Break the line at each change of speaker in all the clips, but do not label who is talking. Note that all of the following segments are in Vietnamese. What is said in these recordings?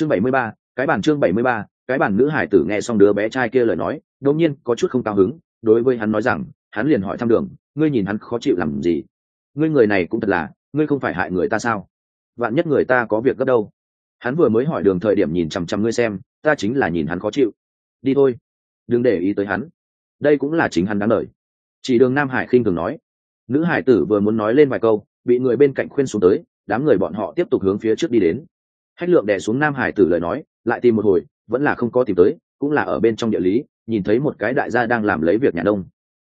chương bảy mươi ba, cái bản chương bảy mươi ba, cái bản nữ hải tử nghe xong đứa bé trai kia lời nói, đột nhiên có chút không cao hứng, đối với hắn nói rằng, hắn liền hỏi thăm đường, ngươi nhìn hắn khó chịu làm gì? Ngươi người này cũng thật là, ngươi không phải hại người ta sao? Vạn nhất người ta có việc gấp đâu? Hắn vừa mới hỏi đường thời điểm nhìn chằm chằm ngươi xem, ta chính là nhìn hắn khó chịu. Đi thôi. Đừng để ý tới hắn. Đây cũng là chính hắn đáng lời. Chỉ đường nam hải khinh thường nói. Nữ hải tử vừa muốn nói lên vài câu, bị người bên cạnh khuyên xuống tới, đám người bọn họ tiếp tục hướng phía trước đi đến hách lượng đè xuống nam hải tử lời nói, lại tìm một hồi, vẫn là không có tìm tới, cũng là ở bên trong địa lý, nhìn thấy một cái đại gia đang làm lấy việc nhà đông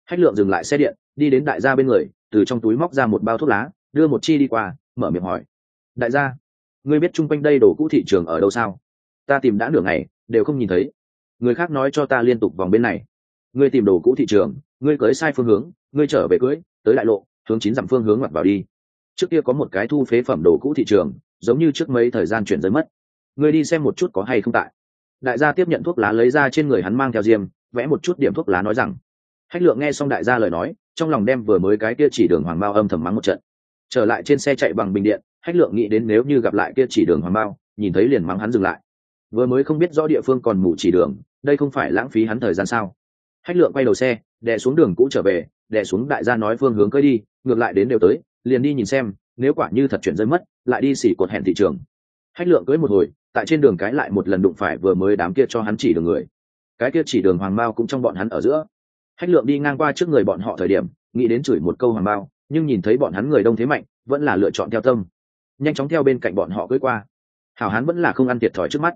hách lượng dừng lại xe điện, đi đến đại gia bên người, từ trong túi móc ra một bao thuốc lá, đưa một chi đi qua, mở miệng hỏi. Đại gia, ngươi biết chung quanh đây đồ cũ thị trường ở đâu sao? Ta tìm đã nửa ngày, đều không nhìn thấy. Người khác nói cho ta liên tục vòng bên này. Ngươi tìm đồ cũ thị trường, ngươi cưới sai phương hướng, ngươi trở về cưới, tới đại lộ, hướng chín dặm phương hướng ngoặt vào đi trước kia có một cái thu phế phẩm đồ cũ thị trường, giống như trước mấy thời gian chuyển giới mất. Ngươi đi xem một chút có hay không tại. Đại gia tiếp nhận thuốc lá lấy ra trên người hắn mang theo diêm, vẽ một chút điểm thuốc lá nói rằng, hách lượng nghe xong đại gia lời nói, trong lòng đem vừa mới cái kia chỉ đường hoàng bao âm thầm mắng một trận. Trở lại trên xe chạy bằng bình điện, hách lượng nghĩ đến nếu như gặp lại kia chỉ đường hoàng bao, nhìn thấy liền mắng hắn dừng lại. Vừa mới không biết rõ địa phương còn mù chỉ đường, đây không phải lãng phí hắn thời gian sao? Hách lượng quay đầu xe, đè xuống đường cũ trở về, đè xuống đại gia nói phương hướng cơi đi, ngược lại đến đều tới liền đi nhìn xem, nếu quả như thật chuyển rơi mất, lại đi xỉ cột hẹn thị trường. Hách lượng cưới một hồi, tại trên đường cái lại một lần đụng phải vừa mới đám kia cho hắn chỉ đường người. Cái kia chỉ đường hoàng bao cũng trong bọn hắn ở giữa. Hách lượng đi ngang qua trước người bọn họ thời điểm, nghĩ đến chửi một câu hoàng bao nhưng nhìn thấy bọn hắn người đông thế mạnh, vẫn là lựa chọn theo tâm. Nhanh chóng theo bên cạnh bọn họ cưới qua. Hảo hán vẫn là không ăn thiệt thòi trước mắt.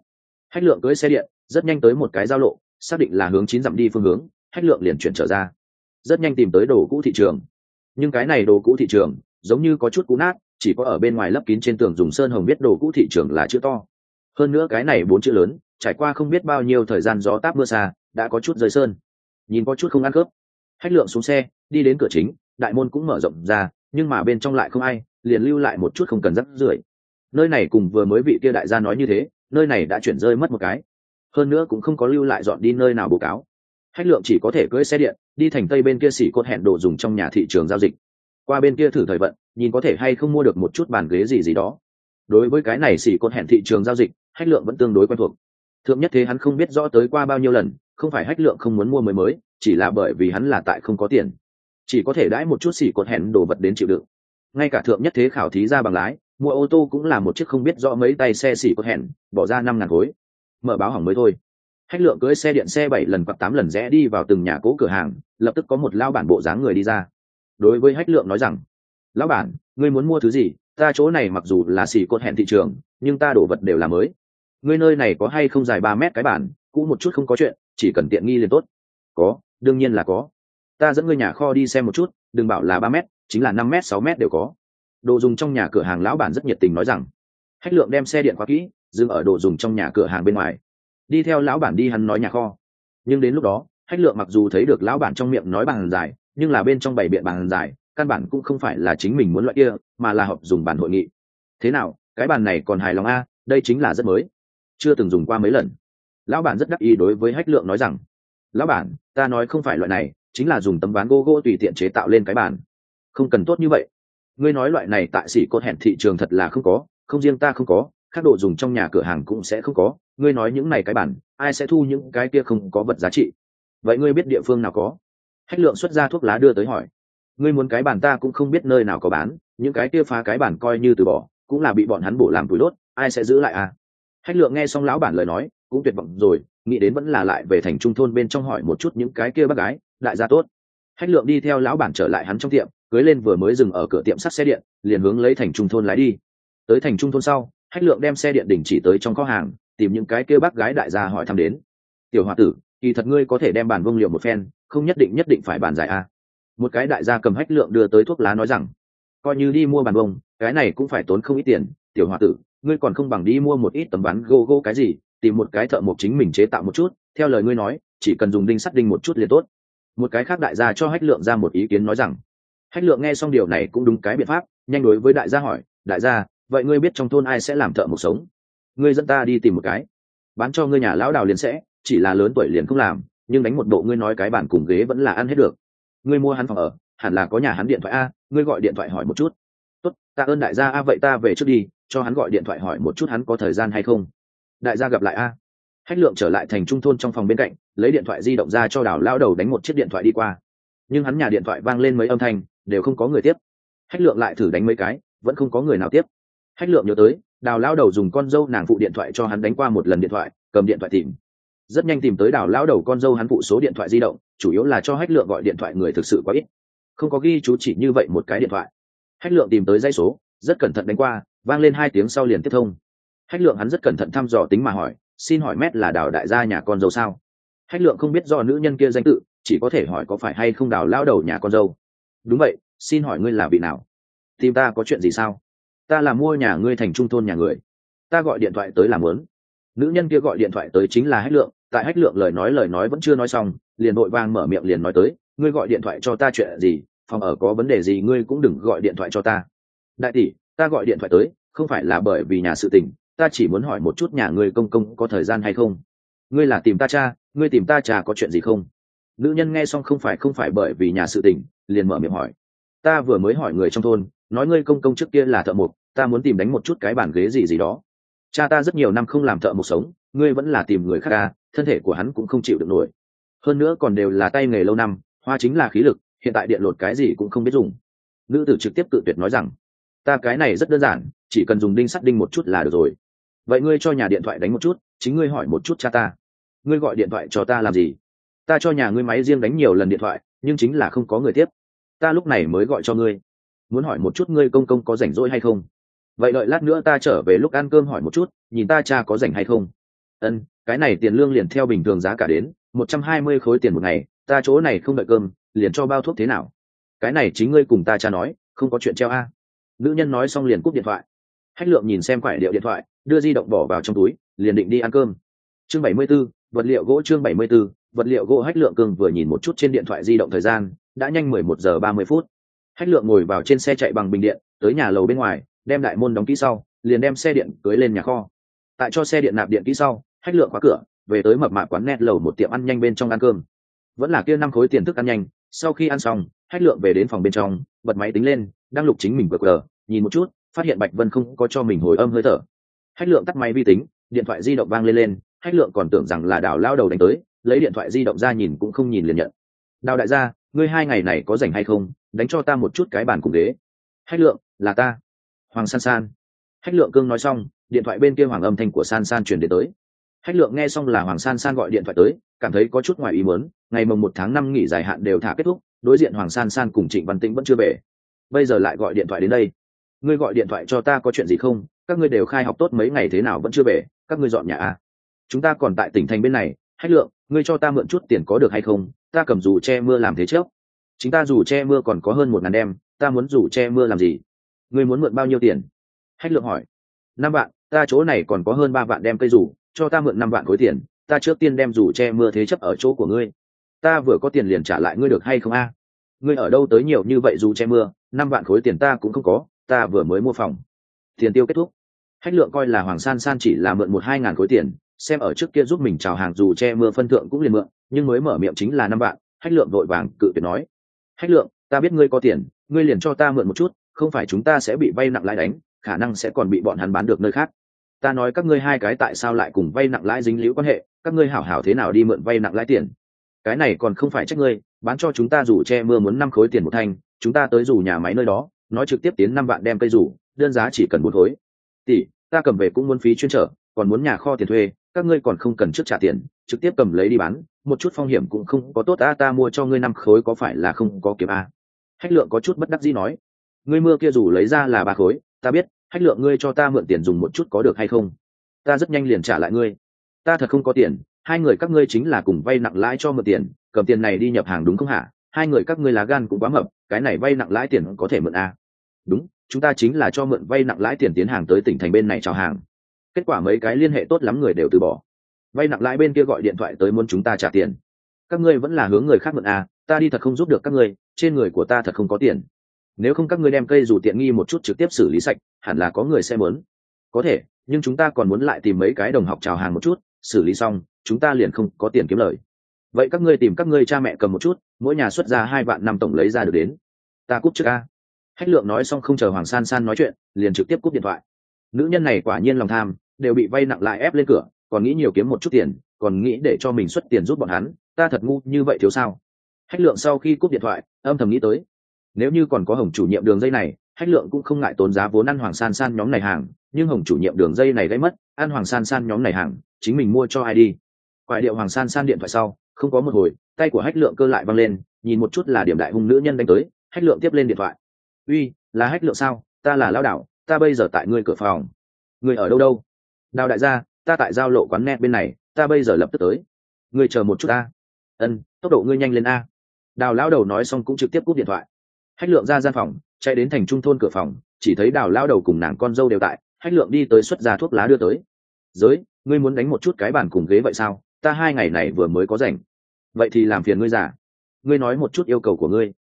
Hách lượng cưới xe điện, rất nhanh tới một cái giao lộ, xác định là hướng chín dặm đi phương hướng, hách lượng liền chuyển trở ra. Rất nhanh tìm tới đồ cũ thị trường. Nhưng cái này đồ cũ thị trường giống như có chút cũ nát, chỉ có ở bên ngoài lấp kín trên tường dùng sơn hồng biết đồ cũ thị trường là chữ to. Hơn nữa cái này bốn chữ lớn, trải qua không biết bao nhiêu thời gian gió táp mưa xa, đã có chút rời sơn. Nhìn có chút không ăn khớp. Hách lượng xuống xe, đi đến cửa chính, đại môn cũng mở rộng ra, nhưng mà bên trong lại không ai, liền lưu lại một chút không cần rắc rưởi. Nơi này cùng vừa mới vị kia đại gia nói như thế, nơi này đã chuyển rơi mất một cái. Hơn nữa cũng không có lưu lại dọn đi nơi nào bố cáo. Hách lượng chỉ có thể cưỡi xe điện, đi thành tây bên kia xỉ cốt hẹn đồ dùng trong nhà thị trường giao dịch qua bên kia thử thời vận, nhìn có thể hay không mua được một chút bàn ghế gì gì đó. Đối với cái này xỉ cốt hẹn thị trường giao dịch, hách lượng vẫn tương đối quen thuộc. Thượng nhất thế hắn không biết rõ tới qua bao nhiêu lần, không phải hách lượng không muốn mua mới mới, chỉ là bởi vì hắn là tại không có tiền. Chỉ có thể đãi một chút xỉ cốt hẹn đồ vật đến chịu đựng. Ngay cả thượng nhất thế khảo thí ra bằng lái, mua ô tô cũng là một chiếc không biết rõ mấy tay xe xỉ cốt hẹn, bỏ ra năm ngàn khối. Mở báo hỏng mới thôi. Hách lượng cưới xe điện xe bảy lần hoặc tám lần rẽ đi vào từng nhà cố cửa hàng, lập tức có một lao bản bộ dáng người đi ra đối với hách lượng nói rằng, lão bản, ngươi muốn mua thứ gì? Ta chỗ này mặc dù là xỉ cốt hẹn thị trường, nhưng ta đổ vật đều là mới. Ngươi nơi này có hay không dài ba mét cái bản, cũ một chút không có chuyện, chỉ cần tiện nghi liền tốt. Có, đương nhiên là có. Ta dẫn ngươi nhà kho đi xem một chút, đừng bảo là ba mét, chính là năm mét, sáu mét đều có. Đồ dùng trong nhà cửa hàng lão bản rất nhiệt tình nói rằng. Hách lượng đem xe điện khóa kỹ, dừng ở đồ dùng trong nhà cửa hàng bên ngoài. Đi theo lão bản đi hắn nói nhà kho. Nhưng đến lúc đó, hách lượng mặc dù thấy được lão bản trong miệng nói bằng dài nhưng là bên trong bảy biện bàn dài căn bản cũng không phải là chính mình muốn loại kia, mà là họp dùng bàn hội nghị. Thế nào, cái bàn này còn hài lòng a, đây chính là rất mới. Chưa từng dùng qua mấy lần. Lão bản rất đắc ý đối với hách lượng nói rằng, lão bản, ta nói không phải loại này, chính là dùng tấm ván gỗ gỗ tùy tiện chế tạo lên cái bàn không cần tốt như vậy. Ngươi nói loại này tại xỉ cốt hẹn thị trường thật là không có, không riêng ta không có các đồ dùng trong nhà cửa hàng cũng sẽ không có. Ngươi nói những này cái bản, ai sẽ thu những cái kia không có vật giá trị? Vậy ngươi biết địa phương nào có? Hách lượng xuất ra thuốc lá đưa tới hỏi. Ngươi muốn cái bản ta cũng không biết nơi nào có bán, những cái kia phá cái bản coi như từ bỏ, cũng là bị bọn hắn bổ làm túi đốt, ai sẽ giữ lại à? Hách lượng nghe xong lão bản lời nói, cũng tuyệt vọng rồi, nghĩ đến vẫn là lại về thành trung thôn bên trong hỏi một chút những cái kia bác gái, đại gia tốt. Hách lượng đi theo lão bản trở lại hắn trong tiệm, cưới lên vừa mới dừng ở cửa tiệm sắt xe điện, liền hướng lấy thành trung thôn lái đi. Tới thành trung thôn sau, hách lượng đem xe điện đình chỉ tới trong kho hàng, tìm những cái kia bác gái đại gia hỏi thăm đến. Tiểu h o a tử, kỳ thật ngươi có thể đem bàn vông liệu một phen không nhất định nhất định phải bàn giải a. Một cái đại gia cầm hách lượng đưa tới thuốc lá nói rằng, coi như đi mua bàn bông, cái này cũng phải tốn không ít tiền, tiểu h o a tử, ngươi còn không bằng đi mua một ít tấm bán gô gô cái gì, tìm một cái thợ mộc chính mình chế tạo một chút, theo lời ngươi nói, chỉ cần dùng đinh sắt đinh một chút liền tốt. Một cái khác đại gia cho hách lượng ra một ý kiến nói rằng, hách lượng nghe xong điều này cũng đúng cái biện pháp, nhanh đối với đại gia hỏi, đại gia, vậy ngươi biết trong thôn ai sẽ làm thợ mộc sống? Ngươi dẫn ta đi tìm một cái. Bán cho ngươi nhà lão đào liền sẽ, chỉ là lớn tuổi liền không làm nhưng đánh một bộ ngươi nói cái bản cùng ghế vẫn là ăn hết được. Ngươi mua hắn phòng ở, hẳn là có nhà hắn điện thoại a, ngươi gọi điện thoại hỏi một chút. Tốt, ta ơn đại gia a, vậy ta về trước đi, cho hắn gọi điện thoại hỏi một chút hắn có thời gian hay không. Đại gia gặp lại a. Hách lượng trở lại thành trung thôn trong phòng bên cạnh, lấy điện thoại di động ra cho đào lao đầu đánh một chiếc điện thoại đi qua. Nhưng hắn nhà điện thoại vang lên mấy âm thanh, đều không có người tiếp. Hách lượng lại thử đánh mấy cái, vẫn không có người nào tiếp. Hách lượng nhớ tới đào lao đầu dùng con dâu nàng phụ điện thoại cho hắn đánh qua một lần điện thoại, cầm điện thoại tìm rất nhanh tìm tới đào lão đầu con dâu hắn phụ số điện thoại di động, chủ yếu là cho hách lượng gọi điện thoại người thực sự quá ít. Không có ghi chú chỉ như vậy một cái điện thoại. Hách lượng tìm tới dây số, rất cẩn thận đánh qua, vang lên hai tiếng sau liền tiếp thông. Hách lượng hắn rất cẩn thận thăm dò tính mà hỏi, xin hỏi mét là đào đại gia nhà con dâu sao? Hách lượng không biết do nữ nhân kia danh tự, chỉ có thể hỏi có phải hay không đào lao đầu nhà con dâu. Đúng vậy, xin hỏi ngươi là vị nào? Tìm ta có chuyện gì sao? Ta là mua nhà ngươi thành trung thôn nhà người. Ta gọi điện thoại tới làm lớn nữ nhân kia gọi điện thoại tới chính là hách lượng tại hách lượng lời nói lời nói vẫn chưa nói xong, liền vội vàng mở miệng liền nói tới, ngươi gọi điện thoại cho ta chuyện gì? Phòng ở có vấn đề gì ngươi cũng đừng gọi điện thoại cho ta. Đại tỷ, ta gọi điện thoại tới, không phải là bởi vì nhà sự tình, ta chỉ muốn hỏi một chút nhà ngươi công công có thời gian hay không? Ngươi là tìm ta cha, ngươi tìm ta cha có chuyện gì không? Nữ nhân nghe xong không phải không phải bởi vì nhà sự tình, liền mở miệng hỏi. Ta vừa mới hỏi người trong thôn, nói ngươi công công trước kia là thợ mộc, ta muốn tìm đánh một chút cái bàn ghế gì gì đó. Cha ta rất nhiều năm không làm thợ mộc sống ngươi vẫn là tìm người khác ca, thân thể của hắn cũng không chịu được nổi. Hơn nữa còn đều là tay nghề lâu năm, hoa chính là khí lực, hiện tại điện lột cái gì cũng không biết dùng. Nữ tử trực tiếp tự tuyệt nói rằng, ta cái này rất đơn giản, chỉ cần dùng đinh sắt đinh một chút là được rồi. Vậy ngươi cho nhà điện thoại đánh một chút, chính ngươi hỏi một chút cha ta. Ngươi gọi điện thoại cho ta làm gì? Ta cho nhà ngươi máy riêng đánh nhiều lần điện thoại, nhưng chính là không có người tiếp. Ta lúc này mới gọi cho ngươi. Muốn hỏi một chút ngươi công công có rảnh rỗi hay không? Vậy đợi lát nữa ta trở về lúc ăn cơm hỏi một chút, nhìn ta cha có rảnh hay không ân cái này tiền lương liền theo bình thường giá cả đến một trăm hai mươi khối tiền một ngày ta chỗ này không đợi cơm liền cho bao thuốc thế nào? Cái này chính ngươi cùng ta cha nói không có chuyện treo a. Nữ nhân nói xong liền cúp điện thoại. Hách lượng nhìn xem quải điệu điện thoại đưa di động bỏ vào trong túi liền định đi ăn cơm. Chương bảy mươi 74, vật liệu gỗ chương bảy mươi 74, vật liệu gỗ hách lượng cương vừa nhìn một chút trên điện thoại di động thời gian đã nhanh mười một giờ ba mươi phút. Hách lượng ngồi vào trên xe chạy bằng bình điện tới nhà lầu bên ngoài đem đại môn đóng kỹ sau liền đem xe điện cưới lên nhà kho tại cho xe điện nạp điện kỹ sau hách lượng khóa cửa, về tới mập mạ quán net lầu một tiệm ăn nhanh bên trong ăn cơm. Vẫn là kia năm khối tiền thức ăn nhanh, sau khi ăn xong hách lượng về đến phòng bên trong, bật máy tính lên, đang lục chính mình vừa cờ nhìn một chút, phát hiện bạch vân không có cho mình hồi âm hơi thở. Hách lượng tắt máy vi tính, điện thoại di động vang lên lên hách lượng còn tưởng rằng là đào lao đầu đánh tới, lấy điện thoại di động ra nhìn cũng không nhìn liền nhận. Đào đại gia, ngươi hai ngày này có rảnh hay không? Đánh cho ta một chút cái bàn cùng ghế. Hách lượng, là ta. Hoàng san san. Hách lượng cương nói xong điện thoại bên kia hoàng âm thanh của san san truyền đến tới. Hách lượng nghe xong là hoàng san san gọi điện thoại tới, cảm thấy có chút ngoài ý muốn, ngày mồng một tháng năm nghỉ dài hạn đều thả kết thúc, đối diện hoàng san san cùng trịnh văn tĩnh vẫn chưa về. Bây giờ lại gọi điện thoại đến đây. Ngươi gọi điện thoại cho ta có chuyện gì không? Các ngươi đều khai học tốt mấy ngày thế nào vẫn chưa về, các ngươi dọn nhà à? Chúng ta còn tại tỉnh thành bên này, hách lượng, ngươi cho ta mượn chút tiền có được hay không? Ta cầm dù che mưa làm thế trước. Chính ta dù che mưa còn có hơn một ngàn đem ta muốn dù che mưa làm gì? Ngươi muốn mượn bao nhiêu tiền? Hách lượng hỏi. Năm bạn ta chỗ này còn có hơn ba vạn đem cây dù cho ta mượn năm vạn khối tiền, ta trước tiên đem dù che mưa thế chấp ở chỗ của ngươi. Ta vừa có tiền liền trả lại ngươi được hay không a? Ngươi ở đâu tới nhiều như vậy dù che mưa, năm vạn khối tiền ta cũng không có, ta vừa mới mua phòng. Tiền tiêu kết thúc. Hách lượng coi là hoàng san san chỉ là mượn một hai ngàn khối tiền, xem ở trước kia giúp mình chào hàng dù che mưa phân thượng cũng liền mượn, nhưng mới mở miệng chính là năm vạn, hách lượng vội vàng cự tuyệt nói. Hách lượng, ta biết ngươi có tiền, ngươi liền cho ta mượn một chút, không phải chúng ta sẽ bị vay nặng lãi đánh, khả năng sẽ còn bị bọn hắn bán được nơi khác ta nói các ngươi hai cái tại sao lại cùng vay nặng lãi dính liễu quan hệ, các ngươi hảo hảo thế nào đi mượn vay nặng lãi tiền? Cái này còn không phải trách ngươi, bán cho chúng ta dù che mưa muốn năm khối tiền một thanh, chúng ta tới dù nhà máy nơi đó, nói trực tiếp tiến năm vạn đem cây rủ đơn giá chỉ cần bốn khối. Tỷ, ta cầm về cũng muốn phí chuyên trở, còn muốn nhà kho tiền thuê, các ngươi còn không cần trước trả tiền, trực tiếp cầm lấy đi bán, một chút phong hiểm cũng không có tốt ta ta mua cho ngươi năm khối có phải là không có kiếm a? Hách lượng có chút bất đắc dĩ nói. Ngươi mưa kia dù lấy ra là ba khối, ta biết hách lượng ngươi cho ta mượn tiền dùng một chút có được hay không? Ta rất nhanh liền trả lại ngươi. Ta thật không có tiền, hai người các ngươi chính là cùng vay nặng lãi cho mượn tiền, cầm tiền này đi nhập hàng đúng không hả? Hai người các ngươi lá gan cũng quá mập, cái này vay nặng lãi tiền có thể mượn à? đúng, chúng ta chính là cho mượn vay nặng lãi tiền tiến hàng tới tỉnh thành bên này chào hàng. Kết quả mấy cái liên hệ tốt lắm người đều từ bỏ. Vay nặng lãi bên kia gọi điện thoại tới muốn chúng ta trả tiền. Các ngươi vẫn là hướng người khác mượn à? Ta đi thật không giúp được các ngươi, trên người của ta thật không có tiền nếu không các ngươi đem cây dù tiện nghi một chút trực tiếp xử lý sạch, hẳn là có người sẽ muốn. Có thể, nhưng chúng ta còn muốn lại tìm mấy cái đồng học chào hàng một chút, xử lý xong, chúng ta liền không có tiền kiếm lời. Vậy các ngươi tìm các ngươi cha mẹ cầm một chút, mỗi nhà xuất ra hai vạn năm tổng lấy ra được đến. Ta cúp trước a. Hách lượng nói xong không chờ hoàng san san nói chuyện, liền trực tiếp cúp điện thoại. Nữ nhân này quả nhiên lòng tham, đều bị vay nặng lại ép lên cửa, còn nghĩ nhiều kiếm một chút tiền, còn nghĩ để cho mình xuất tiền giúp bọn hắn, ta thật ngu như vậy thiếu sao? Hách lượng sau khi cúp điện thoại, âm thầm nghĩ tới nếu như còn có hồng chủ nhiệm đường dây này, hách lượng cũng không ngại tốn giá vốn ăn hoàng san san nhóm này hàng, nhưng hồng chủ nhiệm đường dây này gây mất, ăn hoàng san san nhóm này hàng, chính mình mua cho ai đi. Quại điệu hoàng san san điện thoại sau, không có một hồi, tay của hách lượng cơ lại văng lên, nhìn một chút là điểm đại hung nữ nhân đánh tới, hách lượng tiếp lên điện thoại. Uy, là hách lượng sao? Ta là lao đảo, ta bây giờ tại ngươi cửa phòng. Người ở đâu đâu? Đào đại gia, ta tại giao lộ quán net bên này, ta bây giờ lập tức tới. Người chờ một chút ta. Ân, tốc độ ngươi nhanh lên a. Đào lao đầu nói xong cũng trực tiếp cúp điện thoại hách lượng ra gian phòng, chạy đến thành trung thôn cửa phòng, chỉ thấy đào lao đầu cùng nàng con dâu đều tại, hách lượng đi tới xuất ra thuốc lá đưa tới. Giới, ngươi muốn đánh một chút cái bàn cùng ghế vậy sao? Ta hai ngày này vừa mới có rảnh. Vậy thì làm phiền ngươi giả ngươi nói một chút yêu cầu của ngươi.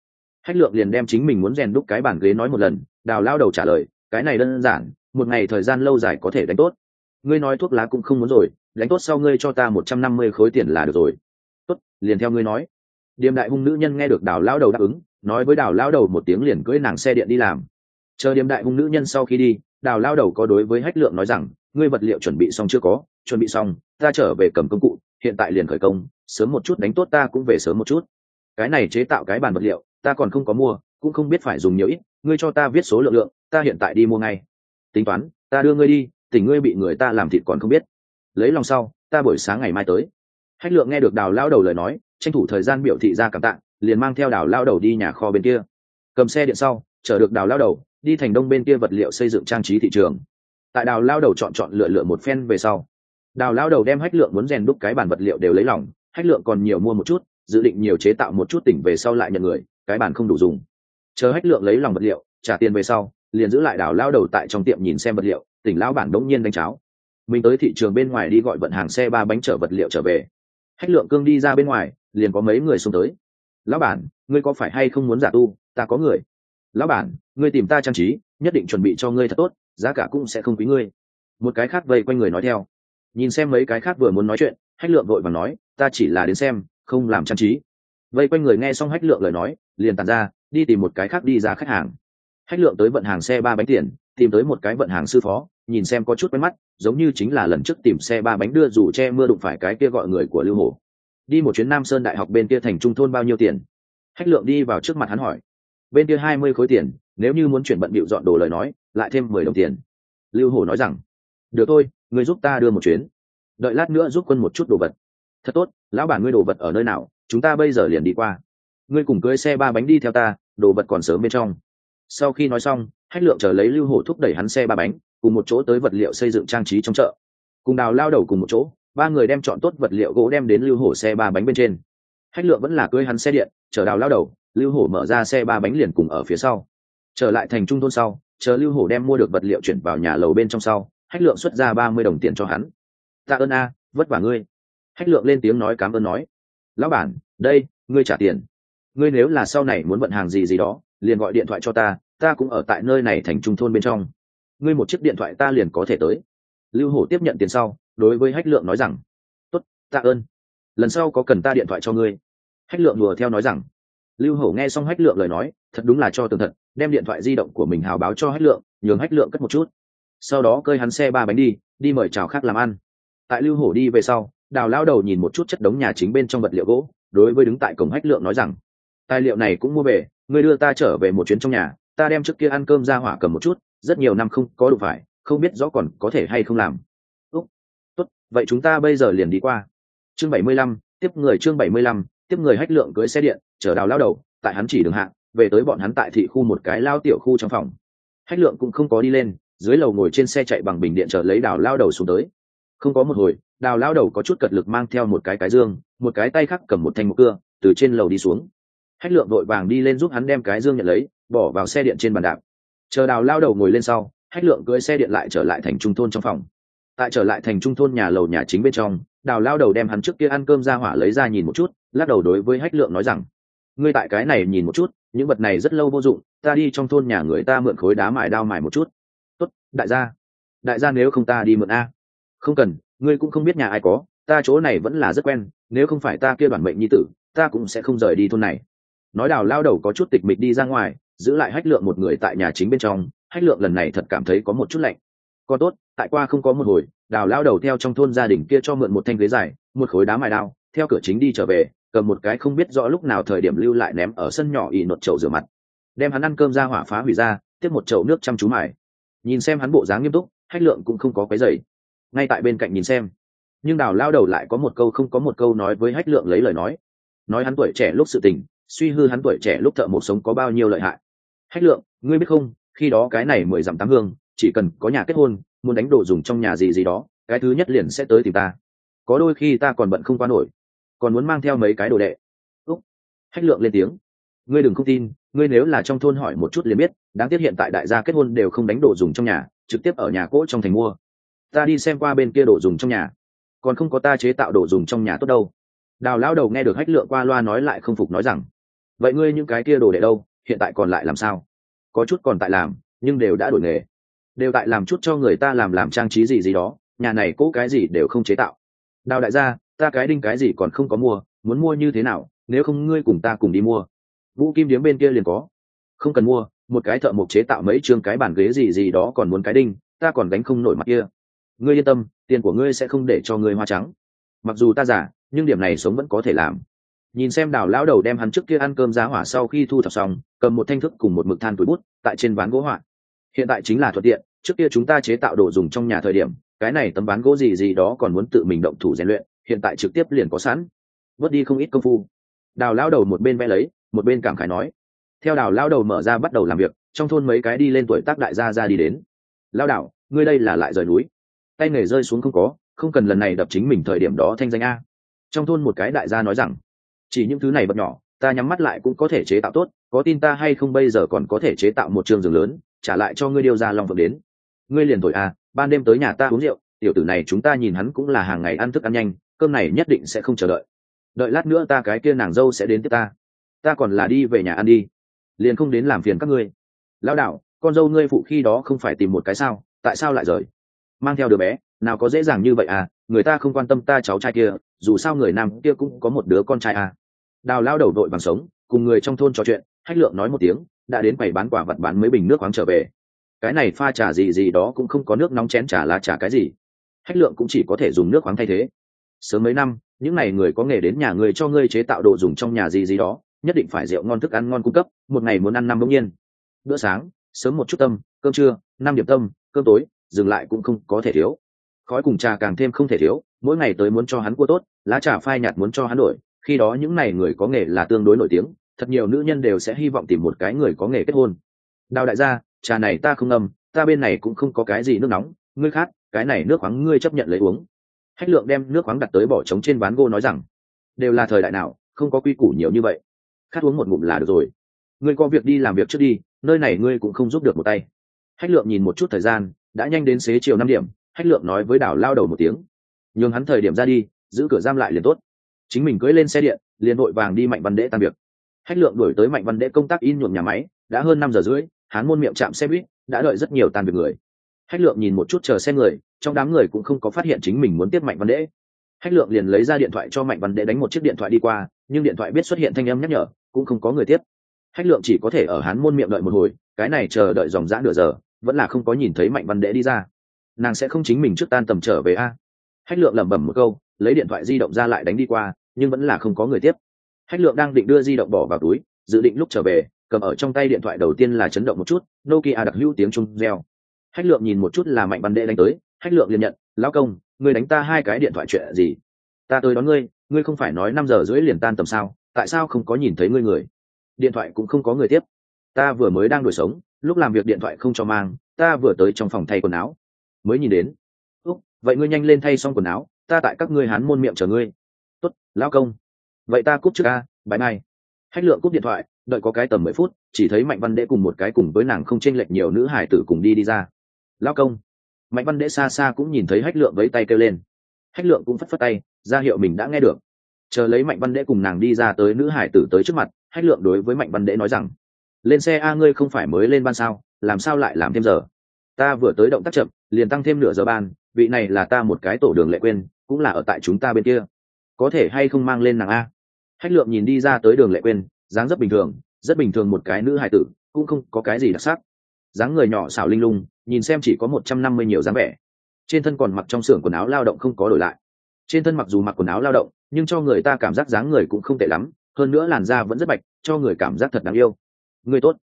Hách lượng liền đem chính mình muốn rèn đúc cái bàn ghế nói một lần, đào lao đầu trả lời, cái này đơn giản, một ngày thời gian lâu dài có thể đánh tốt. Ngươi nói thuốc lá cũng không muốn rồi, đánh tốt sau ngươi cho ta một trăm năm mươi khối tiền là được rồi. Tốt, liền theo ngươi nói. Điềm đại hung nữ nhân nghe được đào lao đầu đáp ứng nói với đào lao đầu một tiếng liền cưỡi nàng xe điện đi làm. Chờ điểm đại hung nữ nhân sau khi đi, đào lao đầu có đối với hách lượng nói rằng, ngươi vật liệu chuẩn bị xong chưa có? Chuẩn bị xong, ta trở về cầm công cụ, hiện tại liền khởi công, sớm một chút đánh tốt ta cũng về sớm một chút. Cái này chế tạo cái bàn vật liệu, ta còn không có mua, cũng không biết phải dùng nhiều ít, ngươi cho ta viết số lượng lượng, ta hiện tại đi mua ngay. Tính toán, ta đưa ngươi đi, tỉnh ngươi bị người ta làm thịt còn không biết. Lấy lòng sau, ta buổi sáng ngày mai tới. Hách lượng nghe được đào lao đầu lời nói, tranh thủ thời gian biểu thị ra cảm tạng liền mang theo đào lao đầu đi nhà kho bên kia. Cầm xe điện sau, chở được đào lao đầu, đi thành đông bên kia vật liệu xây dựng trang trí thị trường. Tại đào lao đầu chọn chọn lựa lựa một phen về sau đào lao đầu đem hách lượng muốn rèn đúc cái bàn vật liệu đều lấy lòng, hách lượng còn nhiều mua một chút, dự định nhiều chế tạo một chút tỉnh về sau lại nhận người, cái bàn không đủ dùng. Chờ hách lượng lấy lòng vật liệu, trả tiền về sau, liền giữ lại đào lao đầu tại trong tiệm nhìn xem vật liệu, tỉnh lão bản đống nhiên đánh cháo. Mình tới thị trường bên ngoài đi gọi vận hàng xe ba bánh chở vật liệu trở về. Hách lượng cương đi ra bên ngoài, liền có mấy người xông tới lão bản, ngươi có phải hay không muốn giả tu? Ta có người. Lão bản, ngươi tìm ta trang trí, nhất định chuẩn bị cho ngươi thật tốt, giá cả cũng sẽ không quý ngươi. Một cái khác vây quanh người nói theo. Nhìn xem mấy cái khác vừa muốn nói chuyện, hách lượng vội và nói, ta chỉ là đến xem, không làm trang trí. Vây quanh người nghe xong hách lượng lời nói, liền tàn ra, đi tìm một cái khác đi ra khách hàng. Hách lượng tới vận hàng xe ba bánh tiền, tìm tới một cái vận hàng sư phó, nhìn xem có chút quen mắt, giống như chính là lần trước tìm xe ba bánh đưa dù che mưa đụng phải cái kia gọi người của lưu hồ đi một chuyến nam sơn đại học bên kia thành trung thôn bao nhiêu tiền? Hách lượng đi vào trước mặt hắn hỏi. Bên kia hai mươi khối tiền, nếu như muốn chuyển bận bịu dọn đồ lời nói, lại thêm mười đồng tiền. Lưu hồ nói rằng, được thôi, người giúp ta đưa một chuyến. Đợi lát nữa giúp quân một chút đồ vật. Thật tốt, lão bản ngươi đồ vật ở nơi nào? Chúng ta bây giờ liền đi qua. Ngươi cùng cưới xe ba bánh đi theo ta, đồ vật còn sớm bên trong. Sau khi nói xong, hách lượng chờ lấy lưu hổ thúc đẩy hắn xe ba bánh, cùng một chỗ tới vật liệu xây dựng trang trí trong chợ. Cùng đào lao đầu cùng một chỗ ba người đem chọn tốt vật liệu gỗ đem đến lưu hổ xe ba bánh bên trên. Hách lượng vẫn là cưới hắn xe điện, chở đào lao đầu, lưu hổ mở ra xe ba bánh liền cùng ở phía sau. Trở lại thành trung thôn sau, chờ lưu hổ đem mua được vật liệu chuyển vào nhà lầu bên trong sau hách lượng xuất ra ba mươi đồng tiền cho hắn. Tạ ơn a, vất vả ngươi. Hách lượng lên tiếng nói cám ơn nói. Lão bản, đây, ngươi trả tiền. Ngươi nếu là sau này muốn vận hàng gì gì đó, liền gọi điện thoại cho ta ta cũng ở tại nơi này thành trung thôn bên trong. Ngươi một chiếc điện thoại ta liền có thể tới. Lưu hổ tiếp nhận tiền sau đối với hách lượng nói rằng, tốt, tạ ơn. Lần sau có cần ta điện thoại cho ngươi? Hách lượng đùa theo nói rằng. Lưu hổ nghe xong hách lượng lời nói, thật đúng là cho tường thật, đem điện thoại di động của mình hào báo cho hách lượng, nhường hách lượng cất một chút. Sau đó cơi hắn xe ba bánh đi đi mời chào khác làm ăn. Tại lưu hổ đi về sau, đào lao đầu nhìn một chút chất đống nhà chính bên trong vật liệu gỗ, đối với đứng tại cổng hách lượng nói rằng, tài liệu này cũng mua về, ngươi đưa ta trở về một chuyến trong nhà, ta đem trước kia ăn cơm ra hỏa cầm một chút, rất nhiều năm không có đủ phải, không biết rõ còn có thể hay không làm vậy chúng ta bây giờ liền đi qua. Chương bảy mươi lăm, tiếp người chương bảy mươi lăm, tiếp người hách lượng cưới xe điện, chở đào lao đầu, tại hắn chỉ đường hạng về tới bọn hắn tại thị khu một cái lao tiểu khu trong phòng. Hách lượng cũng không có đi lên, dưới lầu ngồi trên xe chạy bằng bình điện chở lấy đào lao đầu xuống tới. Không có một hồi, đào lao đầu có chút cật lực mang theo một cái cái dương, một cái tay khác cầm một thanh một cưa, từ trên lầu đi xuống. Hách lượng đội vàng đi lên giúp hắn đem cái dương nhận lấy, bỏ vào xe điện trên bàn đạp. Chờ đào lao đầu ngồi lên sau, hách lượng cưỡi xe điện lại trở lại thành trung thôn trong phòng tại trở lại thành trung thôn nhà lầu nhà chính bên trong, đào lao đầu đem hắn trước kia ăn cơm ra hỏa lấy ra nhìn một chút, lắc đầu đối với hách lượng nói rằng, ngươi tại cái này nhìn một chút, những vật này rất lâu vô dụng, ta đi trong thôn nhà người ta mượn khối đá mài đao mài một chút. Tốt, đại gia đại gia nếu không ta đi mượn a. Không cần, ngươi cũng không biết nhà ai có, ta chỗ này vẫn là rất quen, nếu không phải ta kia bản mệnh nhi tử, ta cũng sẽ không rời đi thôn này. Nói đào lao đầu có chút tịch mịch đi ra ngoài, giữ lại hách lượng một người tại nhà chính bên trong, hách lượng lần này thật cảm thấy có một chút lạnh còn tốt, tại qua không có một hồi, đào lao đầu theo trong thôn gia đình kia cho mượn một thanh ghế dài, một khối đá mài đao, theo cửa chính đi trở về, cầm một cái không biết rõ lúc nào thời điểm lưu lại ném ở sân nhỏ ỉ nột chậu rửa mặt. Đem hắn ăn cơm ra hỏa phá hủy ra, tiếp một chậu nước chăm chú mài. Nhìn xem hắn bộ dáng nghiêm túc, hách lượng cũng không có cái giày ngay tại bên cạnh nhìn xem, nhưng đào lao đầu lại có một câu không có một câu nói với hách lượng lấy lời nói. Nói hắn tuổi trẻ lúc sự tình, suy hư hắn tuổi trẻ lúc thợ một sống có bao nhiêu lợi hại. Hách lượng, ngươi biết không, khi đó cái này mười dặm tám hương chỉ cần có nhà kết hôn, muốn đánh đồ dùng trong nhà gì gì đó, cái thứ nhất liền sẽ tới tìm ta. Có đôi khi ta còn bận không qua nổi, còn muốn mang theo mấy cái đồ đệ. Úc, hách lượng lên tiếng. Ngươi đừng không tin, ngươi nếu là trong thôn hỏi một chút liền biết, đáng tiếc hiện tại đại gia kết hôn đều không đánh đồ dùng trong nhà, trực tiếp ở nhà cỗ trong thành mua. Ta đi xem qua bên kia đồ dùng trong nhà. Còn không có ta chế tạo đồ dùng trong nhà tốt đâu. Đào lão đầu nghe được hách lượng qua loa nói lại không phục nói rằng, vậy ngươi những cái kia đồ đệ đâu? Hiện tại còn lại làm sao? Có chút còn tại làm, nhưng đều đã đổi nghề đều tại làm chút cho người ta làm làm trang trí gì gì đó, nhà này cố cái gì đều không chế tạo. Đào đại gia, ta cái đinh cái gì còn không có mua, muốn mua như thế nào, nếu không ngươi cùng ta cùng đi mua. Vũ kim điếm bên kia liền có. Không cần mua, một cái thợ mộc chế tạo mấy chương cái bàn ghế gì gì đó còn muốn cái đinh, ta còn đánh không nổi mặt kia. Ngươi yên tâm, tiền của ngươi sẽ không để cho ngươi hoa trắng. Mặc dù ta giả, nhưng điểm này sống vẫn có thể làm. Nhìn xem đào lão đầu đem hắn trước kia ăn cơm giá hỏa sau khi thu thập xong, cầm một thanh thức cùng một mực than túi bút, tại trên ván gỗ họa hiện tại chính là thuận tiện, trước kia chúng ta chế tạo đồ dùng trong nhà thời điểm, cái này tấm ván gỗ gì gì đó còn muốn tự mình động thủ rèn luyện, hiện tại trực tiếp liền có sẵn. Bớt đi không ít công phu. Đào lao đầu một bên vẽ lấy, một bên cảm khải nói. Theo đào lao đầu mở ra bắt đầu làm việc, trong thôn mấy cái đi lên tuổi tác đại gia ra đi đến. Lao đảo, ngươi đây là lại rời núi. Tay nghề rơi xuống không có, không cần lần này đập chính mình thời điểm đó thanh danh a. Trong thôn một cái đại gia nói rằng, chỉ những thứ này bật nhỏ, ta nhắm mắt lại cũng có thể chế tạo tốt, có tin ta hay không bây giờ còn có thể chế tạo một trường rừng lớn trả lại cho ngươi điêu ra long phượng đến. Ngươi liền thổi à ban đêm tới nhà ta uống rượu, tiểu tử này chúng ta nhìn hắn cũng là hàng ngày ăn thức ăn nhanh, cơm này nhất định sẽ không chờ đợi. Đợi lát nữa ta cái kia nàng dâu sẽ đến tiếp ta. Ta còn là đi về nhà ăn đi. Liền không đến làm phiền các ngươi. Lão đạo, con dâu ngươi phụ khi đó không phải tìm một cái sao, tại sao lại rời? Mang theo đứa bé, nào có dễ dàng như vậy à người ta không quan tâm ta cháu trai kia, dù sao người nam kia cũng có một đứa con trai à. Đào lao đầu đội bằng sống, cùng người trong thôn trò chuyện, hách lượng nói một tiếng đã đến quầy bán quả vật bán mấy bình nước khoáng trở về. Cái này pha trà gì gì đó cũng không có nước nóng chén trà lá trà cái gì. Hách lượng cũng chỉ có thể dùng nước khoáng thay thế. Sớm mấy năm, những n à y người có nghề đến nhà người cho ngươi chế tạo đồ dùng trong nhà gì gì đó, nhất định phải rượu ngon thức ăn ngon cung cấp, một ngày muốn ăn năm bỗng nhiên. Bữa sáng, sớm một chút tâm, cơm trưa, năm điểm tâm, cơm tối, dừng lại cũng không có thể thiếu. Khói cùng trà càng thêm không thể thiếu, mỗi ngày tới muốn cho hắn cua tốt, lá trà phai nhạt muốn cho hắn đổi, khi đó những n à y người có nghề là tương đối nổi tiếng thật nhiều nữ nhân đều sẽ hy vọng tìm một cái người có nghề kết hôn. Đào đại gia, trà này ta không ngâm, ta bên này cũng không có cái gì nước nóng, ngươi khát, cái này nước khoáng ngươi chấp nhận lấy uống. Hách lượng đem nước khoáng đặt tới bỏ trống trên ván gô nói rằng, đều là thời đại nào, không có quy củ nhiều như vậy. Khát uống một ngụm là được rồi. Ngươi có việc đi làm việc trước đi, nơi này ngươi cũng không giúp được một tay. Hách lượng nhìn một chút thời gian, đã nhanh đến xế chiều năm điểm, hách lượng nói với đảo lao đầu một tiếng. Nhường hắn thời điểm ra đi, giữ cửa giam lại liền tốt. Chính mình cưỡi lên xe điện, liền vội vàng đi mạnh văn đễ tan việc hách lượng đuổi tới mạnh văn đệ công tác in nhuộm nhà máy, đã hơn năm giờ rưỡi hắn môn miệng chạm xe buýt, đã đợi rất nhiều tan việc người. Hách lượng nhìn một chút chờ xe người, trong đám người cũng không có phát hiện chính mình muốn tiếp mạnh văn đệ. hách lượng liền lấy ra điện thoại cho mạnh văn đệ đánh một chiếc điện thoại đi qua, nhưng điện thoại biết xuất hiện thanh âm nhắc nhở, cũng không có người tiếp. Hách lượng chỉ có thể ở hắn môn miệng đợi một hồi, cái này chờ đợi dòng dã nửa giờ, vẫn là không có nhìn thấy mạnh văn đệ đi ra. Nàng sẽ không chính mình trước tan tầm trở về a? Hách lượng lẩm bẩm một câu, lấy điện thoại di động ra lại đánh đi qua, nhưng vẫn là không có người tiếp hách lượng đang định đưa di động bỏ vào túi, dự định lúc trở về, cầm ở trong tay điện thoại đầu tiên là chấn động một chút, nokia đặc hữu tiếng trung reo. Hách lượng nhìn một chút là mạnh văn đệ đánh tới, hách lượng liền nhận, lão công người đánh ta hai cái điện thoại chuyện gì? Ta tới đón ngươi ngươi không phải nói năm giờ rưỡi liền tan tầm sao, tại sao không có nhìn thấy ngươi người? Điện thoại cũng không có người tiếp. Ta vừa mới đang đổi sống, lúc làm việc điện thoại không cho mang, ta vừa tới trong phòng thay quần áo. Mới nhìn đến, úc, vậy ngươi nhanh lên thay xong quần áo, ta tại các ngươi hán môn miệng chờ ngươi. Tốt, lão công vậy ta cúp trước a, bãi mai. Hách lượng cúp điện thoại đợi có cái tầm mười phút chỉ thấy mạnh văn đễ cùng một cái cùng với nàng không chênh lệch nhiều nữ hải tử cùng đi đi ra. Lão công. Mạnh văn đễ xa xa cũng nhìn thấy hách lượng với tay kêu lên. Hách lượng cũng phất phất tay ra hiệu mình đã nghe được. Chờ lấy mạnh văn đễ cùng nàng đi ra tới nữ hải tử tới trước mặt hách lượng đối với mạnh văn đễ nói rằng lên xe a ngươi không phải mới lên ban sao làm sao lại làm thêm giờ? Ta vừa tới động tác chậm liền tăng thêm nửa giờ ban vị này là ta một cái tổ đường lệ quên cũng là ở tại chúng ta bên kia. Có thể hay không mang lên nàng a? Hách lượng nhìn đi ra tới đường lệ quên dáng rất bình thường, rất bình thường một cái nữ hài tử, cũng không có cái gì đặc sắc. Dáng người nhỏ xảo linh lung, nhìn xem chỉ có một trăm năm mươi nhiều dáng vẻ. Trên thân còn mặc trong xưởng quần áo lao động không có đổi lại. Trên thân mặc dù mặc quần áo lao động, nhưng cho người ta cảm giác dáng người cũng không tệ lắm, hơn nữa làn da vẫn rất bạch, cho người cảm giác thật đáng yêu. Người tốt.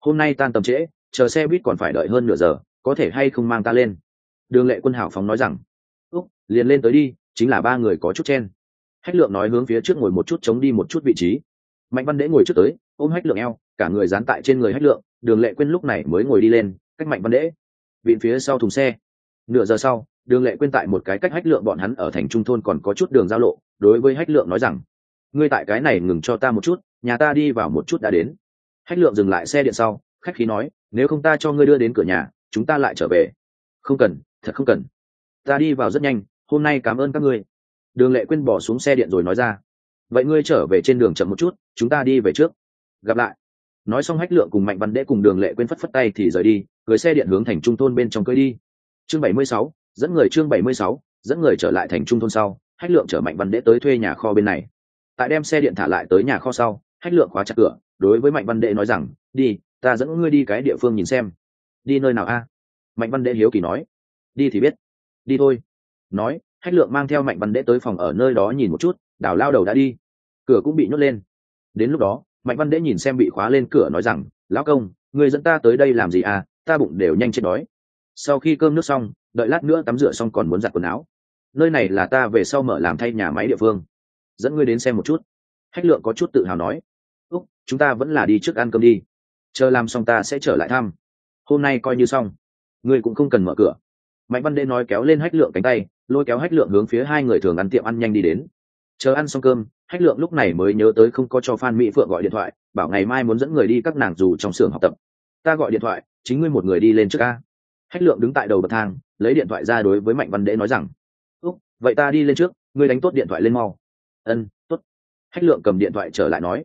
Hôm nay tan tầm trễ, chờ xe buýt còn phải đợi hơn nửa giờ, có thể hay không mang ta lên? Đường lệ quân hảo phóng nói rằng. Úc, liền lên tới đi, chính là ba người có chút chen hách lượng nói hướng phía trước ngồi một chút, chống đi một chút vị trí. Mạnh văn đễ ngồi trước tới, ôm hách lượng eo, cả người dán tại trên người hách lượng, đường lệ quên lúc này mới ngồi đi lên, cách mạnh văn đễ. Vịn phía sau thùng xe. Nửa giờ sau, đường lệ quên tại một cái cách hách lượng bọn hắn ở thành trung thôn còn có chút đường giao lộ, đối với hách lượng nói rằng, ngươi tại cái này ngừng cho ta một chút, nhà ta đi vào một chút đã đến. Hách lượng dừng lại xe điện sau, khách khí nói, nếu không ta cho ngươi đưa đến cửa nhà, chúng ta lại trở về. Không cần, thật không cần. Ta đi vào rất nhanh, hôm nay cảm ơn các ngươi đường lệ quên bỏ xuống xe điện rồi nói ra, vậy ngươi trở về trên đường chậm một chút, chúng ta đi về trước, gặp lại. Nói xong hách lượng cùng mạnh văn đễ cùng đường lệ quên phất phất tay thì rời đi, cưới xe điện hướng thành trung thôn bên trong cưới đi. Chương bảy mươi sáu, dẫn người chương bảy mươi sáu, dẫn người trở lại thành trung thôn sau, hách lượng chở mạnh văn đễ tới thuê nhà kho bên này. Tại đem xe điện thả lại tới nhà kho sau, hách lượng khóa chặt cửa, đối với mạnh văn đệ nói rằng, đi, ta dẫn ngươi đi cái địa phương nhìn xem. Đi nơi nào a? Mạnh văn đệ hiếu kỳ nói. Đi thì biết. Đi thôi. Nói hách lượng mang theo mạnh văn đệ tới phòng ở nơi đó nhìn một chút, đào lao đầu đã đi. Cửa cũng bị nhốt lên. Đến lúc đó, mạnh văn đệ nhìn xem bị khóa lên cửa nói rằng, lão công, người dẫn ta tới đây làm gì à? Ta bụng đều nhanh chết đói. Sau khi cơm nước xong, đợi lát nữa tắm rửa xong còn muốn giặt quần áo. Nơi này là ta về sau mở làm thay nhà máy địa phương. Dẫn ngươi đến xem một chút. Hách lượng có chút tự hào nói. Úc, chúng ta vẫn là đi trước ăn cơm đi. Chờ làm xong ta sẽ trở lại thăm. Hôm nay coi như xong. Ngươi cũng không cần mở cửa mạnh văn đê nói kéo lên hách lượng cánh tay, lôi kéo hách lượng hướng phía hai người thường ăn tiệm ăn nhanh đi đến. Chờ ăn xong cơm, hách lượng lúc này mới nhớ tới không có cho phan mỹ phượng gọi điện thoại, bảo ngày mai muốn dẫn người đi các nàng dù trong xưởng học tập. Ta gọi điện thoại, chính ngươi một người đi lên trước ca hách lượng đứng tại đầu bậc thang, lấy điện thoại ra đối với mạnh văn đễ nói rằng, úc, vậy ta đi lên trước, ngươi đánh tốt điện thoại lên mau. Ân t ố t hách lượng cầm điện thoại trở lại nói.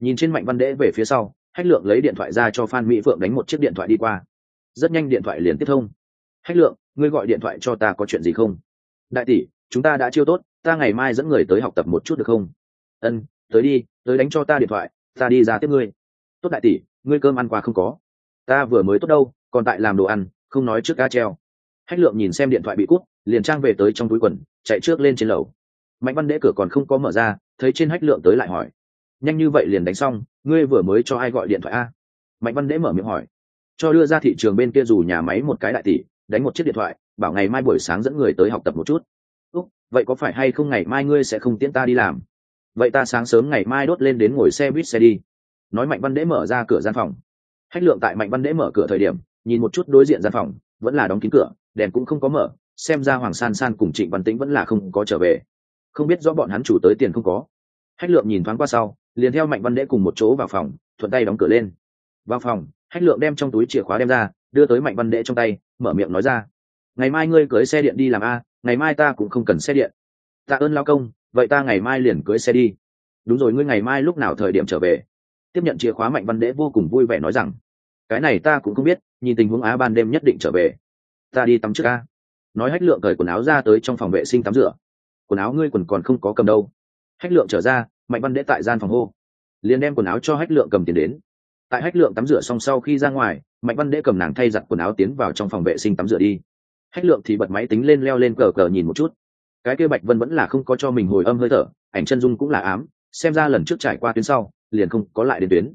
Nhìn trên mạnh văn đễ về phía sau, hách lượng lấy điện thoại ra cho phan mỹ phượng đánh một chiếc điện thoại đi qua. Rất nhanh điện thoại liền tiếp thông. Hách lượng ngươi gọi điện thoại cho ta có chuyện gì không? Đại tỷ, chúng ta đã chiêu tốt, ta ngày mai dẫn người tới học tập một chút được không? Ân, tới đi, tới đánh cho ta điện thoại, ta đi ra tiếp ngươi. Tốt đại tỷ, ngươi cơm ăn qua không có? Ta vừa mới tốt đâu, còn tại làm đồ ăn, không nói trước ca treo. Hách lượng nhìn xem điện thoại bị cút liền trang về tới trong túi quần, chạy trước lên trên lầu. Mạnh văn đễ cửa còn không có mở ra, thấy trên hách lượng tới lại hỏi. Nhanh như vậy liền đánh xong, ngươi vừa mới cho ai gọi điện thoại a? Mạnh văn đễ mở miệng hỏi. Cho đưa ra thị trường bên kia dù nhà máy một cái đại tỷ đánh một chiếc điện thoại, bảo ngày mai buổi sáng dẫn người tới học tập một chút. Úc, vậy có phải hay không ngày mai ngươi sẽ không tiễn ta đi làm? Vậy ta sáng sớm ngày mai đốt lên đến ngồi xe buýt xe đi. Nói mạnh văn đễ mở ra cửa gian phòng. Hách lượng tại mạnh văn đễ mở cửa thời điểm, nhìn một chút đối diện gian phòng, vẫn là đóng kín cửa, đèn cũng không có mở, xem ra hoàng san san cùng trịnh văn tĩnh vẫn là không có trở về. Không biết rõ bọn hắn chủ tới tiền không có. Hách lượng nhìn thoáng qua sau, liền theo mạnh văn đễ cùng một chỗ vào phòng, thuận tay đóng cửa lên. Vào phòng, hách lượng đem trong túi chìa khóa đem ra đưa tới mạnh văn đệ trong tay, mở miệng nói ra. Ngày mai ngươi cưới xe điện đi làm a, ngày mai ta cũng không cần xe điện. Tạ ơn lao công, vậy ta ngày mai liền cưới xe đi. Đúng rồi, ngươi ngày mai lúc nào thời điểm trở về? Tiếp nhận chìa khóa mạnh văn đệ vô cùng vui vẻ nói rằng. Cái này ta cũng không biết, nhìn tình huống á ban đêm nhất định trở về. Ta đi tắm trước a. Nói hách lượng cởi quần áo ra tới trong phòng vệ sinh tắm rửa. Quần áo ngươi quần còn không có cầm đâu. Hách lượng trở ra, mạnh văn đệ tại gian phòng hô. Liền đem quần áo cho hách lượng cầm tiền đến tại hách lượng tắm rửa xong sau khi ra ngoài, mạnh văn đễ cầm nàng thay giặt quần áo tiến vào trong phòng vệ sinh tắm rửa đi. Hách lượng thì bật máy tính lên leo lên cờ cờ nhìn một chút. Cái kia bạch vân vẫn là không có cho mình hồi âm hơi thở, ảnh chân dung cũng là ám, xem ra lần trước trải qua tuyến sau, liền không có lại đến tuyến.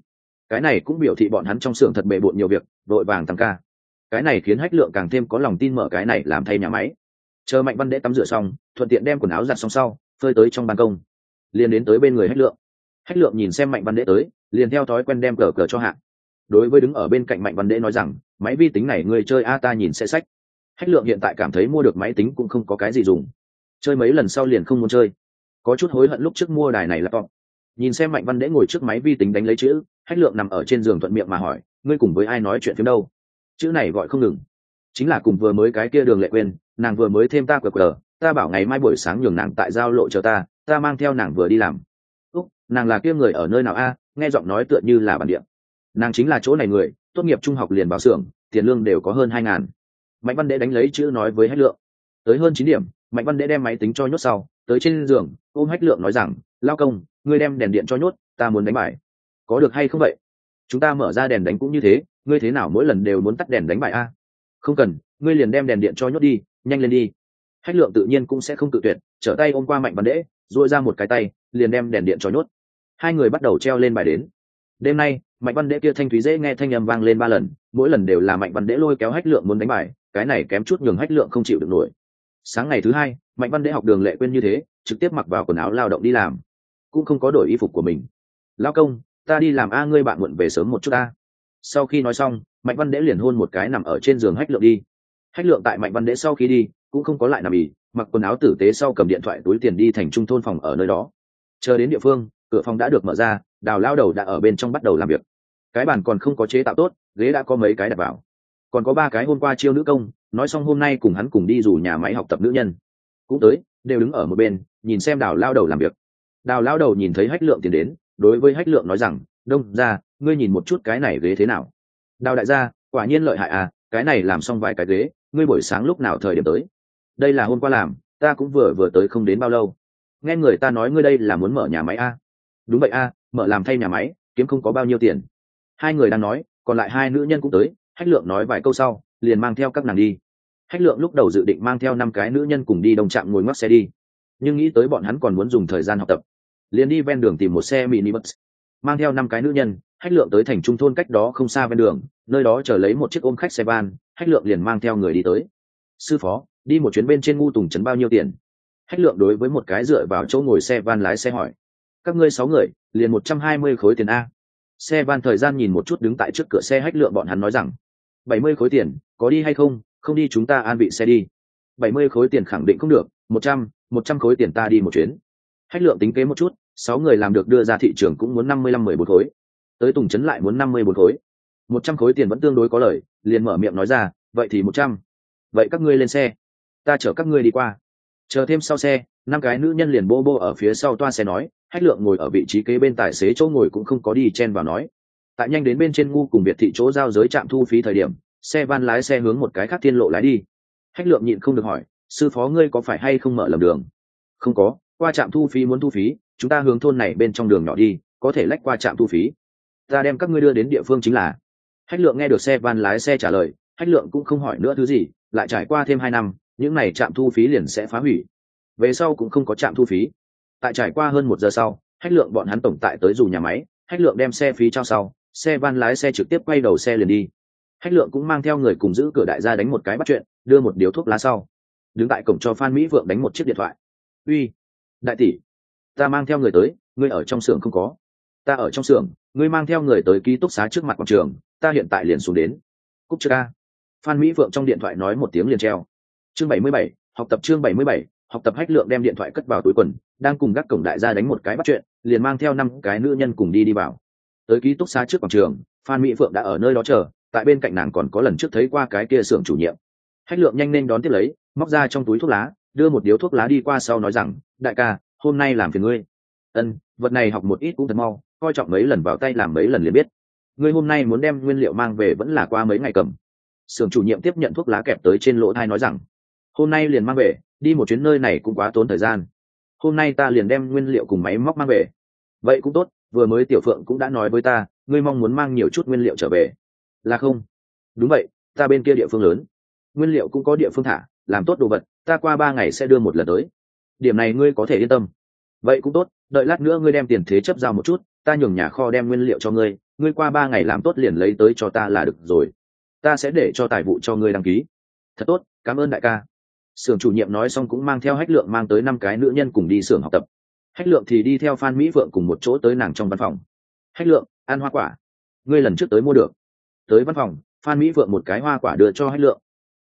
Cái này cũng biểu thị bọn hắn trong xưởng thật bề bộn nhiều việc vội vàng tăng ca. Cái này khiến hách lượng càng thêm có lòng tin mở cái này làm thay nhà máy. Chờ mạnh văn đễ tắm rửa xong, thuận tiện đem quần áo giặt xong sau, phơi tới trong ban công. Liền đến tới bên người hách lượng hách lượng nhìn xem mạnh văn đệ tới, liền theo thói quen đem cờ cờ cho hạng đối với đứng ở bên cạnh mạnh văn đệ nói rằng, máy vi tính này người chơi a, ta nhìn sẽ sách. Hách lượng hiện tại cảm thấy mua được máy tính cũng không có cái gì dùng. Chơi mấy lần sau liền không muốn chơi. Có chút hối hận lúc trước mua đài này là to nhìn xem mạnh văn đễ ngồi trước máy vi tính đánh lấy chữ, hách lượng nằm ở trên giường thuận miệng mà hỏi, ngươi cùng với ai nói chuyện phim đâu? Chữ này gọi không ngừng. Chính là cùng vừa mới cái kia đường lệ quên nàng vừa mới thêm ta cờ cờ, ta bảo ngày mai buổi sáng nhường nàng tại giao lộ chờ ta ta mang theo nàng vừa đi làm úc, nàng là kia người ở nơi nào a? Nghe giọng nói tựa như là bản địa. Nàng chính là chỗ này người, tốt nghiệp trung học liền vào xưởng, tiền lương đều có hơn hai ngàn. Mạnh văn đệ đánh lấy chữ nói với hách lượng. Tới hơn chín điểm, mạnh văn đệ đem máy tính cho nhốt sau, tới trên giường, ôm hách lượng nói rằng, lao công, ngươi đem đèn điện cho nhốt, ta muốn đánh bài. Có được hay không vậy? Chúng ta mở ra đèn đánh cũng như thế, ngươi thế nào mỗi lần đều muốn tắt đèn đánh bài a? Không cần, ngươi liền đem đèn điện cho nhốt đi, nhanh lên đi. Hách lượng tự nhiên cũng sẽ không tự tuyệt, trở tay ôm qua mạnh văn đễ dội ra một cái tay, liền đem đèn điện cho nhốt. Hai người bắt đầu treo lên bài đến. Đêm nay, mạnh văn đễ kia thanh thúy dễ nghe thanh âm vang lên ba lần, mỗi lần đều là mạnh văn đễ lôi kéo hách lượng muốn đánh bài, cái này kém chút nhường hách lượng không chịu được nổi. Sáng ngày thứ hai, mạnh văn đễ học đường lệ quên như thế, trực tiếp mặc vào quần áo lao động đi làm. Cũng không có đổi y phục của mình. Lao công, ta đi làm a, ngươi bạn muộn về sớm một chút ta sau khi nói xong, mạnh văn đễ liền hôn một cái nằm ở trên giường hách lượng đi. Hách lượng tại mạnh văn đễ sau khi đi, cũng không có lại nằm ỉ mặc quần áo tử tế sau cầm điện thoại túi tiền đi thành trung thôn phòng ở nơi đó. Chờ đến địa phương, cửa phòng đã được mở ra, đào lao đầu đã ở bên trong bắt đầu làm việc. Cái bàn còn không có chế tạo tốt, ghế đã có mấy cái đặt vào. Còn có ba cái hôm qua chiêu nữ công, nói xong hôm nay cùng hắn cùng đi dù nhà máy học tập nữ nhân. Cũng tới, đều đứng ở một bên, nhìn xem đào lao đầu làm việc. Đào lao đầu nhìn thấy hách lượng tiền đến, đối với hách lượng nói rằng, đông ra ngươi nhìn một chút cái này ghế thế nào? Đào đại gia, quả nhiên lợi hại à cái này làm xong vài cái ghế, ngươi buổi sáng lúc nào thời điểm tới? Đây là hôm qua làm, ta cũng vừa vừa tới không đến bao lâu. Nghe người ta nói ngươi đây là muốn mở nhà máy a? Đúng vậy a, mở làm thay nhà máy, kiếm không có bao nhiêu tiền. Hai người đang nói, còn lại hai nữ nhân cũng tới, hách lượng nói vài câu sau, liền mang theo các nàng đi. Hách lượng lúc đầu dự định mang theo năm cái nữ nhân cùng đi đồng trạm ngồi ngoắc xe đi. Nhưng nghĩ tới bọn hắn còn muốn dùng thời gian học tập, liền đi ven đường tìm một xe mini bus mang theo năm cái nữ nhân, hách lượng tới thành trung thôn cách đó không xa ven đường, nơi đó chờ lấy một chiếc ôm khách xe van, hách lượng liền mang theo người đi tới. Sư phó đi một chuyến bên trên ngu tùng trấn bao nhiêu tiền? Hách lượng đối với một cái dựa vào chỗ ngồi xe van lái xe hỏi. Các ngươi sáu người, liền một trăm hai mươi khối tiền a. Xe van thời gian nhìn một chút đứng tại trước cửa xe hách lượng bọn hắn nói rằng, bảy mươi khối tiền, có đi hay không? Không đi chúng ta an vị xe đi. Bảy mươi khối tiền khẳng định không được, một trăm một trăm khối tiền ta đi một chuyến. Hách lượng tính kế một chút, sáu người làm được đưa ra thị trường cũng muốn năm mươi lăm mười bốn khối. Tới tùng trấn lại muốn năm mươi bốn khối. Một trăm khối tiền vẫn tương đối có lời, liền mở miệng nói ra, vậy thì một trăm. Vậy các ngươi lên xe ta chở các ngươi đi qua. Chờ thêm sau xe, năm cái nữ nhân liền bô bô ở phía sau toa xe nói, hách lượng ngồi ở vị trí kế bên tài xế chỗ ngồi cũng không có đi chen vào nói. Tại nhanh đến bên trên ngu cùng biệt thị chỗ giao giới trạm thu phí thời điểm, xe van lái xe hướng một cái khác thiên lộ lái đi. Hách lượng nhịn không được hỏi, sư phó ngươi có phải hay không mở lầm đường? Không có, qua trạm thu phí muốn thu phí, chúng ta hướng thôn này bên trong đường nhỏ đi, có thể lách qua trạm thu phí. Ta đem các ngươi đưa đến địa phương chính là. Hách lượng nghe được xe van lái xe trả lời, hách lượng cũng không hỏi nữa thứ gì, lại trải qua thêm hai năm những này trạm thu phí liền sẽ phá hủy. Về sau cũng không có trạm thu phí. Tại trải qua hơn một giờ sau hách lượng bọn hắn tổng tại tới dù nhà máy hách lượng đem xe phí trao sau, xe van lái xe trực tiếp quay đầu xe liền đi. Hách lượng cũng mang theo người cùng giữ cửa đại gia đánh một cái bắt chuyện, đưa một điếu thuốc lá sau. Đứng tại cổng cho phan mỹ vượng đánh một chiếc điện thoại. Uy, đại tỷ, ta mang theo người tới, ngươi ở trong xưởng không có. Ta ở trong xưởng, ngươi mang theo người tới ký túc xá trước mặt quảng trường, ta hiện tại liền xuống đến. Cúc chưa ca phan mỹ vượng trong điện thoại nói một tiếng liền treo chương bảy mươi bảy, học tập chương bảy mươi bảy, học tập hách lượng đem điện thoại cất vào túi quần, đang cùng các cổng đại gia đánh một cái bắt chuyện, liền mang theo năm cái nữ nhân cùng đi đi vào. Tới ký túc xá trước quảng trường, phan mỹ phượng đã ở nơi đó chờ, tại bên cạnh nàng còn có lần trước thấy qua cái kia xưởng chủ nhiệm. Hách lượng nhanh nên đón tiếp lấy, móc ra trong túi thuốc lá, đưa một điếu thuốc lá đi qua sau nói rằng, đại ca, hôm nay làm phiền ngươi. Ân, vật này học một ít cũng thật mau, coi trọng mấy lần vào tay làm mấy lần liền biết. Ngươi hôm nay muốn đem nguyên liệu mang về vẫn là qua mấy ngày cầm. Xưởng chủ nhiệm tiếp nhận thuốc lá kẹp tới trên lỗ thai nói rằng hôm nay liền mang về, đi một chuyến nơi này cũng quá tốn thời gian. Hôm nay ta liền đem nguyên liệu cùng máy móc mang về. Vậy cũng tốt, vừa mới tiểu phượng cũng đã nói với ta, ngươi mong muốn mang nhiều chút nguyên liệu trở về. Là không? Đúng vậy, ta bên kia địa phương lớn. Nguyên liệu cũng có địa phương thả, làm tốt đồ vật, ta qua ba ngày sẽ đưa một lần tới. Điểm này ngươi có thể yên tâm. Vậy cũng tốt, đợi lát nữa ngươi đem tiền thế chấp giao một chút, ta nhường nhà kho đem nguyên liệu cho ngươi ngươi qua ba ngày làm tốt liền lấy tới cho ta là được rồi. Ta sẽ để cho tài vụ cho ngươi đăng ký. Thật tốt, cảm ơn đại ca xưởng chủ nhiệm nói xong cũng mang theo hách lượng mang tới năm cái nữ nhân cùng đi xưởng học tập. Hách lượng thì đi theo phan mỹ vượng cùng một chỗ tới nàng trong văn phòng. Hách lượng, ăn hoa quả. Ngươi lần trước tới mua được. Tới văn phòng, phan mỹ vượng một cái hoa quả đưa cho hách lượng.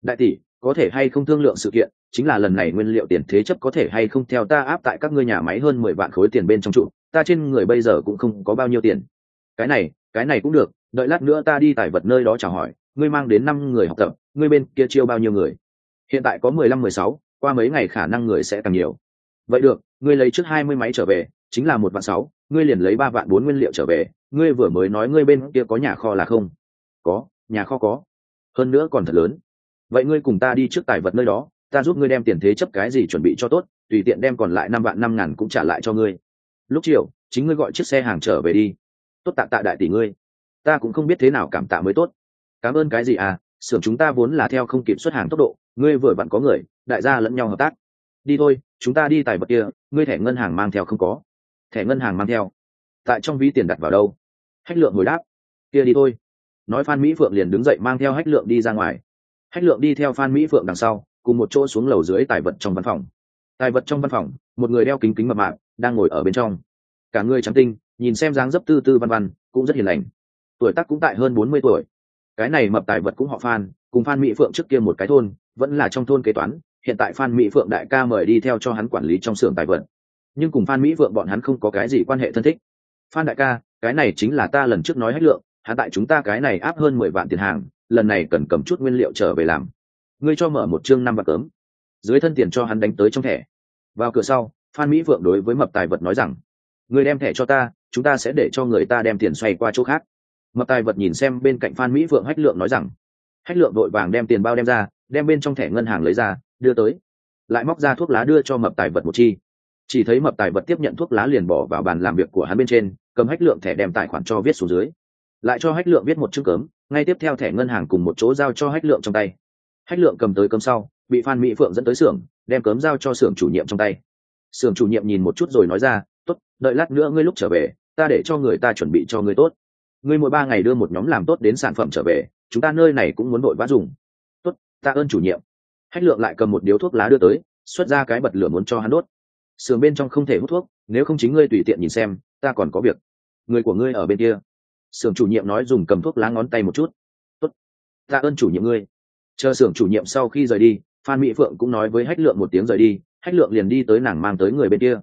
Đại tỷ, có thể hay không thương lượng sự kiện? Chính là lần này nguyên liệu tiền thế chấp có thể hay không theo ta áp tại các ngươi nhà máy hơn mười vạn khối tiền bên trong trụ. Ta trên người bây giờ cũng không có bao nhiêu tiền. Cái này cái này cũng được. Đợi lát nữa ta đi tải vật nơi đó chào hỏi. Ngươi mang đến năm người học tập. Ngươi bên kia chiêu bao nhiêu người? Hiện tại có mười lăm, mười sáu, qua mấy ngày khả năng người sẽ càng nhiều. Vậy được, ngươi lấy trước hai mươi máy trở về, chính là một vạn sáu, ngươi liền lấy ba vạn bốn nguyên liệu trở về, ngươi vừa mới nói ngươi bên kia có nhà kho là không? Có, nhà kho có. Hơn nữa còn thật lớn. Vậy ngươi cùng ta đi trước tài vật nơi đó, ta giúp ngươi đem tiền thế chấp cái gì chuẩn bị cho tốt, tùy tiện đem còn lại năm vạn năm ngàn cũng trả lại cho ngươi. Lúc chiều, chính ngươi gọi chiếc xe hàng trở về đi. Tốt tạ tạ đại tỷ ngươi. Ta cũng không biết thế nào cảm tạ mới tốt. Cảm ơn cái gì à? Xưởng chúng ta vốn là theo không kịp xuất hàng tốc độ, ngươi vừa vặn có người, đại gia lẫn nhau hợp tác. Đi thôi, chúng ta đi tài vật kia, ngươi thẻ ngân hàng mang theo không có. Thẻ ngân hàng mang theo. Tại trong ví tiền đặt vào đâu? Hách lượng hồi đáp. Kia đi thôi. Nói phan mỹ phượng liền đứng dậy mang theo hách lượng đi ra ngoài. Hách lượng đi theo phan mỹ phượng đằng sau, cùng một chỗ xuống lầu dưới tài vật trong văn phòng. Tài vật trong văn phòng, một người đeo kính kính mập mạp, đang ngồi ở bên trong. Cả người trắng tinh, nhìn xem dáng dấp tư tư văn văn, cũng rất hiền lành. Tuổi tác cũng tại hơn bốn mươi tuổi cái này mập tài vật cũng họ phan, cùng phan mỹ phượng trước kia một cái thôn, vẫn là trong thôn kế toán, hiện tại phan mỹ phượng đại ca mời đi theo cho hắn quản lý trong xưởng tài vật. Nhưng cùng phan mỹ phượng bọn hắn không có cái gì quan hệ thân thích. Phan đại ca, cái này chính là ta lần trước nói hết lượng, hắn tại chúng ta cái này áp hơn mười vạn tiền hàng, lần này cần cầm chút nguyên liệu trở về làm. Ngươi cho mở một chương năm bạc cấm. Dưới thân tiền cho hắn đánh tới trong thẻ. Vào cửa sau, phan mỹ phượng đối với mập tài vật nói rằng, ngươi đem thẻ cho ta, chúng ta sẽ để cho người ta đem tiền xoay qua chỗ khác mập tài vật nhìn xem bên cạnh phan mỹ phượng hách lượng nói rằng, hách lượng đội vàng đem tiền bao đem ra, đem bên trong thẻ ngân hàng lấy ra, đưa tới. Lại móc ra thuốc lá đưa cho mập tài vật một chi. Chỉ thấy mập tài vật tiếp nhận thuốc lá liền bỏ vào bàn làm việc của hắn bên trên, cầm hách lượng thẻ đem tài khoản cho viết xuống dưới. Lại cho hách lượng viết một chữ cấm, ngay tiếp theo thẻ ngân hàng cùng một chỗ giao cho hách lượng trong tay. Hách lượng cầm tới cấm sau, bị phan mỹ phượng dẫn tới xưởng, đem cấm giao cho xưởng chủ nhiệm trong tay. Xưởng chủ nhiệm nhìn một chút rồi nói ra, tốt, đợi lát nữa ngươi lúc trở về, ta để cho người ta chuẩn bị cho ngươi tốt ngươi mỗi ba ngày đưa một nhóm làm tốt đến sản phẩm trở về, chúng ta nơi này cũng muốn đội vã dùng. Tốt, ta ơn chủ nhiệm. Hách lượng lại cầm một điếu thuốc lá đưa tới, xuất ra cái bật lửa muốn cho hắn đốt. Sườn bên trong không thể hút thuốc, nếu không chính ngươi tùy tiện nhìn xem, ta còn có việc. Người của ngươi ở bên kia. Sưởng chủ nhiệm nói dùng cầm thuốc lá ngón tay một chút. Tốt, ta ơn chủ nhiệm ngươi. Chờ sưởng chủ nhiệm sau khi rời đi, phan mỹ phượng cũng nói với hách lượng một tiếng rời đi, hách lượng liền đi tới nàng mang tới người bên kia.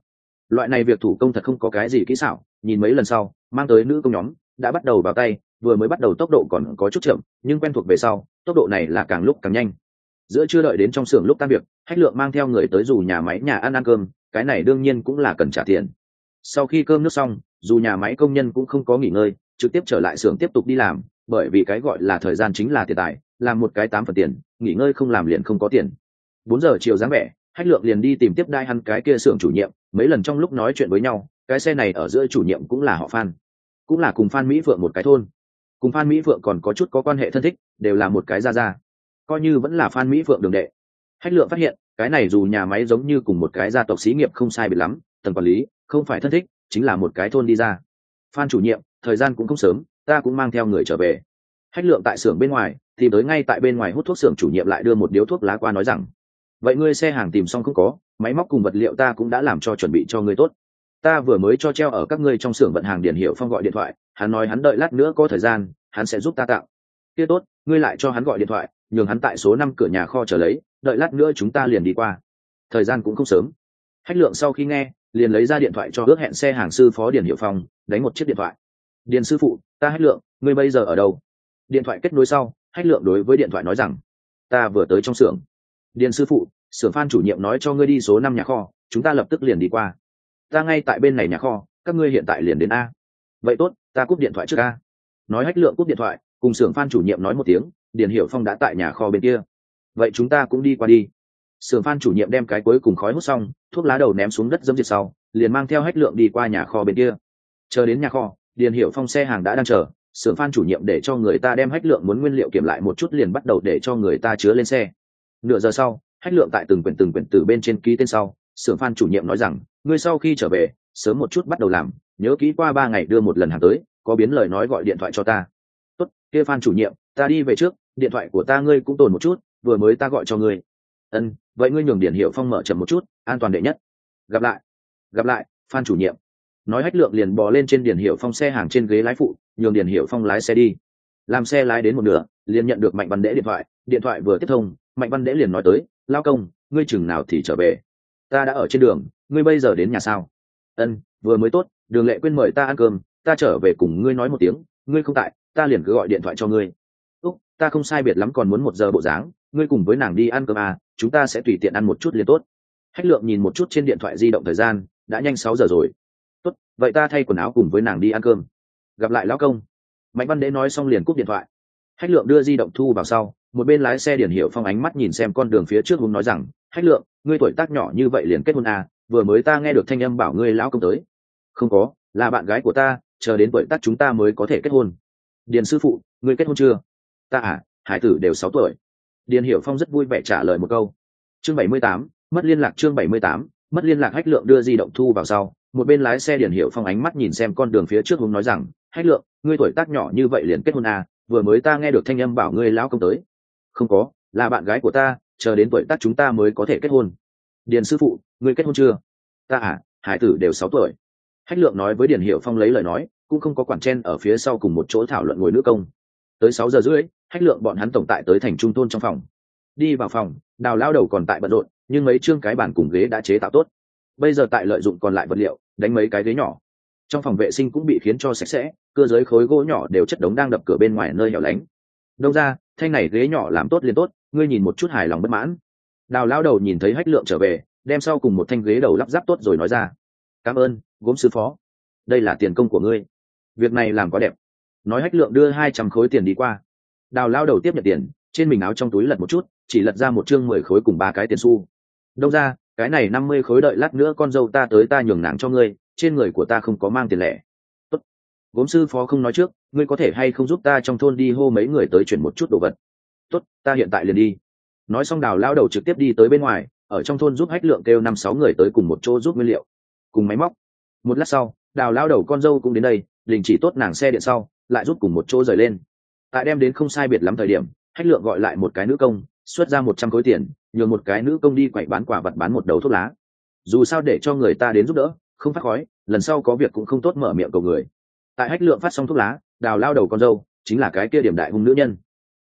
Loại này việc thủ công thật không có cái gì kỹ xảo, nhìn mấy lần sau, mang tới nữ công nhóm đã bắt đầu vào tay, vừa mới bắt đầu tốc độ còn có chút chậm, nhưng quen thuộc về sau, tốc độ này là càng lúc càng nhanh. Giữa chưa đợi đến trong xưởng lúc tan việc hách lượng mang theo người tới dù nhà máy nhà ăn ăn cơm, cái này đương nhiên cũng là cần trả tiền. Sau khi cơm nước xong, dù nhà máy công nhân cũng không có nghỉ ngơi, trực tiếp trở lại xưởng tiếp tục đi làm, bởi vì cái gọi là thời gian chính là tiền tài, làm một cái tám phần tiền, nghỉ ngơi không làm liền không có tiền. Bốn giờ chiều dáng vẻ hách lượng liền đi tìm tiếp đai hắn cái kia xưởng chủ nhiệm, mấy lần trong lúc nói chuyện với nhau, cái xe này ở giữa chủ nhiệm cũng là họ phan cũng là cùng phan mỹ phượng một cái thôn. Cùng phan mỹ phượng còn có chút có quan hệ thân thích, đều là một cái ra ra coi như vẫn là phan mỹ phượng đường đệ. Hách lượng phát hiện, cái này dù nhà máy giống như cùng một cái gia tộc xí nghiệp không sai biệt lắm, tầng quản lý, không phải thân thích, chính là một cái thôn đi ra. Phan chủ nhiệm, thời gian cũng không sớm, ta cũng mang theo người trở về. Hách lượng tại xưởng bên ngoài, thì tới ngay tại bên ngoài hút thuốc xưởng chủ nhiệm lại đưa một điếu thuốc lá qua nói rằng, vậy ngươi xe hàng tìm xong không có, máy móc cùng vật liệu ta cũng đã làm cho chuẩn bị cho ngươi tốt ta vừa mới cho treo ở các ngươi trong xưởng vận hàng điển hiệu phong gọi điện thoại, hắn nói hắn đợi lát nữa có thời gian, hắn sẽ giúp ta tạo. Kia tốt, ngươi lại cho hắn gọi điện thoại, nhường hắn tại số năm cửa nhà kho trở lấy, đợi lát nữa chúng ta liền đi qua. Thời gian cũng không sớm. Hách lượng sau khi nghe, liền lấy ra điện thoại cho ước hẹn xe hàng sư phó điền hiệu phong, đánh một chiếc điện thoại. Điền sư phụ, ta hách lượng, ngươi bây giờ ở đâu? Điện thoại kết nối sau, hách lượng đối với điện thoại nói rằng, ta vừa tới trong xưởng. Điền sư phụ, xưởng phan chủ nhiệm nói cho ngươi đi số năm nhà kho, chúng ta lập tức liền đi qua ta ngay tại bên này nhà kho, các ngươi hiện tại liền đến a. Vậy tốt, ta cúp điện thoại trước a. Nói hách lượng cúp điện thoại, cùng xưởng phan chủ nhiệm nói một tiếng, điền hiểu phong đã tại nhà kho bên kia. Vậy chúng ta cũng đi qua đi. Xưởng phan chủ nhiệm đem cái cuối cùng khói hút xong, thuốc lá đầu ném xuống đất dâm diệt sau, liền mang theo hách lượng đi qua nhà kho bên kia. Chờ đến nhà kho, điền hiểu phong xe hàng đã đang chờ, xưởng phan chủ nhiệm để cho người ta đem hách lượng muốn nguyên liệu kiểm lại một chút liền bắt đầu để cho người ta chứa lên xe. Nửa giờ sau, hách lượng tại từng quyển từng quyển từ bên trên ký tên sau sưởng phan chủ nhiệm nói rằng, ngươi sau khi trở về, sớm một chút bắt đầu làm, nhớ kỹ qua ba ngày đưa một lần hàng tới, có biến lời nói gọi điện thoại cho ta. Tốt, kia phan chủ nhiệm, ta đi về trước, điện thoại của ta ngươi cũng tồn một chút, vừa mới ta gọi cho ngươi. Ân, vậy ngươi nhường điển hiệu phong mở chậm một chút, an toàn đệ nhất. Gặp lại. Gặp lại, phan chủ nhiệm. Nói hách lượng liền bò lên trên điển hiệu phong xe hàng trên ghế lái phụ, nhường điển hiệu phong lái xe đi. Làm xe lái đến một nửa, liền nhận được mạnh văn đễ điện thoại điện thoại vừa tiếp thông, mạnh văn đễ liền nói tới, lao công, ngươi chừng nào thì trở về? Ta đã ở trên đường, ngươi bây giờ đến nhà sao? Ân, vừa mới tốt, đường lệ quên mời ta ăn cơm, ta trở về cùng ngươi nói một tiếng, ngươi không tại, ta liền cứ gọi điện thoại cho ngươi. Úc, ta không sai biệt lắm còn muốn một giờ bộ dáng, ngươi cùng với nàng đi ăn cơm à chúng ta sẽ tùy tiện ăn một chút liền tốt. Hách lượng nhìn một chút trên điện thoại di động thời gian, đã nhanh sáu giờ rồi. Tốt, vậy ta thay quần áo cùng với nàng đi ăn cơm. Gặp lại lão công. Mạnh văn đế nói xong liền cúp điện thoại. Hách lượng đưa di động thu vào sau một bên lái xe điển hiệu phong ánh mắt nhìn xem con đường phía trước hùng nói rằng, hách lượng, ngươi tuổi tác nhỏ như vậy liền kết hôn à vừa mới ta nghe được thanh âm bảo ngươi lão công tới. Không có, là bạn gái của ta, chờ đến tuổi tác chúng ta mới có thể kết hôn. Điền sư phụ, ngươi kết hôn chưa? Ta à hải tử đều sáu tuổi. Điền hiểu phong rất vui vẻ trả lời một câu. Chương bảy mươi tám, mất liên lạc chương bảy mươi tám, mất liên lạc hách lượng đưa di động thu vào sau, một bên lái xe điền hiểu phong ánh mắt nhìn xem con đường phía trước hùng nói rằng, hách lượng, ngươi tuổi tác nhỏ như vậy liền kết hôn à vừa mới ta nghe được thanh âm bảo ngươi lão công tới không có, là bạn gái của ta, chờ đến tuổi tác chúng ta mới có thể kết hôn. Điền sư phụ, ngươi kết hôn chưa? Ta à hải tử đều sáu tuổi. Hách lượng nói với điền hiểu phong lấy lời nói, cũng không có quản chen ở phía sau cùng một chỗ thảo luận ngồi nữ công. Tới sáu giờ rưỡi, hách lượng bọn hắn tổng tại tới thành trung thôn trong phòng. Đi vào phòng, đào lao đầu còn tại bận rộn, nhưng mấy chương cái bàn cùng ghế đã chế tạo tốt. Bây giờ tại lợi dụng còn lại vật liệu, đánh mấy cái ghế nhỏ. Trong phòng vệ sinh cũng bị khiến cho sạch sẽ, cơ giới khối gỗ nhỏ đều chất đống đang đập cửa bên ngoài nơi hẻo lánh. Đông ra thanh này ghế nhỏ làm tốt liền tốt, ngươi nhìn một chút hài lòng bất mãn. Đào lao đầu nhìn thấy hách lượng trở về, đem sau cùng một thanh ghế đầu lắp ráp tốt rồi nói ra. Cảm ơn, gốm sứ phó. Đây là tiền công của ngươi. Việc này làm quá đẹp. Nói hách lượng đưa hai trăm khối tiền đi qua. Đào lao đầu tiếp nhận tiền, trên mình áo trong túi lật một chút, chỉ lật ra một chương mười khối cùng ba cái tiền xu. Đâu ra, cái này năm mươi khối đợi lát nữa con dâu ta tới ta nhường nàng cho ngươi, trên người của ta không có mang tiền lẻ gốm sư phó không nói trước, ngươi có thể hay không giúp ta trong thôn đi hô mấy người tới chuyển một chút đồ vật? Tốt, ta hiện tại liền đi. Nói xong đào lao đầu trực tiếp đi tới bên ngoài, ở trong thôn giúp hách lượng kêu năm sáu người tới cùng một chỗ giúp nguyên liệu. Cùng máy móc. Một lát sau, đào lao đầu con dâu cũng đến đây, đình chỉ tốt nàng xe điện sau, lại rút cùng một chỗ rời lên. Tại đem đến không sai biệt lắm thời điểm, hách lượng gọi lại một cái nữ công, xuất ra một trăm khối tiền, nhường một cái nữ công đi quậy bán quả vật bán một đầu thuốc lá. Dù sao để cho người ta đến giúp đỡ, không phát khói, lần sau có việc cũng không tốt mở miệng cầu người tại hách lượng phát xong thuốc lá, đào lao đầu con dâu, chính là cái kia điểm đại hung nữ nhân.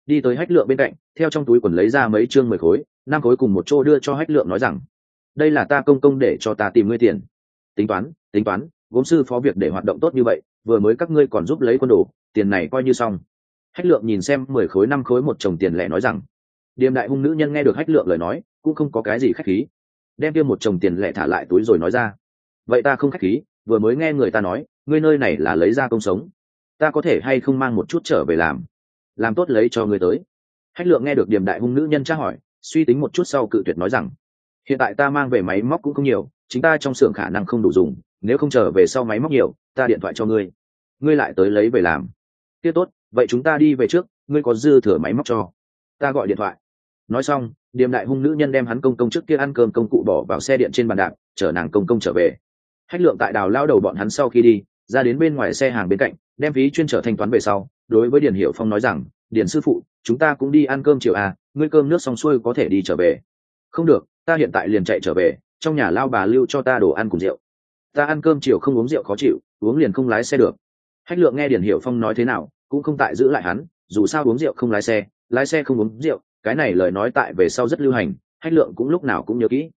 Đi tới hách lượng bên cạnh, theo trong túi quần lấy ra mấy chương mười khối, năm khối cùng một chỗ đưa cho hách lượng nói rằng, đây là ta công công để cho ta tìm ngươi tiền. Tính toán tính toán, gốm sư phó việc để hoạt động tốt như vậy, vừa mới các ngươi còn giúp lấy quân đồ, tiền này coi như xong. Hách lượng nhìn xem mười khối, năm khối một chồng tiền lẻ nói rằng, điềm đại hung nữ nhân nghe được hách lượng lời nói, cũng không có cái gì khách khí. Đem kia một chồng tiền lẻ thả lại túi rồi nói ra, vậy ta không khách khí vừa mới nghe người ta nói, ngươi nơi này là lấy ra công sống. Ta có thể hay không mang một chút trở về làm? Làm tốt lấy cho ngươi tới. Hách lượng nghe được điềm đại hung nữ nhân tra hỏi, suy tính một chút sau cự tuyệt nói rằng, hiện tại ta mang về máy móc cũng không nhiều, chính ta trong xưởng khả năng không đủ dùng, nếu không trở về sau máy móc nhiều, ta điện thoại cho ngươi. Ngươi lại tới lấy về làm. Tiết tốt, vậy chúng ta đi về trước, ngươi có dư thừa máy móc cho. Ta gọi điện thoại. Nói xong, điềm đại hung nữ nhân đem hắn công công trước kia ăn cơm công cụ bỏ vào xe điện trên bàn đạp, chở nàng công công trở về hách lượng tại đào lao đầu bọn hắn sau khi đi, ra đến bên ngoài xe hàng bên cạnh, đem phí chuyên trở thanh toán về sau, đối với điền hiệu phong nói rằng, điền sư phụ, chúng ta cũng đi ăn cơm chiều à ngươi cơm nước xong xuôi có thể đi trở về. Không được, ta hiện tại liền chạy trở về, trong nhà lao bà lưu cho ta đồ ăn cùng rượu. Ta ăn cơm chiều không uống rượu khó chịu, uống liền không lái xe được. Hách lượng nghe điền hiệu phong nói thế nào, cũng không tại giữ lại hắn, dù sao uống rượu không lái xe lái xe không uống rượu, cái này lời nói tại về sau rất lưu hành hách lượng cũng lúc nào cũng nhớ kỹ.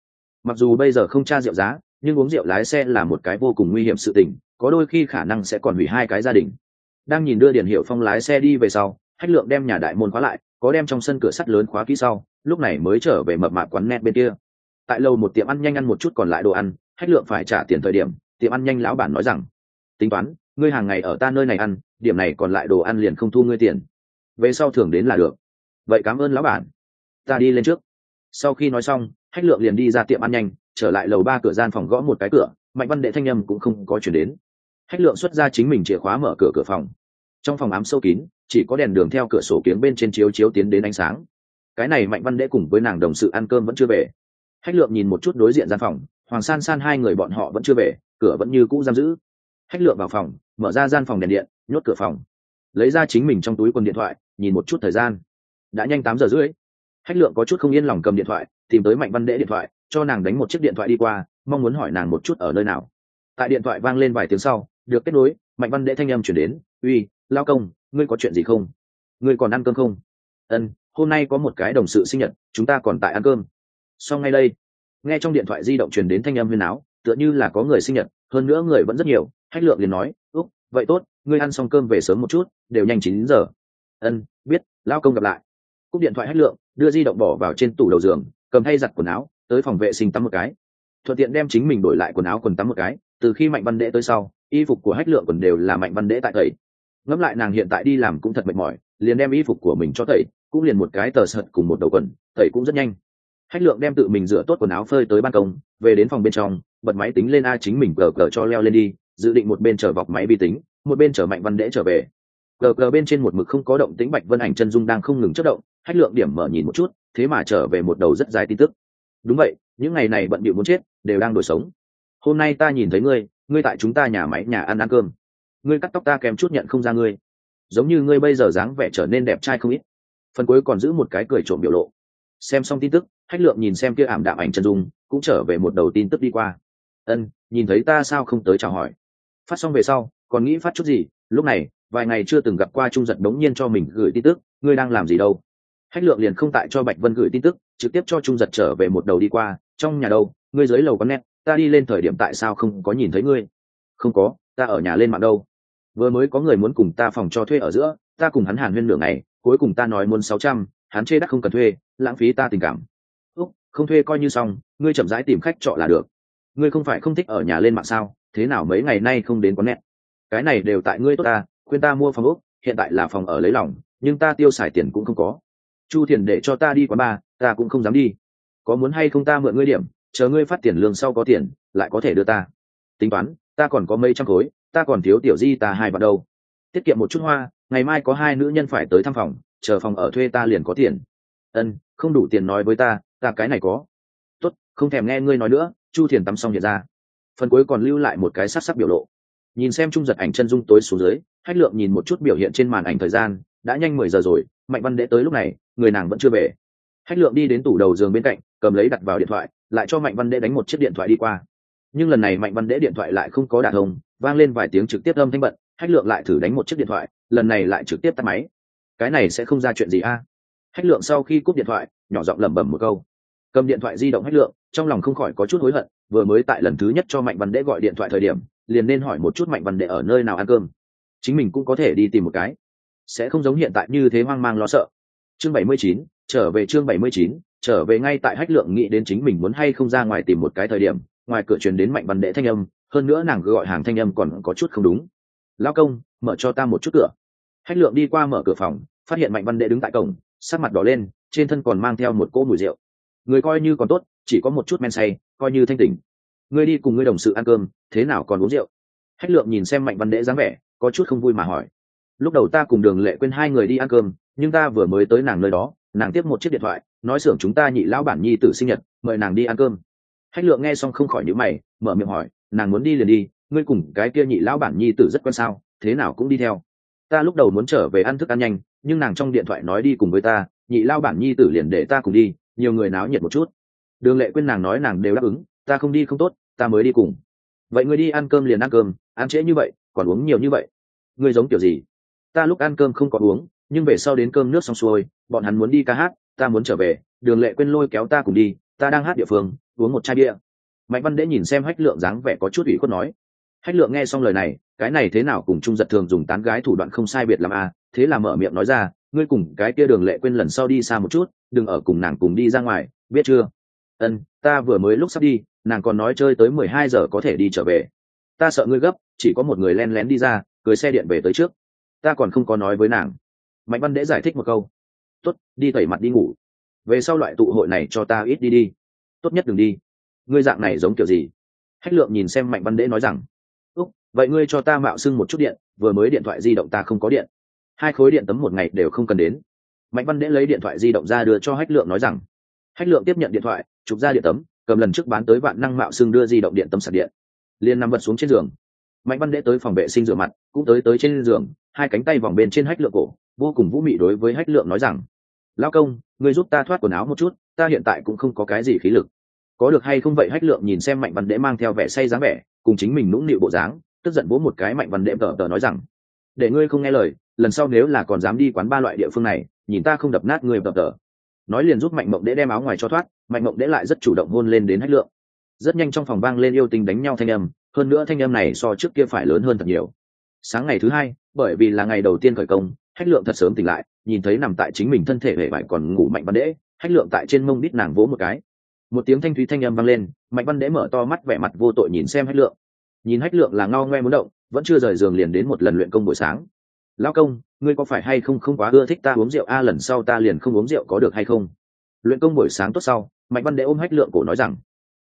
Mặc dù bây giờ không tra rượu giá nhưng uống rượu lái xe là một cái vô cùng nguy hiểm sự tình, có đôi khi khả năng sẽ còn hủy hai cái gia đình. Đang nhìn đưa điển hiệu phong lái xe đi về sau, hách lượng đem nhà đại môn khóa lại, có đem trong sân cửa sắt lớn khóa kỹ sau, lúc này mới trở về mập mạp quán net bên kia. Tại lâu một tiệm ăn nhanh ăn một chút còn lại đồ ăn, hách lượng phải trả tiền thời điểm, tiệm ăn nhanh lão bản nói rằng, tính toán, ngươi hàng ngày ở ta nơi này ăn, điểm này còn lại đồ ăn liền không thu ngươi tiền. Về sau thường đến là được. Vậy cảm ơn lão bản. Ta đi lên trước. Sau khi nói xong, hách lượng liền đi ra tiệm ăn nhanh trở lại lầu ba cửa gian phòng gõ một cái cửa, mạnh văn đệ thanh â m cũng không có chuyển đến. Hách lượng xuất ra chính mình chìa khóa mở cửa cửa phòng. Trong phòng ám sâu kín, chỉ có đèn đường theo cửa sổ kiếng bên trên chiếu chiếu tiến đến ánh sáng. Cái này mạnh văn đệ cùng với nàng đồng sự ăn cơm vẫn chưa về. Hách lượng nhìn một chút đối diện gian phòng, hoàng san san hai người bọn họ vẫn chưa về, cửa vẫn như cũ giam giữ. Hách lượng vào phòng, mở ra gian phòng đèn điện, nhốt cửa phòng. Lấy ra chính mình trong túi quần điện thoại, nhìn một chút thời gian. Đã nhanh tám giờ rưỡi. Hách lượng có chút không yên lòng cầm điện thoại, tìm tới mạnh văn đệ điện thoại cho nàng đánh một chiếc điện thoại đi qua, mong muốn hỏi nàng một chút ở nơi nào. Tại điện thoại vang lên vài tiếng sau, được kết nối, mạnh văn đệ thanh âm chuyển đến, uy, lao công, ngươi có chuyện gì không? Ngươi còn ăn cơm không? Ân, hôm nay có một cái đồng sự sinh nhật, chúng ta còn tại ăn cơm. Sau ngay đây, nghe trong điện thoại di động truyền đến thanh âm huyền áo, tựa như là có người sinh nhật, hơn nữa người vẫn rất nhiều hách lượng liền nói, úc, vậy tốt, ngươi ăn xong cơm về sớm một chút, đều nhanh chín giờ. Ân, biết, lao công gặp lại. Cúp điện thoại hách lượng, đưa di động bỏ vào trên tủ đầu giường, cầm thay giặt quần áo tới phòng vệ sinh tắm một cái. Thuận tiện đem chính mình đổi lại quần áo quần tắm một cái, từ khi mạnh văn đễ tới sau, y phục của hách lượng còn đều là mạnh văn đễ tại tẩy. Ngẫm lại nàng hiện tại đi làm cũng thật mệt mỏi, liền đem y phục của mình cho tẩy, cũng liền một cái tờ sợt cùng một đầu quần, tẩy cũng rất nhanh. Hách lượng đem tự mình rửa tốt quần áo phơi tới ban công, về đến phòng bên trong, bật máy tính lên a chính mình gờ gờ cho leo lên đi, dự định một bên chở vọc máy vi tính, một bên chở mạnh văn đễ trở về. Gờ gờ bên trên một mực không có động tĩnh bạch vân ảnh chân dung đang không ngừng chất động, hách lượng điểm mở nhìn một chút, thế mà trở về một đầu rất dài tin tức đúng vậy, những ngày này bận bịu muốn chết, đều đang đổi sống. Hôm nay ta nhìn thấy ngươi ngươi tại chúng ta nhà máy nhà ăn ăn cơm. Ngươi cắt tóc ta kèm chút nhận không ra ngươi. Giống như ngươi bây giờ dáng vẻ trở nên đẹp trai không ít. Phần cuối còn giữ một cái cười trộm biểu lộ. Xem xong tin tức, hách lượng nhìn xem kia ảm đạm ảnh chân dung, cũng trở về một đầu tin tức đi qua. Ân, nhìn thấy ta sao không tới chào hỏi. Phát xong về sau, còn nghĩ phát chút gì, lúc này, vài ngày chưa từng gặp qua trung giật đống nhiên cho mình gửi tin tức, ngươi đang làm gì đâu? Hách lượng liền không tại cho bạch vân gửi tin tức trực tiếp cho trung giật trở về một đầu đi qua, trong nhà đâu? Ngươi dưới lầu có nét, ta đi lên thời điểm tại sao không có nhìn thấy ngươi? Không có, ta ở nhà lên mạng đâu. Vừa mới có người muốn cùng ta phòng cho thuê ở giữa, ta cùng hắn hàn huyên nửa ngày, cuối cùng ta nói muốn sáu trăm, hắn chê đắt không cần thuê, lãng phí ta tình cảm. Úc, không thuê coi như xong, ngươi chậm rãi tìm khách trọ là được. Ngươi không phải không thích ở nhà lên mạng sao? Thế nào mấy ngày nay không đến có nét? Cái này đều tại ngươi tốt ta, khuyên ta mua phòng úc, hiện tại là phòng ở lấy lòng, nhưng ta tiêu xài tiền cũng không có chu Thiền để cho ta đi quán bar, ta cũng không dám đi. Có muốn hay không ta mượn ngươi điểm, chờ ngươi phát tiền lương sau có tiền, lại có thể đưa ta. Tính toán, ta còn có mấy trăm khối, ta còn thiếu tiểu di ta hai vào đâu. Tiết kiệm một chút hoa, ngày mai có hai nữ nhân phải tới thăm phòng, chờ phòng ở thuê ta liền có tiền. Ân, không đủ tiền nói với ta ta cái này có. Tốt, không thèm nghe ngươi nói nữa, chu thiền tắm xong hiện ra. Phần cuối còn lưu lại một cái sắc sắc biểu lộ. Nhìn xem trung giật ảnh chân dung tối xuống dưới, hách lượng nhìn một chút biểu hiện trên màn ảnh thời gian, đã nhanh mười giờ rồi, mạnh văn đệ tới lúc này người nàng vẫn chưa về. Hách lượng đi đến tủ đầu giường bên cạnh, cầm lấy đặt vào điện thoại, lại cho mạnh văn đệ đánh một chiếc điện thoại đi qua. Nhưng lần này mạnh văn đệ điện thoại lại không có đả thông, vang lên vài tiếng trực tiếp âm thanh bận, hách lượng lại thử đánh một chiếc điện thoại, lần này lại trực tiếp tắt máy. Cái này sẽ không ra chuyện gì a? À? hách lượng sau khi cúp điện thoại, nhỏ giọng lẩm bẩm một câu. Cầm điện thoại di động hách lượng, trong lòng không khỏi có chút hối hận, vừa mới tại lần thứ nhất cho mạnh văn đệ gọi điện thoại thời điểm, liền nên hỏi một chút mạnh văn đệ ở nơi nào ăn cơm. Chính mình cũng có thể đi tìm một cái. Sẽ không giống hiện tại như thế hoang mang lo sợ chương bảy mươi chín, trở về chương bảy mươi chín, trở về ngay tại hách lượng nghĩ đến chính mình muốn hay không ra ngoài tìm một cái thời điểm, ngoài cửa truyền đến mạnh văn đệ thanh âm, hơn nữa nàng gọi hàng thanh âm còn có chút không đúng. Lao công, mở cho ta một chút cửa. Hách lượng đi qua mở cửa phòng, phát hiện mạnh văn đệ đứng tại cổng, sắc mặt đỏ lên, trên thân còn mang theo một cỗ mùi rượu. Người coi như còn tốt, chỉ có một chút men say, coi như thanh tỉnh. Ngươi đi cùng ngươi đồng sự ăn cơm, thế nào còn uống rượu? Hách lượng nhìn xem mạnh văn đệ dáng vẻ, có chút không vui mà hỏi. Lúc đầu ta cùng đường lệ quên hai người đi ăn cơm nhưng ta vừa mới tới nàng nơi đó, nàng tiếp một chiếc điện thoại, nói xưởng chúng ta nhị lão bản nhi tử sinh nhật, mời nàng đi ăn cơm. Hách lượng nghe xong không khỏi nhíu mày, mở miệng hỏi, nàng muốn đi liền đi, ngươi cùng cái kia nhị lão bản nhi tử rất quan sao, thế nào cũng đi theo. Ta lúc đầu muốn trở về ăn thức ăn nhanh, nhưng nàng trong điện thoại nói đi cùng với ta, nhị lao bản nhi tử liền để ta cùng đi, nhiều người náo nhiệt một chút. Đường lệ quên nàng nói nàng đều đáp ứng, ta không đi không tốt, ta mới đi cùng. Vậy ngươi đi ăn cơm liền ăn cơm, ăn trễ như vậy, còn uống nhiều như vậy. Ngươi giống kiểu gì? Ta lúc ăn cơm không còn uống nhưng về sau đến cơm nước xong xuôi, bọn hắn muốn đi ca hát, ta muốn trở về, đường lệ quên lôi kéo ta cùng đi, ta đang hát địa phương, uống một chai bia. Mạnh văn đễ nhìn xem hách lượng dáng vẻ có chút ủy khuất nói, hách lượng nghe xong lời này, cái này thế nào cùng trung giật thường dùng tán gái thủ đoạn không sai biệt làm à thế là mở miệng nói ra, ngươi cùng cái kia đường lệ quên lần sau đi xa một chút, đừng ở cùng nàng cùng đi ra ngoài, biết chưa? Ân, ta vừa mới lúc sắp đi, nàng còn nói chơi tới mười hai giờ có thể đi trở về. Ta sợ ngươi gấp, chỉ có một người len lén đi ra, cưới xe điện về tới trước. Ta còn không có nói với nàng mạnh văn đễ giải thích một câu. Tốt, đi tẩy mặt đi ngủ. Về sau loại tụ hội này cho ta ít đi đi. Tốt nhất đừng đi. Ngươi dạng này giống kiểu gì? Hách lượng nhìn xem mạnh văn đễ nói rằng, úc, vậy ngươi cho ta mạo xưng một chút điện, vừa mới điện thoại di động ta không có điện. Hai khối điện tấm một ngày đều không cần đến. Mạnh văn đễ lấy điện thoại di động ra đưa cho hách lượng nói rằng, hách lượng tiếp nhận điện thoại, chụp ra điện tấm, cầm lần trước bán tới vạn năng mạo xưng đưa di động điện tấm sạc điện. Liền nằm vật xuống trên giường. Mạnh văn đễ tới phòng vệ sinh rửa mặt, cũng tới tới trên giường, hai cánh tay vòng bên trên hách lượng cổ vô cùng vũ mị đối với hách lượng nói rằng lao công người giúp ta thoát quần áo một chút, ta hiện tại cũng không có cái gì khí lực. Có được hay không vậy? Hách lượng nhìn xem mạnh văn đễ mang theo vẻ say dáng vẻ, cùng chính mình nũng nịu bộ dáng, tức giận vỗ một cái mạnh văn Đệ tờ tờ nói rằng, để ngươi không nghe lời, lần sau nếu là còn dám đi quán ba loại địa phương này, nhìn ta không đập nát ngươi tờ tờ nói liền giúp mạnh mộng đễ đem áo ngoài cho thoát, mạnh mộng đễ lại rất chủ động hôn lên đến hách lượng. Rất nhanh trong phòng vang lên yêu tình đánh nhau thanh âm, hơn nữa thanh âm này so trước kia phải lớn hơn thật nhiều. Sáng ngày thứ hai, bởi vì là ngày đầu tiên khởi công hách lượng thật sớm tỉnh lại, nhìn thấy nằm tại chính mình thân thể hề vải còn ngủ mạnh văn đễ, hách lượng tại trên mông đít nàng vỗ một cái. Một tiếng thanh thúy thanh âm vang lên, mạnh văn đễ mở to mắt, vẻ mặt vô tội nhìn xem hách lượng. Nhìn hách lượng là ngao ngoe muốn động, vẫn chưa rời giường liền đến một lần luyện công buổi sáng. Lao công, ngươi có phải hay không không quá ưa thích ta uống rượu? A, lần sau ta liền không uống rượu có được hay không? Luyện công buổi sáng tốt sau, mạnh văn đệ ôm hách lượng cổ nói rằng,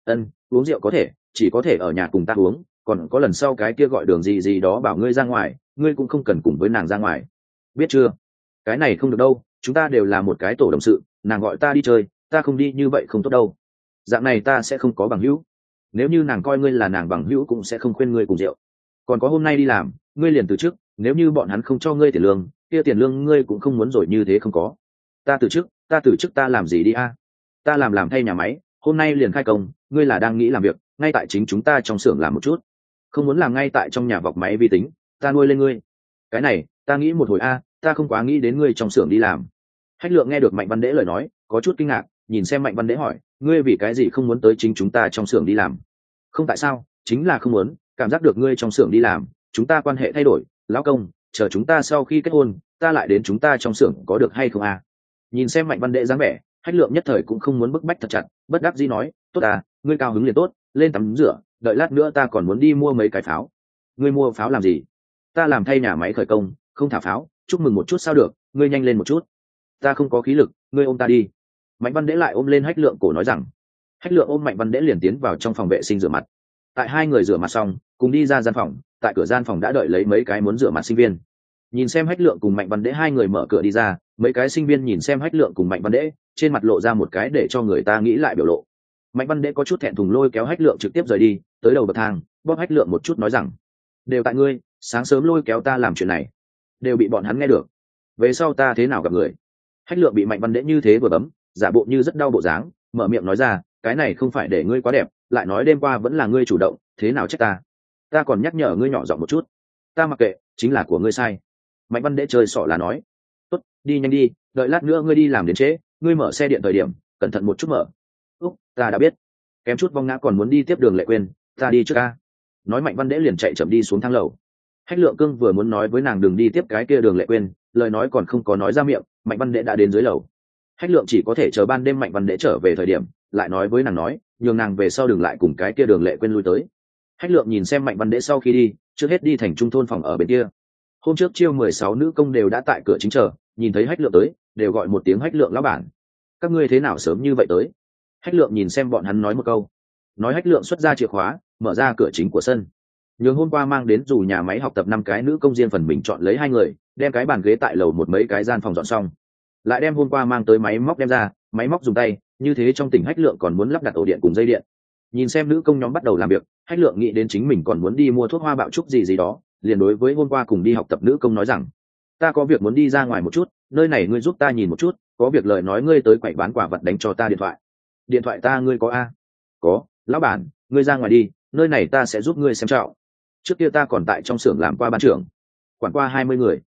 ân, uống rượu có thể, chỉ có thể ở nhà cùng ta uống, còn có lần sau cái kia gọi đường gì gì đó bảo ngươi ra ngoài, ngươi cũng không cần cùng với nàng ra ngoài biết chưa? Cái này không được đâu, chúng ta đều là một cái tổ đồng sự, nàng gọi ta đi chơi, ta không đi như vậy không tốt đâu. Dạng này ta sẽ không có bằng hữu. Nếu như nàng coi ngươi là nàng bằng hữu cũng sẽ không khuyên ngươi cùng rượu. Còn có hôm nay đi làm, ngươi liền từ chức, nếu như bọn hắn không cho ngươi tiền lương, kia tiền lương ngươi cũng không muốn rồi như thế không có. Ta từ chức, ta từ chức ta làm gì đi a? Ta làm làm thay nhà máy, hôm nay liền khai công, ngươi là đang nghĩ làm việc, ngay tại chính chúng ta trong xưởng làm một chút. Không muốn làm ngay tại trong nhà vọc máy vi tính, ta nuôi lên ngươi. Cái này ta nghĩ một hồi a, ta không quá nghĩ đến ngươi trong xưởng đi làm. Hách lượng nghe được mạnh văn đễ lời nói, có chút kinh ngạc, nhìn xem mạnh văn đễ hỏi, ngươi vì cái gì không muốn tới chính chúng ta trong xưởng đi làm? Không tại sao, chính là không muốn, cảm giác được ngươi trong xưởng đi làm, chúng ta quan hệ thay đổi, lão công, chờ chúng ta sau khi kết hôn, ta lại đến chúng ta trong xưởng có được hay không à nhìn xem mạnh văn đệ dáng vẻ, hách lượng nhất thời cũng không muốn bức bách thật chặt, bất đắc dĩ nói, tốt à ngươi cao hứng liền tốt, lên tắm rửa, đợi lát nữa ta còn muốn đi mua mấy cái pháo. Ngươi mua pháo làm gì? Ta làm thay nhà máy khởi công không thả pháo, chúc mừng một chút sao được, ngươi nhanh lên một chút. Ta không có khí lực, ngươi ôm ta đi. Mạnh văn đễ lại ôm lên hách lượng cổ nói rằng. Hách lượng ôm mạnh văn đễ liền tiến vào trong phòng vệ sinh rửa mặt. Tại hai người rửa mặt xong, cùng đi ra gian phòng, tại cửa gian phòng đã đợi lấy mấy cái muốn rửa mặt sinh viên. Nhìn xem hách lượng cùng mạnh văn đễ hai người mở cửa đi ra, mấy cái sinh viên nhìn xem hách lượng cùng mạnh văn đễ, trên mặt lộ ra một cái để cho người ta nghĩ lại biểu lộ. Mạnh văn đễ có chút thẹn thùng lôi kéo hách lượng trực tiếp rời đi, tới đầu bậc thang, bóp hách lượng một chút nói rằng, đều tại ngươi, sáng sớm lôi kéo ta làm chuyện này đều bị bọn hắn nghe được. Về sau ta thế nào gặp người? Hách lượng bị mạnh văn đễ như thế vừa bấm, giả bộ như rất đau bộ dáng, mở miệng nói ra, cái này không phải để ngươi quá đẹp, lại nói đêm qua vẫn là ngươi chủ động, thế nào trách ta? Ta còn nhắc nhở ngươi nhỏ giọng một chút. Ta mặc kệ, chính là của ngươi sai. Mạnh văn đễ chơi sọ là nói, tốt, đi nhanh đi, đợi lát nữa ngươi đi làm đến trễ, ngươi mở xe điện thời điểm, cẩn thận một chút mở. Úc, ta đã biết. Kém chút vong ngã còn muốn đi tiếp đường lệ quên ta đi trước ca nói mạnh văn đễ liền chạy chậm đi xuống thang lầu hách lượng cương vừa muốn nói với nàng đừng đi tiếp cái kia đường lệ quên, lời nói còn không có nói ra miệng, mạnh văn đệ đã đến dưới lầu. Hách lượng chỉ có thể chờ ban đêm mạnh văn đệ trở về thời điểm, lại nói với nàng nói, nhường nàng về sau đừng lại cùng cái kia đường lệ quên lui tới. Hách lượng nhìn xem mạnh văn đệ sau khi đi, trước hết đi thành trung thôn phòng ở bên kia. Hôm trước chiêu mười sáu nữ công đều đã tại cửa chính chờ, nhìn thấy hách lượng tới, đều gọi một tiếng hách lượng lão bản. Các ngươi thế nào sớm như vậy tới? Hách lượng nhìn xem bọn hắn nói một câu. Nói hách lượng xuất ra chìa khóa, mở ra cửa chính của sân nhường hôm qua mang đến dù nhà máy học tập năm cái nữ công riêng phần mình chọn lấy hai người, đem cái bàn ghế tại lầu một mấy cái gian phòng dọn xong. Lại đem hôm qua mang tới máy móc đem ra, máy móc dùng tay, như thế trong tỉnh hách lượng còn muốn lắp đặt ổ điện cùng dây điện. Nhìn xem nữ công nhóm bắt đầu làm việc, hách lượng nghĩ đến chính mình còn muốn đi mua thuốc hoa bạo trúc gì gì đó, liền đối với hôm qua cùng đi học tập nữ công nói rằng, ta có việc muốn đi ra ngoài một chút, nơi này ngươi giúp ta nhìn một chút, có việc lời nói ngươi tới quậy bán quả vật đánh cho ta điện thoại. Điện thoại ta ngươi có a? Có, lão bản, ngươi ra ngoài đi, nơi này ta sẽ giúp ngươi xem trọng trước kia ta còn tại trong xưởng làm qua ban trưởng, quản qua hai mươi người.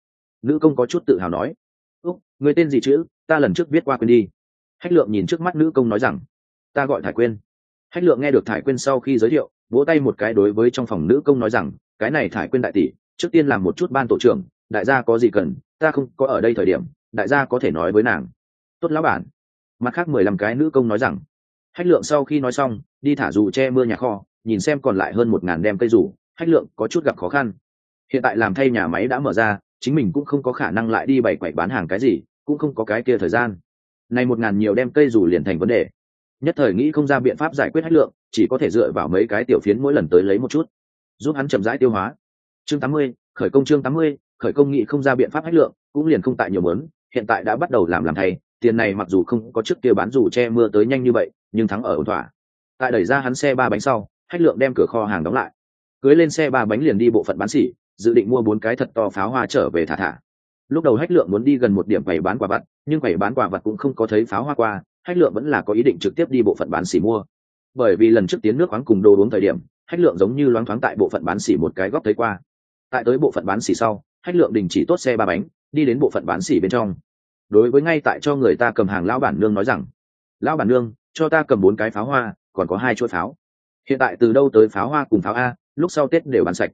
Nữ công có chút tự hào nói, úc, người tên gì chữ ta lần trước viết qua quên đi. Hách lượng nhìn trước mắt nữ công nói rằng, ta gọi thải quyên. Hách lượng nghe được thải quyên sau khi giới thiệu, vỗ tay một cái đối với trong phòng nữ công nói rằng, cái này thải quyên đại tỷ, trước tiên làm một chút ban tổ trưởng, đại gia có gì cần, ta không có ở đây thời điểm, đại gia có thể nói với nàng. Tốt lão bản. Mặt khác mười lăm cái nữ công nói rằng, hách lượng sau khi nói xong, đi thả dù che mưa nhà kho, nhìn xem còn lại hơn một ngàn đem cây rủ hách lượng có chút gặp khó khăn. Hiện tại làm thay nhà máy đã mở ra, chính mình cũng không có khả năng lại đi bày quậy bán hàng cái gì, cũng không có cái kia thời gian. Này một ngàn nhiều đem cây rủ liền thành vấn đề. Nhất thời nghĩ không ra biện pháp giải quyết hách lượng, chỉ có thể dựa vào mấy cái tiểu phiến mỗi lần tới lấy một chút. Giúp hắn chậm rãi tiêu hóa. Chương tám mươi, khởi công chương tám mươi, khởi công nghị không ra biện pháp hách lượng, cũng liền không tại nhiều mớn hiện tại đã bắt đầu làm làm thay, tiền này mặc dù không có trước kia bán dù che mưa tới nhanh như vậy, nhưng thắng ở ổn thỏa. Tại đẩy ra hắn xe ba bánh sau, hách lượng đem cửa kho hàng đóng lại cưới lên xe ba bánh liền đi bộ phận bán xỉ, dự định mua bốn cái thật to pháo hoa trở về thả thả. Lúc đầu hách lượng muốn đi gần một điểm quầy bán quả vặt, nhưng quầy bán quả vặt cũng không có thấy pháo hoa qua, hách lượng vẫn là có ý định trực tiếp đi bộ phận bán xỉ mua. Bởi vì lần trước tiến nước khoáng cùng đồ uống thời điểm, hách lượng giống như loáng thoáng tại bộ phận bán xỉ một cái góc thấy qua. Tại tới bộ phận bán xỉ sau, hách lượng đình chỉ tốt xe ba bánh, đi đến bộ phận bán xỉ bên trong. Đối với ngay tại cho người ta cầm hàng lão bản nương nói rằng, lão bản nương, cho ta cầm bốn cái pháo hoa, còn có hai chuỗi pháo. Hiện tại từ đâu tới pháo hoa cùng pháo a lúc sau tết đều bán sạch.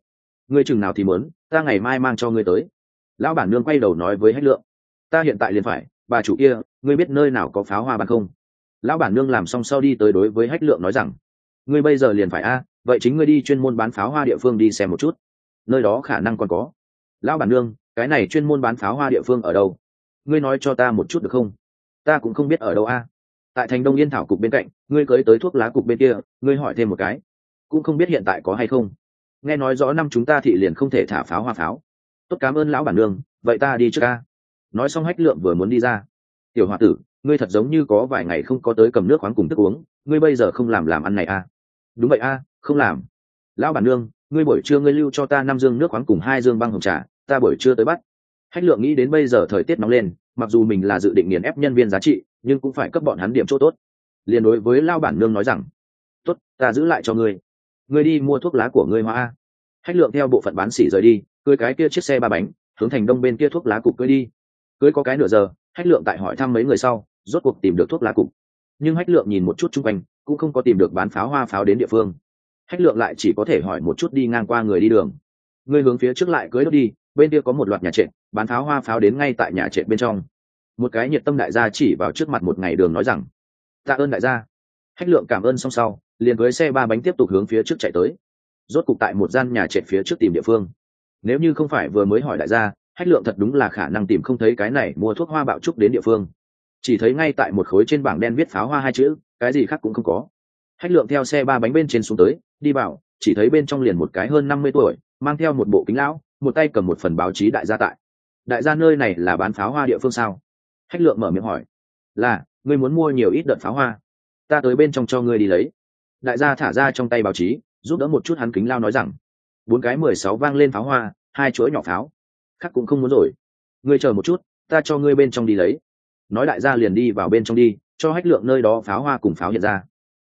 Ngươi chừng nào thì muốn ta ngày mai mang cho ngươi tới. Lão bản nương quay đầu nói với hách lượng. Ta hiện tại liền phải, bà chủ kia, ngươi biết nơi nào có pháo hoa bán không? Lão bản nương làm xong sau đi tới đối với hách lượng nói rằng, ngươi bây giờ liền phải a, vậy chính ngươi đi chuyên môn bán pháo hoa địa phương đi xem một chút. Nơi đó khả năng còn có. Lão bản nương, cái này chuyên môn bán pháo hoa địa phương ở đâu? Ngươi nói cho ta một chút được không? Ta cũng không biết ở đâu a. Tại thành đông yên thảo cục bên cạnh, ngươi cưới tới thuốc lá cục bên kia, ngươi hỏi thêm một cái cũng không biết hiện tại có hay không. Nghe nói rõ năm chúng ta thị liền không thể thả pháo hoa pháo. Tốt cảm ơn lão bản nương vậy ta đi trước ca. Nói xong hách lượng vừa muốn đi ra. Tiểu h o a tử ngươi thật giống như có vài ngày không có tới cầm nước khoáng cùng thức uống ngươi bây giờ không làm làm ăn này à? Đúng vậy a à, không làm. Lão bản nương ngươi buổi trưa ngươi lưu cho ta năm dương nước khoáng cùng hai dương băng hồng trà ta buổi trưa tới bắt. Hách lượng nghĩ đến bây giờ thời tiết nóng lên mặc dù mình là dự định nghiền ép nhân viên giá trị nhưng cũng phải cấp bọn hắn điểm chỗ tốt. Liền đối với lao bản nương nói rằng tốt ta giữ lại cho ngươi ngươi đi mua thuốc lá của ngươi hoa a. Hách lượng theo bộ phận bán xỉ rời đi, cưới cái kia chiếc xe ba bánh, hướng thành đông bên kia thuốc lá cục cưới đi. Cưới có cái nửa giờ, hách lượng tại hỏi thăm mấy người sau, rốt cuộc tìm được thuốc lá cục. Nhưng hách lượng nhìn một chút chung quanh, cũng không có tìm được bán pháo hoa pháo đến địa phương. Hách lượng lại chỉ có thể hỏi một chút đi ngang qua người đi đường. Người hướng phía trước lại cưới đốt đi, bên kia có một loạt nhà trệt, bán pháo hoa pháo đến ngay tại nhà trệt bên trong. Một cái nhiệt tâm đại gia chỉ vào trước mặt một ngày đường nói rằng, tạ ơn đại gia. Hách lượng cảm ơn xong sau liền với xe ba bánh tiếp tục hướng phía trước chạy tới. Rốt cục tại một gian nhà trệt phía trước tìm địa phương. Nếu như không phải vừa mới hỏi đại gia, hách lượng thật đúng là khả năng tìm không thấy cái này mua thuốc hoa bạo trúc đến địa phương. Chỉ thấy ngay tại một khối trên bảng đen viết pháo hoa hai chữ, cái gì khác cũng không có. Hách lượng theo xe ba bánh bên trên xuống tới, đi vào, chỉ thấy bên trong liền một cái hơn năm mươi tuổi, mang theo một bộ kính lão, một tay cầm một phần báo chí đại gia tại. Đại gia nơi này là bán pháo hoa địa phương sao? Hách lượng mở miệng hỏi. Là, ngươi muốn mua nhiều ít đợt pháo hoa? Ta tới bên trong cho ngươi đi lấy đại gia thả ra trong tay báo chí, giúp đỡ một chút hắn kính lao nói rằng, bốn cái mười sáu vang lên pháo hoa, hai chuỗi nhỏ pháo. Khắc cũng không muốn rồi. Ngươi chờ một chút, ta cho ngươi bên trong đi lấy. Nói đại gia liền đi vào bên trong đi, cho hách lượng nơi đó pháo hoa cùng pháo hiện ra.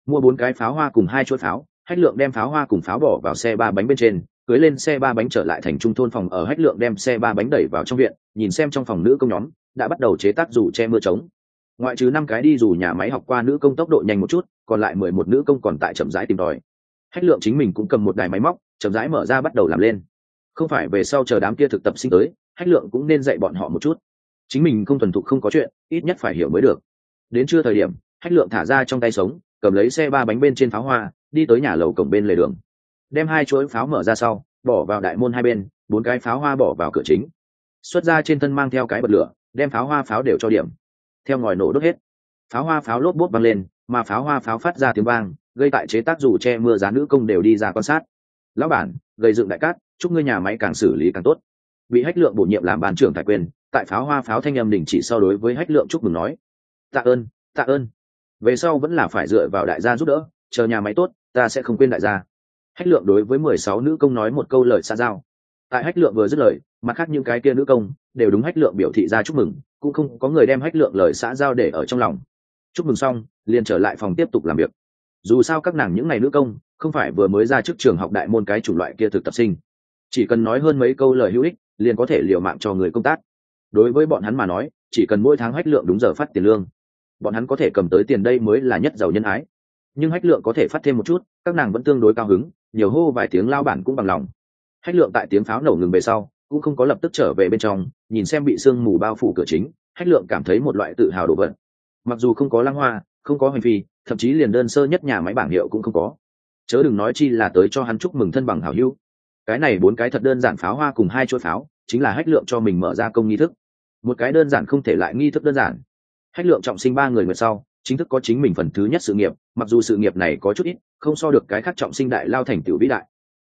Mua bốn cái pháo hoa cùng hai chuỗi pháo, hách lượng đem pháo hoa cùng pháo bỏ vào xe ba bánh bên trên, cưới lên xe ba bánh trở lại thành trung thôn phòng ở hách lượng đem xe ba bánh đẩy vào trong viện, nhìn xem trong phòng nữ công nhóm, đã bắt đầu chế tác dù che mưa trống. Ngoại trừ năm cái đi dù nhà máy học qua nữ công tốc độ nhanh một chút còn lại mười một nữ công còn tại chậm rãi tìm tòi. Hách lượng chính mình cũng cầm một đài máy móc, chậm rãi mở ra bắt đầu làm lên. Không phải về sau chờ đám kia thực tập sinh tới, hách lượng cũng nên dạy bọn họ một chút. Chính mình không thuần thục không có chuyện, ít nhất phải hiểu mới được. Đến trưa thời điểm, hách lượng thả ra trong tay sống, cầm lấy xe ba bánh bên trên pháo hoa, đi tới nhà lầu cổng bên lề đường. Đem hai chuỗi pháo mở ra sau, bỏ vào đại môn hai bên, bốn cái pháo hoa bỏ vào cửa chính. Xuất ra trên thân mang theo cái bật lửa, đem pháo hoa pháo đều cho điểm. Theo ngòi nổ đốt hết, pháo hoa pháo lốp bốt văng lên mà pháo hoa pháo phát ra tiếng vang, gây tại chế tác dù che mưa giá nữ công đều đi ra quan sát. Lão bản, gây dựng đại cát, chúc ngươi nhà máy càng xử lý càng tốt. Bị hách lượng bổ nhiệm làm ban trưởng tài quyền, tại pháo hoa pháo thanh âm đình chỉ so đối với hách lượng chúc mừng nói, tạ ơn tạ ơn. Về sau vẫn là phải dựa vào đại gia giúp đỡ, chờ nhà máy tốt, ta sẽ không quên đại gia. Hách lượng đối với mười sáu nữ công nói một câu lời xa giao. Tại hách lượng vừa dứt lời, mặt khác những cái kia nữ công đều đúng hách lượng biểu thị ra chúc mừng, cũng không có người đem hách lượng lời xã giao để ở trong lòng. Chúc mừng xong liền trở lại phòng tiếp tục làm việc. Dù sao các nàng những ngày nữ công, không phải vừa mới ra trước trường học đại môn cái chủng loại kia thực tập sinh. Chỉ cần nói hơn mấy câu lời hữu ích, liền có thể liều mạng cho người công tác. Đối với bọn hắn mà nói, chỉ cần mỗi tháng hách lượng đúng giờ phát tiền lương, bọn hắn có thể cầm tới tiền đây mới là nhất giàu nhân ái. Nhưng hách lượng có thể phát thêm một chút, các nàng vẫn tương đối cao hứng, nhiều hô vài tiếng lao bản cũng bằng lòng. Hách lượng tại tiếng pháo nổ ngừng về sau, cũng không có lập tức trở về bên trong, nhìn xem bị sương mù bao phủ cửa chính, hách lượng cảm thấy một loại tự hào đồ vật mặc dù không có lăng hoa không có hành vi, thậm chí liền đơn sơ nhất nhà máy bảng hiệu cũng không có. Chớ đừng nói chi là tới cho hắn chúc mừng thân bằng hảo hữu. Cái này bốn cái thật đơn giản pháo hoa cùng hai chuỗi pháo chính là hách lượng cho mình mở ra công nghi thức. Một cái đơn giản không thể lại nghi thức đơn giản. Hách lượng trọng sinh ba người nguyệt sau chính thức có chính mình phần thứ nhất sự nghiệp mặc dù sự nghiệp này có chút ít không so được cái khác trọng sinh đại lao thành tựu vĩ đại.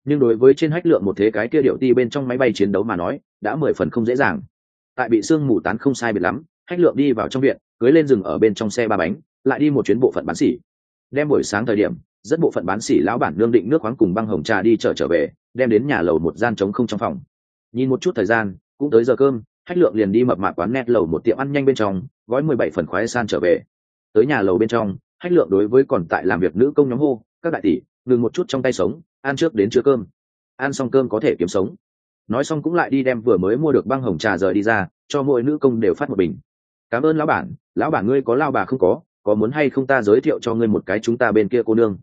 Nhưng đối với trên hách lượng một thế cái kia điệu ti bên trong máy bay chiến đấu mà nói đã mười phần không dễ dàng. Tại bị sương mù tán không sai biệt lắm hách lượng đi vào trong viện cưới lên rừng ở bên trong xe ba bánh lại đi một chuyến bộ phận bán xỉ đem buổi sáng thời điểm rất bộ phận bán xỉ lão bản lương định nước khoáng cùng băng hồng trà đi chở trở về, đem đến nhà lầu một gian trống không trong phòng. Nhìn một chút thời gian, cũng tới giờ cơm hách lượng liền đi mập mạp quán net lầu một tiệm ăn nhanh bên trong, gói mười bảy phần khoái san trở về. Tới nhà lầu bên trong hách lượng đối với còn tại làm việc nữ công nhóm hô, các đại tỷ, ngừng một chút trong tay sống, ăn trước đến chưa cơm. Ăn xong cơm có thể kiếm sống. Nói xong cũng lại đi đem vừa mới mua được băng hồng trà rời đi ra, cho mỗi nữ công đều phát một bình. Cảm ơn lão bản lão bản ngươi có lao bà không có có muốn hay không ta giới thiệu cho ngươi một cái chúng ta bên kia cô nương.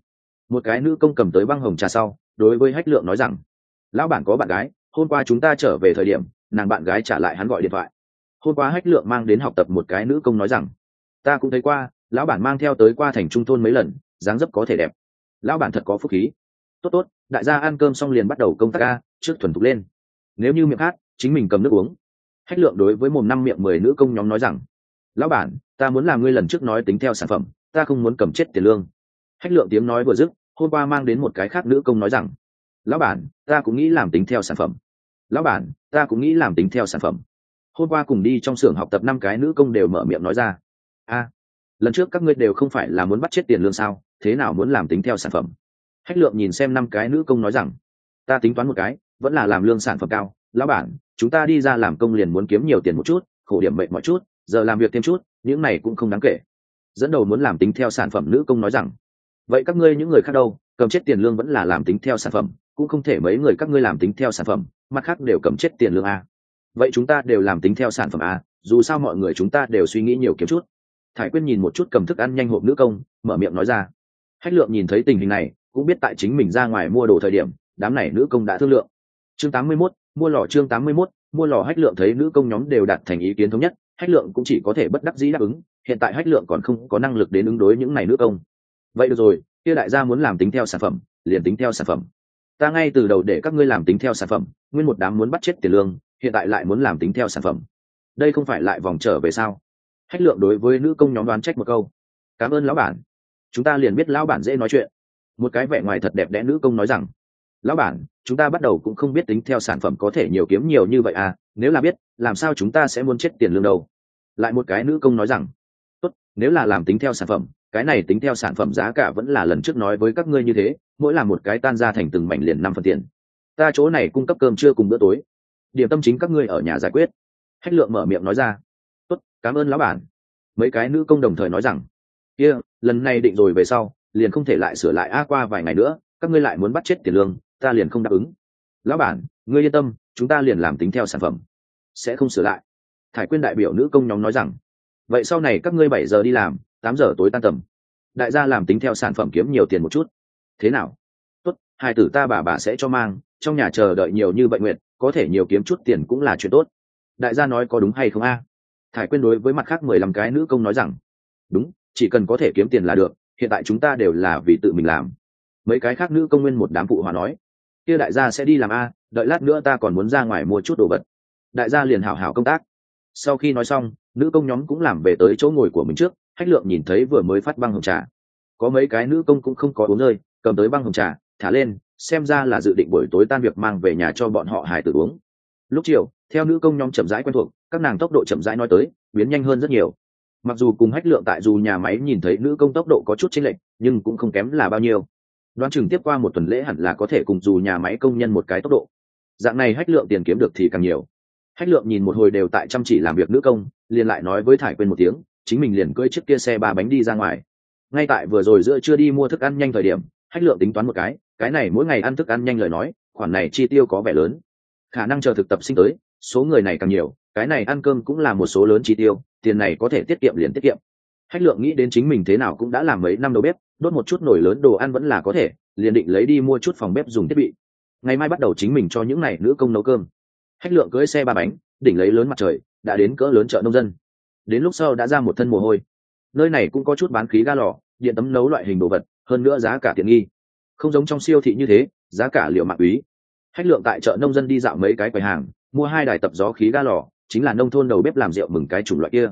Một cái nữ công cầm tới băng hồng trà sau, đối với hách lượng nói rằng, lão bản có bạn gái, hôm qua chúng ta trở về thời điểm, nàng bạn gái trả lại hắn gọi điện thoại. Hôm qua hách lượng mang đến học tập một cái nữ công nói rằng, ta cũng thấy qua, lão bản mang theo tới qua thành trung thôn mấy lần, dáng dấp có thể đẹp. Lão bản thật có phúc khí. Tốt tốt, đại gia ăn cơm xong liền bắt đầu công tác ca, trước thuần thục lên. Nếu như miệng hát chính mình cầm nước uống. Hách lượng đối với mồm năm miệng mười nữ công nhóm nói rằng lão bản, ta muốn làm ngươi lần trước nói tính theo sản phẩm, ta không muốn cầm chết tiền lương. Hách lượng tiếng nói vừa dứt, hôm qua mang đến một cái khác nữ công nói rằng, lão bản, ta cũng nghĩ làm tính theo sản phẩm. Lão bản, ta cũng nghĩ làm tính theo sản phẩm. Hôm qua cùng đi trong xưởng học tập năm cái nữ công đều mở miệng nói ra, a, lần trước các ngươi đều không phải là muốn bắt chết tiền lương sao, thế nào muốn làm tính theo sản phẩm? Hách lượng nhìn xem năm cái nữ công nói rằng, ta tính toán một cái, vẫn là làm lương sản phẩm cao. Lão bản, chúng ta đi ra làm công liền muốn kiếm nhiều tiền một chút, khổ điểm mệnh mọi chút giờ làm việc thêm chút những này cũng không đáng kể. Dẫn đầu muốn làm tính theo sản phẩm nữ công nói rằng vậy các ngươi những người khác đâu? Cầm chết tiền lương vẫn là làm tính theo sản phẩm cũng không thể mấy người các ngươi làm tính theo sản phẩm mặt khác đều cầm chết tiền lương a. Vậy chúng ta đều làm tính theo sản phẩm a dù sao mọi người chúng ta đều suy nghĩ nhiều kiếm chút. Thải quyên nhìn một chút cầm thức ăn nhanh hộp nữ công mở miệng nói ra hách lượng nhìn thấy tình hình này cũng biết tại chính mình ra ngoài mua đồ thời điểm đám này nữ công đã thương lượng. Chương 81, mua lò chương 81, mua lò hách lượng thấy nữ công nhóm đều đạt thành ý kiến thống nhất hách lượng cũng chỉ có thể bất đắc dĩ đáp ứng, hiện tại hách lượng còn không có năng lực đến ứng đối những này nữ công. Vậy được rồi, kia đại gia muốn làm tính theo sản phẩm, liền tính theo sản phẩm. Ta ngay từ đầu để các ngươi làm tính theo sản phẩm, nguyên một đám muốn bắt chết tiền lương, hiện tại lại muốn làm tính theo sản phẩm. Đây không phải lại vòng trở về sao? Hách lượng đối với nữ công nhóm đoán trách một câu. Cảm ơn lão bản. Chúng ta liền biết lão bản dễ nói chuyện. Một cái vẻ ngoài thật đẹp đẽ nữ công nói rằng, lão bản, chúng ta bắt đầu cũng không biết tính theo sản phẩm có thể nhiều kiếm nhiều như vậy à nếu là biết làm sao chúng ta sẽ muốn chết tiền lương đâu? Lại một cái nữ công nói rằng tốt nếu là làm tính theo sản phẩm cái này tính theo sản phẩm giá cả vẫn là lần trước nói với các ngươi như thế mỗi làm một cái tan ra thành từng mảnh liền năm phần tiền. Ta chỗ này cung cấp cơm trưa cùng bữa tối. Điểm tâm chính các ngươi ở nhà giải quyết. Hách lượng mở miệng nói ra tốt cảm ơn lão bản. Mấy cái nữ công đồng thời nói rằng kia、yeah, lần này định rồi về sau liền không thể lại sửa lại a qua vài ngày nữa các ngươi lại muốn bắt chết tiền lương ta liền không đáp ứng. Lão bản ngươi yên tâm, chúng ta liền làm tính theo sản phẩm. Sẽ không sửa lại. Thải quyên đại biểu nữ công nhóm nói rằng, vậy sau này các ngươi bảy giờ đi làm, tám giờ tối tan tầm. Đại gia làm tính theo sản phẩm kiếm nhiều tiền một chút. Thế nào? Tốt, hai tử ta bà bà sẽ cho mang, trong nhà chờ đợi nhiều như vậy nguyện, có thể nhiều kiếm chút tiền cũng là chuyện tốt. Đại gia nói có đúng hay không a? Thải quyên đối với mặt khác mười lăm cái nữ công nói rằng, đúng, chỉ cần có thể kiếm tiền là được, hiện tại chúng ta đều là vì tự mình làm. Mấy cái khác nữ công nguyên một đám phụ hòa nói kia đại gia sẽ đi làm a, đợi lát nữa ta còn muốn ra ngoài mua chút đồ vật. Đại gia liền hảo hảo công tác. Sau khi nói xong, nữ công nhóm cũng làm về tới chỗ ngồi của mình trước, hách lượng nhìn thấy vừa mới phát băng hồng trà. Có mấy cái nữ công cũng không có uống rơi, cầm tới băng hồng trà, thả lên, xem ra là dự định buổi tối tan việc mang về nhà cho bọn họ hải tử uống. Lúc chiều, theo nữ công nhóm chậm rãi quen thuộc, các nàng tốc độ chậm rãi nói tới, biến nhanh hơn rất nhiều. Mặc dù cùng hách lượng tại dù nhà máy nhìn thấy nữ công tốc độ có chút chênh lệch, nhưng cũng không kém là bao nhiêu đoán chừng tiếp qua một tuần lễ hẳn là có thể cùng dù nhà máy công nhân một cái tốc độ. Dạng này hách lượng tiền kiếm được thì càng nhiều. Hách lượng nhìn một hồi đều tại chăm chỉ làm việc nữ công, liền lại nói với thải quên một tiếng, chính mình liền cưỡi chiếc kia xe ba bánh đi ra ngoài. Ngay tại vừa rồi giữa chưa đi mua thức ăn nhanh thời điểm, hách lượng tính toán một cái cái này mỗi ngày ăn thức ăn nhanh lời nói, khoản này chi tiêu có vẻ lớn. Khả năng chờ thực tập sinh tới, số người này càng nhiều, cái này ăn cơm cũng là một số lớn chi tiêu, tiền này có thể tiết kiệm liền tiết kiệm hách lượng nghĩ đến chính mình thế nào cũng đã làm mấy năm đầu bếp, đốt một chút nồi lớn đồ ăn vẫn là có thể, liền định lấy đi mua chút phòng bếp dùng thiết bị. Ngày mai bắt đầu chính mình cho những n à y nữ công nấu cơm. Hách lượng cưỡi xe ba bánh, đỉnh lấy lớn mặt trời, đã đến cỡ lớn chợ nông dân. Đến lúc sau đã ra một thân mồ hôi. Nơi này cũng có chút bán khí ga lò, điện tấm nấu loại hình đồ vật, hơn nữa giá cả tiện nghi. Không giống trong siêu thị như thế, giá cả liệu mạng úy hách lượng tại chợ nông dân đi dạo mấy cái quầy hàng, mua hai đài tập gió khí ga lò, chính là nông thôn đầu bếp làm rượu mừng cái chủng loại kia.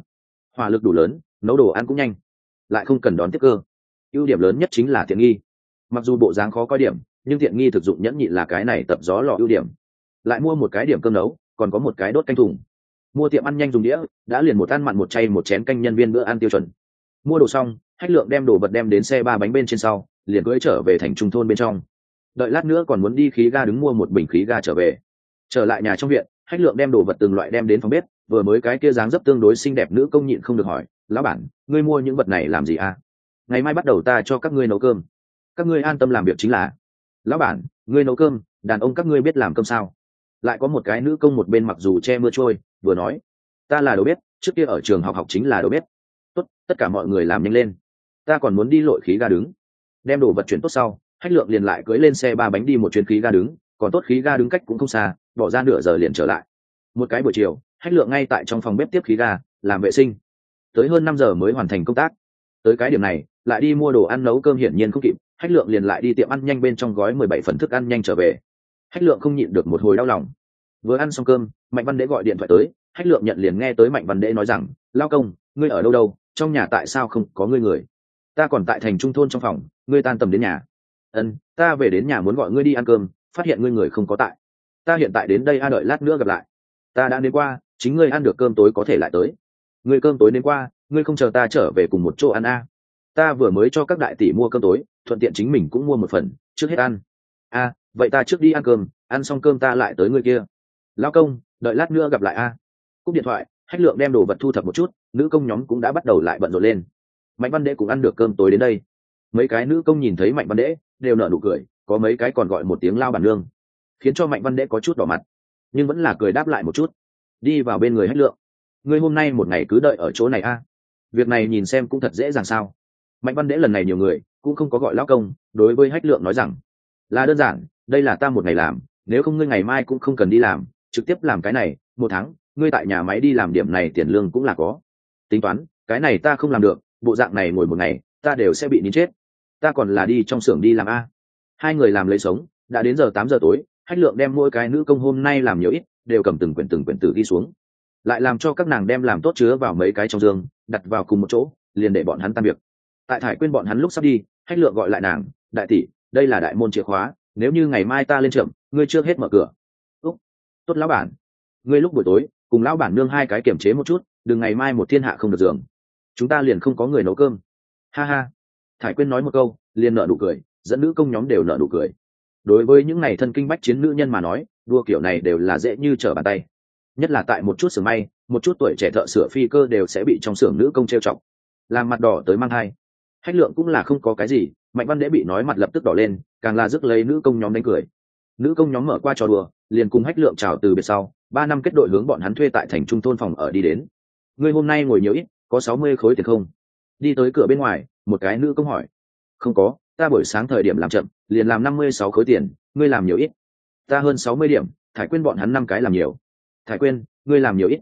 Hỏa lực đủ lớn nấu đồ ăn cũng nhanh, lại không cần đón tiếp cơ. Ưu điểm lớn nhất chính là tiện nghi. Mặc dù bộ dáng khó coi điểm, nhưng tiện nghi thực dụng nhẫn nhị là cái này tập gió lò ưu điểm. Lại mua một cái điểm cơm nấu, còn có một cái đốt canh thùng. Mua tiệm ăn nhanh dùng đĩa, đã liền một ăn mặn một chay một chén canh nhân viên bữa ăn tiêu chuẩn. Mua đồ xong hách lượng đem đồ vật đem đến xe ba bánh bên trên sau, liền cưỡi trở về thành trung thôn bên trong. Đợi lát nữa còn muốn đi khí ga đứng mua một bình khí ga trở về. Trở lại nhà trong viện hách lượng đem đồ vật từng loại đem đến phòng bếp, vừa mới cái kia dáng dấp tương đối xinh đẹp nữ công nhịn không được hỏi lão bản, ngươi mua những vật này làm gì à? Ngày mai bắt đầu ta cho các ngươi nấu cơm. Các ngươi an tâm làm việc chính là. Lão bản, ngươi nấu cơm, đàn ông các ngươi biết làm cơm sao? Lại có một cái nữ công một bên mặc dù che mưa trôi, vừa nói, ta là đầu bếp, trước kia ở trường học học chính là đầu bếp. Tốt, tất cả mọi người làm nhanh lên. Ta còn muốn đi lội khí ga đứng. Đem đồ vật chuyển tốt sau hách lượng liền lại cưỡi lên xe ba bánh đi một chuyến khí ga đứng, còn tốt khí ga đứng cách cũng không xa, bỏ ra nửa giờ liền trở lại. Một cái buổi chiều hách lượng ngay tại trong phòng bếp tiếp khí ga, làm vệ sinh tới hơn năm giờ mới hoàn thành công tác. Tới cái điểm này, lại đi mua đồ ăn nấu cơm hiển nhiên không kịp, hách lượng liền lại đi tiệm ăn nhanh bên trong gói mười bảy phần thức ăn nhanh trở về. Hách lượng không nhịn được một hồi đau lòng. Vừa ăn xong cơm, mạnh văn đế gọi điện thoại tới, hách lượng nhận liền nghe tới mạnh văn đế nói rằng, lao công, ngươi ở đâu đâu? Trong nhà tại sao không có ngươi người? Ta còn tại thành trung thôn trong phòng, ngươi tan tầm đến nhà. Ân, ta về đến nhà muốn gọi ngươi đi ăn cơm, phát hiện ngươi người không có tại. Ta hiện tại đến đây a, đợi lát nữa gặp lại. Ta đã đến qua, chính ngươi ăn được cơm tối có thể lại tới ngươi cơm tối đến qua, ngươi không chờ ta trở về cùng một chỗ ăn a. Ta vừa mới cho các đại tỷ mua cơm tối, thuận tiện chính mình cũng mua một phần, trước hết ăn. A, vậy ta trước đi ăn cơm, ăn xong cơm ta lại tới người kia. Lao công, đợi lát nữa gặp lại a. Cúp điện thoại, hách lượng đem đồ vật thu thập một chút, nữ công nhóm cũng đã bắt đầu lại bận rộn lên. Mạnh văn đễ cũng ăn được cơm tối đến đây. Mấy cái nữ công nhìn thấy mạnh văn đễ đều nở nụ cười, có mấy cái còn gọi một tiếng lao bản nương, khiến cho mạnh văn đễ có chút đỏ mặt, nhưng vẫn là cười đáp lại một chút. Đi vào bên người hách lượng ngươi hôm nay một ngày cứ đợi ở chỗ này a. Việc này nhìn xem cũng thật dễ dàng sao? Mạnh văn đễ lần này nhiều người, cũng không có gọi lao công, đối với hách lượng nói rằng, là đơn giản, đây là ta một ngày làm, nếu không ngươi ngày mai cũng không cần đi làm, trực tiếp làm cái này, một tháng, ngươi tại nhà máy đi làm điểm này tiền lương cũng là có. Tính toán, cái này ta không làm được, bộ dạng này ngồi một ngày, ta đều sẽ bị nín chết. Ta còn là đi trong xưởng đi làm a. Hai người làm lấy sống, đã đến giờ tám giờ tối, hách lượng đem mỗi cái nữ công hôm nay làm nhiều ít, đều cầm từng quyển từng quyển tử ghi xuống lại làm cho các nàng đem làm tốt chứa vào mấy cái trong giường đặt vào cùng một chỗ, liền để bọn hắn tan việc. Tại thải quên bọn hắn lúc sắp đi, hách lượng gọi lại nàng, đại tỷ, đây là đại môn chìa khóa, nếu như ngày mai ta lên trượm ngươi chưa hết mở cửa. Úc, tốt lão bản. Ngươi lúc buổi tối, cùng lão bản nương hai cái kiểm chế một chút, đừng ngày mai một thiên hạ không được giường. Chúng ta liền không có người nấu cơm. Ha ha. Thải quyên nói một câu, liền nợ nụ cười, dẫn nữ công nhóm đều nợ nụ cười. Đối với những ngày thân kinh bách chiến nữ nhân mà nói đua kiểu này đều là dễ như trở bàn tay nhất là tại một chút xưởng may, một chút tuổi trẻ thợ sửa phi cơ đều sẽ bị trong xưởng nữ công trêu chọc. Làm mặt đỏ tới mang thai. Hách lượng cũng là không có cái gì, mạnh văn đễ bị nói mặt lập tức đỏ lên, càng là rước lấy nữ công nhóm đánh cười. Nữ công nhóm mở qua trò đùa, liền cùng hách lượng chào từ biệt sau, ba năm kết đội hướng bọn hắn thuê tại thành trung thôn phòng ở đi đến. Ngươi hôm nay ngồi nhiều ít, có sáu mươi khối tiền không? Đi tới cửa bên ngoài, một cái nữ công hỏi. Không có, ta buổi sáng thời điểm làm chậm, liền làm năm mươi sáu khối tiền, ngươi làm nhiều ít. Ta hơn sáu mươi điểm, thải quên bọn hắn năm cái làm nhiều thải quên ngươi làm nhiều ít.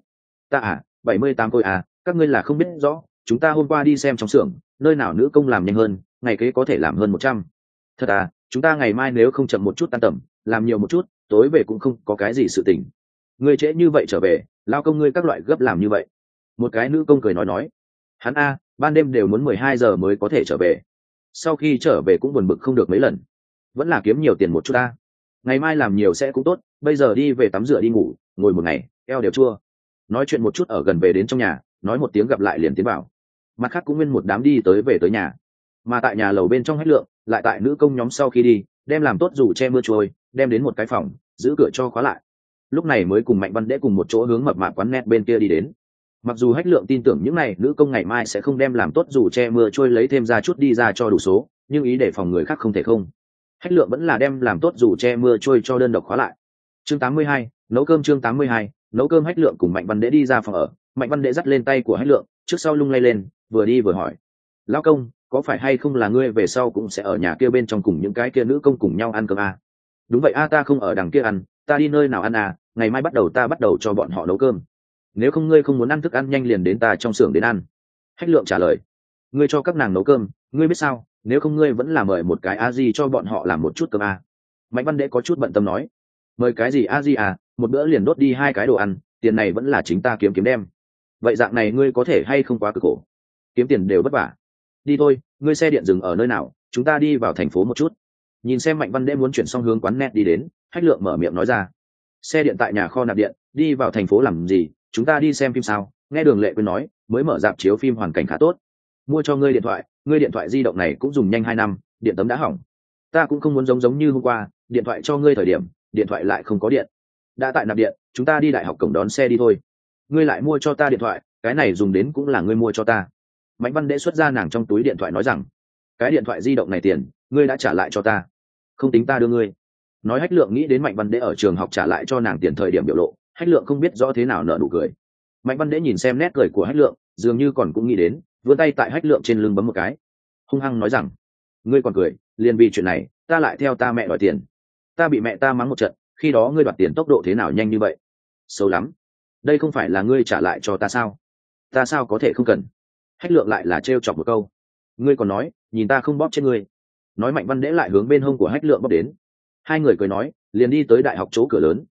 Ta à bảy mươi tám khối à các ngươi là không biết rõ, chúng ta hôm qua đi xem trong xưởng, nơi nào nữ công làm nhanh hơn, ngày kế có thể làm hơn một trăm. Thật à chúng ta ngày mai nếu không chậm một chút tan tầm, làm nhiều một chút, tối về cũng không có cái gì sự tình. Ngươi trễ như vậy trở về, lao công ngươi các loại gấp làm như vậy. Một cái nữ công cười nói nói. Hắn a, ban đêm đều muốn mười hai giờ mới có thể trở về. Sau khi trở về cũng buồn bực không được mấy lần. Vẫn là kiếm nhiều tiền một chút ta. Ngày mai làm nhiều sẽ cũng tốt, bây giờ đi về tắm rửa đi ngủ ngồi một ngày eo đều chua. Nói chuyện một chút ở gần về đến trong nhà nói một tiếng gặp lại liền tiến vào. Mặt khác cũng nguyên một đám đi tới về tới nhà. Mà tại nhà lầu bên trong hết lượng lại tại nữ công nhóm sau khi đi đem làm tốt dù che mưa trôi đem đến một cái phòng giữ cửa cho khóa lại. Lúc này mới cùng mạnh văn đễ cùng một chỗ hướng mập mạp quán net bên kia đi đến. Mặc dù hách lượng tin tưởng những n à y nữ công ngày mai sẽ không đem làm tốt dù che mưa trôi lấy thêm ra chút đi ra cho đủ số nhưng ý để phòng người khác không thể không. Hách lượng vẫn là đem làm tốt dù che mưa trôi cho đơn độc khóa lại. Chương 82, nấu cơm chương 82, nấu cơm hách lượng cùng mạnh văn đệ đi ra phòng ở. Mạnh văn đệ dắt lên tay của hách lượng trước sau lung lay lên vừa đi vừa hỏi. Lão công có phải hay không là ngươi về sau cũng sẽ ở nhà kia bên trong cùng những cái kia nữ công cùng nhau ăn cơm à? đúng vậy a ta không ở đằng kia ăn ta đi nơi nào ăn à ngày mai bắt đầu ta bắt đầu cho bọn họ nấu cơm. Nếu không ngươi không muốn ăn thức ăn nhanh liền đến ta trong xưởng đến ăn. Hách lượng trả lời. Ngươi cho các nàng nấu cơm ngươi biết sao nếu không ngươi vẫn là mời một cái a di cho bọn họ làm một chút cơm a mạnh văn đệ có chút bận tâm nói. Mời cái gì a di à một bữa liền đốt đi hai cái đồ ăn, tiền này vẫn là chính ta kiếm kiếm đem. Vậy dạng này ngươi có thể hay không quá cực khổ? Kiếm tiền đều vất vả. Đi thôi, ngươi xe điện dừng ở nơi nào, chúng ta đi vào thành phố một chút. Nhìn xem mạnh văn đễ muốn chuyển xong hướng quán net đi đến, hách lượng mở miệng nói ra. Xe điện tại nhà kho nạp điện, đi vào thành phố làm gì, chúng ta đi xem phim sao? Nghe đường lệ quyên nói, mới mở dạp chiếu phim hoàn cảnh khá tốt. Mua cho ngươi điện thoại, ngươi điện thoại di động này cũng dùng nhanh hai năm, điện tấm đã hỏng. Ta cũng không muốn giống giống như hôm qua, điện thoại cho ngươi thời điểm, điện thoại lại không có điện đã tại nạp điện, chúng ta đi đại học cổng đón xe đi thôi. Ngươi lại mua cho ta điện thoại, cái này dùng đến cũng là ngươi mua cho ta. Mạnh văn đễ xuất ra nàng trong túi điện thoại nói rằng, cái điện thoại di động này tiền, ngươi đã trả lại cho ta. Không tính ta đưa ngươi. Nói hách lượng nghĩ đến mạnh văn đễ ở trường học trả lại cho nàng tiền thời điểm biểu lộ, hách lượng không biết rõ thế nào nợ nụ cười. Mạnh văn đễ nhìn xem nét cười của hách lượng, dường như còn cũng nghĩ đến, vươn tay tại hách lượng trên lưng bấm một cái. Hung hăng nói rằng, ngươi còn cười, liền vì chuyện này, ta lại theo ta mẹ đòi tiền. Ta bị mẹ ta mắng một trận khi đó ngươi đoạt tiền tốc độ thế nào nhanh như vậy? Xấu lắm. Đây không phải là ngươi trả lại cho ta sao? Ta sao có thể không cần? Hách lượng lại là trêu chọc một câu. Ngươi còn nói, nhìn ta không bóp trên ngươi. Nói mạnh văn đễ lại hướng bên hông của hách lượng bóp đến. Hai người cười nói, liền đi tới đại học chỗ cửa lớn.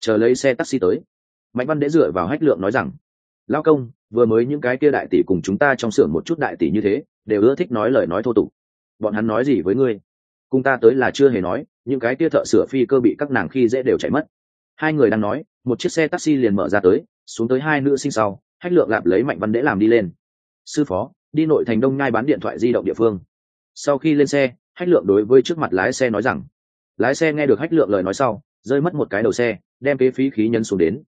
Chờ lấy xe taxi tới. Mạnh văn đễ dựa vào hách lượng nói rằng lao công, vừa mới những cái kia đại tỷ cùng chúng ta trong xưởng một chút đại tỷ như thế, đều ưa thích nói lời nói thô tục. Bọn hắn nói gì với ngươi? Cùng ta tới là chưa hề nói, những cái tia thợ sửa phi cơ bị các nàng khi dễ đều chạy mất. Hai người đang nói, một chiếc xe taxi liền mở ra tới, xuống tới hai nữ sinh sau, hách lượng lạp lấy mạnh văn đễ làm đi lên. Sư phó, đi nội thành đông ngai bán điện thoại di động địa phương. Sau khi lên xe, hách lượng đối với trước mặt lái xe nói rằng, lái xe nghe được hách lượng lời nói sau, rơi mất một cái đầu xe, đem kế phí khí nhấn xuống đến,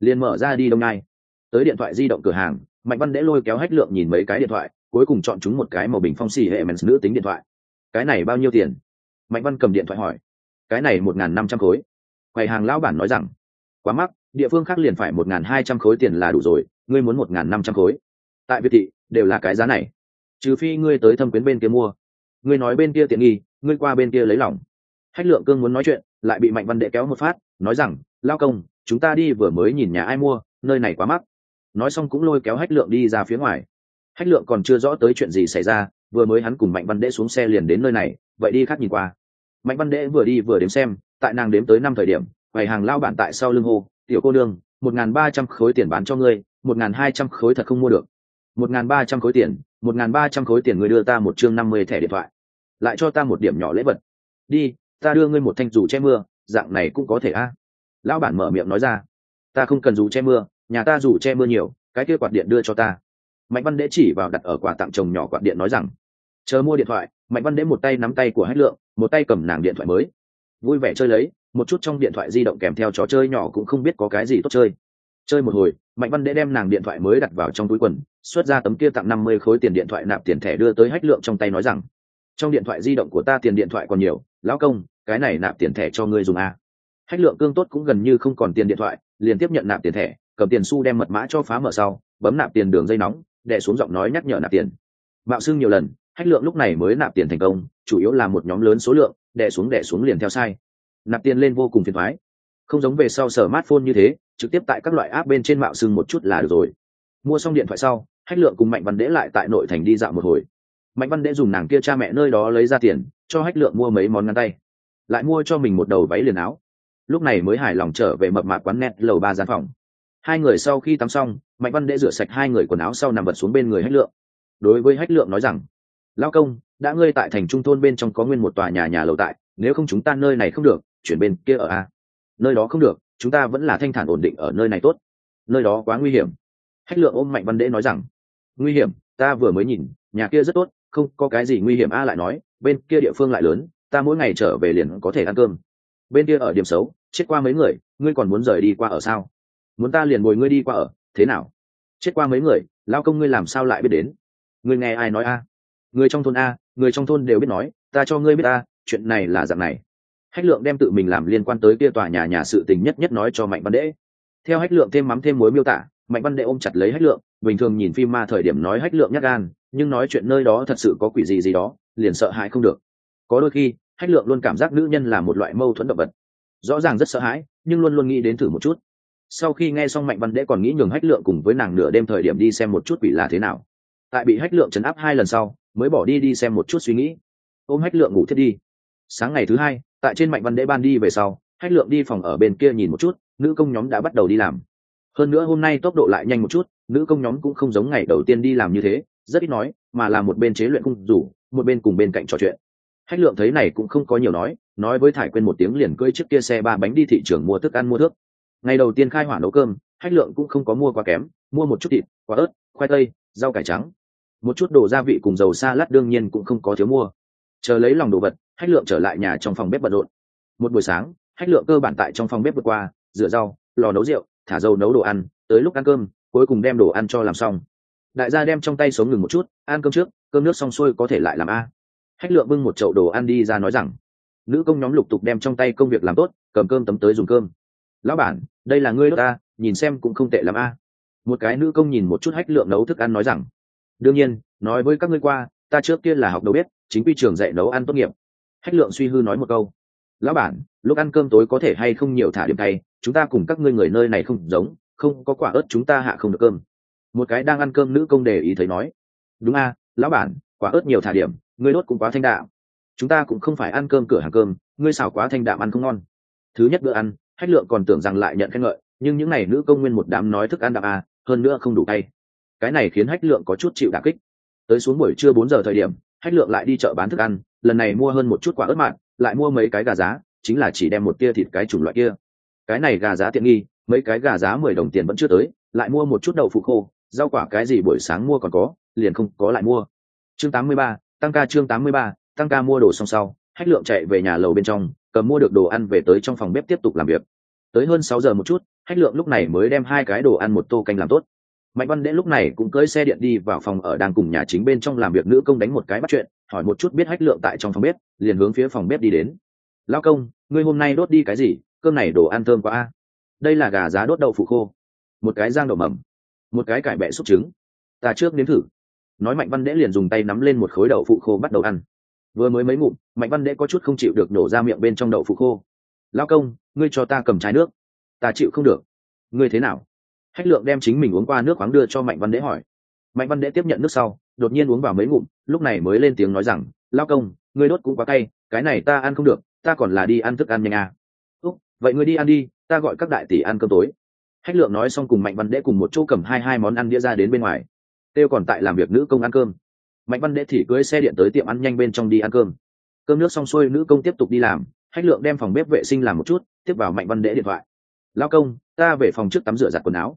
liền mở ra đi đông ngai. Tới điện thoại di động cửa hàng, mạnh văn đễ lôi kéo hách lượng nhìn mấy cái điện thoại, cuối cùng chọn chúng một cái màu bình phong xì hệ mèn nữ tính điện thoại cái này bao nhiêu tiền? Mạnh văn cầm điện thoại hỏi. Cái này một n g h n năm trăm khối. Quầy hàng lão bản nói rằng, quá mắc, địa phương khác liền phải một n g h n hai trăm khối tiền là đủ rồi, ngươi muốn một n g h n năm trăm khối. Tại việt thị, đều là cái giá này. Trừ phi ngươi tới thâm quyến bên kia mua. Ngươi nói bên kia tiện nghi, ngươi qua bên kia lấy lòng. Hách lượng cương muốn nói chuyện, lại bị mạnh văn đệ kéo một phát, nói rằng, lao công, chúng ta đi vừa mới nhìn nhà ai mua, nơi này quá mắc. Nói xong cũng lôi kéo hách lượng đi ra phía ngoài. Hách lượng còn chưa rõ tới chuyện gì xảy ra vừa mới hắn cùng mạnh văn đệ xuống xe liền đến nơi này, vậy đi khác nhìn qua. Mạnh văn đệ vừa đi vừa đếm xem, tại nàng đếm tới năm thời điểm, quầy hàng lao bản tại sau lưng hô, tiểu cô đương một n g h n ba trăm khối tiền bán cho ngươi, một n g h n hai trăm khối thật không mua được. Một n g h n ba trăm khối tiền, một n g h n ba trăm khối tiền ngươi đưa ta một chương năm mươi thẻ điện thoại, lại cho ta một điểm nhỏ lễ vật. Đi, ta đưa ngươi một thanh dù che mưa, dạng này cũng có thể a. Lão bản mở miệng nói ra. Ta không cần dù che mưa, nhà ta dù che mưa nhiều, cái kia quạt điện đưa cho ta. Mạnh văn đễ chỉ vào đặt ở quà tặng chồng nhỏ quạt điện nói rằng chờ mua điện thoại, mạnh văn đếm một tay nắm tay của hách lượng, một tay cầm nàng điện thoại mới. Vui vẻ chơi lấy, một chút trong điện thoại di động kèm theo trò chơi nhỏ cũng không biết có cái gì tốt chơi. Chơi một hồi, mạnh văn đễ đem nàng điện thoại mới đặt vào trong túi quần, xuất ra tấm kia tặng năm mươi khối tiền điện thoại nạp tiền thẻ đưa tới hách lượng trong tay nói rằng, trong điện thoại di động của ta tiền điện thoại còn nhiều, lão công, cái này nạp tiền thẻ cho ngươi dùng a hách lượng cương tốt cũng gần như không còn tiền điện thoại, liền tiếp nhận nạp tiền thẻ, cầm tiền xu đem mật mã cho phá mở sau, bấm nạp tiền đường dây nóng đẻ xuống giọng nói nhắc nhở nạp tiền. Mạo xưng nhiều lần hách lượng lúc này mới nạp tiền thành công, chủ yếu là một nhóm lớn số lượng, đè xuống đè xuống liền theo sai. Nạp tiền lên vô cùng phiền thoái không giống về sau sở smartphone như thế, trực tiếp tại các loại app bên trên mạo xưng một chút là được rồi. Mua xong điện thoại sau, hách lượng cùng mạnh văn đễ lại tại nội thành đi dạo một hồi. Mạnh văn đễ dùng nàng kia cha mẹ nơi đó lấy ra tiền, cho hách lượng mua mấy món ngắn tay. Lại mua cho mình một đầu váy liền áo. Lúc này mới hài lòng trở về mập mạc quán net lầu ba gian phòng. Hai người sau khi tắm xong, mạnh văn đễ rửa sạch hai người quần áo sau nằm vật xuống bên người hách lượng. Đối với hách lượng nói rằng lao công, đã ngươi tại thành trung thôn bên trong có nguyên một tòa nhà nhà lầu tại, nếu không chúng ta nơi này không được, chuyển bên kia ở a. Nơi đó không được, chúng ta vẫn là thanh thản ổn định ở nơi này tốt. Nơi đó quá nguy hiểm. Hách lượng ôm mạnh văn đễ nói rằng, nguy hiểm, ta vừa mới nhìn, nhà kia rất tốt, không có cái gì nguy hiểm. A lại nói, bên kia địa phương lại lớn, ta mỗi ngày trở về liền có thể ăn cơm. Bên kia ở điểm xấu, chết qua mấy người, ngươi còn muốn rời đi qua ở sao? Muốn ta liền bồi ngươi đi qua ở, thế nào? Chết qua mấy người lao công ngươi làm sao lại biết đến? Ngươi nghe ai nói a? Người trong thôn a, người trong thôn đều biết nói, ta cho ngươi biết a, chuyện này là dạng này. Hách lượng đem tự mình làm liên quan tới kia tòa nhà nhà sự tình nhất nhất nói cho mạnh văn đễ. Theo hách lượng thêm mắm thêm muối miêu tả, mạnh văn đệ ôm chặt lấy hách lượng, bình thường nhìn phim ma thời điểm nói hách lượng nhắc gan, nhưng nói chuyện nơi đó thật sự có quỷ gì gì đó, liền sợ hãi không được. Có đôi khi, hách lượng luôn cảm giác nữ nhân là một loại mâu thuẫn động vật. Rõ ràng rất sợ hãi, nhưng luôn luôn nghĩ đến thử một chút. Sau khi nghe xong mạnh văn đệ còn nghĩ nhường hách lượng cùng với nàng nửa đêm thời điểm đi xem một chút quỷ là thế nào. Tại bị hách lượng chấn áp hai lần sau mới bỏ đi đi xem một chút suy nghĩ. Ôm hách lượng ngủ thiết đi. Sáng ngày thứ hai, tại trên mạnh văn đệ ban đi về sau, hách lượng đi phòng ở bên kia nhìn một chút, nữ công nhóm đã bắt đầu đi làm. Hơn nữa hôm nay tốc độ lại nhanh một chút, nữ công nhóm cũng không giống ngày đầu tiên đi làm như thế, rất ít nói, mà là một bên chế luyện cung rủ, một bên cùng bên cạnh trò chuyện. Hách lượng thấy này cũng không có nhiều nói nói với thải quên một tiếng liền cưỡi chiếc kia xe ba bánh đi thị trường mua thức ăn mua thước. Ngày đầu tiên khai hỏa nấu cơm, hách lượng cũng không có mua quá kém, mua một chút thịt quả ớt, khoai tây, rau cải trắng một chút đồ gia vị cùng dầu xa lát đương nhiên cũng không có thiếu mua. Chờ lấy lòng đồ vật hách lượng trở lại nhà trong phòng bếp bận rộn. Một buổi sáng hách lượng cơ bản tại trong phòng bếp vượt qua, rửa rau, lò nấu rượu, thả dầu nấu đồ ăn, tới lúc ăn cơm, cuối cùng đem đồ ăn cho làm xong. Đại gia đem trong tay sống ngừng một chút, ăn cơm trước, cơm nước xong xuôi có thể lại làm a. Hách lượng bưng một chậu đồ ăn đi ra nói rằng, nữ công nhóm lục tục đem trong tay công việc làm tốt, cầm cơm tấm tới dùng cơm. Lão bản, đây là ngươi đốt ta, nhìn xem cũng không tệ l a. Một cái nữ công nhìn một chút hách lượng nấu thức ăn nói rằng đương nhiên, nói với các ngươi qua, ta trước kia là học đầu bếp, chính quy trường dạy nấu ăn tốt nghiệp. Hách lượng suy hư nói một câu. Lão bản, lúc ăn cơm tối có thể hay không nhiều thả điểm tay chúng ta cùng các ngươi người nơi này không giống, không có quả ớt chúng ta hạ không được cơm. Một cái đang ăn cơm nữ công đề ý thấy nói. Đúng a lão bản, quả ớt nhiều thả điểm, ngươi đốt cũng quá thanh đạm. Chúng ta cũng không phải ăn cơm cửa hàng cơm, ngươi xào quá thanh đạm ăn không ngon. Thứ nhất bữa ăn, hách lượng còn tưởng rằng lại nhận khen ngợi, nhưng những n à y nữ công nguyên một đám nói thức ăn đạm a hơn nữa không đủ tay cái này khiến hách lượng có chút chịu đả kích. Tới xuống buổi trưa bốn giờ thời điểm, hách lượng lại đi chợ bán thức ăn, lần này mua hơn một chút quả ớt mặn, lại mua mấy cái gà giá, chính là chỉ đem một tia thịt cái chủng loại kia. Cái này gà giá tiện nghi, mấy cái gà giá mười đồng tiền vẫn chưa tới, lại mua một chút đậu phụ khô, rau quả cái gì buổi sáng mua còn có, liền không có lại mua. Chương tám mươi ba, tăng ca chương tám mươi ba, tăng ca mua đồ xong sau, hách lượng chạy về nhà lầu bên trong, cầm mua được đồ ăn về tới trong phòng bếp tiếp tục làm việc. Tới hơn sáu giờ một chút, hách lượng lúc này mới đem hai cái đồ ăn một tô canh làm tốt mạnh văn đễ lúc này cũng cưỡi xe điện đi vào phòng ở đang cùng nhà chính bên trong làm việc nữ công đánh một cái bắt chuyện, hỏi một chút biết hách lượng tại trong phòng bếp, liền hướng phía phòng bếp đi đến. Lao công, ngươi hôm nay đốt đi cái gì? Cơm này đồ ăn thơm quá a. Đây là gà giá đốt đậu phụ khô. Một cái giang đậu mầm, một cái cải bẹ xúc trứng. Ta trước nếm thử. Nói mạnh văn đễ liền dùng tay nắm lên một khối đậu phụ khô bắt đầu ăn. Vừa mới mấy ngụm, mạnh văn đễ có chút không chịu được nổ ra miệng bên trong đậu phụ khô. Lao công, ngươi cho ta cầm trái nước. Ta chịu không được. Ngươi thế nào? Hách lượng đem chính mình uống qua nước khoáng đưa cho mạnh văn đế hỏi. Mạnh văn đế tiếp nhận nước sau, đột nhiên uống vào mấy ngụm, lúc này mới lên tiếng nói rằng, lao công, ngươi đốt cũng quá cay, cái này ta ăn không được, ta còn là đi ăn thức ăn nhanh à. úc, vậy ngươi đi ăn đi, ta gọi các đại tỷ ăn cơm tối. Hách lượng nói xong cùng mạnh văn đế cùng một chỗ cầm hai hai món ăn đĩa ra đến bên ngoài. Têu còn tại làm việc nữ công ăn cơm. Mạnh văn đế thì cưới xe điện tới tiệm ăn nhanh bên trong đi ăn cơm. Cơm nước xong xuôi, nữ công tiếp tục đi làm. Hách lượng đem phòng bếp vệ sinh làm một chút, tiếp vào mạnh văn đế điện thoại. Lao công, ta về phòng trước tắm rửa giặt quần áo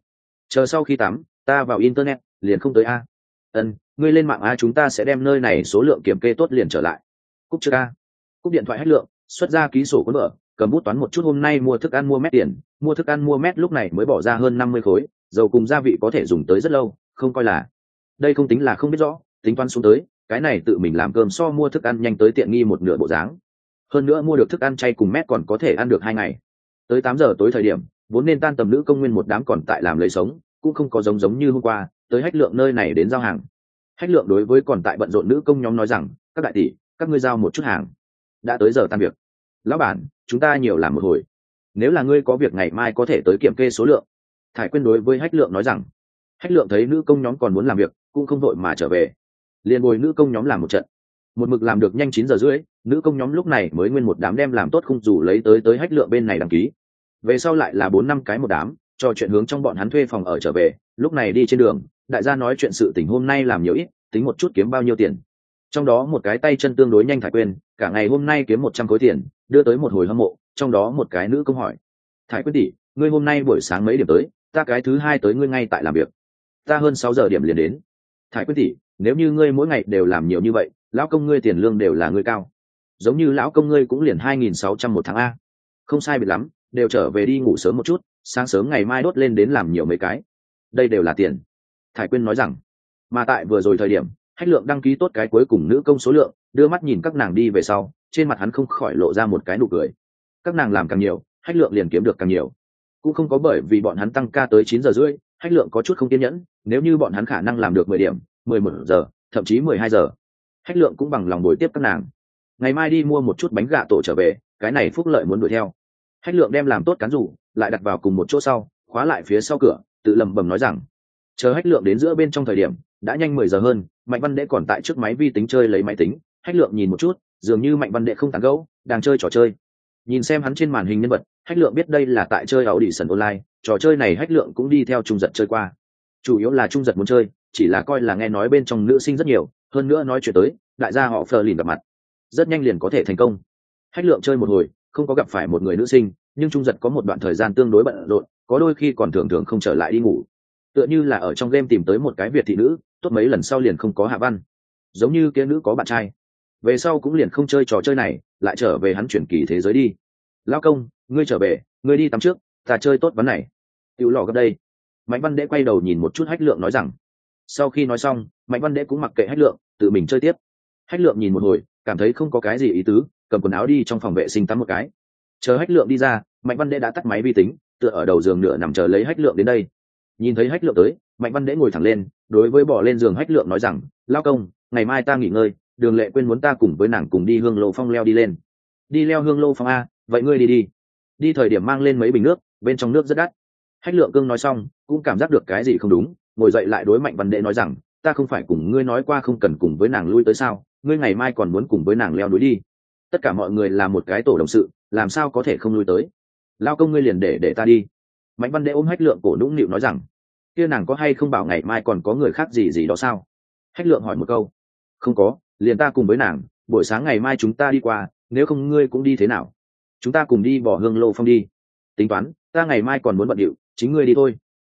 chờ sau khi tắm, ta vào internet, liền không tới a. Ân, ngươi lên mạng a chúng ta sẽ đem nơi này số lượng kiểm kê tốt liền trở lại. Cúc chưa a. Cúc điện thoại hết lượng, xuất ra ký sổ cuốn mở, cầm bút toán một chút hôm nay mua thức ăn, mua mét tiền. Mua thức ăn, mua mét lúc này mới bỏ ra hơn năm mươi khối, dầu cùng gia vị có thể dùng tới rất lâu, không coi là. Đây không tính là không biết rõ, tính toán xuống tới, cái này tự mình làm cơm so mua thức ăn nhanh tới tiện nghi một nửa bộ dáng. Hơn nữa mua được thức ăn chay cùng mét còn có thể ăn được hai ngày. Tới tám giờ tối thời điểm vốn nên tan tầm nữ công nguyên một đám còn tại làm lấy sống, cũng không có giống giống như hôm qua, tới hách lượng nơi này đến giao hàng. Hách lượng đối với còn tại bận rộn nữ công nhóm nói rằng, các đại tỷ, các ngươi giao một chút hàng. Đã tới giờ tan việc. Lão bản, chúng ta nhiều làm một hồi. Nếu là ngươi có việc ngày mai có thể tới kiểm kê số lượng. Thải quyên đối với hách lượng nói rằng. Hách lượng thấy nữ công nhóm còn muốn làm việc, cũng không vội mà trở về. Liền ngồi nữ công nhóm làm một trận. Một mực làm được nhanh chín giờ rưỡi, nữ công nhóm lúc này mới nguyên một đám đem làm tốt không dù lấy tới tới hách lượng bên này đăng ký về sau lại là bốn năm cái một đám, cho chuyện hướng trong bọn hắn thuê phòng ở trở về, lúc này đi trên đường, đại gia nói chuyện sự tình hôm nay làm nhiều ít, tính một chút kiếm bao nhiêu tiền. Trong đó một cái tay chân tương đối nhanh thải quên, cả ngày hôm nay kiếm một trăm khối tiền, đưa tới một hồi hâm mộ, trong đó một cái nữ công hỏi. Thải quyết tỷ, ngươi hôm nay buổi sáng mấy điểm tới, ta cái thứ hai tới ngươi ngay tại làm việc. Ta hơn sáu giờ điểm liền đến. Thải quyết tỷ, nếu như ngươi mỗi ngày đều làm nhiều như vậy, lão công ngươi tiền lương đều là ngươi cao. Giống như lão công ngươi cũng liền hai nghìn sáu trăm một tháng a. Không sai biệt lắm đều trở về đi ngủ sớm một chút, sáng sớm ngày mai đốt lên đến làm nhiều mấy cái. Đây đều là tiền. Thải quyên nói rằng, mà tại vừa rồi thời điểm, hách lượng đăng ký tốt cái cuối cùng nữ công số lượng, đưa mắt nhìn các nàng đi về sau, trên mặt hắn không khỏi lộ ra một cái nụ cười. Các nàng làm càng nhiều, hách lượng liền kiếm được càng nhiều. Cũng không có bởi vì bọn hắn tăng ca tới chín giờ rưỡi, hách lượng có chút không kiên nhẫn, nếu như bọn hắn khả năng làm được mười điểm, mười một giờ, thậm chí mười hai giờ, hách lượng cũng bằng lòng bồi tiếp các nàng. Ngày mai đi mua một chút bánh gà tổ trở về, cái này phúc lợi muốn đuổi theo hách lượng đem làm tốt cán rủ, lại đặt vào cùng một chỗ sau, khóa lại phía sau cửa, tự lẩm bẩm nói rằng, chờ hách lượng đến giữa bên trong thời điểm, đã nhanh mười giờ hơn, mạnh văn đệ còn tại trước máy vi tính chơi lấy máy tính. Hách lượng nhìn một chút, dường như mạnh văn đệ không tán gẫu, đang chơi trò chơi. Nhìn xem hắn trên màn hình nhân vật, hách lượng biết đây là tại chơi ảo sần online, trò chơi này hách lượng cũng đi theo trung giật chơi qua. Chủ yếu là trung giật muốn chơi, chỉ là coi là nghe nói bên trong nữ sinh rất nhiều, hơn nữa nói chuyện tới, đại gia họ phờ lìn gặp mặt, rất nhanh liền có thể thành công. Hách lượng chơi một hồi không có gặp phải một người nữ sinh, nhưng trung giật có một đoạn thời gian tương đối bận rộn, có đôi khi còn thường thường không trở lại đi ngủ. Tựa như là ở trong game tìm tới một cái việt thị nữ, tốt mấy lần sau liền không có hạ văn. Giống như kia nữ có bạn trai. Về sau cũng liền không chơi trò chơi này, lại trở về hắn chuyển kỳ thế giới đi. Lao công, ngươi trở về, ngươi đi tắm trước, ta chơi tốt vấn này. Tiểu lò gấp đây. Mạnh văn đễ quay đầu nhìn một chút hách lượng nói rằng, sau khi nói xong, mạnh văn đễ cũng mặc kệ hách lượng, tự mình chơi tiếp. Hách lượng nhìn một hồi, cảm thấy không có cái gì ý tứ cầm quần áo đi trong phòng vệ sinh tắm một cái. Chờ hách lượng đi ra, mạnh văn đệ đã tắt máy vi tính, tựa ở đầu giường nửa nằm chờ lấy hách lượng đến đây. Nhìn thấy hách lượng tới, mạnh văn đệ ngồi thẳng lên, đối với bỏ lên giường hách lượng nói rằng, lao công, ngày mai ta nghỉ ngơi, đường lệ quên muốn ta cùng với nàng cùng đi hương lô phong leo đi lên. Đi leo hương lô phong a, vậy ngươi đi đi. Đi thời điểm mang lên mấy bình nước, bên trong nước rất đắt. Hách lượng cương nói xong, cũng cảm giác được cái gì không đúng, ngồi dậy lại đối mạnh văn đệ nói rằng, ta không phải cùng ngươi nói qua không cần cùng với nàng lui tới sao, ngươi ngày mai còn muốn cùng với nàng leo núi đi tất cả mọi người là một cái tổ đồng sự, làm sao có thể không lui tới? Lao công ngươi liền để để ta đi. Mạnh văn đệ ôm hách lượng cổ nũng nịu nói rằng, kia nàng có hay không bảo ngày mai còn có người khác gì gì đó sao? Hách lượng hỏi một câu. Không có, liền ta cùng với nàng, buổi sáng ngày mai chúng ta đi qua, nếu không ngươi cũng đi thế nào? Chúng ta cùng đi bỏ hương lô phong đi. Tính toán, ta ngày mai còn muốn bận điệu, chính ngươi đi thôi.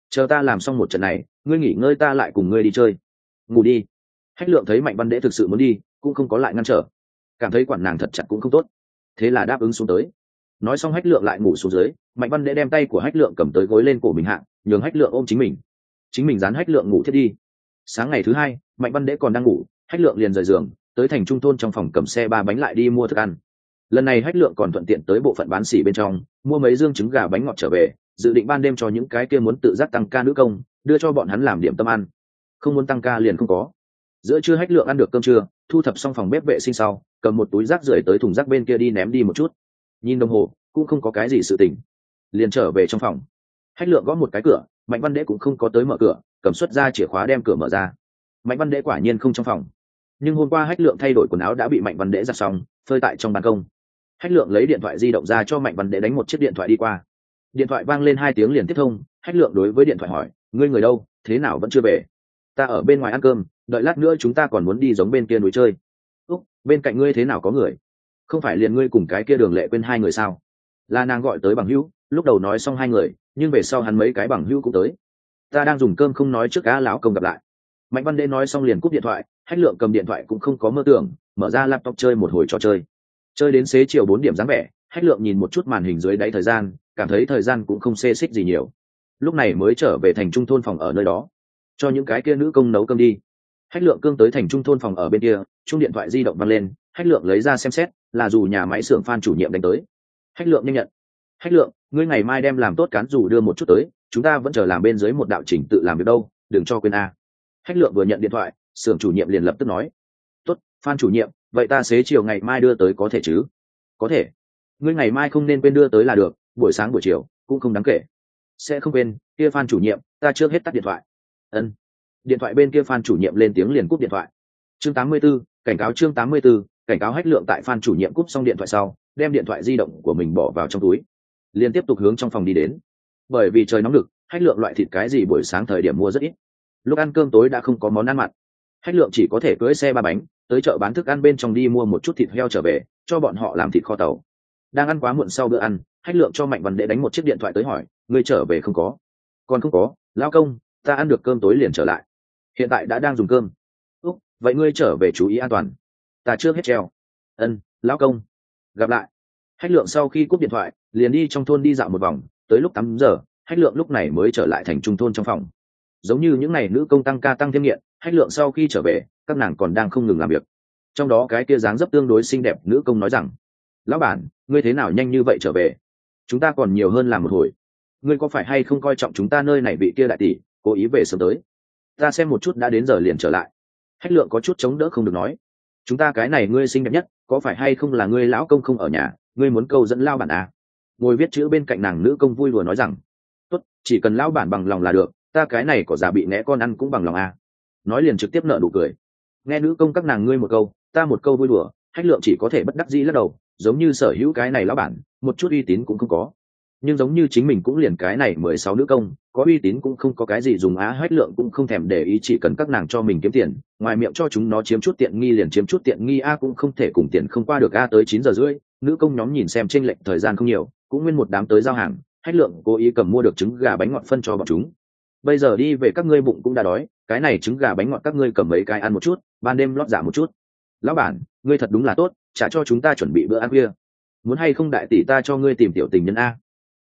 Chờ ta làm xong một trận này, ngươi nghỉ ngơi ta lại cùng ngươi đi chơi. Ngủ đi. Hách lượng thấy mạnh văn đệ thực sự muốn đi, cũng không có lại ngăn trở cảm thấy quản nàng thật chặt cũng không tốt. Thế là đáp ứng xuống tới. Nói xong hách lượng lại ngủ xuống dưới, mạnh văn đệ đem tay của hách lượng cầm tới gối lên cổ mình hạng nhường hách lượng ôm chính mình. Chính mình dán hách lượng ngủ thiết đi. Sáng ngày thứ hai, mạnh văn đệ còn đang ngủ, hách lượng liền rời giường, tới thành trung thôn trong phòng cầm xe ba bánh lại đi mua thức ăn. Lần này hách lượng còn thuận tiện tới bộ phận bán xỉ bên trong, mua mấy dương trứng gà bánh ngọt trở về, dự định ban đêm cho những cái kia muốn tự giác tăng ca nữ công, đưa cho bọn hắn làm điểm tâm ăn. Không muốn tăng ca liền không có giữa trưa hách lượng ăn được cơm trưa, thu thập xong phòng bếp vệ sinh sau, cầm một túi rác rưởi tới thùng rác bên kia đi ném đi một chút. Nhìn đồng hồ, cũng không có cái gì sự tỉnh. Liền trở về trong phòng. Hách lượng gõ một cái cửa, mạnh văn đễ cũng không có tới mở cửa, cầm xuất ra chìa khóa đem cửa mở ra. Mạnh văn đễ quả nhiên không trong phòng. Nhưng hôm qua hách lượng thay đổi quần áo đã bị mạnh văn đễ giặt xong, phơi tại trong ban công. Hách lượng lấy điện thoại di động ra cho mạnh văn đễ đánh một chiếc điện thoại đi qua. Điện thoại vang lên hai tiếng liền tiếp thông, hách lượng đối với điện thoại hỏi, ngươi người đâu? Thế nào vẫn chưa về? Ta ở bên ngoài ăn cơm đợi lát nữa chúng ta còn muốn đi giống bên kia núi chơi. Úc, bên cạnh ngươi thế nào có người? Không phải liền ngươi cùng cái kia đường lệ quên hai người sao? Là nàng gọi tới bằng hữu, lúc đầu nói xong hai người, nhưng về sau hắn mấy cái bằng hữu cũng tới. Ta đang dùng cơm không nói trước cá lão công gặp lại. Mạnh văn đê nói xong liền cúp điện thoại, hách lượng cầm điện thoại cũng không có mơ tưởng, mở ra laptop chơi một hồi trò chơi. Chơi đến xế chiều bốn điểm dáng vẻ, hách lượng nhìn một chút màn hình dưới đáy thời gian, cảm thấy thời gian cũng không xê xích gì nhiều. Lúc này mới trở về thành trung thôn phòng ở nơi đó. Cho những cái kia nữ công nấu cơm đi hách lượng cương tới thành trung thôn phòng ở bên kia chung điện thoại di động văng lên, hách lượng lấy ra xem xét, là dù nhà máy xưởng phan chủ nhiệm đánh tới. Hách lượng nhanh nhận. Hách lượng, ngươi ngày mai đem làm tốt cán dù đưa một chút tới, chúng ta vẫn chờ làm bên dưới một đạo trình tự làm việc đâu, đừng cho quên a. Hách lượng vừa nhận điện thoại, xưởng chủ nhiệm liền lập tức nói. Tốt, phan chủ nhiệm, vậy ta xế chiều ngày mai đưa tới có thể chứ? Có thể. Ngươi ngày mai không nên quên đưa tới là được, buổi sáng buổi chiều, cũng không đáng kể. Sẽ không quên, kia phan chủ nhiệm, ta trước hết tắt điện thoại. Ân điện thoại bên kia phan chủ nhiệm lên tiếng liền cúp điện thoại. Chương 84, cảnh cáo chương 84, cảnh cáo hách lượng tại phan chủ nhiệm cúp xong điện thoại sau đem điện thoại di động của mình bỏ vào trong túi. Liền tiếp tục hướng trong phòng đi đến. Bởi vì trời nóng lực hách lượng loại thịt cái gì buổi sáng thời điểm mua rất ít. Lúc ăn cơm tối đã không có món ăn mặn. Hách lượng chỉ có thể cưỡi xe ba bánh tới chợ bán thức ăn bên trong đi mua một chút thịt heo trở về cho bọn họ làm thịt kho tàu. Đang ăn quá muộn sau bữa ăn hách lượng cho mạnh văn đệ đánh một chiếc điện thoại tới hỏi ngươi trở về không có? Còn không có lao công ta ăn được cơm tối liền trở lại hiện tại đã đang dùng cơm. Úc, vậy ngươi trở về chú ý an toàn. Ta trước hết treo. Ân, lão công. Gặp lại. Hách lượng sau khi cúp điện thoại, liền đi trong thôn đi dạo một vòng, tới lúc tám giờ, hách lượng lúc này mới trở lại thành trung thôn trong phòng. Giống như những ngày nữ công tăng ca tăng thêm nghiện, hách lượng sau khi trở về, các nàng còn đang không ngừng làm việc. Trong đó cái kia dáng dấp tương đối xinh đẹp nữ công nói rằng, lão bản, ngươi thế nào nhanh như vậy trở về? Chúng ta còn nhiều hơn làm một hồi. Ngươi có phải hay không coi trọng chúng ta nơi này bị kia đại tỷ, cố ý về sớm tới? Ta xem một chút đã đến giờ liền trở lại hách lượng có chút chống đỡ không được nói chúng ta cái này ngươi xinh đẹp nhất, có phải hay không là ngươi lão công không ở nhà, ngươi muốn câu dẫn lao bản à? ngồi viết chữ bên cạnh nàng nữ công vui vừa nói rằng, tốt, chỉ cần lão bản bằng lòng là được, ta cái này có già bị né con ăn cũng bằng lòng à. nói liền trực tiếp nợ nụ cười nghe nữ công các nàng ngươi một câu, ta một câu vui đùa, hách lượng chỉ có thể bất đắc dĩ lắc đầu, giống như sở hữu cái này lão bản, một chút uy tín cũng không có nhưng giống như chính mình cũng liền cái này mười sáu nữ công, có uy tín cũng không có cái gì dùng á hách lượng cũng không thèm để ý, chỉ cần các nàng cho mình kiếm tiền, ngoài miệng cho chúng nó chiếm chút tiện nghi liền chiếm chút tiện nghi a cũng không thể cùng tiền không qua được a tới chín giờ rưỡi, nữ công nhóm nhìn xem tranh lệch thời gian không nhiều, cũng nguyên một đám tới giao hàng, hách lượng cố ý cầm mua được trứng gà bánh ngọt phân cho bọn chúng. Bây giờ đi về các ngươi bụng cũng đã đói, cái này trứng gà bánh ngọt các ngươi cầm mấy cái ăn một chút, ban đêm lót giả một chút. Lão bản, ngươi thật đúng là tốt, trả cho chúng ta chuẩn bị bữa ăn khuya muốn hay không đại tỷ ta cho ngươi tìm tiểu tình nhân a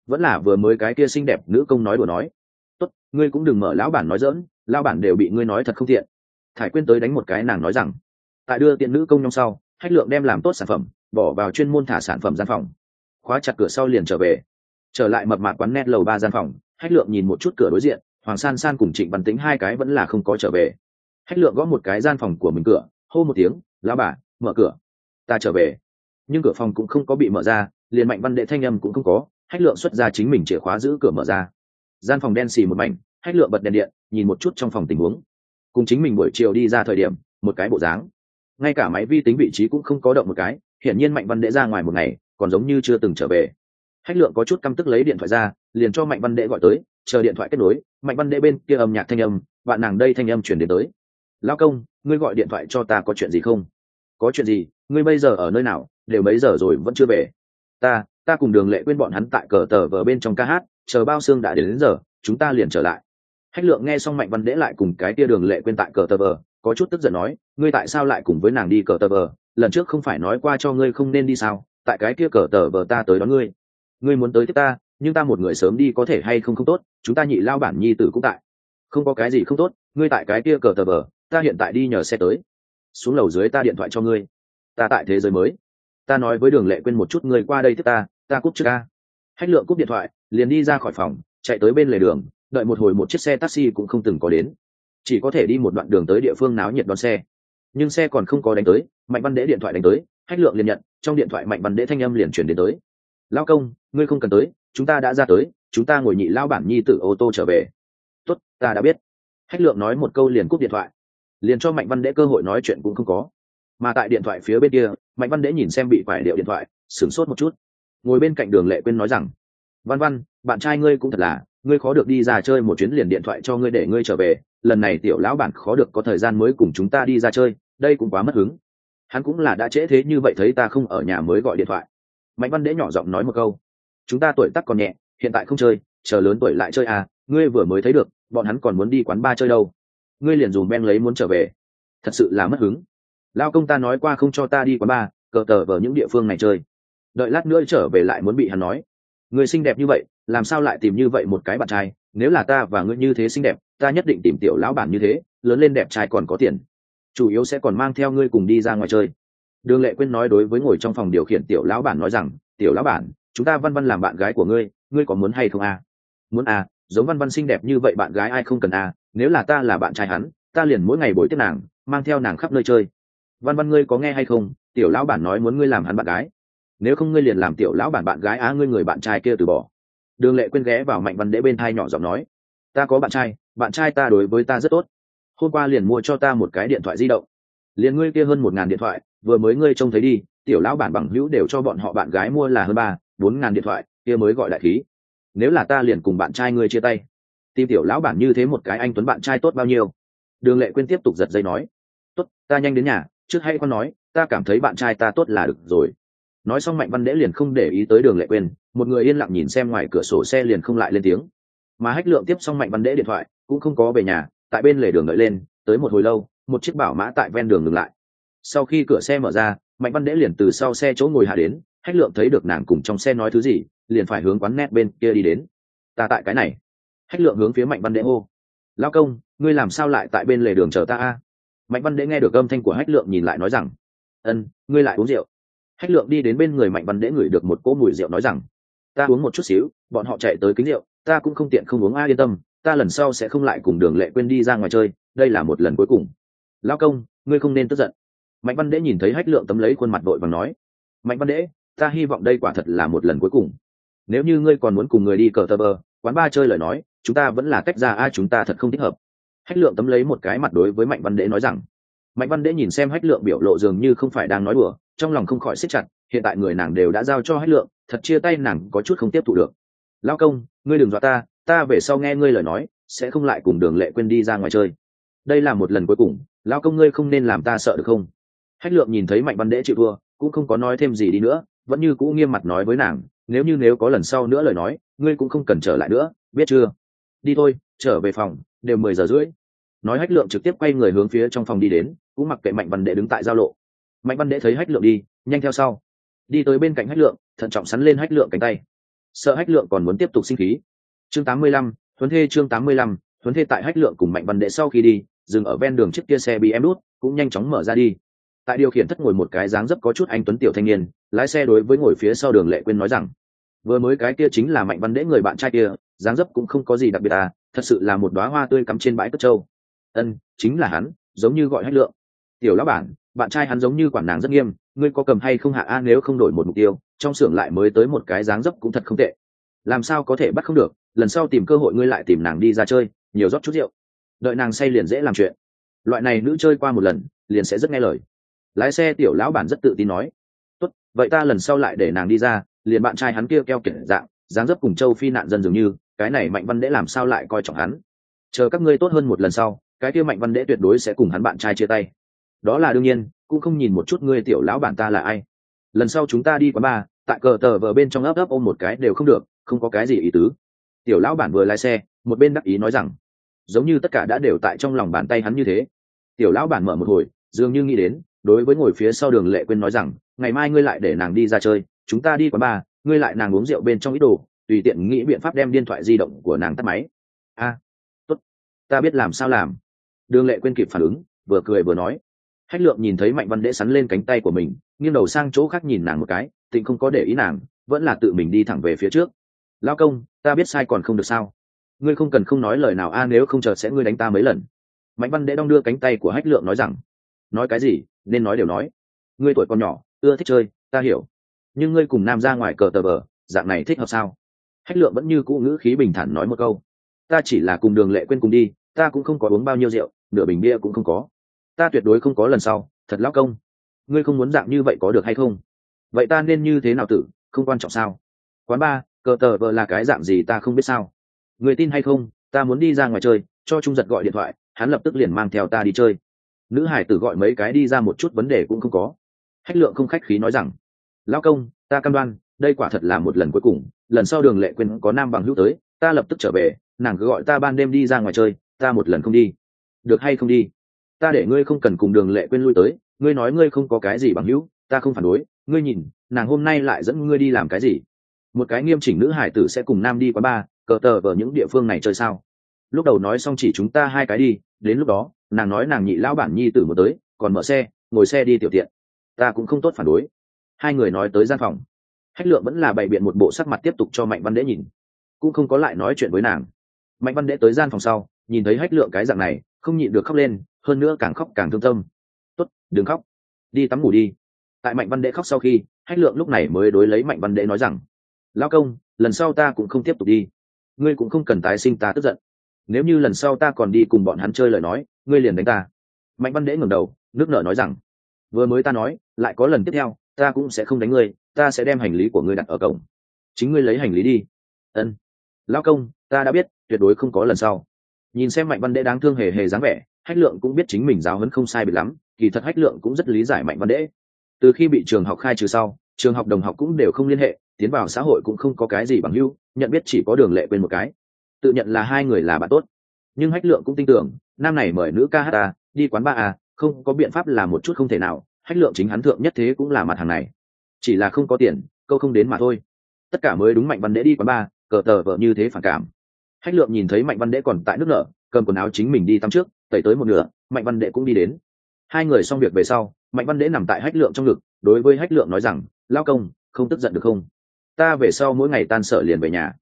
vẫn là vừa mới cái kia xinh đẹp nữ công nói đùa nói. Tốt, ngươi cũng đừng mở lão bản nói dỡn lão bản đều bị ngươi nói thật không tiện. Thải quyên tới đánh một cái nàng nói rằng, tại đưa tiện nữ công nhong sau, hách lượng đem làm tốt sản phẩm, bỏ vào chuyên môn thả sản phẩm gian phòng. Khóa chặt cửa sau liền trở về. Trở lại mập mạc quán net lầu ba gian phòng, hách lượng nhìn một chút cửa đối diện, hoàng san san cùng trịnh văn tính hai cái vẫn là không có trở về. Hách lượng gõ một cái gian phòng của mình cửa, hô một tiếng, lão bà, mở cửa. Ta trở về. Nhưng cửa phòng cũng không có bị mở ra, liền mạnh văn đệ thanh âm cũng không có hách lượng xuất ra chính mình chìa khóa giữ cửa mở ra. Gian phòng đen xì một mảnh, hách lượng bật đèn điện, nhìn một chút trong phòng tình huống. Cùng chính mình buổi chiều đi ra thời điểm, một cái bộ dáng. Ngay cả máy vi tính vị trí cũng không có động một cái, hiển nhiên mạnh văn đệ ra ngoài một ngày, còn giống như chưa từng trở về. Hách lượng có chút căm tức lấy điện thoại ra, liền cho mạnh văn đệ gọi tới, chờ điện thoại kết nối, mạnh văn đệ bên kia âm nhạc thanh âm, bạn nàng đây thanh âm chuyển đến tới. Lao công, ngươi gọi điện thoại cho ta có chuyện gì không? Có chuyện gì? Ngươi bây giờ ở nơi nào? Đều mấy giờ rồi vẫn chưa về. Ta ta cùng đường lệ quên bọn hắn tại cờ tờ vờ bên trong ca hát chờ bao xương đã đến, đến giờ chúng ta liền trở lại. Hách lượng nghe xong mạnh văn đễ lại cùng cái tia đường lệ quên tại cờ tờ vờ có chút tức giận nói ngươi tại sao lại cùng với nàng đi cờ tờ vờ? Lần trước không phải nói qua cho ngươi không nên đi sao? Tại cái kia cờ tờ vờ ta tới đón ngươi. Ngươi muốn tới tiếp ta nhưng ta một người sớm đi có thể hay không không tốt chúng ta nhị lao bản nhi tử cũng tại. Không có cái gì không tốt ngươi tại cái kia cờ tờ vờ ta hiện tại đi nhờ xe tới. Xuống lầu dưới ta điện thoại cho ngươi. Ta tại thế giới mới. Ta nói với đường lệ quên một chút ngươi qua đây tiếp ta ta cúp trước ca. Hách lượng cúp điện thoại, liền đi ra khỏi phòng, chạy tới bên lề đường, đợi một hồi một chiếc xe taxi cũng không từng có đến. Chỉ có thể đi một đoạn đường tới địa phương náo nhiệt đón xe. Nhưng xe còn không có đánh tới, mạnh văn đễ điện thoại đánh tới, hách lượng liền nhận, trong điện thoại mạnh văn đễ thanh âm liền chuyển đến tới. Lao công, ngươi không cần tới, chúng ta đã ra tới, chúng ta ngồi nhị lao bản nhi tự ô tô trở về. Tốt, ta đã biết. Hách lượng nói một câu liền cúp điện thoại. Liền cho mạnh văn đễ cơ hội nói chuyện cũng không có. Mà tại điện thoại phía bên kia, mạnh văn đễ nhìn xem bị phải điệu điện thoại, sửng sốt một chút ngồi bên cạnh đường lệ quên nói rằng, văn văn, bạn trai ngươi cũng thật là, ngươi khó được đi ra chơi một chuyến liền điện thoại cho ngươi để ngươi trở về, lần này tiểu lão bản khó được có thời gian mới cùng chúng ta đi ra chơi, đây cũng quá mất hứng. Hắn cũng là đã trễ thế như vậy thấy ta không ở nhà mới gọi điện thoại. Mạnh văn đễ nhỏ giọng nói một câu, chúng ta tuổi tắc còn nhẹ, hiện tại không chơi, chờ lớn tuổi lại chơi à ngươi vừa mới thấy được, bọn hắn còn muốn đi quán ba chơi đâu. Ngươi liền dùng ben lấy muốn trở về. Thật sự là mất hứng. Lao công ta nói qua không cho ta đi quán ba, cờ tờ vào những địa phương này chơi đợi lát nữa trở về lại muốn bị hắn nói. Người xinh đẹp như vậy, làm sao lại tìm như vậy một cái bạn trai? Nếu là ta và ngươi như thế xinh đẹp, ta nhất định tìm tiểu lão bản như thế, lớn lên đẹp trai còn có tiền. Chủ yếu sẽ còn mang theo ngươi cùng đi ra ngoài chơi. Đường lệ quyên nói đối với ngồi trong phòng điều khiển tiểu lão bản nói rằng, tiểu lão bản, chúng ta văn văn làm bạn gái của ngươi ngươi có muốn hay không à? muốn à giống văn văn xinh đẹp như vậy bạn gái ai không cần à nếu là ta là bạn trai hắn, ta liền mỗi ngày buổi tiếp nàng, mang theo nàng khắp nơi chơi. Văn văn ngươi có nghe hay không? Tiểu lão bản nói muốn ngươi làm hắn bạn gái nếu không ngươi liền làm tiểu lão bản bạn gái á ngươi người bạn trai kia từ bỏ. Đường lệ quên ghé vào mạnh văn đễ bên thai nhỏ giọng nói, ta có bạn trai bạn trai ta đối với ta rất tốt. Hôm qua liền mua cho ta một cái điện thoại di động. Liền ngươi kia hơn một ngàn điện thoại, vừa mới ngươi trông thấy đi, tiểu lão bản bằng hữu đều cho bọn họ bạn gái mua là hơn ba, bốn ngàn điện thoại, kia mới gọi đại khí. Nếu là ta liền cùng bạn trai ngươi chia tay, tìm tiểu lão bản như thế một cái anh tuấn bạn trai tốt bao nhiêu? Đường lệ quyên tiếp tục giật dây nói, tốt, ta nhanh đến nhà, trước hay con nói, ta cảm thấy bạn trai ta tốt là được rồi nói xong mạnh văn đễ liền không để ý tới đường lệ quên một người yên lặng nhìn xem ngoài cửa sổ xe liền không lại lên tiếng. Mà hách lượng tiếp xong mạnh văn đễ điện thoại, cũng không có về nhà, tại bên lề đường đợi lên, tới một hồi lâu, một chiếc bảo mã tại ven đường ngừng lại. Sau khi cửa xe mở ra, mạnh văn đễ liền từ sau xe chỗ ngồi hạ đến, hách lượng thấy được nàng cùng trong xe nói thứ gì, liền phải hướng quán net bên kia đi đến. Ta tại cái này. Hách lượng hướng phía mạnh văn đễ ô. lao công, ngươi làm sao lại tại bên lề đường chờ ta a? Mạnh văn đễ nghe được âm thanh của hách lượng nhìn lại nói rằng, ân, ngươi lại uống rượu hách lượng đi đến bên người mạnh văn đễ ngửi được một cỗ mùi rượu nói rằng, ta uống một chút xíu, bọn họ chạy tới kính rượu, ta cũng không tiện không uống ai yên tâm, ta lần sau sẽ không lại cùng đường lệ quên đi ra ngoài chơi, đây là một lần cuối cùng. Lao công, ngươi không nên tức giận. Mạnh văn đễ nhìn thấy hách lượng tấm lấy khuôn mặt đội và nói, mạnh văn đễ, ta hy vọng đây quả thật là một lần cuối cùng. Nếu như ngươi còn muốn cùng người đi cờ tơ bờ, quán ba chơi lời nói, chúng ta vẫn là tách ra ai chúng ta thật không thích hợp. Hách lượng tấm lấy một cái mặt đối với mạnh văn đễ nói rằng. Mạnh văn đễ nhìn xem hách lượng biểu lộ dường như không phải đang nói đùa trong lòng không khỏi xích chặt, hiện tại người nàng đều đã giao cho hách lượng, thật chia tay nàng có chút không tiếp thụ được. Lao công, ngươi đừng dọa ta ta về sau nghe ngươi lời nói, sẽ không lại cùng đường lệ quên đi ra ngoài chơi. Đây là một lần cuối cùng lao công ngươi không nên làm ta sợ được không? Hách lượng nhìn thấy mạnh văn đễ chịu thua, cũng không có nói thêm gì đi nữa, vẫn như cũ nghiêm mặt nói với nàng, nếu như nếu có lần sau nữa lời nói, ngươi cũng không cần trở lại nữa, biết chưa? Đi thôi, trở về phòng, đều mười giờ rưỡi. Nói hách lượng trực tiếp quay người hướng phía trong phòng đi đến, cũng mặc kệ mạnh văn đệ đứng tại giao lộ mạnh văn đệ thấy hách lượng đi nhanh theo sau. Đi tới bên cạnh hách lượng thận trọng sắn lên hách lượng cánh tay. Sợ hách lượng còn muốn tiếp tục sinh khí. Chương 85, thuấn thê chương 85, thuấn thê tại hách lượng cùng mạnh văn đệ sau khi đi dừng ở ven đường chiếc kia xe bị em đút cũng nhanh chóng mở ra đi. Tại điều khiển thất ngồi một cái dáng dấp có chút anh tuấn tiểu thanh niên lái xe đối với ngồi phía sau đường lệ quên nói rằng vừa mới cái kia chính là mạnh văn đễ người bạn trai kia dáng dấp cũng không có gì đặc biệt à thật sự là một đoá hoa tươi cắm trên bãi cất trâu. Ân chính là hắn giống như gọi hách lượng. Tiểu lão bản bạn trai hắn giống như quản nàng rất nghiêm, ngươi có cầm hay không hạ a, nếu không đổi một mục tiêu, trong xưởng lại mới tới một cái dáng dấp cũng thật không tệ. Làm sao có thể bắt không được, lần sau tìm cơ hội ngươi lại tìm nàng đi ra chơi, nhiều rót chút rượu. Đợi nàng say liền dễ làm chuyện. Loại này nữ chơi qua một lần, liền sẽ rất nghe lời. Lái xe tiểu lão bản rất tự tin nói, tốt, vậy ta lần sau lại để nàng đi ra, liền bạn trai hắn kia keo kiển dạng, dáng dấp cùng châu phi nạn dân dường như, cái này mạnh văn đễ làm sao lại coi trọng hắn? Chờ các ngươi tốt hơn một lần sau, cái kia mạnh văn đễ tuyệt đối sẽ cùng hắn bạn trai chia tay đó là đương nhiên cũng không nhìn một chút ngươi tiểu lão bản ta là ai. Lần sau chúng ta đi quán ba, tại cờ tờ vờ bên trong ấp ấp ôm một cái đều không được không có cái gì ý tứ. Tiểu lão bản vừa lái xe một bên đắc ý nói rằng giống như tất cả đã đều tại trong lòng bàn tay hắn như thế. Tiểu lão bản mở một hồi dường như nghĩ đến đối với ngồi phía sau đường lệ quên nói rằng ngày mai ngươi lại để nàng đi ra chơi chúng ta đi quán ba, ngươi lại nàng uống rượu bên trong ít đồ tùy tiện nghĩ biện pháp đem điện thoại di động của nàng tắt máy. A tốt ta biết làm sao làm. Đường lệ quên kịp phản ứng vừa cười vừa nói hách lượng nhìn thấy mạnh văn đễ sắn lên cánh tay của mình, nghiêng đầu sang chỗ khác nhìn nàng một cái, tịnh không có để ý nàng, vẫn là tự mình đi thẳng về phía trước. Lao công, ta biết sai còn không được sao? Ngươi không cần không nói lời nào a, nếu không chờ sẽ ngươi đánh ta mấy lần. Mạnh văn đễ đong đưa cánh tay của hách lượng nói rằng, nói cái gì? Nên nói đều nói. Ngươi tuổi còn nhỏ, ưa thích chơi, ta hiểu. Nhưng ngươi cùng nam ra ngoài cờ tờ bờ, dạng này thích hợp sao? Hách lượng vẫn như cũ ngữ khí bình thản nói một câu, ta chỉ là cùng đường lệ quên cùng đi, ta cũng không có uống bao nhiêu rượu, nửa bình bia cũng không có ta tuyệt đối không có lần sau, thật lão công. Ngươi không muốn dạng như vậy có được hay không? Vậy ta nên như thế nào tử, không quan trọng sao? Quán ba, cờ tờ vợ là cái dạng gì ta không biết sao? Người tin hay không, ta muốn đi ra ngoài chơi, cho trung giật gọi điện thoại, hắn lập tức liền mang theo ta đi chơi. Nữ hải tử gọi mấy cái đi ra một chút vấn đề cũng không có. Hách lượng không khách khí nói rằng, lão công, ta cam đoan, đây quả thật là một lần cuối cùng, lần sau đường lệ quên có nam bằng hữu tới, ta lập tức trở về, nàng cứ gọi ta ban đêm đi ra ngoài chơi, ta một lần không đi. Được hay không đi? Ta để ngươi không cần cùng đường lệ quên lui tới, ngươi nói ngươi không có cái gì bằng hữu, ta không phản đối, ngươi nhìn, nàng hôm nay lại dẫn ngươi đi làm cái gì? Một cái nghiêm chỉnh nữ hải tử sẽ cùng nam đi quá ba cờ tờ ở những địa phương này chơi sao? Lúc đầu nói xong chỉ chúng ta hai cái đi, đến lúc đó, nàng nói nàng nhị lão bản nhi tử một tới, còn mở xe, ngồi xe đi tiểu tiện. Ta cũng không tốt phản đối. Hai người nói tới gian phòng. Hách lượng vẫn là bày biện một bộ sắc mặt tiếp tục cho mạnh văn đễ nhìn. Cũng không có lại nói chuyện với nàng. Mạnh văn đễ tới gian phòng sau, nhìn thấy hách lượng cái dạng này, không nhịn được khóc lên hơn nữa càng khóc càng thương tâm. Tốt, đừng khóc. Đi tắm ngủ đi. Tại mạnh văn đệ khóc sau khi, hách lượng lúc này mới đối lấy mạnh văn đệ nói rằng lao công, lần sau ta cũng không tiếp tục đi. Ngươi cũng không cần tái sinh ta tức giận. Nếu như lần sau ta còn đi cùng bọn hắn chơi lời nói, ngươi liền đánh ta. Mạnh văn đệ ngẩng đầu, nước nở nói rằng, vừa mới ta nói, lại có lần tiếp theo, ta cũng sẽ không đánh ngươi, ta sẽ đem hành lý của ngươi đặt ở cổng. Chính ngươi lấy hành lý đi. Ân. Lao công, ta đã biết, tuyệt đối không có lần sau. Nhìn xem mạnh văn đệ đáng thương hề hề dáng vẻ hách lượng cũng biết chính mình giáo huấn không sai bị lắm, kỳ thật hách lượng cũng rất lý giải mạnh văn đễ. Từ khi bị trường học khai trừ sau, trường học đồng học cũng đều không liên hệ, tiến vào xã hội cũng không có cái gì bằng hưu nhận biết chỉ có đường lệ quên một cái. Tự nhận là hai người là bạn tốt. Nhưng hách lượng cũng tin tưởng nam này mời nữ ca hát ta đi quán ba a à, không có biện pháp là một chút không thể nào, hách lượng chính hắn thượng nhất thế cũng là mặt hàng này. Chỉ là không có tiền, câu không đến mà thôi. Tất cả mới đúng mạnh văn đễ đi quán ba cờ tờ vợ như thế phản cảm. Hách lượng nhìn thấy mạnh văn đễ còn tại nước nở, cầm quần áo chính mình đi tắm trước tẩy tới một nửa, mạnh văn đệ cũng đi đến. Hai người xong việc về sau, mạnh văn đệ nằm tại hách lượng trong ngực, đối với hách lượng nói rằng, lao công, không tức giận được không? Ta về sau mỗi ngày tan sở liền về nhà,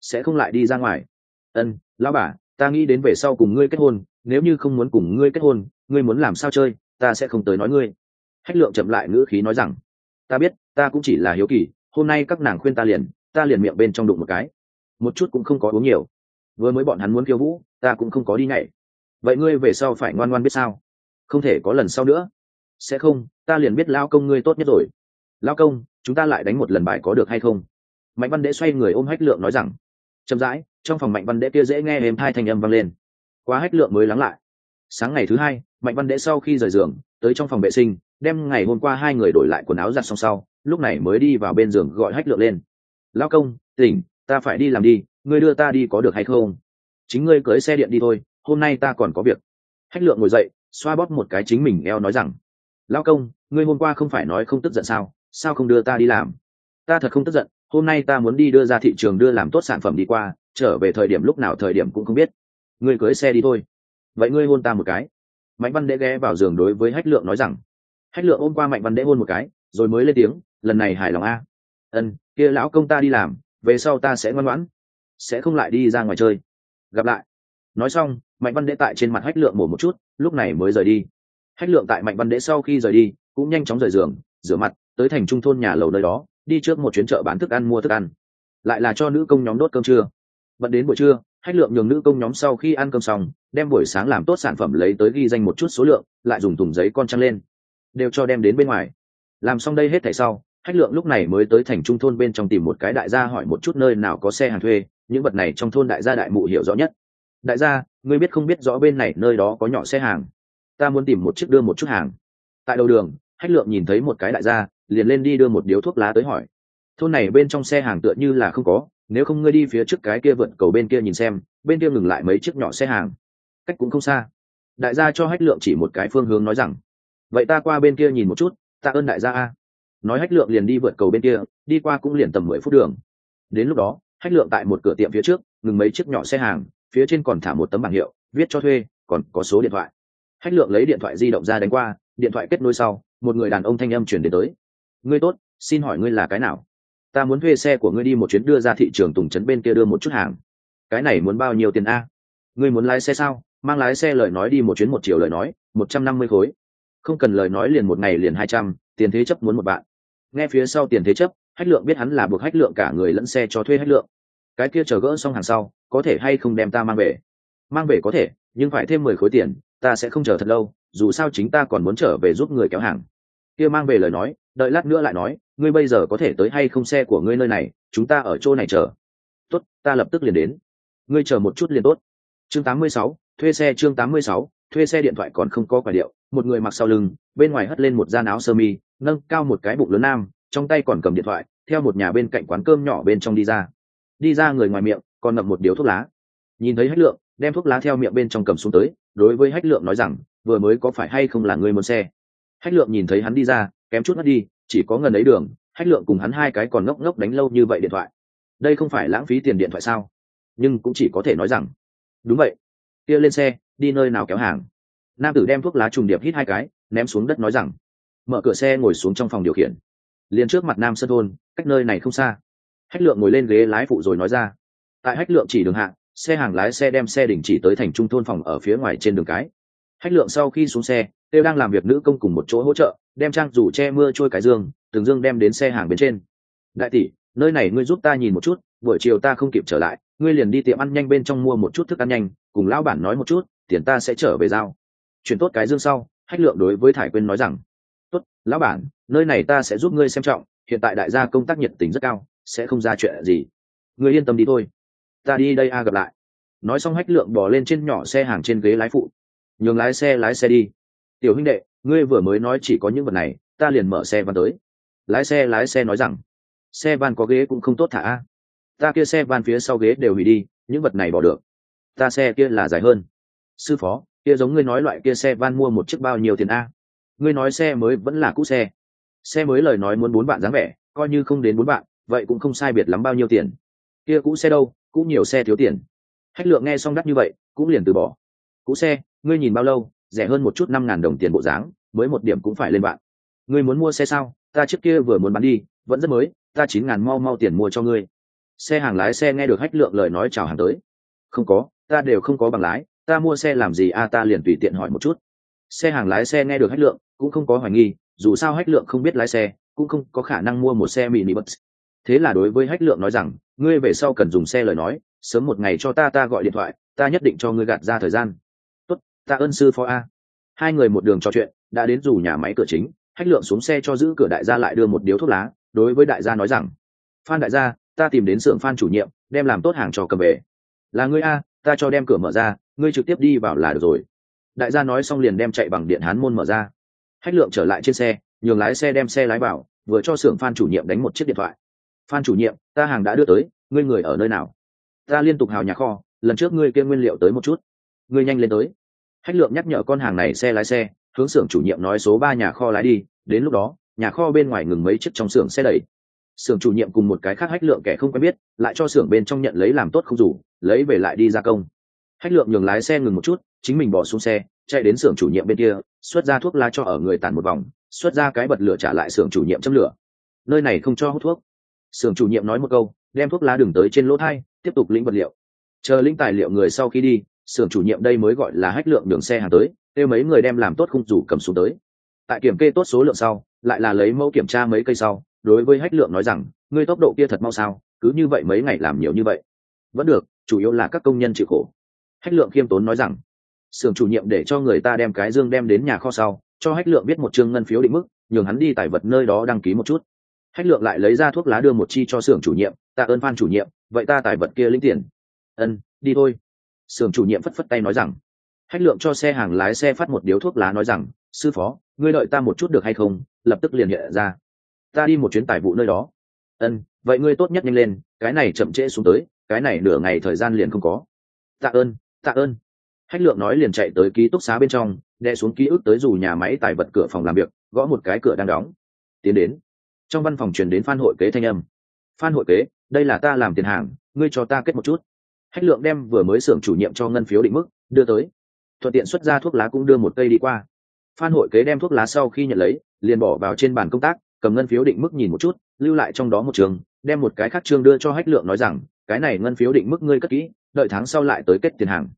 sẽ không lại đi ra ngoài. Ân, lão bà, ta nghĩ đến về sau cùng ngươi kết hôn, nếu như không muốn cùng ngươi kết hôn, ngươi muốn làm sao chơi, ta sẽ không tới nói ngươi. Hách lượng chậm lại ngữ khí nói rằng, ta biết, ta cũng chỉ là hiếu kỳ, hôm nay các nàng khuyên ta liền ta liền miệng bên trong đụng một cái. Một chút cũng không có uống nhiều. Vừa mới bọn hắn muốn khiêu vũ, ta cũng không có đi nhảy vậy ngươi về sau phải ngoan ngoan biết sao? Không thể có lần sau nữa. Sẽ không, ta liền biết lao công ngươi tốt nhất rồi. Lao công, chúng ta lại đánh một lần bài có được hay không? Mạnh văn đễ xoay người ôm hách lượng nói rằng, chậm rãi, trong phòng mạnh văn đễ kia dễ nghe êm hai thanh âm vang lên. Quá hách lượng mới lắng lại. Sáng ngày thứ hai, mạnh văn đễ sau khi rời giường, tới trong phòng vệ sinh, đem ngày hôm qua hai người đổi lại quần áo giặt xong sau, lúc này mới đi vào bên giường gọi hách lượng lên. Lao công, tỉnh, ta phải đi làm đi, ngươi đưa ta đi có được hay không? Chính ngươi cưới xe điện đi thôi hôm nay ta còn có việc. Hách lượng ngồi dậy, xoa bóp một cái chính mình eo nói rằng lao công, ngươi hôm qua không phải nói không tức giận sao? Sao không đưa ta đi làm? Ta thật không tức giận, hôm nay ta muốn đi đưa ra thị trường đưa làm tốt sản phẩm đi qua, trở về thời điểm lúc nào thời điểm cũng không biết. Ngươi cưới xe đi thôi. Vậy ngươi hôn ta một cái. Mạnh văn đễ ghé vào giường đối với hách lượng nói rằng, hách lượng ôm qua mạnh văn đễ hôn một cái, rồi mới lên tiếng, lần này hài lòng a. Ân, kia lão công ta đi làm, về sau ta sẽ ngoan ngoãn, sẽ không lại đi ra ngoài chơi. Gặp lại nói xong, mạnh văn đễ tại trên mặt hách lượng mổ một chút, lúc này mới rời đi. Hách lượng tại mạnh văn đễ sau khi rời đi, cũng nhanh chóng rời giường, rửa mặt, tới thành trung thôn nhà lầu nơi đó, đi trước một chuyến chợ bán thức ăn mua thức ăn. Lại là cho nữ công nhóm đốt cơm trưa. Bận đến buổi trưa, hách lượng nhường nữ công nhóm sau khi ăn cơm xong, đem buổi sáng làm tốt sản phẩm lấy tới ghi danh một chút số lượng, lại dùng thùng giấy con trăng lên. Đều cho đem đến bên ngoài. Làm xong đây hết thảy sau, hách lượng lúc này mới tới thành trung thôn bên trong tìm một cái đại gia hỏi một chút nơi nào có xe hàng thuê, những vật này trong thôn đại gia đại mụ hiểu rõ nhất đại gia, ngươi biết không biết rõ bên này nơi đó có nhỏ xe hàng. Ta muốn tìm một chiếc đưa một chút hàng. Tại đầu đường, hách lượng nhìn thấy một cái đại gia, liền lên đi đưa một điếu thuốc lá tới hỏi. Thôn này bên trong xe hàng tựa như là không có, nếu không ngươi đi phía trước cái kia vượt cầu bên kia nhìn xem, bên kia ngừng lại mấy chiếc nhỏ xe hàng. Cách cũng không xa. Đại gia cho hách lượng chỉ một cái phương hướng nói rằng, vậy ta qua bên kia nhìn một chút, tạ ơn đại gia a. Nói hách lượng liền đi vượt cầu bên kia, đi qua cũng liền tầm mười phút đường. Đến lúc đó, hách lượng tại một cửa tiệm phía trước, ngừng mấy chiếc nhỏ xe hàng phía trên còn thả một tấm bảng hiệu, viết cho thuê, còn có số điện thoại. Hách lượng lấy điện thoại di động ra đánh qua, điện thoại kết nối sau, một người đàn ông thanh âm chuyển đến tới. Ngươi tốt, xin hỏi ngươi là cái nào? Ta muốn thuê xe của ngươi đi một chuyến đưa ra thị trường tùng trấn bên kia đưa một chút hàng. Cái này muốn bao nhiêu tiền a? Ngươi muốn lái xe sao? Mang lái xe lời nói đi một chuyến một chiều lời nói, một trăm năm mươi khối. Không cần lời nói liền một ngày liền hai trăm, tiền thế chấp muốn một bạn. Nghe phía sau tiền thế chấp, hách lượng biết hắn là buộc hách lượng cả người lẫn xe cho thuê hách lượng cái kia chờ gỡ xong hàng sau có thể hay không đem ta mang về? Mang về có thể nhưng phải thêm mười khối tiền ta sẽ không chờ thật lâu dù sao chính ta còn muốn trở về giúp người kéo hàng. Kia mang về lời nói đợi lát nữa lại nói ngươi bây giờ có thể tới hay không xe của ngươi nơi này chúng ta ở chỗ này chờ. Tốt ta lập tức liền đến. Ngươi chờ một chút liền tốt. Chương 86, thuê xe chương 86, thuê xe điện thoại còn không có quả điệu một người mặc sau lưng bên ngoài hất lên một gian áo sơ mi nâng cao một cái bụng lớn nam trong tay còn cầm điện thoại theo một nhà bên cạnh quán cơm nhỏ bên trong đi ra đi ra người ngoài miệng, còn ngậm một điếu thuốc lá. Nhìn thấy hách lượng, đem thuốc lá theo miệng bên trong cầm xuống tới, đối với hách lượng nói rằng, vừa mới có phải hay không là người muốn xe? Hách lượng nhìn thấy hắn đi ra, kém chút mất đi, chỉ có ngần ấy đường, hách lượng cùng hắn hai cái còn ngốc ngốc đánh lâu như vậy điện thoại. Đây không phải lãng phí tiền điện thoại sao? Nhưng cũng chỉ có thể nói rằng, đúng vậy. Kia lên xe, đi nơi nào kéo hàng? Nam tử đem thuốc lá trùng điệp hít hai cái, ném xuống đất nói rằng, mở cửa xe ngồi xuống trong phòng điều khiển. Liền trước mặt nam sơn thôn, cách nơi này không xa hách lượng ngồi lên ghế lái phụ rồi nói ra. Tại hách lượng chỉ đường hạ, xe hàng lái xe đem xe đình chỉ tới thành trung thôn phòng ở phía ngoài trên đường cái. Hách lượng sau khi xuống xe, đều đang làm việc nữ công cùng một chỗ hỗ trợ, đem trang rủ che mưa trôi cái dương, từng dương đem đến xe hàng bên trên. Đại tỷ, nơi này ngươi giúp ta nhìn một chút, buổi chiều ta không kịp trở lại, ngươi liền đi tiệm ăn nhanh bên trong mua một chút thức ăn nhanh, cùng lão bản nói một chút, tiền ta sẽ trở về giao. Chuyển tốt cái dương sau, hách lượng đối với thải quyên nói rằng, tốt, lão bản, nơi này ta sẽ giúp ngươi xem trọng, hiện tại đại gia công tác nhiệt tình rất cao sẽ không ra chuyện gì. Ngươi yên tâm đi thôi. Ta đi đây a gặp lại. Nói xong hách lượng bỏ lên trên nhỏ xe hàng trên ghế lái phụ. Nhường lái xe lái xe đi. Tiểu huynh đệ, ngươi vừa mới nói chỉ có những vật này, ta liền mở xe van tới. Lái xe lái xe nói rằng, xe van có ghế cũng không tốt thả a. Ta kia xe van phía sau ghế đều hủy đi, những vật này bỏ được. Ta xe kia là dài hơn. Sư phó, kia giống ngươi nói loại kia xe van mua một chiếc bao nhiêu tiền a? Ngươi nói xe mới vẫn là cũ xe. Xe mới lời nói muốn bốn bạn dáng vẻ, coi như không đến bốn bạn vậy cũng không sai biệt lắm bao nhiêu tiền. Kia cũ xe đâu cũng nhiều xe thiếu tiền. Hách lượng nghe xong đắt như vậy, cũng liền từ bỏ. Cũ xe, ngươi nhìn bao lâu, rẻ hơn một chút năm ngàn đồng tiền bộ dáng, mới một điểm cũng phải lên bạn. Ngươi muốn mua xe sao, ta trước kia vừa muốn bán đi, vẫn rất mới, ta chín ngàn mau mau tiền mua cho ngươi. Xe hàng lái xe nghe được hách lượng lời nói chào hàng tới. Không có, ta đều không có bằng lái, ta mua xe làm gì a ta liền tùy tiện hỏi một chút. Xe hàng lái xe nghe được hách lượng cũng không có hoài nghi, dù sao hách lượng không biết lái xe, cũng không có khả năng mua một xe mini bus thế là đối với hách lượng nói rằng, ngươi về sau cần dùng xe lời nói, sớm một ngày cho ta ta gọi điện thoại, ta nhất định cho ngươi gạt ra thời gian. Tốt, ta ơn sư phó a. Hai người một đường trò chuyện, đã đến dù nhà máy cửa chính, hách lượng xuống xe cho giữ cửa đại gia lại đưa một điếu thuốc lá, đối với đại gia nói rằng, phan đại gia, ta tìm đến xưởng phan chủ nhiệm, đem làm tốt hàng cho cầm về. Là ngươi a, ta cho đem cửa mở ra, ngươi trực tiếp đi vào là được rồi. Đại gia nói xong liền đem chạy bằng điện hán môn mở ra. Hách lượng trở lại trên xe, nhường lái xe đem xe lái vào, vừa cho xưởng phan chủ nhiệm đánh một chiếc điện thoại phan chủ nhiệm, ta hàng đã đưa tới, ngươi người ở nơi nào? Ta liên tục hào nhà kho, lần trước ngươi kêu nguyên liệu tới một chút. Ngươi nhanh lên tới. Hách lượng nhắc nhở con hàng này xe lái xe, hướng xưởng chủ nhiệm nói số ba nhà kho lái đi, đến lúc đó, nhà kho bên ngoài ngừng mấy chiếc trong xưởng xe đẩy. Xưởng chủ nhiệm cùng một cái khác hách lượng kẻ không quen biết, lại cho xưởng bên trong nhận lấy làm tốt không rủ, lấy về lại đi gia công. Hách lượng nhường lái xe ngừng một chút, chính mình bỏ xuống xe, chạy đến xưởng chủ nhiệm bên kia, xuất ra thuốc lá cho ở người tàn một vòng, xuất ra cái bật lửa trả lại xưởng chủ nhiệm châm lửa. Nơi này không cho hút thuốc xưởng chủ nhiệm nói một câu, đem thuốc lá đường tới trên lỗ thai, tiếp tục lĩnh vật liệu. Chờ lĩnh tài liệu người sau khi đi xưởng chủ nhiệm đây mới gọi là hách lượng đường xe hàng tới, kêu mấy người đem làm tốt khung rủ cầm xuống tới. Tại kiểm kê tốt số lượng sau, lại là lấy mẫu kiểm tra mấy cây sau, đối với hách lượng nói rằng, ngươi tốc độ kia thật mau sao, cứ như vậy mấy ngày làm nhiều như vậy. Vẫn được, chủ yếu là các công nhân chịu khổ. Hách lượng khiêm tốn nói rằng xưởng chủ nhiệm để cho người ta đem cái dương đem đến nhà kho sau, cho hách lượng biết một chương ngân phiếu định mức, nhường hắn đi tài vật nơi đó đăng ký một chút hách lượng lại lấy ra thuốc lá đưa một chi cho xưởng chủ nhiệm, tạ ơn phan chủ nhiệm, vậy ta tài vật kia lĩnh tiền. Ân, đi thôi. Xưởng chủ nhiệm phất phất tay nói rằng. Hách lượng cho xe hàng lái xe phát một điếu thuốc lá nói rằng, sư phó, ngươi đợi ta một chút được hay không? Lập tức liền hiện ra. Ta đi một chuyến tài vụ nơi đó. Ân, vậy ngươi tốt nhất nhanh lên, cái này chậm trễ xuống tới, cái này nửa ngày thời gian liền không có. Tạ ơn tạ ơn. Hách lượng nói liền chạy tới ký túc xá bên trong đe xuống ký ức tới dù nhà máy tài vật cửa phòng làm việc, gõ một cái cửa đang đóng. Tiến đến trong văn phòng truyền đến phan hội kế thanh âm. Phan hội kế, đây là ta làm tiền hàng, ngươi cho ta kết một chút. Hách lượng đem vừa mới xưởng chủ nhiệm cho ngân phiếu định mức đưa tới. Thuận tiện xuất ra thuốc lá cũng đưa một cây đi qua. Phan hội kế đem thuốc lá sau khi nhận lấy, liền bỏ vào trên bàn công tác, cầm ngân phiếu định mức nhìn một chút, lưu lại trong đó một trường, đem một cái khác trường đưa cho hách lượng nói rằng, cái này ngân phiếu định mức ngươi cất kỹ, đợi tháng sau lại tới kết tiền hàng.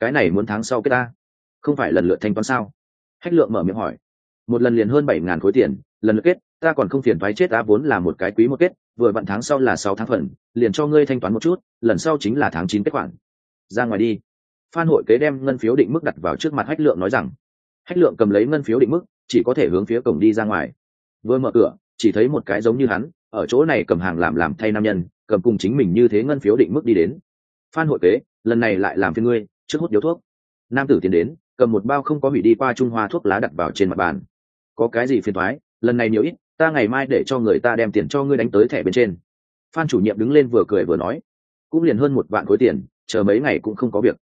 Cái này muốn tháng sau kết ta? Không phải lần lượt thanh toán sao? Hách lượng mở miệng hỏi. Một lần liền hơn bảy ngàn khối tiền, lần lượt kết ta còn không phiền thoái chết ta vốn là một cái quý một kết, vừa vặn tháng sau là sáu tháng phần, liền cho ngươi thanh toán một chút, lần sau chính là tháng chín kết khoản. Ra ngoài đi. Phan hội kế đem ngân phiếu định mức đặt vào trước mặt hách lượng nói rằng, hách lượng cầm lấy ngân phiếu định mức, chỉ có thể hướng phía cổng đi ra ngoài. Vừa mở cửa, chỉ thấy một cái giống như hắn, ở chỗ này cầm hàng làm làm thay nam nhân, cầm cùng chính mình như thế ngân phiếu định mức đi đến. Phan hội kế, lần này lại làm phiên ngươi, trước hút điếu thuốc. Nam tử tiến đến, cầm một bao không có hủy đi qua trung hoa thuốc lá đặt vào trên mặt bàn. Có cái gì phiền thoái? Lần này nhiều ít ta ngày mai để cho người ta đem tiền cho ngươi đánh tới thẻ bên trên. Phan chủ nhiệm đứng lên vừa cười vừa nói, cũng liền hơn một vạn khối tiền, chờ mấy ngày cũng không có việc.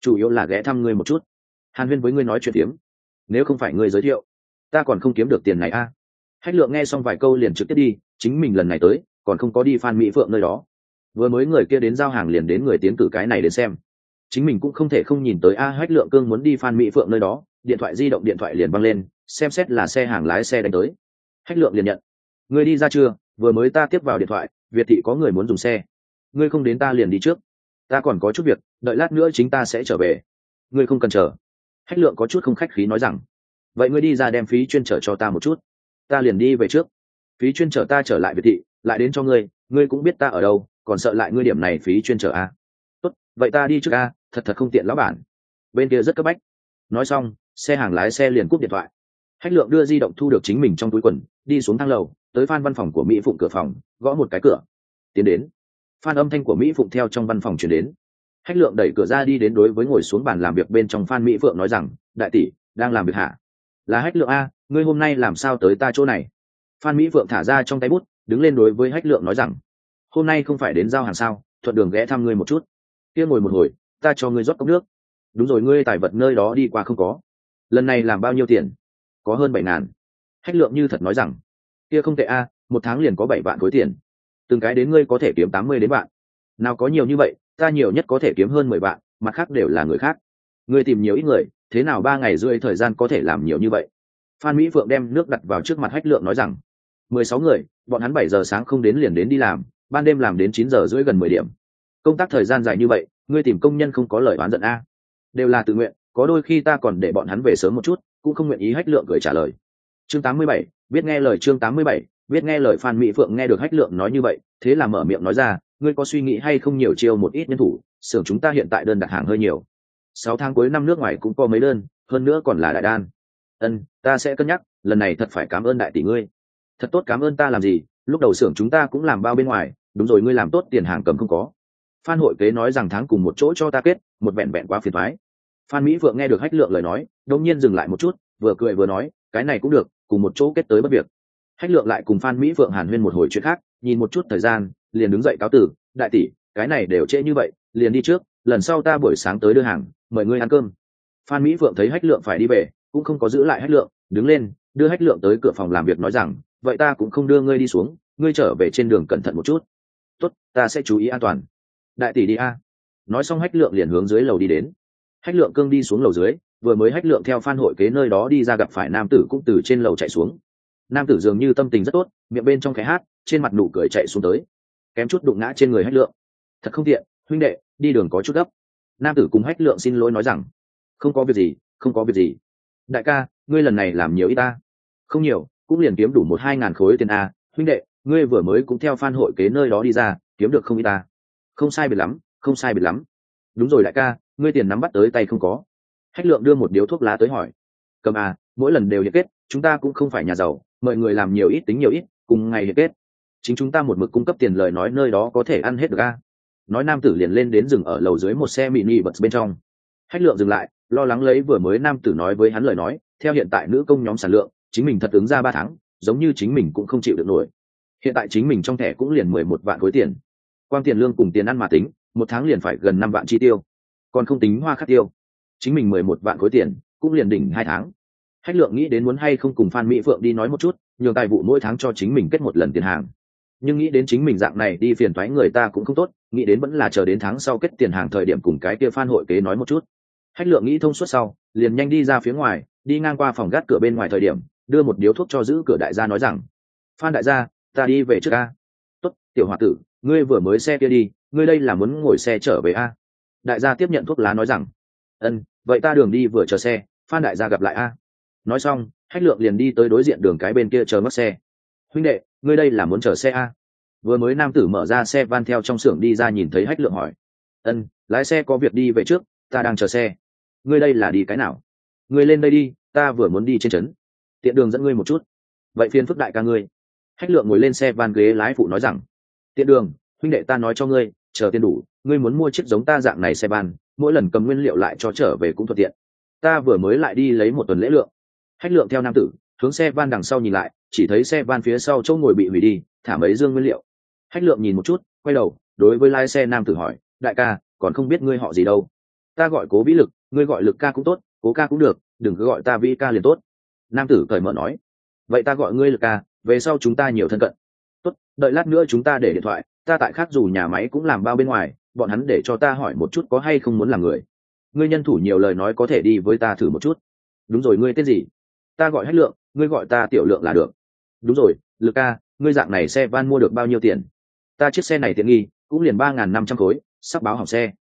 Chủ yếu là ghé thăm ngươi một chút. Hàn huyên với ngươi nói chuyện tiếm nếu không phải ngươi giới thiệu, ta còn không kiếm được tiền này a. À. hách lượng nghe xong vài câu liền trực tiếp đi, chính mình lần này tới, còn không có đi phan mỹ phượng nơi đó. Vừa mới người kia đến giao hàng liền đến người tiến cử cái này đến xem. Chính mình cũng không thể không nhìn tới a, hách lượng cương muốn đi phan mỹ phượng nơi đó, điện thoại di động điện thoại liền văng lên, xem xét là xe hàng lái xe đánh tới hách lượng liền nhận. Người đi ra chưa? Vừa mới ta tiếp vào điện thoại, việt thị có người muốn dùng xe. Ngươi không đến ta liền đi trước. Ta còn có chút việc, đợi lát nữa chính ta sẽ trở về. Ngươi không cần chờ. Hách lượng có chút không khách khí nói rằng. Vậy ngươi đi ra đem phí chuyên trở cho ta một chút. Ta liền đi về trước. Phí chuyên trở ta trở lại việt thị, lại đến cho ngươi ngươi cũng biết ta ở đâu, còn sợ lại ngươi điểm này phí chuyên trở a à? tốt, vậy ta đi trước a thật thật không tiện lão bản bên kia rất cấp bách. Nói xong, xe hàng lái xe liền cúp điện thoại hách lượng đưa di động thu được chính mình trong túi quần, đi xuống thang lầu, tới phan văn phòng của mỹ phụng cửa phòng, gõ một cái cửa. Tiến đến. Phan âm thanh của mỹ phụng theo trong văn phòng chuyển đến. Hách lượng đẩy cửa ra đi đến đối với ngồi xuống bàn làm việc bên trong phan mỹ phượng nói rằng, đại tỷ, đang làm việc hả? Là hách lượng a, ngươi hôm nay làm sao tới ta chỗ này? Phan mỹ phượng thả ra trong tay bút, đứng lên đối với hách lượng nói rằng, hôm nay không phải đến giao hàng sao, thuận đường ghé thăm ngươi một chút. Kia ngồi một hồi, ta cho ngươi rót cốc nước. Đúng rồi, ngươi tài vật nơi đó đi qua không có. Lần này làm bao nhiêu tiền? Có hơn bảy ngàn. Hách lượng như thật nói rằng, kia không tệ a, một tháng liền có bảy vạn khối tiền. Từng cái đến ngươi có thể kiếm tám mươi đến vạn. Nào có nhiều như vậy, ta nhiều nhất có thể kiếm hơn mười vạn, mặt khác đều là người khác. Ngươi tìm nhiều ít người, thế nào ba ngày rưỡi thời gian có thể làm nhiều như vậy? Phan mỹ phượng đem nước đặt vào trước mặt hách lượng nói rằng, mười sáu người, bọn hắn bảy giờ sáng không đến liền đến đi làm, ban đêm làm đến chín giờ rưỡi gần mười điểm. Công tác thời gian dài như vậy, ngươi tìm công nhân không có lời oán giận a. Đều là tự nguyện, có đôi khi ta còn để bọn hắn về sớm một chút cũng không nguyện ý hách lượng gửi trả lời. Chương tám mươi bảy, biết nghe lời chương tám mươi bảy, biết nghe lời phan mỹ phượng nghe được hách lượng nói như vậy, thế là mở miệng nói ra, ngươi có suy nghĩ hay không nhiều chiêu một ít nhân thủ, xưởng chúng ta hiện tại đơn đặt hàng hơi nhiều. Sáu tháng cuối năm nước ngoài cũng có mấy đơn, hơn nữa còn là đại đan. Ân, ta sẽ cân nhắc, lần này thật phải cảm ơn đại tỷ ngươi. Thật tốt cảm ơn ta làm gì, lúc đầu xưởng chúng ta cũng làm bao bên ngoài, đúng rồi ngươi làm tốt tiền hàng cầm không có. Phan hội kế nói rằng tháng cùng một chỗ cho ta kết, một vẹn vẹn quá phiền thoái phan mỹ Vượng nghe được hách lượng lời nói đông nhiên dừng lại một chút, vừa cười vừa nói, cái này cũng được, cùng một chỗ kết tới bất việc. Hách lượng lại cùng phan mỹ Vượng hàn huyên một hồi chuyện khác, nhìn một chút thời gian, liền đứng dậy cáo tử, đại tỷ, cái này đều trễ như vậy, liền đi trước, lần sau ta buổi sáng tới đưa hàng, mời ngươi ăn cơm. Phan mỹ Vượng thấy hách lượng phải đi về, cũng không có giữ lại hách lượng, đứng lên, đưa hách lượng tới cửa phòng làm việc nói rằng, vậy ta cũng không đưa ngươi đi xuống, ngươi trở về trên đường cẩn thận một chút. Tốt, ta sẽ chú ý an toàn. Đại tỷ đi a. Nói xong hách lượng liền hướng dưới lầu đi đến hách lượng cương đi xuống lầu dưới, vừa mới hách lượng theo phan hội kế nơi đó đi ra gặp phải nam tử cũng từ trên lầu chạy xuống. Nam tử dường như tâm tình rất tốt, miệng bên trong cái hát, trên mặt nụ cười chạy xuống tới. Kém chút đụng ngã trên người hách lượng. Thật không tiện, huynh đệ, đi đường có chút gấp. Nam tử cùng hách lượng xin lỗi nói rằng, không có việc gì, không có việc gì. Đại ca, ngươi lần này làm nhiều ít ta. Không nhiều, cũng liền kiếm đủ một hai ngàn khối tiền a. Huynh đệ, ngươi vừa mới cũng theo phan hội kế nơi đó đi ra, kiếm được không ít ta. Không sai biệt lắm, không sai biệt lắm. Đúng rồi đại ca ngươi tiền nắm bắt tới tay không có. Hách lượng đưa một điếu thuốc lá tới hỏi. Cầm à mỗi lần đều hiệp kết, chúng ta cũng không phải nhà giàu mời người làm nhiều ít tính nhiều ít, cùng ngày hiệp kết. Chính chúng ta một mực cung cấp tiền lời nói nơi đó có thể ăn hết được a nói nam tử liền lên đến rừng ở lầu dưới một xe mini bật bên trong. Hách lượng dừng lại, lo lắng lấy vừa mới nam tử nói với hắn lời nói, theo hiện tại nữ công nhóm sản lượng, chính mình thật ứng ra ba tháng, giống như chính mình cũng không chịu được nổi. Hiện tại chính mình trong thẻ cũng liền mười một vạn khối tiền. Quang tiền lương cùng tiền ăn mà tính, một tháng liền phải gần năm vạn chi tiêu còn không tính hoa khắc tiêu. Chính mình mười một vạn khối tiền, cũng liền đỉnh hai tháng. Hách lượng nghĩ đến muốn hay không cùng phan mỹ phượng đi nói một chút, nhường tài vụ mỗi tháng cho chính mình kết một lần tiền hàng. Nhưng nghĩ đến chính mình dạng này đi phiền thoái người ta cũng không tốt, nghĩ đến vẫn là chờ đến tháng sau kết tiền hàng thời điểm cùng cái kia phan hội kế nói một chút. Hách lượng nghĩ thông suốt sau, liền nhanh đi ra phía ngoài, đi ngang qua phòng gác cửa bên ngoài thời điểm, đưa một điếu thuốc cho giữ cửa đại gia nói rằng, phan đại gia, ta đi về trước a. Tốt, tiểu h o a tử, ngươi vừa mới xe kia đi, ngươi đây là muốn ngồi xe trở về a? Đại gia tiếp nhận thuốc lá nói rằng, ân, vậy ta đường đi vừa chờ xe, phan đại gia gặp lại a. Nói xong, hách lượng liền đi tới đối diện đường cái bên kia chờ mất xe. Huynh đệ, ngươi đây là muốn chờ xe a? Vừa mới nam tử mở ra xe van theo trong xưởng đi ra nhìn thấy hách lượng hỏi. Ân, lái xe có việc đi về trước, ta đang chờ xe. Ngươi đây là đi cái nào? Ngươi lên đây đi, ta vừa muốn đi trên trấn. Tiện đường dẫn ngươi một chút. Vậy phiền phức đại ca ngươi. Hách lượng ngồi lên xe van ghế lái phụ nói rằng. Tiện đường, huynh đệ ta nói cho ngươi, chờ tiền đủ ngươi muốn mua chiếc giống ta dạng này xe ban, mỗi lần cầm nguyên liệu lại cho trở về cũng thuận tiện. Ta vừa mới lại đi lấy một tuần lễ lượng. Hách lượng theo nam tử hướng xe van đằng sau nhìn lại chỉ thấy xe van phía sau chỗ ngồi bị hủy đi thả mấy dương nguyên liệu. Hách lượng nhìn một chút quay đầu đối với lái xe nam tử hỏi đại ca còn không biết ngươi họ gì đâu? Ta gọi cố vĩ lực ngươi gọi lực ca cũng tốt cố ca cũng được đừng cứ gọi ta vĩ ca liền tốt. Nam tử cởi mở nói vậy ta gọi ngươi lực ca về sau chúng ta nhiều thân cận. Tốt đợi lát nữa chúng ta để điện thoại ta tại khác dù nhà máy cũng làm bao bên ngoài bọn hắn để cho ta hỏi một chút có hay không muốn làm người. Ngươi nhân thủ nhiều lời nói có thể đi với ta thử một chút. Đúng rồi, ngươi tên gì? Ta gọi hết lượng, ngươi gọi ta tiểu lượng là được. Đúng rồi, lực ca, ngươi dạng này xe van mua được bao nhiêu tiền? Ta chiếc xe này tiện nghi, cũng liền ba n g h n năm trăm khối, sắp báo hỏng xe.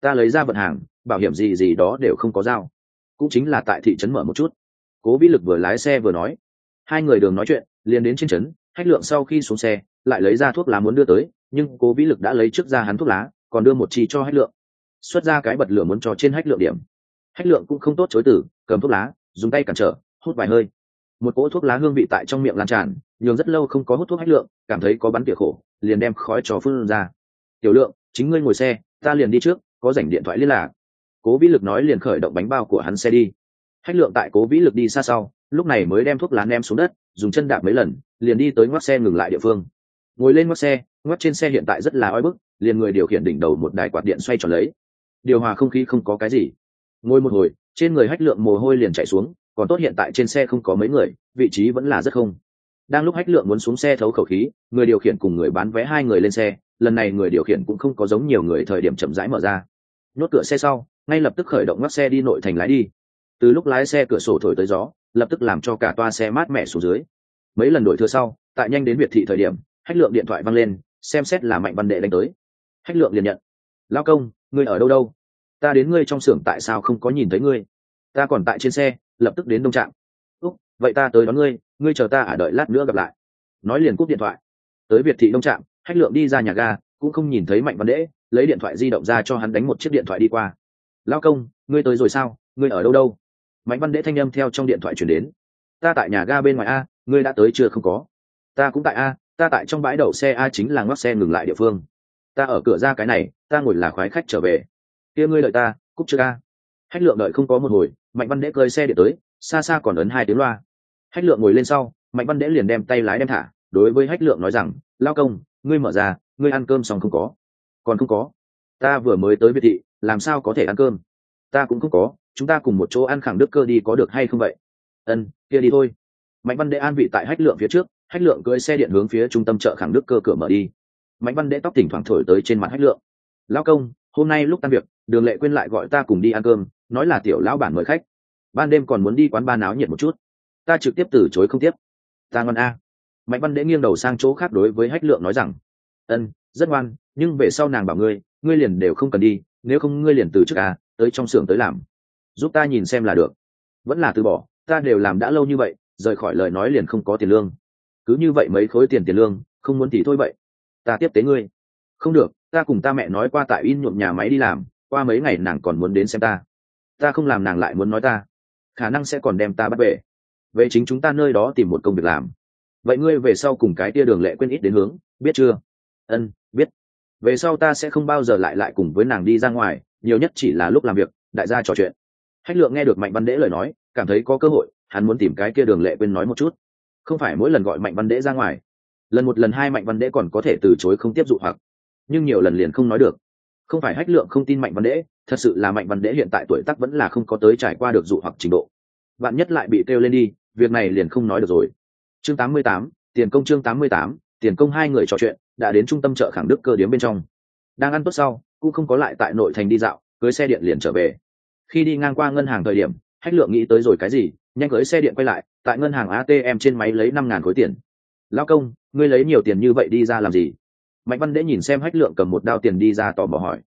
Ta lấy ra vận hàng, bảo hiểm gì gì đó đều không có giao. Cũng chính là tại thị trấn mở một chút. Cố vĩ lực vừa lái xe vừa nói. Hai người đường nói chuyện, liền đến trên trấn, hách lượng sau khi xuống xe, lại lấy ra thuốc lá muốn đưa tới, nhưng cố vĩ lực đã lấy trước ra hắn thuốc lá còn đưa một chi cho hách lượng. Xuất ra cái bật lửa muốn cho trên hách lượng điểm. Hách lượng cũng không tốt chối từ, cầm thuốc lá, dùng tay cản trở, hút vài hơi. Một cỗ thuốc lá hương vị tại trong miệng lan tràn, nhường rất lâu không có hút thuốc hách lượng, cảm thấy có bắn tỉa khổ, liền đem khói trò phun ra. Tiểu lượng, chính ngươi ngồi xe, ta liền đi trước, có dành điện thoại liên lạc. Cố vĩ lực nói liền khởi động bánh bao của hắn xe đi. Hách lượng tại cố vĩ lực đi xa sau, lúc này mới đem thuốc lá ném xuống đất, dùng chân đạp mấy lần, liền đi tới ngoắc xe ngừng lại địa phương. Ngồi lên ngoắc xe, ngoắc trên xe hiện tại rất là oi bức liền người điều khiển đỉnh đầu một đài quạt điện xoay tròn lấy. Điều hòa không khí không có cái gì. Ngồi một hồi, trên người hách lượng mồ hôi liền chạy xuống, còn tốt hiện tại trên xe không có mấy người, vị trí vẫn là rất không. Đang lúc hách lượng muốn xuống xe thấu khẩu khí, người điều khiển cùng người bán vé hai người lên xe, lần này người điều khiển cũng không có giống nhiều người thời điểm chậm rãi mở ra. Nhốt cửa xe sau, ngay lập tức khởi động ngắt xe đi nội thành lái đi. Từ lúc lái xe cửa sổ thổi tới gió, lập tức làm cho cả toa xe mát mẻ xuống dưới. Mấy lần đổi thưa sau, tại nhanh đến việt thị thời điểm, hách lượng điện thoại văng lên, xem xét là mạnh văn đệ đánh tới hách lượng liền nhận. Lao công, ngươi ở đâu đâu? Ta đến ngươi trong xưởng tại sao không có nhìn thấy ngươi? Ta còn tại trên xe, lập tức đến đông trạm. Úc, vậy ta tới đón ngươi ngươi chờ ta ở đợi lát nữa gặp lại. Nói liền cúp điện thoại. Tới việt thị đông trạm, hách lượng đi ra nhà ga, cũng không nhìn thấy mạnh văn đễ, lấy điện thoại di động ra cho hắn đánh một chiếc điện thoại đi qua. Lao công, ngươi tới rồi sao? Ngươi ở đâu đâu? Mạnh văn đễ thanh âm theo trong điện thoại chuyển đến. Ta tại nhà ga bên ngoài a, ngươi đã tới chưa không có? Ta cũng tại a, ta tại trong bãi đậu xe a chính là ngoắc xe ngừng lại địa phương ta ở cửa ra cái này, ta ngồi là khoái khách trở về. Kia ngươi đợi ta, cúc chưa ca. hách lượng đợi không có một hồi, mạnh văn đễ cơi xe điện tới, xa xa còn ấn hai tiếng loa. Hách lượng ngồi lên sau, mạnh văn đễ liền đem tay lái đem thả, đối với hách lượng nói rằng, lao công, ngươi mở ra, ngươi ăn cơm xong không có? Còn không có. Ta vừa mới tới biệt thị, làm sao có thể ăn cơm? Ta cũng không có, chúng ta cùng một chỗ ăn khẳng đức cơ đi có được hay không vậy? Ân, kia đi thôi. Mạnh văn đệ an vị tại hách lượng phía trước, hách lượng cưỡi xe điện hướng phía trung tâm chợ khẳng đức cơ cửa mở đi mạnh văn đệ tóc tỉnh thoảng thổi tới trên mặt hách lượng. Lao công, hôm nay lúc tan việc, đường lệ quên lại gọi ta cùng đi ăn cơm, nói là tiểu lão bản mời khách. Ban đêm còn muốn đi quán ba náo nhiệt một chút. Ta trực tiếp từ chối không tiếp. Ta ngon a. Mạnh văn đệ nghiêng đầu sang chỗ khác đối với hách lượng nói rằng, ân, rất ngoan, nhưng về sau nàng bảo ngươi ngươi liền đều không cần đi, nếu không ngươi liền từ trước à tới trong xưởng tới làm. Giúp ta nhìn xem là được. Vẫn là từ bỏ, ta đều làm đã lâu như vậy, rời khỏi lời nói liền không có tiền lương. Cứ như vậy mấy khối tiền tiền lương, không muốn thì thôi vậy ta tiếp tế ngươi. Không được, ta cùng ta mẹ nói qua tại in nhuộm nhà máy đi làm, qua mấy ngày nàng còn muốn đến xem ta. Ta không làm nàng lại muốn nói ta. Khả năng sẽ còn đem ta bắt về. Về chính chúng ta nơi đó tìm một công việc làm. Vậy ngươi về sau cùng cái tia đường lệ quên ít đến hướng, biết chưa? Ân, biết. Về sau ta sẽ không bao giờ lại lại cùng với nàng đi ra ngoài, nhiều nhất chỉ là lúc làm việc, đại gia trò chuyện. Hách lượng nghe được mạnh văn đễ lời nói, cảm thấy có cơ hội, hắn muốn tìm cái kia đường lệ quên nói một chút. Không phải mỗi lần gọi mạnh văn đễ ra ngoài lần một lần hai mạnh văn đễ còn có thể từ chối không tiếp dụ hoặc. Nhưng nhiều lần liền không nói được. Không phải hách lượng không tin mạnh văn đễ thật sự là mạnh văn đễ hiện tại tuổi tác vẫn là không có tới trải qua được dụ hoặc trình độ. Bạn nhất lại bị kêu lên đi việc này liền không nói được rồi. Chương 88, tiền công chương 88, tiền công hai người trò chuyện đã đến trung tâm chợ khẳng đức cơ điếm bên trong. Đang ăn tốt sau cũng không có lại tại nội thành đi dạo cưới xe điện liền trở về. Khi đi ngang qua ngân hàng thời điểm hách lượng nghĩ tới rồi cái gì nhanh cưới xe điện quay lại tại ngân hàng atm trên máy lấy năm ngàn khối tiền lao công, ngươi lấy nhiều tiền như vậy đi ra làm gì? Mạnh văn đễ nhìn xem hách lượng cầm một đao tiền đi ra tò mò hỏi.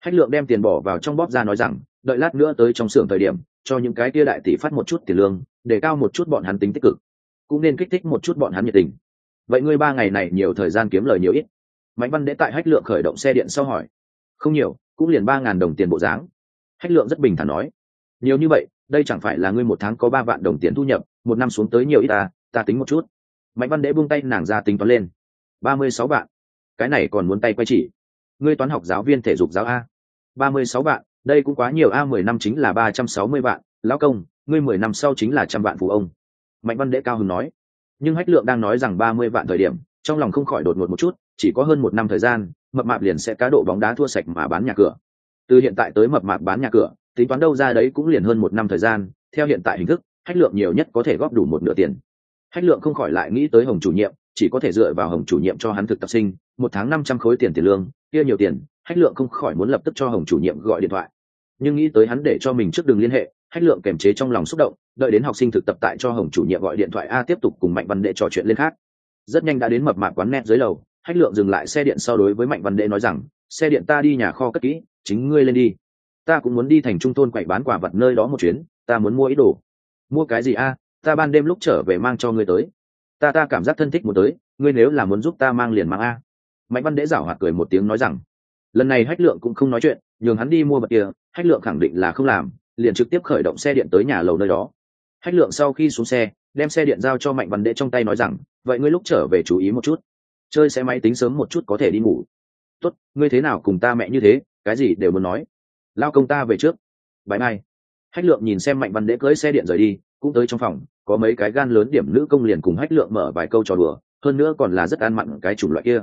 Hách lượng đem tiền bỏ vào trong bóp ra nói rằng, đợi lát nữa tới trong xưởng thời điểm, cho những cái kia đại tỷ phát một chút tiền lương, để cao một chút bọn hắn tính tích cực, cũng nên kích thích một chút bọn hắn nhiệt tình. Vậy ngươi ba ngày này nhiều thời gian kiếm lời nhiều ít. Mạnh văn đễ tại hách lượng khởi động xe điện sau hỏi. Không nhiều, cũng liền ba ngàn đồng tiền bộ dáng. Hách lượng rất bình thản nói. Nhiều như vậy, đây chẳng phải là ngươi một tháng có ba vạn đồng tiền thu nhập, một năm xuống tới nhiều ít ta ta tính một chút mạnh văn đế buông tay nàng ra tính toán lên. Ba mươi sáu vạn. Cái này còn muốn tay quay chỉ. Ngươi toán học giáo viên thể dục giáo a. Ba mươi sáu vạn, đây cũng quá nhiều a, mười năm chính là ba trăm sáu mươi vạn. Lão công, ngươi mười năm sau chính là trăm vạn phụ ông. Mạnh văn đệ cao hứng nói. Nhưng hách lượng đang nói rằng ba mươi vạn thời điểm, trong lòng không khỏi đột ngột một chút, chỉ có hơn một năm thời gian, mập mạp liền sẽ cá độ bóng đá thua sạch mà bán nhà cửa. Từ hiện tại tới mập mạp bán nhà cửa, tính toán đâu ra đấy cũng liền hơn một năm thời gian, theo hiện tại hình thức, hách lượng nhiều nhất có thể góp đủ một nửa tiền hách lượng không khỏi lại nghĩ tới hồng chủ nhiệm, chỉ có thể dựa vào hồng chủ nhiệm cho hắn thực tập sinh, một tháng năm trăm khối tiền tiền lương, kia nhiều tiền hách lượng không khỏi muốn lập tức cho hồng chủ nhiệm gọi điện thoại. Nhưng nghĩ tới hắn để cho mình trước đường liên hệ hách lượng kềm chế trong lòng xúc động, đợi đến học sinh thực tập tại cho hồng chủ nhiệm gọi điện thoại a tiếp tục cùng mạnh văn đệ trò chuyện lên khác. Rất nhanh đã đến mập mạp quán net dưới lầu hách lượng dừng lại xe điện sau đối với mạnh văn đệ nói rằng, xe điện ta đi nhà kho cất kỹ, chính ngươi lên đi. Ta cũng muốn đi thành trung thôn quậy bán quả vật nơi đó một chuyến, ta muốn mua ít đồ. Mua cái gì a? Ta ban đêm lúc trở về mang cho ngươi tới. Ta ta cảm giác thân thích muốn tới, ngươi nếu là muốn giúp ta mang liền mang a. Mạnh văn đễ giảo hoạt cười một tiếng nói rằng, lần này hách lượng cũng không nói chuyện, nhường hắn đi mua vật kia, hách lượng khẳng định là không làm, liền trực tiếp khởi động xe điện tới nhà lầu nơi đó. Hách lượng sau khi xuống xe, đem xe điện giao cho mạnh văn đễ trong tay nói rằng, vậy ngươi lúc trở về chú ý một chút, chơi xe máy tính sớm một chút có thể đi ngủ. Tốt, ngươi thế nào cùng ta mẹ như thế, cái gì đều muốn nói. Lao công ta về trước. Bãi mai. Hách lượng nhìn xem mạnh văn đễ cưới xe điện rời đi cũng tới trong phòng, có mấy cái gan lớn điểm nữ công liền cùng hách lượng mở vài câu trò đùa, hơn nữa còn là rất ăn mặn cái chủng loại kia.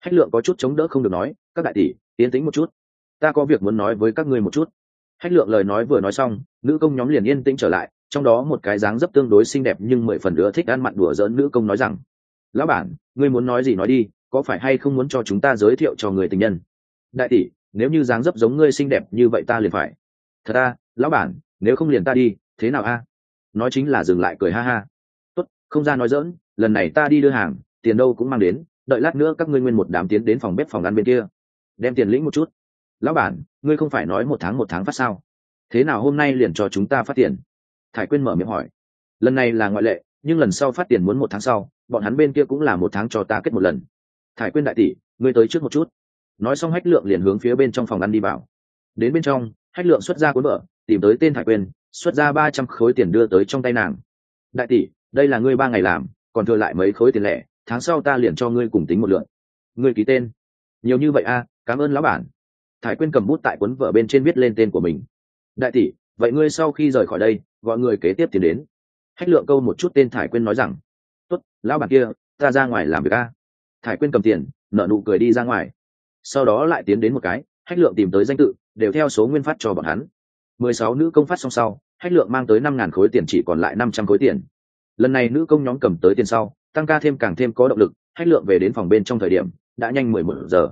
Hách lượng có chút chống đỡ không được nói, các đại tỷ, tiến tính một chút. Ta có việc muốn nói với các ngươi một chút. Hách lượng lời nói vừa nói xong, nữ công nhóm liền yên tĩnh trở lại, trong đó một cái dáng dấp tương đối xinh đẹp nhưng mười phần nữa thích ăn mặn đùa dỡn nữ công nói rằng, lão bản, ngươi muốn nói gì nói đi, có phải hay không muốn cho chúng ta giới thiệu cho người tình nhân? Đại tỷ, nếu như dáng dấp giống ngươi xinh đẹp như vậy ta liền phải. Thật ta lão bản, nếu không liền ta đi, thế nào a? Nói chính là dừng lại cười ha ha. Tốt, không ra nói dỡn lần này ta đi đưa hàng, tiền đâu cũng mang đến, đợi lát nữa các ngươi nguyên một đám tiến đến phòng bếp phòng ăn bên kia. Đem tiền lĩnh một chút. Lão bản, ngươi không phải nói một tháng một tháng phát sao? Thế nào hôm nay liền cho chúng ta phát tiền? Thải quyên mở miệng hỏi. Lần này là ngoại lệ, nhưng lần sau phát tiền muốn một tháng sau, bọn hắn bên kia cũng là một tháng cho ta kết một lần. Thải quyên đại tỷ, ngươi tới trước một chút. Nói xong hách lượng liền hướng phía bên trong phòng ăn đi vào. Đến bên trong, hách lượng xuất ra cuốn vợ tìm tới tên thải quyên xuất ra ba trăm khối tiền đưa tới trong tay nàng. Đại tỷ đây là ngươi ba ngày làm còn thừa lại mấy khối tiền lẻ tháng sau ta liền cho ngươi cùng tính một lượng. Ngươi ký tên. Nhiều như vậy a à, cảm ơn lão bản. Thải quyên cầm bút tại cuốn vợ bên trên viết lên tên của mình. Đại tỷ vậy ngươi sau khi rời khỏi đây gọi người kế tiếp tiến đến. Hách lượng câu một chút tên thải quyên nói rằng tốt lão bản kia ta ra ngoài làm việc a. Thải quyên cầm tiền nợ nụ cười đi ra ngoài. Sau đó lại tiến đến một cái hách lượng tìm tới danh tự đều theo số nguyên phát cho bọn hắn mười sáu nữ công phát xong sau, hách lượng mang tới năm ngàn khối tiền chỉ còn lại năm trăm khối tiền. Lần này nữ công nhóm cầm tới tiền sau, tăng ca thêm càng thêm có động lực, hách lượng về đến phòng bên trong thời điểm, đã nhanh mười một giờ.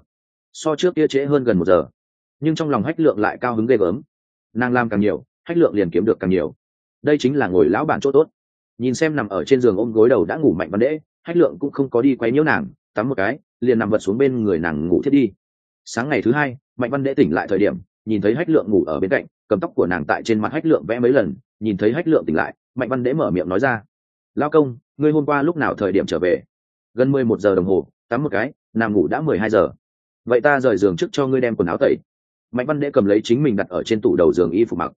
So trước kia trễ hơn gần một giờ. Nhưng trong lòng hách lượng lại cao hứng ghê gớm. Nàng làm càng nhiều, hách lượng liền kiếm được càng nhiều. Đây chính là ngồi lão bản chỗ tốt. Nhìn xem nằm ở trên giường ôm gối đầu đã ngủ mạnh văn đễ, hách lượng cũng không có đi quấy nhiễu nàng, tắm một cái, liền nằm vật xuống bên người nàng ngủ thiết đi. Sáng ngày thứ hai, mạnh văn đễ tỉnh lại thời điểm, nhìn thấy hách lượng ngủ ở bên cạnh cầm tóc của nàng tại trên mặt hách lượng vẽ mấy lần, nhìn thấy hách lượng tỉnh lại, mạnh văn đễ mở miệng nói ra lao công, ngươi hôm qua lúc nào thời điểm trở về? Gần mười một giờ đồng hồ, tắm một cái nàng ngủ đã mười hai giờ. Vậy ta rời giường trước cho ngươi đem quần áo tẩy. Mạnh văn đễ cầm lấy chính mình đặt ở trên tủ đầu giường y phục mặc.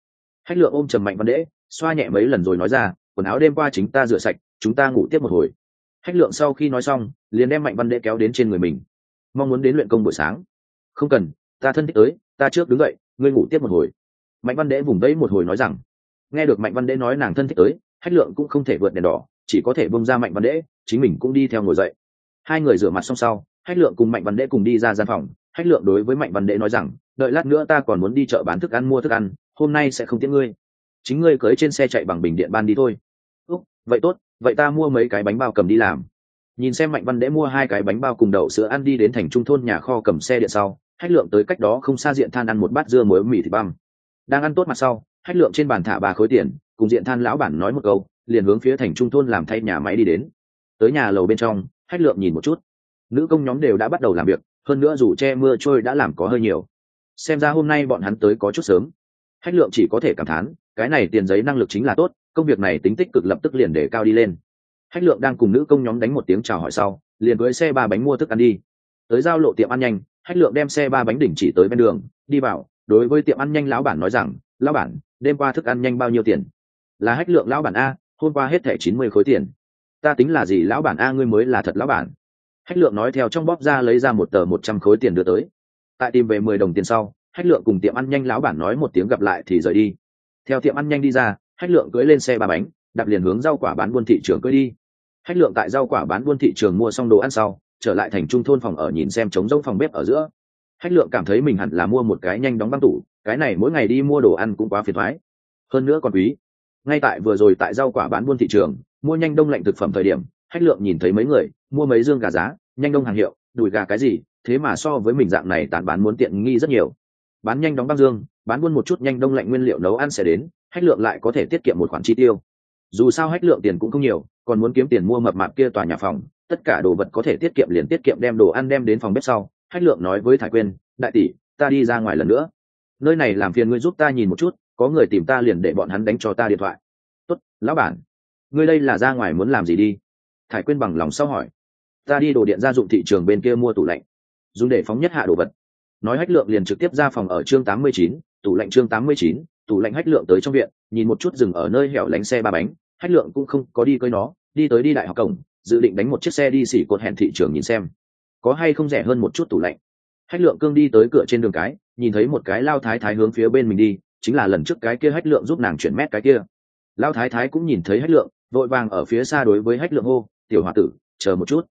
Hách lượng ôm trầm mạnh văn đễ, xoa nhẹ mấy lần rồi nói ra, quần áo đêm qua chính ta rửa sạch, chúng ta ngủ tiếp một hồi. Hách lượng sau khi nói xong, liền đem mạnh văn đễ kéo đến trên người mình. Mong muốn đến luyện công buổi sáng. Không cần, ta thân thích tới, ta trước đứng dậy, ngươi ngủ tiếp một hồi mạnh văn đễ vùng vẫy một hồi nói rằng, nghe được mạnh văn đễ nói nàng thân thích tới, hách lượng cũng không thể vượt đèn đỏ, chỉ có thể bông ra mạnh văn đễ chính mình cũng đi theo ngồi dậy. Hai người rửa mặt xong sau, hách lượng cùng mạnh văn Đế cùng đi ra gian phòng. Hách lượng đối với mạnh văn Đế nói rằng, đợi lát nữa ta còn muốn đi chợ bán thức ăn mua thức ăn, hôm nay sẽ không tiễn ngươi. Chính ngươi cưới trên xe chạy bằng bình điện ban đi thôi. Úc, vậy tốt, vậy ta mua mấy cái bánh bao cầm đi làm. Nhìn xem mạnh văn đễ mua hai cái bánh bao cùng đậu sữa ăn đi đến thành trung thôn nhà kho cầm xe điện sau, hách lượng tới cách đó không xa diện than ăn một bát dưa muối mì thịt băm đang ăn tốt mặt sau, hách lượng trên bàn thả ba khối tiền, cùng diện than lão bản nói một câu, liền hướng phía thành trung thôn làm thay nhà máy đi đến. Tới nhà lầu bên trong, hách lượng nhìn một chút. Nữ công nhóm đều đã bắt đầu làm việc, hơn nữa dù che mưa trôi đã làm có hơi nhiều. Xem ra hôm nay bọn hắn tới có chút sớm. Hách lượng chỉ có thể cảm thán, cái này tiền giấy năng lực chính là tốt, công việc này tính tích cực lập tức liền để cao đi lên. Hách lượng đang cùng nữ công nhóm đánh một tiếng chào hỏi sau, liền cưới xe ba bánh mua thức ăn đi. Tới giao lộ tiệm ăn nhanh, hách lượng đem xe ba bánh đỉnh chỉ tới bên đường, đi vào đối với tiệm ăn nhanh lão bản nói rằng, lão bản, đêm qua thức ăn nhanh bao nhiêu tiền? Là hách lượng lão bản a, hôm qua hết thẻ chín mươi khối tiền. Ta tính là gì lão bản a, ngươi mới là thật lão bản. Hách lượng nói theo trong bóp ra lấy ra một tờ một trăm khối tiền đưa tới. Tại tìm về mười đồng tiền sau, hách lượng cùng tiệm ăn nhanh lão bản nói một tiếng gặp lại thì rời đi. Theo tiệm ăn nhanh đi ra, hách lượng cưỡi lên xe ba bánh, đạp liền hướng rau quả bán buôn thị trường cưỡi đi. Hách lượng tại rau quả bán buôn thị trường mua xong đồ ăn sau, trở lại thành trung thôn phòng ở nhìn xem trống rỗng phòng bếp ở giữa hách lượng cảm thấy mình hẳn là mua một cái nhanh đóng băng tủ, cái này mỗi ngày đi mua đồ ăn cũng quá phiền thoái. Hơn nữa còn quý. Ngay tại vừa rồi tại rau quả bán buôn thị trường, mua nhanh đông lạnh thực phẩm thời điểm, hách lượng nhìn thấy mấy người, mua mấy dương gà giá, nhanh đông hàng hiệu, đùi gà cái gì, thế mà so với mình dạng này tàn bán muốn tiện nghi rất nhiều. Bán nhanh đóng băng dương, bán buôn một chút nhanh đông lạnh nguyên liệu nấu ăn sẽ đến, hách lượng lại có thể tiết kiệm một khoản chi tiêu. Dù sao hách lượng tiền cũng không nhiều, còn muốn kiếm tiền mua mập mạp kia tòa nhà phòng, tất cả đồ vật có thể tiết kiệm liền tiết kiệm đem đồ ăn đem đến phòng bếp sau hách lượng nói với thải quyên, đại tỷ, ta đi ra ngoài lần nữa. Nơi này làm phiền ngươi giúp ta nhìn một chút, có người tìm ta liền để bọn hắn đánh cho ta điện thoại. Tốt, lão bản. Ngươi đây là ra ngoài muốn làm gì đi? Thải quyên bằng lòng sau hỏi. Ta đi đồ điện gia dụng thị trường bên kia mua tủ lạnh, dùng để phóng nhất hạ đồ vật. Nói hách lượng liền trực tiếp ra phòng ở chương tám mươi chín, tủ lạnh chương tám mươi chín, tủ lạnh hách lượng tới trong viện, nhìn một chút dừng ở nơi hẻo lánh xe ba bánh. Hách lượng cũng không có đi cơi nó, đi tới đi đại học cổng, dự định đánh một chiếc xe đi xỉ cột hẹn thị trường nhìn xem có hay không rẻ hơn một chút tủ lạnh. Hách lượng cương đi tới cửa trên đường cái, nhìn thấy một cái lao thái thái hướng phía bên mình đi, chính là lần trước cái kia hách lượng giúp nàng chuyển mét cái kia. Lao thái thái cũng nhìn thấy hách lượng, vội vàng ở phía xa đối với hách lượng hô, tiểu h o a tử, chờ một chút,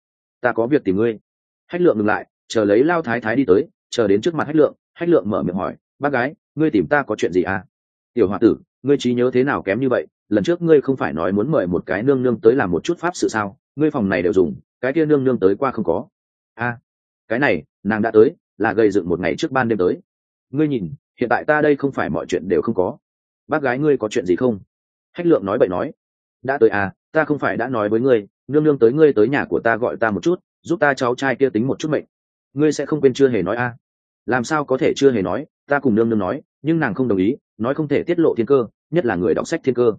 ta có việc tìm ngươi. Hách lượng ngừng lại, chờ lấy lao thái thái đi tới, chờ đến trước mặt hách lượng hách lượng mở miệng hỏi, bác gái, ngươi tìm ta có chuyện gì à? Tiểu h o a tử, ngươi trí nhớ thế nào kém như vậy, lần trước ngươi không phải nói muốn mời một cái nương nương tới làm một chút pháp sự sao? Ngươi phòng này đều dùng, cái kia nương nương tới qua không có a cái này, nàng đã tới, là gây dựng một ngày trước ban đêm tới. Ngươi nhìn, hiện tại ta đây không phải mọi chuyện đều không có. Bác gái ngươi có chuyện gì không? Hách lượng nói bậy nói. Đã tới à ta không phải đã nói với ngươi, nương nương tới ngươi tới nhà của ta gọi ta một chút, giúp ta cháu trai kia tính một chút mệnh. Ngươi sẽ không quên chưa hề nói à. Làm sao có thể chưa hề nói, ta cùng nương nương nói, nhưng nàng không đồng ý, nói không thể tiết lộ thiên cơ, nhất là người đọc sách thiên cơ.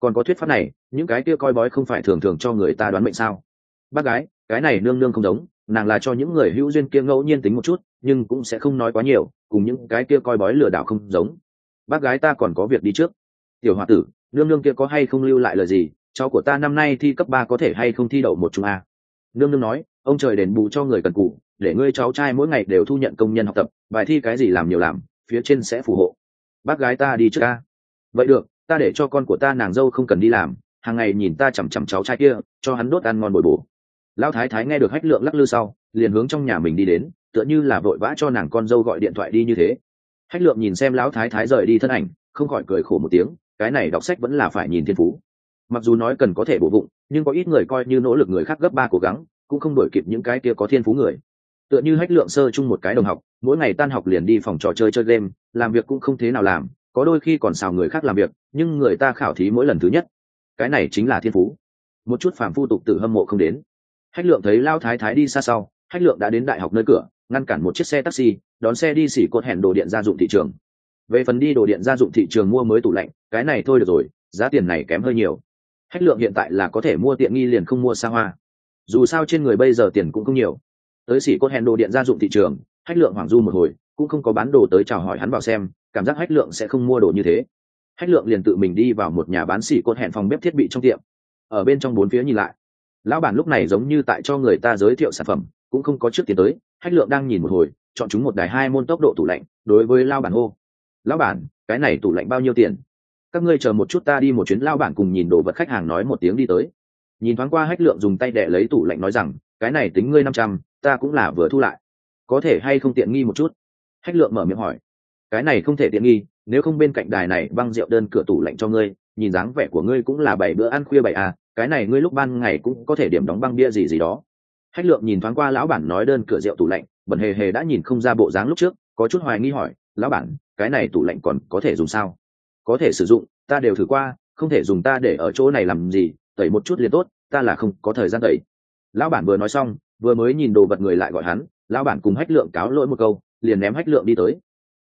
Còn có thuyết pháp này, những cái kia coi bói không phải thường thường cho người ta đoán mệnh sao? Bác gái, cái này nương nương không giống nàng là cho những người hữu duyên kia ngẫu nhiên tính một chút, nhưng cũng sẽ không nói quá nhiều, cùng những cái kia coi bói lừa đảo không giống. Bác gái ta còn có việc đi trước. Tiểu h o a tử, nương nương kia có hay không lưu lại lời gì? Cháu của ta năm nay thi cấp ba có thể hay không thi đậu một trung a? Nương nương nói, ông trời đền bù cho người cần cụ để ngươi cháu trai mỗi ngày đều thu nhận công nhân học tập, bài thi cái gì làm nhiều làm, phía trên sẽ phù hộ. Bác gái ta đi trước a. Vậy được, ta để cho con của ta nàng dâu không cần đi làm, hàng ngày nhìn ta chằm chằm cháu trai kia, cho hắn đốt ăn ngon bồi bổ lão thái thái nghe được hách lượng lắc lư sau, liền hướng trong nhà mình đi đến, tựa như là vội vã cho nàng con dâu gọi điện thoại đi như thế. Hách lượng nhìn xem lão thái thái rời đi thân ảnh, không khỏi cười khổ một tiếng, cái này đọc sách vẫn là phải nhìn thiên phú. Mặc dù nói cần có thể bổ bụng nhưng có ít người coi như nỗ lực người khác gấp ba cố gắng, cũng không đổi kịp những cái kia có thiên phú người. Tựa như hách lượng sơ chung một cái đồng học, mỗi ngày tan học liền đi phòng trò chơi chơi game, làm việc cũng không thế nào làm, có đôi khi còn xào người khác làm việc, nhưng người ta khảo thí mỗi lần thứ nhất. Cái này chính là thiên phú. Một chút phàm phu tục tử hâm mộ không đến hách lượng thấy lao thái thái đi xa sau, hách lượng đã đến đại học nơi cửa, ngăn cản một chiếc xe taxi, đón xe đi xỉ cột hẹn đồ điện gia dụng thị trường. Về phần đi đồ điện gia dụng thị trường mua mới tủ lạnh, cái này thôi được rồi, giá tiền này kém hơi nhiều. Hách lượng hiện tại là có thể mua tiện nghi liền không mua xa hoa. Dù sao trên người bây giờ tiền cũng không nhiều. Tới xỉ cốt hẹn đồ điện gia dụng thị trường, hách lượng hoàng du một hồi, cũng không có bán đồ tới chào hỏi hắn vào xem, cảm giác hách lượng sẽ không mua đồ như thế. Hách lượng liền tự mình đi vào một nhà bán xỉ cốt hẹn phòng bếp thiết bị trong tiệm. Ở bên trong bốn phía nhìn lại lão bản lúc này giống như tại cho người ta giới thiệu sản phẩm, cũng không có trước tiền tới. Hách lượng đang nhìn một hồi, chọn chúng một đài hai môn tốc độ tủ lạnh, đối với lao bản hô. Lão bản, cái này tủ lạnh bao nhiêu tiền? Các ngươi chờ một chút ta đi một chuyến. Lao bản cùng nhìn đồ vật khách hàng nói một tiếng đi tới. Nhìn thoáng qua hách lượng dùng tay đẻ lấy tủ lạnh nói rằng, cái này tính ngươi năm trăm, ta cũng là vừa thu lại. Có thể hay không tiện nghi một chút? Hách lượng mở miệng hỏi. Cái này không thể tiện nghi, nếu không bên cạnh đài này băng rượu đơn cửa tủ lạnh cho ngươi, nhìn dáng vẻ của ngươi cũng là bảy bữa ăn khuya bảy à cái này ngươi lúc ban ngày cũng có thể điểm đóng băng bia gì gì đó. Hách lượng nhìn thoáng qua lão bản nói đơn cửa rượu tủ lạnh, bẩn hề hề đã nhìn không ra bộ dáng lúc trước, có chút hoài nghi hỏi, lão bản, cái này tủ lạnh còn có thể dùng sao? Có thể sử dụng, ta đều thử qua, không thể dùng ta để ở chỗ này làm gì, tẩy một chút liền tốt, ta là không có thời gian tẩy. Lão bản vừa nói xong, vừa mới nhìn đồ vật người lại gọi hắn, lão bản cùng hách lượng cáo lỗi một câu, liền ném hách lượng đi tới.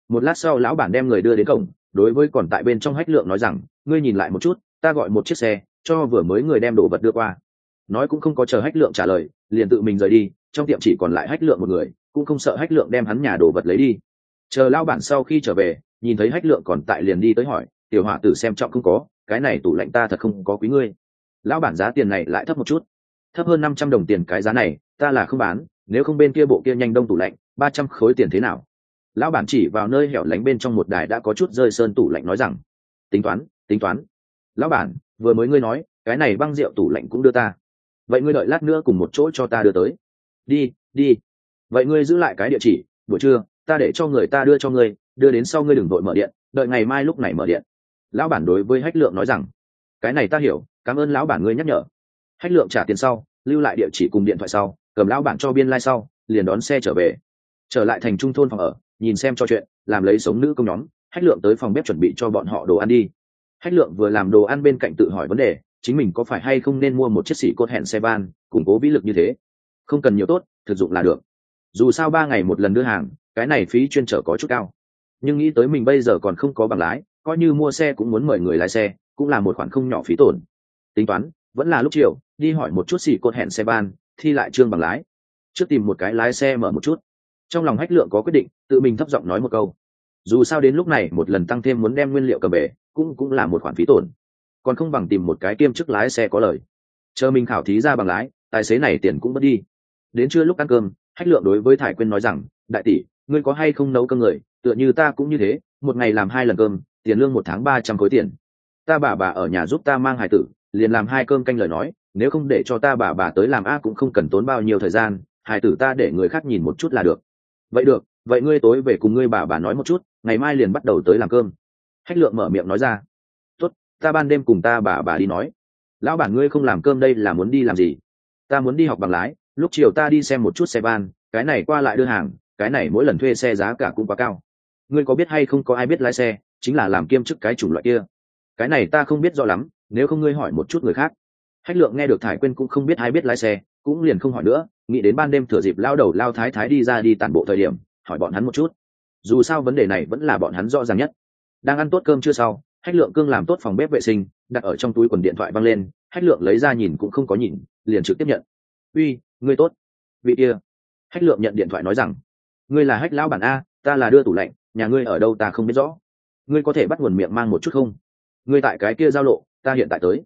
Một lát sau lão bản đem người đưa đến cổng, đối với còn tại bên trong hách lượng nói rằng, ngươi nhìn lại một chút, ta gọi một chiếc xe cho vừa mới người đem đồ vật đưa qua. Nói cũng không có chờ hách lượng trả lời, liền tự mình rời đi, trong tiệm chỉ còn lại hách lượng một người, cũng không sợ hách lượng đem hắn nhà đồ vật lấy đi. Chờ lao bản sau khi trở về, nhìn thấy hách lượng còn tại liền đi tới hỏi, tiểu họa tử xem trọng không có, cái này tủ lạnh ta thật không có quý ngươi. Lão bản giá tiền này lại thấp một chút. Thấp hơn năm trăm đồng tiền cái giá này, ta là không bán, nếu không bên kia bộ kia nhanh đông tủ lạnh, ba trăm khối tiền thế nào? Lão bản chỉ vào nơi hẻo lánh bên trong một đài đã có chút rơi sơn tủ lạnh nói rằng, tính toán tính toán. Lão bản vừa mới ngươi nói, cái này băng rượu tủ lạnh cũng đưa ta. Vậy ngươi đợi lát nữa cùng một chỗ cho ta đưa tới. Đi đi. Vậy ngươi giữ lại cái địa chỉ, buổi trưa, ta để cho người ta đưa cho ngươi, đưa đến sau ngươi đừng vội mở điện, đợi ngày mai lúc này mở điện. Lão bản đối với hách lượng nói rằng, cái này ta hiểu, cảm ơn lão bản ngươi nhắc nhở. Hách lượng trả tiền sau, lưu lại địa chỉ cùng điện thoại sau, cầm lão bản cho biên lai、like、sau, liền đón xe trở về. Trở lại thành trung thôn phòng ở, nhìn xem cho chuyện, làm lấy sống nữ công nhóm, hách lượng tới phòng bếp chuẩn bị cho bọn họ đồ ăn đi hách lượng vừa làm đồ ăn bên cạnh tự hỏi vấn đề chính mình có phải hay không nên mua một chiếc xỉ cốt hẹn xe van củng cố vĩ lực như thế? Không cần nhiều tốt thực dụng là được. Dù sao ba ngày một lần đưa hàng cái này phí chuyên trở có chút cao. Nhưng nghĩ tới mình bây giờ còn không có bằng lái coi như mua xe cũng muốn mời người lái xe cũng là một khoản không nhỏ phí tổn. Tính toán vẫn là lúc chiều đi hỏi một chút xỉ cốt hẹn xe ban, thi lại trương bằng lái. Trước tìm một cái lái xe mở một chút. Trong lòng hách lượng có quyết định tự mình thấp giọng nói một câu dù sao đến lúc này một lần tăng thêm muốn đem nguyên liệu cầm về, cũng cũng là một khoản phí tổn. Còn không bằng tìm một cái kiêm chức lái xe có lời. Chờ mình khảo thí ra bằng lái, tài xế này tiền cũng mất đi. Đến trưa lúc ăn cơm hách lượng đối với thải quyên nói rằng, đại tỷ, ngươi có hay không nấu cơm người? Tựa như ta cũng như thế, một ngày làm hai lần cơm, tiền lương một tháng ba trăm khối tiền. Ta bà bà ở nhà giúp ta mang hải tử, liền làm hai cơm canh lời nói, nếu không để cho ta bà bà tới làm a cũng không cần tốn bao nhiêu thời gian hải tử ta để người khác nhìn một chút là được. Vậy được vậy ngươi tối về cùng ngươi bà bà nói một chút, ngày mai liền bắt đầu tới làm cơm. Hách lượng mở miệng nói ra. Tốt, ta ban đêm cùng ta bà bà đi nói. Lão bản ngươi không làm cơm đây là muốn đi làm gì? Ta muốn đi học bằng lái, lúc chiều ta đi xem một chút xe van, cái này qua lại đưa hàng, cái này mỗi lần thuê xe giá cả cũng quá cao. Ngươi có biết hay không có ai biết lái xe, chính là làm kiêm chức cái chủng loại kia. Cái này ta không biết rõ lắm, nếu không ngươi hỏi một chút người khác. Hách lượng nghe được thải quên cũng không biết ai biết lái xe, cũng liền không hỏi nữa, nghĩ đến ban đêm thừa dịp lao đầu lao thái thái đi ra đi tản bộ thời điểm hỏi bọn hắn một chút. Dù sao vấn đề này vẫn là bọn hắn rõ ràng nhất. Đang ăn tốt cơm chưa sau, hách lượng cương làm tốt phòng bếp vệ sinh, đặt ở trong túi quần điện thoại văng lên, hách lượng lấy ra nhìn cũng không có nhìn, liền trực tiếp nhận. Uy, ngươi tốt. Vị kia. Hách lượng nhận điện thoại nói rằng, ngươi là hách lão bản a, ta là đưa tủ lạnh, nhà ngươi ở đâu ta không biết rõ. Ngươi có thể bắt nguồn miệng mang một chút không? Ngươi tại cái kia giao lộ, ta hiện tại tới.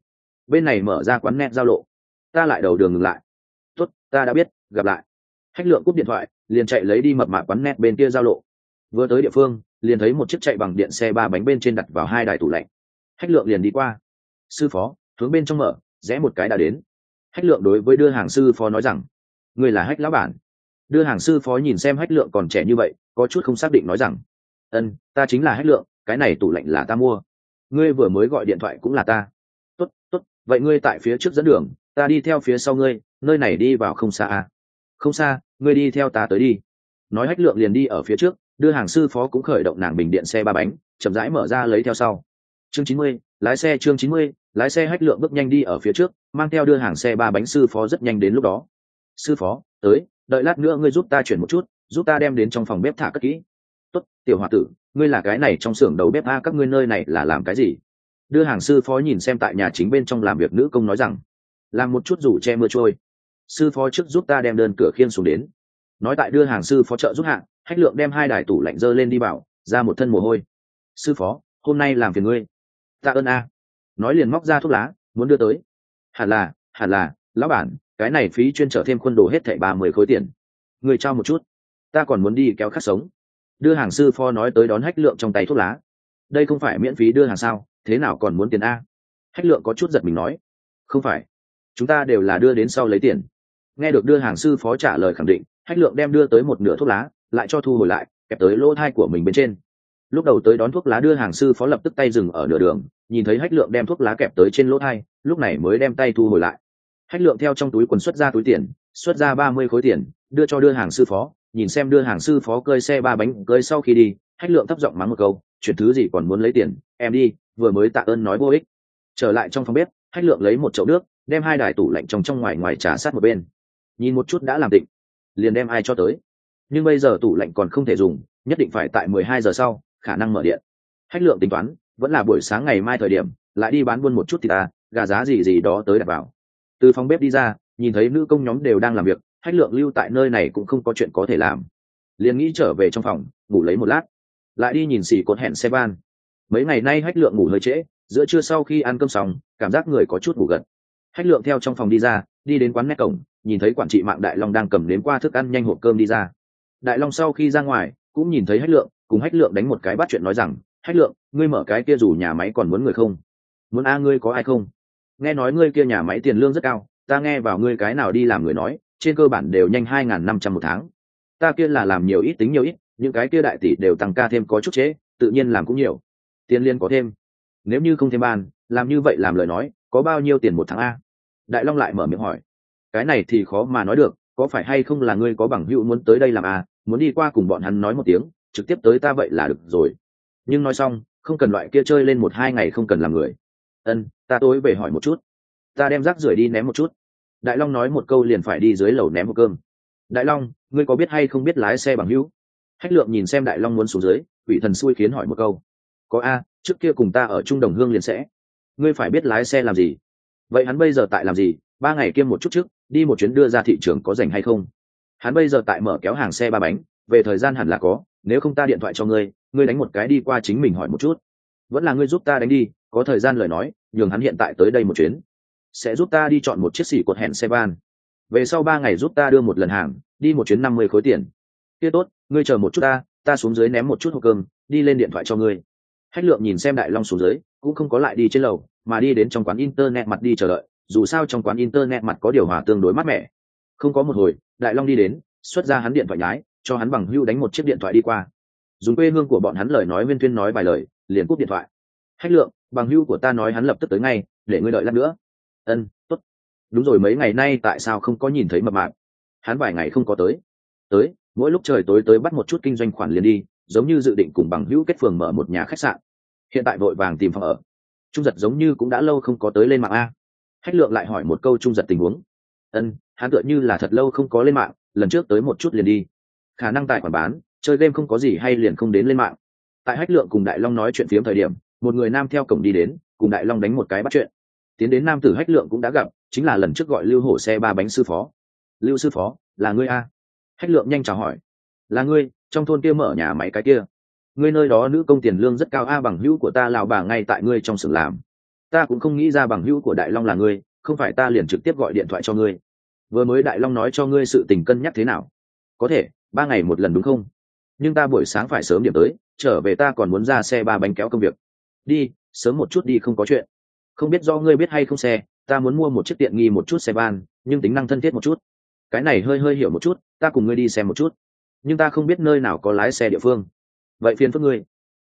Bên này mở ra quán net giao lộ. Ta lại đầu đường ngừng lại. Tốt, ta đã biết, gặp lại. Hách lượng cúp điện thoại liền chạy lấy đi mập mạp quán nét bên kia giao lộ. Vừa tới địa phương, liền thấy một chiếc chạy bằng điện xe ba bánh bên trên đặt vào hai đài tủ lạnh. Hách lượng liền đi qua. Sư phó, hướng bên trong mở, rẽ một cái đã đến. Hách lượng đối với đưa hàng sư phó nói rằng người là hách lão bản. Đưa hàng sư phó nhìn xem hách lượng còn trẻ như vậy, có chút không xác định nói rằng, ân, ta chính là hách lượng, cái này tủ lạnh là ta mua. Ngươi vừa mới gọi điện thoại cũng là ta. Tốt tốt, vậy ngươi tại phía trước dẫn đường, ta đi theo phía sau ngươi, nơi này đi vào không xa à? Không xa, ngươi đi theo ta tới đi. Nói hách lượng liền đi ở phía trước, đưa hàng sư phó cũng khởi động nàng bình điện xe ba bánh, chậm rãi mở ra lấy theo sau. Chương chín mươi, lái xe chương chín mươi, lái xe hách lượng bước nhanh đi ở phía trước, mang theo đưa hàng xe ba bánh sư phó rất nhanh đến lúc đó. Sư phó, tới, đợi lát nữa ngươi giúp ta chuyển một chút, giúp ta đem đến trong phòng bếp thả cất kỹ. Tốt, tiểu h o a tử, ngươi là cái này trong xưởng đầu bếp a, các ngươi nơi này là làm cái gì? Đưa hàng sư phó nhìn xem tại nhà chính bên trong làm việc nữ công nói rằng. Làm một chút rủ che mưa trôi sư phó trước giúp ta đem đơn cửa khiên xuống đến. Nói tại đưa hàng sư phó trợ giúp hạng, hách lượng đem hai đài tủ lạnh dơ lên đi bảo, ra một thân mồ hôi. Sư phó, hôm nay làm phiền ngươi. Tạ ơn a. Nói liền móc ra thuốc lá, muốn đưa tới. Hẳn là hẳn là, lão bản, cái này phí chuyên trở thêm quân đồ hết thảy ba mươi khối tiền. Người trao một chút. Ta còn muốn đi kéo khắc sống. Đưa hàng sư phó nói tới đón hách lượng trong tay thuốc lá. Đây không phải miễn phí đưa hàng sao, thế nào còn muốn tiền a? Hách lượng có chút giật mình nói. Không phải. Chúng ta đều là đưa đến sau lấy tiền nghe được đưa hàng sư phó trả lời khẳng định, hách lượng đem đưa tới một nửa thuốc lá, lại cho thu hồi lại, kẹp tới lỗ thai của mình bên trên. Lúc đầu tới đón thuốc lá đưa hàng sư phó lập tức tay dừng ở nửa đường, nhìn thấy hách lượng đem thuốc lá kẹp tới trên lỗ thai, lúc này mới đem tay thu hồi lại. Hách lượng theo trong túi quần xuất ra túi tiền, xuất ra ba mươi khối tiền, đưa cho đưa hàng sư phó, nhìn xem đưa hàng sư phó cơi xe ba bánh, cơi sau khi đi, hách lượng thấp giọng mắng một câu, chuyện thứ gì còn muốn lấy tiền? Em đi, vừa mới tạ ơn nói vô ích. Trở lại trong phòng bếp, hách lượng lấy một chậu nước, đem hai đài tủ lạnh trong trong ngoài ngoài trà sát một bên nhìn một chút đã làm định liền đem ai cho tới. Nhưng bây giờ tủ lạnh còn không thể dùng, nhất định phải tại mười hai giờ sau, khả năng mở điện. Hách lượng tính toán, vẫn là buổi sáng ngày mai thời điểm, lại đi bán buôn một chút thì ta, gà giá gì gì đó tới đặt vào. Từ phòng bếp đi ra, nhìn thấy nữ công nhóm đều đang làm việc hách lượng lưu tại nơi này cũng không có chuyện có thể làm. Liền nghĩ trở về trong phòng, ngủ lấy một lát. Lại đi nhìn xì cột hẹn xe van. Mấy ngày nay hách lượng ngủ hơi trễ, giữa trưa sau khi ăn cơm xong, cảm giác người có chút ngủ gật. Hách lượng theo trong phòng đi ra, đi đến quán nét cổng nhìn thấy quản trị mạng đại long đang cầm đến qua thức ăn nhanh hộp cơm đi ra. Đại long sau khi ra ngoài cũng nhìn thấy hách lượng cùng hách lượng đánh một cái bắt chuyện nói rằng hách lượng ngươi mở cái kia dù nhà máy còn muốn người không? Muốn a ngươi có ai không? Nghe nói ngươi kia nhà máy tiền lương rất cao ta nghe vào ngươi cái nào đi làm người nói trên cơ bản đều nhanh hai n g h n năm trăm một tháng. Ta kia là làm nhiều ít tính nhiều ít những cái kia đại tỷ đều tăng ca thêm có chút chế, tự nhiên làm cũng nhiều. Tiền liên có thêm. Nếu như không thêm ban làm như vậy làm lời nói có bao nhiêu tiền một tháng a? Đại long lại mở miệng hỏi cái này thì khó mà nói được, có phải hay không là ngươi có bằng hữu muốn tới đây làm a muốn đi qua cùng bọn hắn nói một tiếng, trực tiếp tới ta vậy là được rồi. Nhưng nói xong, không cần loại kia chơi lên một hai ngày không cần làm người. Ân, ta tối về hỏi một chút. Ta đem rác rưởi đi ném một chút. Đại long nói một câu liền phải đi dưới lầu ném một cơm. Đại long, ngươi có biết hay không biết lái xe bằng hữu? Hách lượng nhìn xem đại long muốn xuống dưới, quỷ thần xui khiến hỏi một câu. Có a, trước kia cùng ta ở trung đồng hương liền sẽ. Ngươi phải biết lái xe làm gì. Vậy hắn bây giờ tại làm gì? Ba ngày kiêm một chút trước đi một chuyến đưa ra thị trường có dành hay không? Hắn bây giờ tại mở kéo hàng xe ba bánh, về thời gian hẳn là có, nếu không ta điện thoại cho ngươi ngươi đánh một cái đi qua chính mình hỏi một chút. Vẫn là ngươi giúp ta đánh đi, có thời gian lời nói, nhường hắn hiện tại tới đây một chuyến. Sẽ giúp ta đi chọn một chiếc xỉ cột hẹn xe van. Về sau ba ngày giúp ta đưa một lần hàng, đi một chuyến năm mươi khối tiền. Kia tốt, ngươi chờ một chút ta ta xuống dưới ném một chút hộp cơm, đi lên điện thoại cho ngươi. Hách lượng nhìn xem đại long xuống dưới, cũng không có lại đi trên lầu, mà đi đến trong quán internet mặt đi chờ đợi dù sao trong quán internet mặt có điều hòa tương đối mát mẻ. Không có một hồi, đại long đi đến, xuất ra hắn điện thoại nhái, cho hắn bằng hưu đánh một chiếc điện thoại đi qua. Dùng quê hương của bọn hắn lời nói nguyên tuyên nói vài lời, liền cúp điện thoại. Hách lượng, bằng hưu của ta nói hắn lập tức tới ngay, để ngươi đợi lát nữa. Ân, tốt. Đúng rồi, mấy ngày nay tại sao không có nhìn thấy mập mạp? Hắn vài ngày không có tới. Tới, mỗi lúc trời tối tới bắt một chút kinh doanh khoản liền đi, giống như dự định cùng bằng hữu kết phường mở một nhà khách sạn. Hiện tại vội vàng tìm phòng ở. Trung giật giống như cũng đã lâu không có tới lên mạng a hách lượng lại hỏi một câu trung giật tình huống. Ân, hắn tựa như là thật lâu không có lên mạng, lần trước tới một chút liền đi. Khả năng tại khoản bán, chơi game không có gì hay liền không đến lên mạng. Tại hách lượng cùng đại long nói chuyện phiếm thời điểm, một người nam theo cổng đi đến, cùng đại long đánh một cái bắt chuyện. Tiến đến nam tử hách lượng cũng đã gặp, chính là lần trước gọi lưu hổ xe ba bánh sư phó. Lưu sư phó, là ngươi a? Hách lượng nhanh chào hỏi. Là ngươi, trong thôn kia mở nhà máy cái kia. Ngươi nơi đó nữ công tiền lương rất cao a, bằng hữu của ta lào bà ngay tại ngươi trong xưởng làm ta cũng không nghĩ ra bằng hữu của đại long là ngươi, không phải ta liền trực tiếp gọi điện thoại cho ngươi. Vừa mới đại long nói cho ngươi sự tình cân nhắc thế nào? Có thể, ba ngày một lần đúng không? Nhưng ta buổi sáng phải sớm điểm tới, trở về ta còn muốn ra xe ba bánh kéo công việc. Đi, sớm một chút đi không có chuyện. Không biết do ngươi biết hay không xe, ta muốn mua một chiếc tiện nghi một chút xe van, nhưng tính năng thân thiết một chút. Cái này hơi hơi hiểu một chút, ta cùng ngươi đi xem một chút. Nhưng ta không biết nơi nào có lái xe địa phương. Vậy phiền phức ngươi.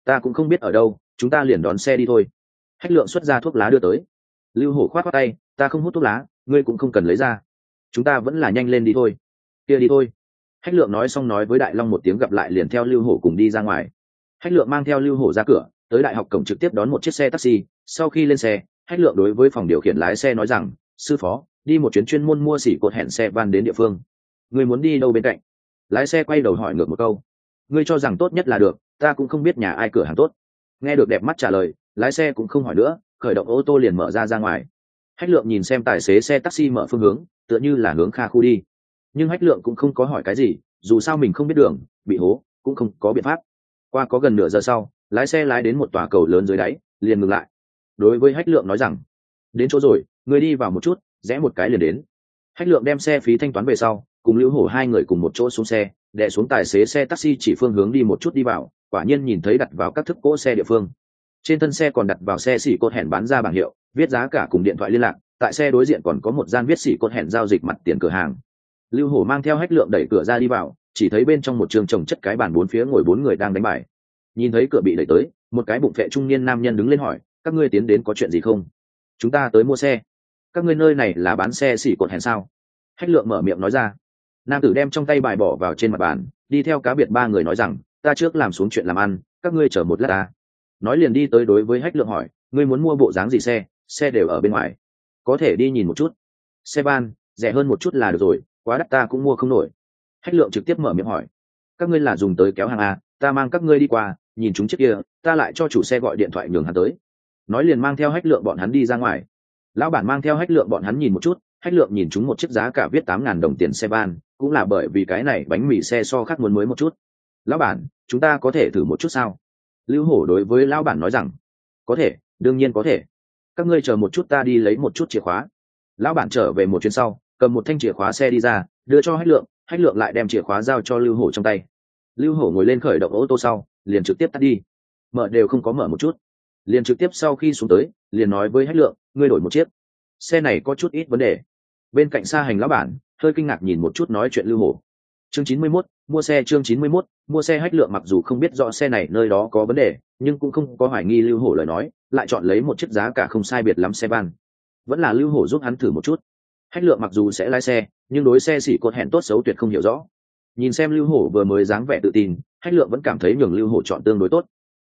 Ta cũng không biết ở đâu, chúng ta liền đón xe đi thôi hách lượng xuất ra thuốc lá đưa tới. Lưu hổ khoát khoát tay, ta không hút thuốc lá, ngươi cũng không cần lấy ra. Chúng ta vẫn là nhanh lên đi thôi. Kia đi thôi. Hách lượng nói xong nói với đại long một tiếng gặp lại liền theo lưu hổ cùng đi ra ngoài. Hách lượng mang theo lưu hổ ra cửa, tới đại học cổng trực tiếp đón một chiếc xe taxi. Sau khi lên xe hách lượng đối với phòng điều khiển lái xe nói rằng, sư phó, đi một chuyến chuyên môn mua xỉ cột hẹn xe van đến địa phương. Người muốn đi đâu bên cạnh? Lái xe quay đầu hỏi ngược một câu, ngươi cho rằng tốt nhất là được, ta cũng không biết nhà ai cửa hàng tốt nghe được đẹp mắt trả lời, lái xe cũng không hỏi nữa, khởi động ô tô liền mở ra ra ngoài. Hách lượng nhìn xem tài xế xe taxi mở phương hướng, tựa như là hướng kha khu đi. Nhưng hách lượng cũng không có hỏi cái gì, dù sao mình không biết đường, bị hố, cũng không có biện pháp. Qua có gần nửa giờ sau, lái xe lái đến một tòa cầu lớn dưới đáy, liền ngừng lại. Đối với hách lượng nói rằng, đến chỗ rồi người đi vào một chút, rẽ một cái liền đến. Hách lượng đem xe phí thanh toán về sau, cùng lưu hổ hai người cùng một chỗ xuống xe, đè xuống tài xế xe taxi chỉ phương hướng đi một chút đi vào quả nhiên nhìn thấy đặt vào các thức cỗ xe địa phương. Trên thân xe còn đặt vào xe xỉ cột hẹn bán ra bảng hiệu, viết giá cả cùng điện thoại liên lạc, tại xe đối diện còn có một gian viết xỉ cột hẹn giao dịch mặt tiền cửa hàng. Lưu hổ mang theo hách lượng đẩy cửa ra đi vào, chỉ thấy bên trong một trường trồng chất cái bàn bốn phía ngồi bốn người đang đánh bài. Nhìn thấy cửa bị đẩy tới, một cái bụng phệ trung niên nam nhân đứng lên hỏi, các ngươi tiến đến có chuyện gì không? Chúng ta tới mua xe. Các ngươi nơi này là bán xe xỉ cột hẹn sao? Hách lượng mở miệng nói ra. Nam tử đem trong tay bài bỏ vào trên mặt bàn, đi theo cá biệt ba người nói rằng ta trước làm xuống chuyện làm ăn, các ngươi chở một lát ta. Nói liền đi tới đối với hách lượng hỏi, ngươi muốn mua bộ dáng gì xe? Xe đều ở bên ngoài. Có thể đi nhìn một chút. Xe van, rẻ hơn một chút là được rồi, quá đắt ta cũng mua không nổi. Hách lượng trực tiếp mở miệng hỏi, các ngươi là dùng tới kéo hàng à? ta mang các ngươi đi qua, nhìn chúng chiếc kia, ta lại cho chủ xe gọi điện thoại nhường hắn tới. Nói liền mang theo hách lượng bọn hắn đi ra ngoài. Lão bản mang theo hách lượng bọn hắn nhìn một chút, hách lượng nhìn chúng một chiếc giá cả viết tám ngàn đồng tiền xe van, cũng là bởi vì cái này bánh mì xe so khác muốn mới một chút lão bản, chúng ta có thể thử một chút sao? Lưu hổ đối với lão bản nói rằng, có thể, đương nhiên có thể. Các ngươi chờ một chút ta đi lấy một chút chìa khóa. Lão bản trở về một chuyến sau, cầm một thanh chìa khóa xe đi ra, đưa cho hách lượng hách lượng lại đem chìa khóa giao cho lưu hổ trong tay. Lưu hổ ngồi lên khởi động ô tô sau, liền trực tiếp tắt đi. Mở đều không có mở một chút. Liền trực tiếp sau khi xuống tới, liền nói với hách lượng, ngươi đổi một chiếc. Xe này có chút ít vấn đề. Bên cạnh xa hành lão bản, hơi kinh ngạc nhìn một chút nói chuyện lưu hổ. Chương chín mươi mốt mua xe chương chín mươi 91, mua xe hách lượng mặc dù không biết rõ xe này nơi đó có vấn đề nhưng cũng không có hoài nghi lưu hổ lời nói lại chọn lấy một chiếc giá cả không sai biệt lắm xe van. Vẫn là lưu hổ giúp hắn thử một chút. Hách lượng mặc dù sẽ lái xe nhưng đối xe xỉ cột hẹn tốt xấu tuyệt không hiểu rõ. Nhìn xem lưu hổ vừa mới dáng vẻ tự tin hách lượng vẫn cảm thấy nhường lưu hổ chọn tương đối tốt.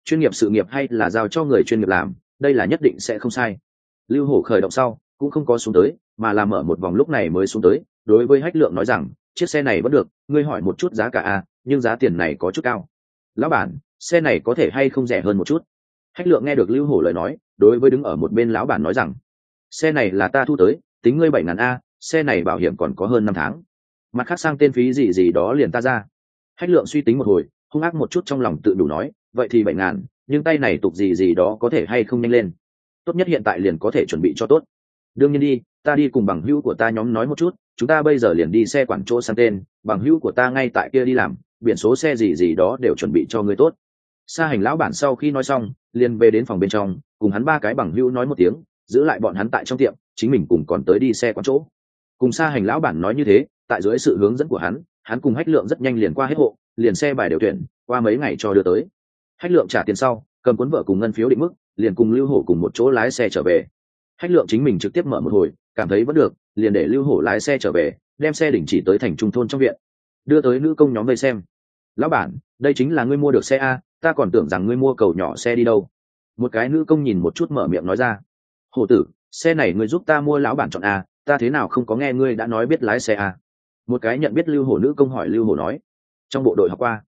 Chuyên nghiệp sự nghiệp hay là giao cho người chuyên nghiệp làm đây là nhất định sẽ không sai. Lưu hổ khởi động sau cũng không có xuống tới mà là mở một vòng lúc này mới xuống tới đối với hách lượng nói rằng chiếc xe này vẫn được, ngươi hỏi một chút giá cả a nhưng giá tiền này có chút cao. Lão bản, xe này có thể hay không rẻ hơn một chút? Hách lượng nghe được lưu hổ lời nói, đối với đứng ở một bên lão bản nói rằng, xe này là ta thu tới, tính ngươi bảy ngàn a, xe này bảo hiểm còn có hơn năm tháng. Mặt khác sang tên phí gì gì đó liền ta ra. Hách lượng suy tính một hồi, hung ác một chút trong lòng tự đủ nói, vậy thì bảy ngàn, nhưng tay này tục gì gì đó có thể hay không nhanh lên? Tốt nhất hiện tại liền có thể chuẩn bị cho tốt. Đương nhiên đi, ta đi cùng bằng hữu của ta nhóm nói một chút chúng ta bây giờ liền đi xe quản chỗ sang tên, bằng hữu của ta ngay tại kia đi làm, biển số xe gì gì đó đều chuẩn bị cho ngươi tốt. Sa hành lão bản sau khi nói xong, liền về đến phòng bên trong, cùng hắn ba cái bằng hữu nói một tiếng, giữ lại bọn hắn tại trong tiệm, chính mình cùng còn tới đi xe quán chỗ. Cùng sa hành lão bản nói như thế, tại dưới sự hướng dẫn của hắn hắn cùng hách lượng rất nhanh liền qua hết hộ, liền xe bài đều tuyển, qua mấy ngày cho đưa tới. Hách lượng trả tiền sau, cầm cuốn vợ cùng ngân phiếu định mức, liền cùng lưu hổ cùng một chỗ lái xe trở về hách lượng chính mình trực tiếp mở một hồi, cảm thấy vẫn được, liền để lưu hổ lái xe trở về, đem xe đình chỉ tới thành trung thôn trong viện. Đưa tới nữ công nhóm vây xem. Lão bản, đây chính là ngươi mua được xe a, ta còn tưởng rằng ngươi mua cầu nhỏ xe đi đâu. Một cái nữ công nhìn một chút mở miệng nói ra. Hổ tử, xe này ngươi giúp ta mua lão bản chọn a, ta thế nào không có nghe ngươi đã nói biết lái xe a? Một cái nhận biết lưu hổ nữ công hỏi lưu hổ nói. Trong bộ đội học qua,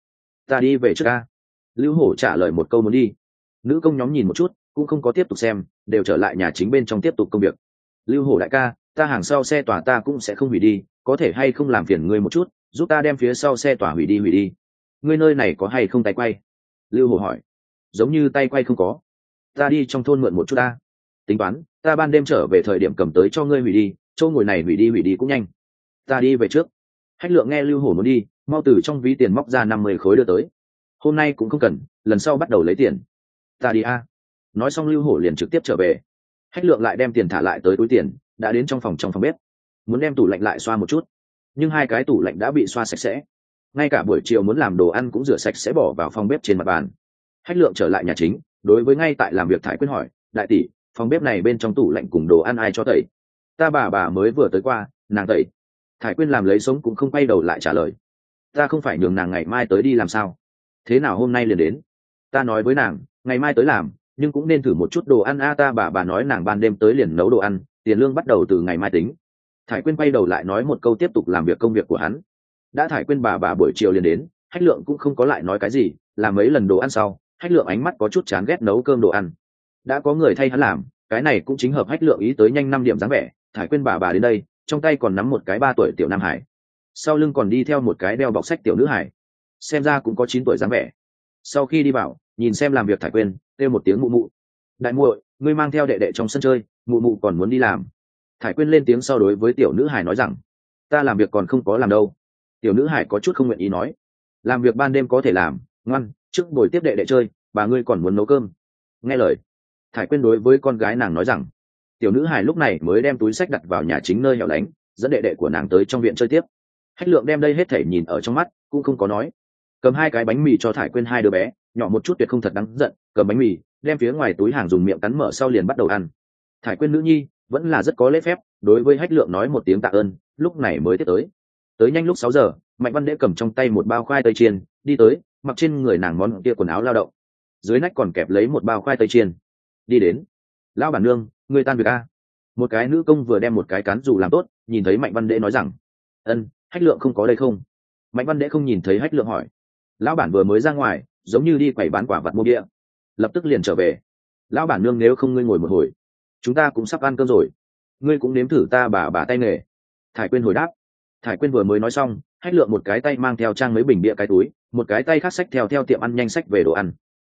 ta đi về trước a. Lưu hổ trả lời một câu muốn đi. Nữ công nhóm nhìn một chút cũng không có tiếp tục xem, đều trở lại nhà chính bên trong tiếp tục công việc. Lưu hổ đại ca, ta hàng sau xe tòa ta cũng sẽ không hủy đi, có thể hay không làm phiền ngươi một chút, giúp ta đem phía sau xe tòa hủy đi hủy đi. Ngươi nơi này có hay không tay quay? Lưu hổ hỏi. Giống như tay quay không có. Ta đi trong thôn mượn một chút ta. Tính toán, ta ban đêm trở về thời điểm cầm tới cho ngươi hủy đi, chỗ ngồi này hủy đi hủy đi cũng nhanh. Ta đi về trước. Hách lượng nghe lưu hổ muốn đi, mau từ trong ví tiền móc ra năm mươi khối đưa tới. Hôm nay cũng không cần, lần sau bắt đầu lấy tiền. Ta đi a nói xong lưu hổ liền trực tiếp trở về. Hách lượng lại đem tiền thả lại tới túi tiền, đã đến trong phòng trong phòng bếp. Muốn đem tủ lạnh lại xoa một chút. Nhưng hai cái tủ lạnh đã bị xoa sạch sẽ. Ngay cả buổi chiều muốn làm đồ ăn cũng rửa sạch sẽ bỏ vào phòng bếp trên mặt bàn. Hách lượng trở lại nhà chính, đối với ngay tại làm việc thái quyết hỏi, đại tỷ, phòng bếp này bên trong tủ lạnh cùng đồ ăn ai cho tẩy? Ta bà bà mới vừa tới qua, nàng tẩy. Thái quyên làm lấy sống cũng không quay đầu lại trả lời. Ta không phải nhường nàng ngày mai tới đi làm sao. Thế nào hôm nay liền đến? Ta nói với nàng, ngày mai tới làm nhưng cũng nên thử một chút đồ ăn. A, ta bà bà nói nàng ban đêm tới liền nấu đồ ăn, tiền lương bắt đầu từ ngày mai tính. Thải quyên quay đầu lại nói một câu tiếp tục làm việc công việc của hắn. Đã thải quyên bà bà buổi chiều liền đến, hách lượng cũng không có lại nói cái gì, làm mấy lần đồ ăn sau, hách lượng ánh mắt có chút chán ghét nấu cơm đồ ăn. Đã có người thay hắn làm, cái này cũng chính hợp hách lượng ý tới nhanh năm điểm dáng vẻ. Thải quyên bà bà đến đây, trong tay còn nắm một cái ba tuổi tiểu nam hải. Sau lưng còn đi theo một cái đeo bọc sách tiểu nữ hải. Xem ra cũng có chín tuổi dáng vẻ. Sau khi đi vào, nhìn xem làm việc thải quyên kêu một tiếng mụ mụ. Đại muội, ngươi mang theo đệ đệ trong sân chơi, mụ mụ còn muốn đi làm. Thải quyên lên tiếng so đối với tiểu nữ hải nói rằng, ta làm việc còn không có làm đâu. Tiểu nữ hải có chút không nguyện ý nói, làm việc ban đêm có thể làm, ngoan, trước buổi tiếp đệ đệ chơi, bà ngươi còn muốn nấu cơm. Nghe lời, thải quyên đối với con gái nàng nói rằng, tiểu nữ hải lúc này mới đem túi sách đặt vào nhà chính nơi hẻo lánh, dẫn đệ đệ của nàng tới trong viện chơi tiếp. Hách lượng đem đây hết thể nhìn ở trong mắt, cũng không có nói. Cầm hai cái bánh mì cho thải quyên hai đứa bé nhỏ một chút tuyệt không thật đáng giận, cầm bánh mì, đem phía ngoài túi hàng dùng miệng cắn mở sau liền bắt đầu ăn. Thải quyên nữ nhi, vẫn là rất có lễ phép, đối với hách lượng nói một tiếng tạ ơn, lúc này mới tiếp tới. Tới nhanh lúc sáu giờ, mạnh văn đễ cầm trong tay một bao khoai tây chiên, đi tới, mặc trên người nàng món kia quần áo lao động. Dưới nách còn kẹp lấy một bao khoai tây chiên. Đi đến. Lão bản nương, người tan việc a. Một cái nữ công vừa đem một cái cán dù làm tốt, nhìn thấy mạnh văn đễ nói rằng, ân, hách lượng không có đây không? Mạnh văn đễ không nhìn thấy hách lượng hỏi. Lão bản vừa mới ra ngoài giống như đi quầy bán quả vật mua bia. Lập tức liền trở về. Lão bản nương nếu không ngươi ngồi một hồi, chúng ta cũng sắp ăn cơm rồi. Ngươi cũng nếm thử ta bà bà tay nghề. Thải quyên hồi đáp. Thải quyên vừa mới nói xong, hách lượng một cái tay mang theo trang mấy bình bia cái túi, một cái tay khác sách theo theo tiệm ăn nhanh sách về đồ ăn.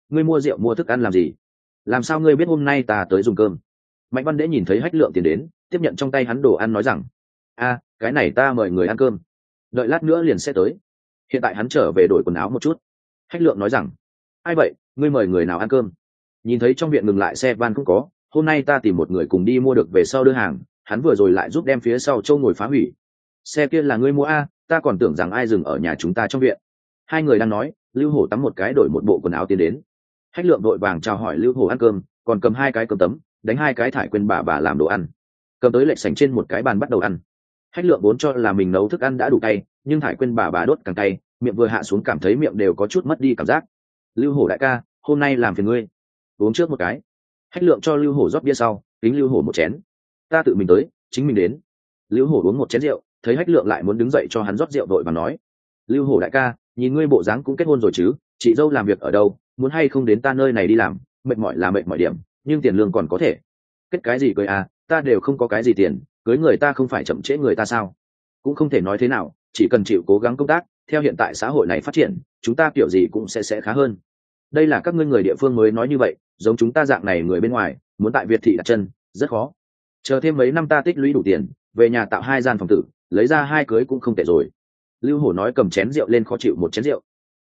Ngươi mua rượu, mua thức ăn làm gì? Làm sao ngươi biết hôm nay ta tới dùng cơm? Mạnh văn đễ nhìn thấy hách lượng tiền đến, tiếp nhận trong tay hắn đồ ăn nói rằng, a, cái này ta mời người ăn cơm. Đợi lát nữa liền sẽ tới. Hiện tại hắn trở về đổi quần áo một chút hách lượng nói rằng, ai vậy? Ngươi mời người nào ăn cơm? Nhìn thấy trong viện ngừng lại xe van không có, hôm nay ta tìm một người cùng đi mua được về sau đưa hàng, hắn vừa rồi lại giúp đem phía sau châu ngồi phá hủy. Xe kia là ngươi mua a, ta còn tưởng rằng ai dừng ở nhà chúng ta trong viện. Hai người đang nói, lưu hổ tắm một cái đổi một bộ quần áo tiến đến. Hách lượng đội vàng chào hỏi lưu hổ ăn cơm, còn cầm hai cái cơm tấm, đánh hai cái thải quên bà bà làm đồ ăn. Cầm tới lệch sành trên một cái bàn bắt đầu ăn. Hách lượng vốn cho là mình nấu thức ăn đã đủ tay nhưng thải quên bà bà đốt càng tay miệng vừa hạ xuống cảm thấy miệng đều có chút mất đi cảm giác. Lưu hổ đại ca, hôm nay làm phiền ngươi. Uống trước một cái. Hách lượng cho lưu hổ rót bia sau tính lưu hổ một chén. Ta tự mình tới, chính mình đến. Lưu hổ uống một chén rượu, thấy hách lượng lại muốn đứng dậy cho hắn rót rượu đội và nói. Lưu hổ đại ca, nhìn ngươi bộ dáng cũng kết hôn rồi chứ, chị dâu làm việc ở đâu, muốn hay không đến ta nơi này đi làm, mệt mỏi là mệt mỏi điểm, nhưng tiền lương còn có thể. Kết cái gì cười à ta đều không có cái gì tiền, cưới người ta không phải chậm trễ người ta sao? Cũng không thể nói thế nào, chỉ cần chịu cố gắng công tác theo hiện tại xã hội này phát triển, chúng ta kiểu gì cũng sẽ sẽ khá hơn. Đây là các ngươi người địa phương mới nói như vậy, giống chúng ta dạng này người bên ngoài, muốn tại việt thị đặt chân, rất khó. Chờ thêm mấy năm ta tích lũy đủ tiền, về nhà tạo hai gian phòng tử, lấy ra hai cưới cũng không tệ rồi. Lưu hổ nói cầm chén rượu lên khó chịu một chén rượu.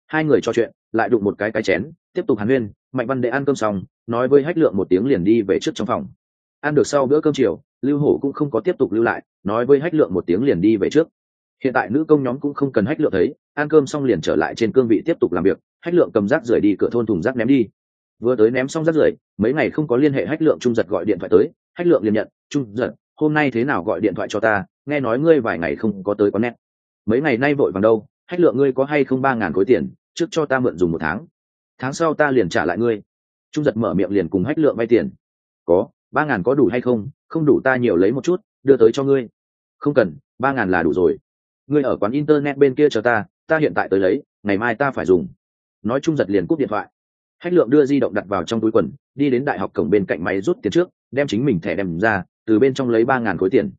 Hai người trò chuyện, lại đụng một cái cái chén, tiếp tục hàn huyên, mạnh văn đệ ăn cơm xong, nói với hách lượng một tiếng liền đi về trước trong phòng. Ăn được sau bữa cơm chiều, lưu hổ cũng không có tiếp tục lưu lại, nói với hách lượng một tiếng liền đi về trước hiện tại nữ công nhóm cũng không cần hách lượng thấy, ăn cơm xong liền trở lại trên cương vị tiếp tục làm việc, hách lượng cầm rác rưởi đi cửa thôn thùng rác ném đi. Vừa tới ném xong rác rưởi, mấy ngày không có liên hệ hách lượng trung giật gọi điện thoại tới, hách lượng liền nhận, trung giật, hôm nay thế nào gọi điện thoại cho ta, nghe nói ngươi vài ngày không có tới có nét mấy ngày nay vội vàng đâu, hách lượng ngươi có hay không ba ngàn khối tiền, trước cho ta mượn dùng một tháng tháng sau ta liền trả lại ngươi. Trung giật mở miệng liền cùng hách lượng vay tiền. Có, ba ngàn có đủ hay không không đủ ta nhiều lấy một chút, đưa tới cho ngươi. Không cần, ba ngàn là đủ rồi ngươi ở quán internet bên kia chờ ta ta hiện tại tới lấy, ngày mai ta phải dùng. Nói chung giật liền cúp điện thoại. Hách lượng đưa di động đặt vào trong túi quần, đi đến đại học cổng bên cạnh máy rút tiền trước, đem chính mình thẻ đem ra, từ bên trong lấy ba ngàn khối tiền.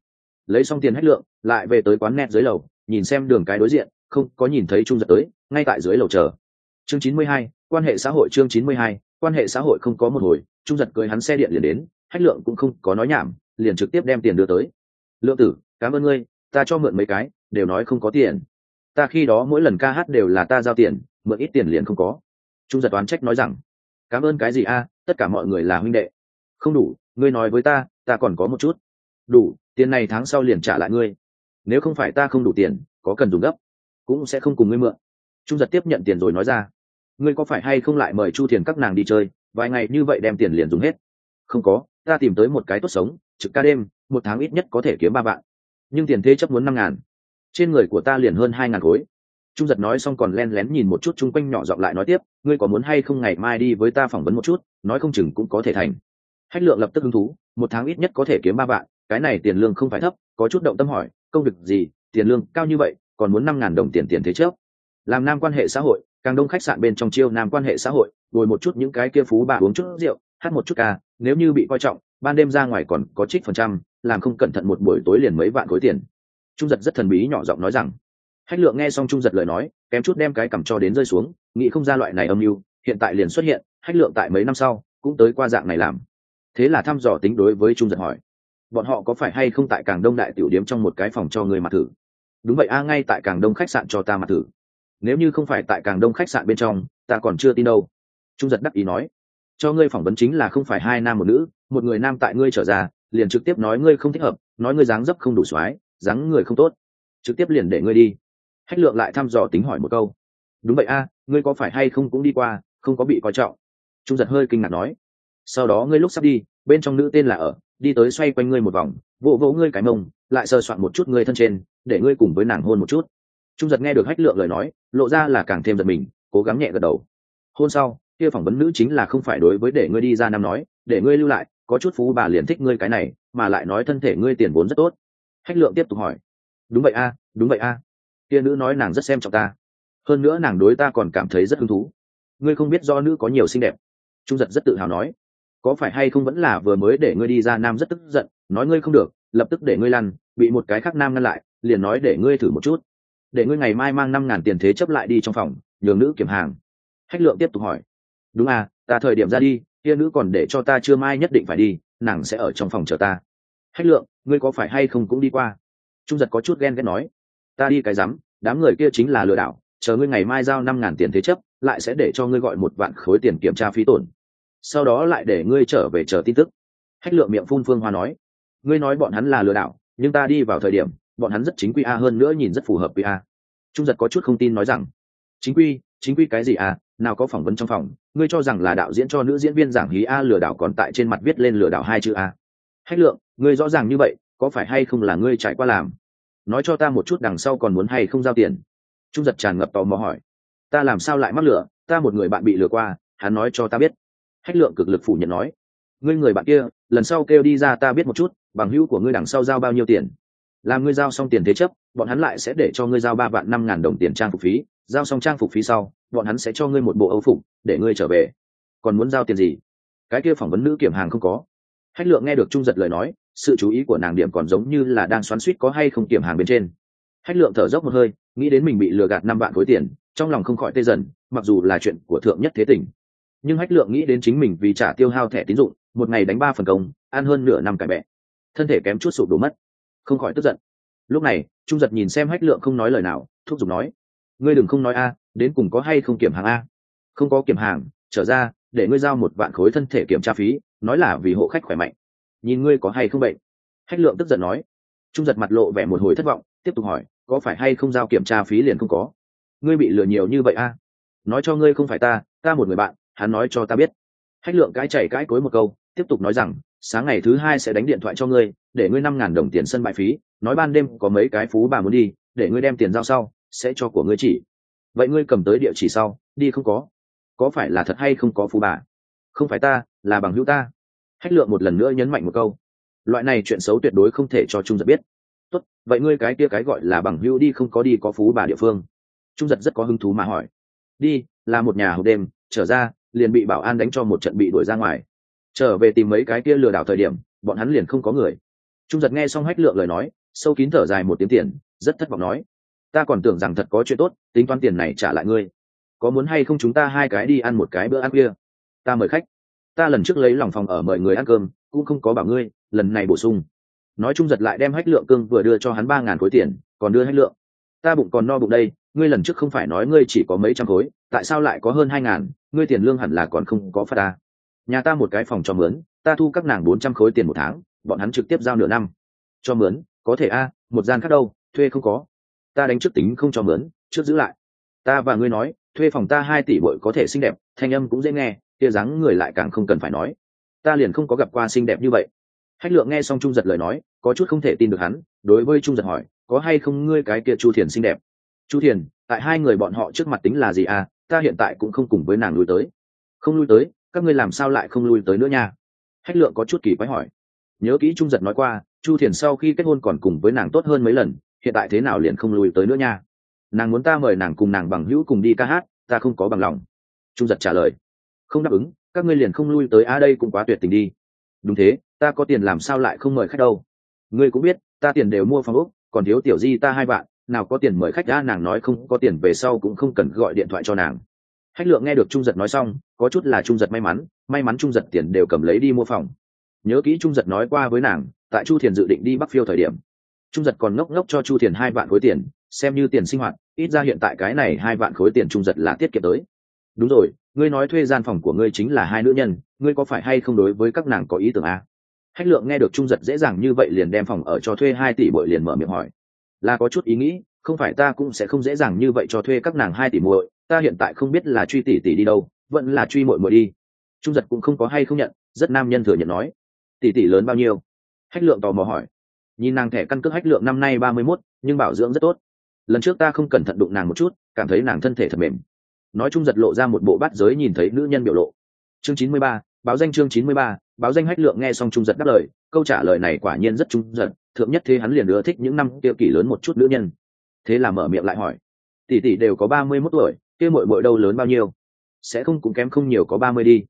Lấy xong tiền hách lượng, lại về tới quán net dưới lầu, nhìn xem đường cái đối diện, không có nhìn thấy trung giật tới, ngay tại dưới lầu chờ. Chương chín mươi hai, quan hệ xã hội chương chín mươi hai, quan hệ xã hội không có một hồi, trung giật cưới hắn xe điện liền đến, hách lượng cũng không có nói nhảm, liền trực tiếp đem tiền đưa tới. Lượng tử, cảm ơn ngươi, ta cho mượn mấy cái đều nói không có tiền. Ta khi đó mỗi lần ca hát đều là ta giao tiền, mượn ít tiền liền không có. Trung giật oán trách nói rằng, cảm ơn cái gì a, tất cả mọi người là huynh đệ. Không đủ, ngươi nói với ta ta còn có một chút. Đủ, tiền này tháng sau liền trả lại ngươi. Nếu không phải ta không đủ tiền, có cần dùng gấp, cũng sẽ không cùng ngươi mượn. Trung giật tiếp nhận tiền rồi nói ra, ngươi có phải hay không lại mời chu thiền các nàng đi chơi, vài ngày như vậy đem tiền liền dùng hết? Không có, ta tìm tới một cái tốt sống, trực ca đêm, một tháng ít nhất có thể kiếm ba vạn. Nhưng tiền thế chấp muốn năm ngàn trên người của ta liền hơn hai ngàn khối. Trung giật nói xong còn len lén nhìn một chút chung quanh nhỏ giọng lại nói tiếp, ngươi có muốn hay không ngày mai đi với ta phỏng vấn một chút, nói không chừng cũng có thể thành. Hách lượng lập tức hứng thú, một tháng ít nhất có thể kiếm ba vạn, cái này tiền lương không phải thấp, có chút động tâm hỏi, công việc gì, tiền lương cao như vậy, còn muốn năm ngàn đồng tiền tiền thế trước. Làm nam quan hệ xã hội, càng đông khách sạn bên trong chiêu nam quan hệ xã hội, ngồi một chút những cái kia phú bà uống chút rượu, hát một chút ca, nếu như bị coi trọng, ban đêm ra ngoài còn có trích phần trăm, làm không cẩn thận một buổi tối liền mấy vạn khối tiền trung giật rất thần bí nhỏ giọng nói rằng, hách lượng nghe xong trung giật lời nói, kém chút đem cái cầm cho đến rơi xuống, nghĩ không ra loại này âm mưu, hiện tại liền xuất hiện, hách lượng tại mấy năm sau, cũng tới qua dạng này làm. Thế là thăm dò tính đối với trung giật hỏi, bọn họ có phải hay không tại càng đông đại tiểu điếm trong một cái phòng cho người mặt thử? Đúng vậy a, ngay tại càng đông khách sạn cho ta mặt thử. Nếu như không phải tại càng đông khách sạn bên trong, ta còn chưa tin đâu. Trung giật đắc ý nói, cho ngươi phỏng vấn chính là không phải hai nam một nữ, một người nam tại ngươi trở ra, liền trực tiếp nói ngươi không thích hợp, nói ngươi dáng dấp không đủ soái dáng người không tốt. Trực tiếp liền để ngươi đi. Hách lượng lại thăm dò tính hỏi một câu. Đúng vậy a, ngươi có phải hay không cũng đi qua, không có bị coi trọng? Trung giật hơi kinh ngạc nói. Sau đó ngươi lúc sắp đi, bên trong nữ tên là ở, đi tới xoay quanh ngươi một vòng, vỗ vỗ ngươi cái mông, lại sờ soạn một chút ngươi thân trên, để ngươi cùng với nàng hôn một chút. Trung giật nghe được hách lượng lời nói, lộ ra là càng thêm giật mình, cố gắng nhẹ gật đầu. Hôn sau, kia phỏng vấn nữ chính là không phải đối với để ngươi đi ra năm nói, để ngươi lưu lại, có chút phú bà liền thích ngươi cái này, mà lại nói thân thể ngươi tiền vốn rất tốt hách lượng tiếp tục hỏi. Đúng vậy a, đúng vậy a. Kia nữ nói nàng rất xem trọng ta. Hơn nữa nàng đối ta còn cảm thấy rất hứng thú. Ngươi không biết do nữ có nhiều xinh đẹp. Trung giật rất tự hào nói. Có phải hay không vẫn là vừa mới để ngươi đi ra nam rất tức giận, nói ngươi không được, lập tức để ngươi lăn, bị một cái khác nam ngăn lại, liền nói để ngươi thử một chút. Để ngươi ngày mai mang năm ngàn tiền thế chấp lại đi trong phòng, nhường nữ kiểm hàng. Hách lượng tiếp tục hỏi. Đúng à ta thời điểm ra đi kia nữ còn để cho ta chưa mai nhất định phải đi, nàng sẽ ở trong phòng chờ ta. Hách lượng ngươi có phải hay không cũng đi qua? Trung giật có chút ghen ghét nói, ta đi cái rắm, đám người kia chính là lừa đảo, chờ ngươi ngày mai giao năm ngàn tiền thế chấp, lại sẽ để cho ngươi gọi một vạn khối tiền kiểm tra phí tổn. Sau đó lại để ngươi trở về chờ tin tức. Hách lượng miệng phun phương hoa nói, ngươi nói bọn hắn là lừa đảo, nhưng ta đi vào thời điểm, bọn hắn rất chính quy a, hơn nữa nhìn rất phù hợp với a. Trung giật có chút không tin nói rằng, chính quy chính quy cái gì a, nào có phỏng vấn trong phòng, ngươi cho rằng là đạo diễn cho nữ diễn viên giảng hí a lừa đảo còn tại trên mặt viết lên lừa đảo hai chữ a. Hách lượng ngươi rõ ràng như vậy, có phải hay không là ngươi trải qua làm? Nói cho ta một chút đằng sau còn muốn hay không giao tiền. Trung giật tràn ngập tò mò hỏi. Ta làm sao lại mắc lừa? Ta một người bạn bị lừa qua, hắn nói cho ta biết. Hách lượng cực lực phủ nhận nói. Ngươi người bạn kia, lần sau kêu đi ra ta biết một chút, bằng hữu của ngươi đằng sau giao bao nhiêu tiền? Làm ngươi giao xong tiền thế chấp, bọn hắn lại sẽ để cho ngươi giao ba vạn năm ngàn đồng tiền trang phục phí, giao xong trang phục phí sau, bọn hắn sẽ cho ngươi một bộ âu phục, để ngươi trở về. Còn muốn giao tiền gì? Cái kia phỏng vấn nữ kiểm hàng không có. Hách lượng nghe được trung giật lời nói sự chú ý của nàng điểm còn giống như là đang xoắn suýt có hay không kiểm hàng bên trên. Hách lượng thở dốc một hơi, nghĩ đến mình bị lừa gạt năm vạn khối tiền, trong lòng không khỏi tê dần, mặc dù là chuyện của thượng nhất thế tình. Nhưng hách lượng nghĩ đến chính mình vì trả tiêu hao thẻ tín dụng, một ngày đánh ba phần công, ăn hơn nửa năm cải bẹ. Thân thể kém chút sụp đổ mất. Không khỏi tức giận. Lúc này, trung giật nhìn xem hách lượng không nói lời nào, thúc giục nói, ngươi đừng không nói a, đến cùng có hay không kiểm hàng a? Không có kiểm hàng, trở ra, để ngươi giao một vạn khối thân thể kiểm tra phí, nói là vì hộ khách khỏe mạnh nhìn ngươi có hay không bệnh? Hách lượng tức giận nói. Trung giật mặt lộ vẻ một hồi thất vọng, tiếp tục hỏi, có phải hay không giao kiểm tra phí liền không có? Ngươi bị lừa nhiều như vậy a? Nói cho ngươi không phải ta ta một người bạn, hắn nói cho ta biết. Hách lượng cãi chảy cãi cối một câu, tiếp tục nói rằng, sáng ngày thứ hai sẽ đánh điện thoại cho ngươi, để ngươi năm ngàn đồng tiền sân bãi phí, nói ban đêm có mấy cái phú bà muốn đi, để ngươi đem tiền giao sau, sẽ cho của ngươi chỉ. Vậy ngươi cầm tới địa chỉ sau, đi không có. Có phải là thật hay không có phú bà? Không phải ta, là bằng hữu ta hách lượng một lần nữa nhấn mạnh một câu. Loại này chuyện xấu tuyệt đối không thể cho trung giật biết. Tốt, vậy ngươi cái kia cái gọi là bằng hữu đi không có đi có phú bà địa phương. Trung giật rất có hứng thú mà hỏi. Đi, là một nhà hộp đêm, trở ra, liền bị bảo an đánh cho một trận bị đuổi ra ngoài. Trở về tìm mấy cái kia lừa đảo thời điểm, bọn hắn liền không có người. Trung giật nghe xong hách lượng lời nói, sâu kín thở dài một tiếng tiền, rất thất vọng nói. Ta còn tưởng rằng thật có chuyện tốt, tính toán tiền này trả lại ngươi. Có muốn hay không chúng ta hai cái đi ăn một cái bữa ăn kia? Ta mời khách ta lần trước lấy lòng phòng ở mời người ăn cơm, cũng không có bảo ngươi, lần này bổ sung. Nói chung giật lại đem hách lượng cương vừa đưa cho hắn ba ngàn khối tiền, còn đưa hách lượng. Ta bụng còn no bụng đây, ngươi lần trước không phải nói ngươi chỉ có mấy trăm khối, tại sao lại có hơn hai ngàn, ngươi tiền lương hẳn là còn không có phát ta. Nhà ta một cái phòng cho mướn, ta thu các nàng bốn trăm khối tiền một tháng, bọn hắn trực tiếp giao nửa năm. Cho mướn, có thể a, một gian khác đâu, thuê không có. Ta đánh trước tính không cho mướn, trước giữ lại. Ta và ngươi nói, thuê phòng ta hai tỷ bội có thể xinh đẹp, thanh âm cũng dễ nghe kia dáng người lại càng không cần phải nói. Ta liền không có gặp qua xinh đẹp như vậy. Hách lượng nghe xong trung giật lời nói, có chút không thể tin được hắn, đối với trung giật hỏi, có hay không ngươi cái kia chu thiền xinh đẹp? Chu thiền, tại hai người bọn họ trước mặt tính là gì à? Ta hiện tại cũng không cùng với nàng lui tới. Không lui tới, các ngươi làm sao lại không lui tới nữa nha? Hách lượng có chút kỳ quái hỏi. Nhớ kỹ trung giật nói qua, chu thiền sau khi kết hôn còn cùng với nàng tốt hơn mấy lần, hiện tại thế nào liền không lui tới nữa nha? Nàng muốn ta mời nàng cùng nàng bằng hữu cùng đi ca hát, ta không có bằng lòng. Trung giật trả lời không đáp ứng, các ngươi liền không lui tới a đây cũng quá tuyệt tình đi. Đúng thế, ta có tiền làm sao lại không mời khách đâu. Ngươi cũng biết, ta tiền đều mua phòng úc còn thiếu tiểu di ta hai bạn, nào có tiền mời khách đã nàng nói không có tiền về sau cũng không cần gọi điện thoại cho nàng. Hách lượng nghe được trung giật nói xong, có chút là trung giật may mắn may mắn trung giật tiền đều cầm lấy đi mua phòng. Nhớ kỹ trung giật nói qua với nàng, tại chu thiền dự định đi bắc phiêu thời điểm, trung giật còn ngốc ngốc cho chu thiền hai vạn khối tiền, xem như tiền sinh hoạt, ít ra hiện tại cái này hai vạn khối tiền trung giật là tiết kiệm tới. Đúng rồi ngươi nói thuê gian phòng của ngươi chính là hai nữ nhân, ngươi có phải hay không đối với các nàng có ý tưởng à? hách lượng nghe được trung giật dễ dàng như vậy liền đem phòng ở cho thuê hai tỷ bội liền mở miệng hỏi. Là có chút ý nghĩ, không phải ta cũng sẽ không dễ dàng như vậy cho thuê các nàng hai tỷ muội, ta hiện tại không biết là truy tỷ tỷ đi đâu, vẫn là truy muội muội đi. Trung giật cũng không có hay không nhận, rất nam nhân thừa nhận nói. Tỷ tỷ lớn bao nhiêu? Hách lượng tò mò hỏi. Nhìn nàng thẻ căn cước hách lượng năm nay ba mươi mốt, nhưng bảo dưỡng rất tốt. Lần trước ta không cẩn thận đụng nàng một chút, cảm thấy nàng thân thể thật mềm nói chung giật lộ ra một bộ bát giới nhìn thấy nữ nhân biểu lộ. Chương chín mươi ba, báo danh chương chín mươi ba, báo danh hách lượng nghe xong trung giật đáp lời, câu trả lời này quả nhiên rất trung giật, thượng nhất thế hắn liền ưa thích những năm kia kỷ lớn một chút nữ nhân. Thế là mở miệng lại hỏi, tỷ tỷ đều có ba mươi mốt tuổi, kia mội mội đâu lớn bao nhiêu? Sẽ không cũng kém không nhiều có ba mươi đi.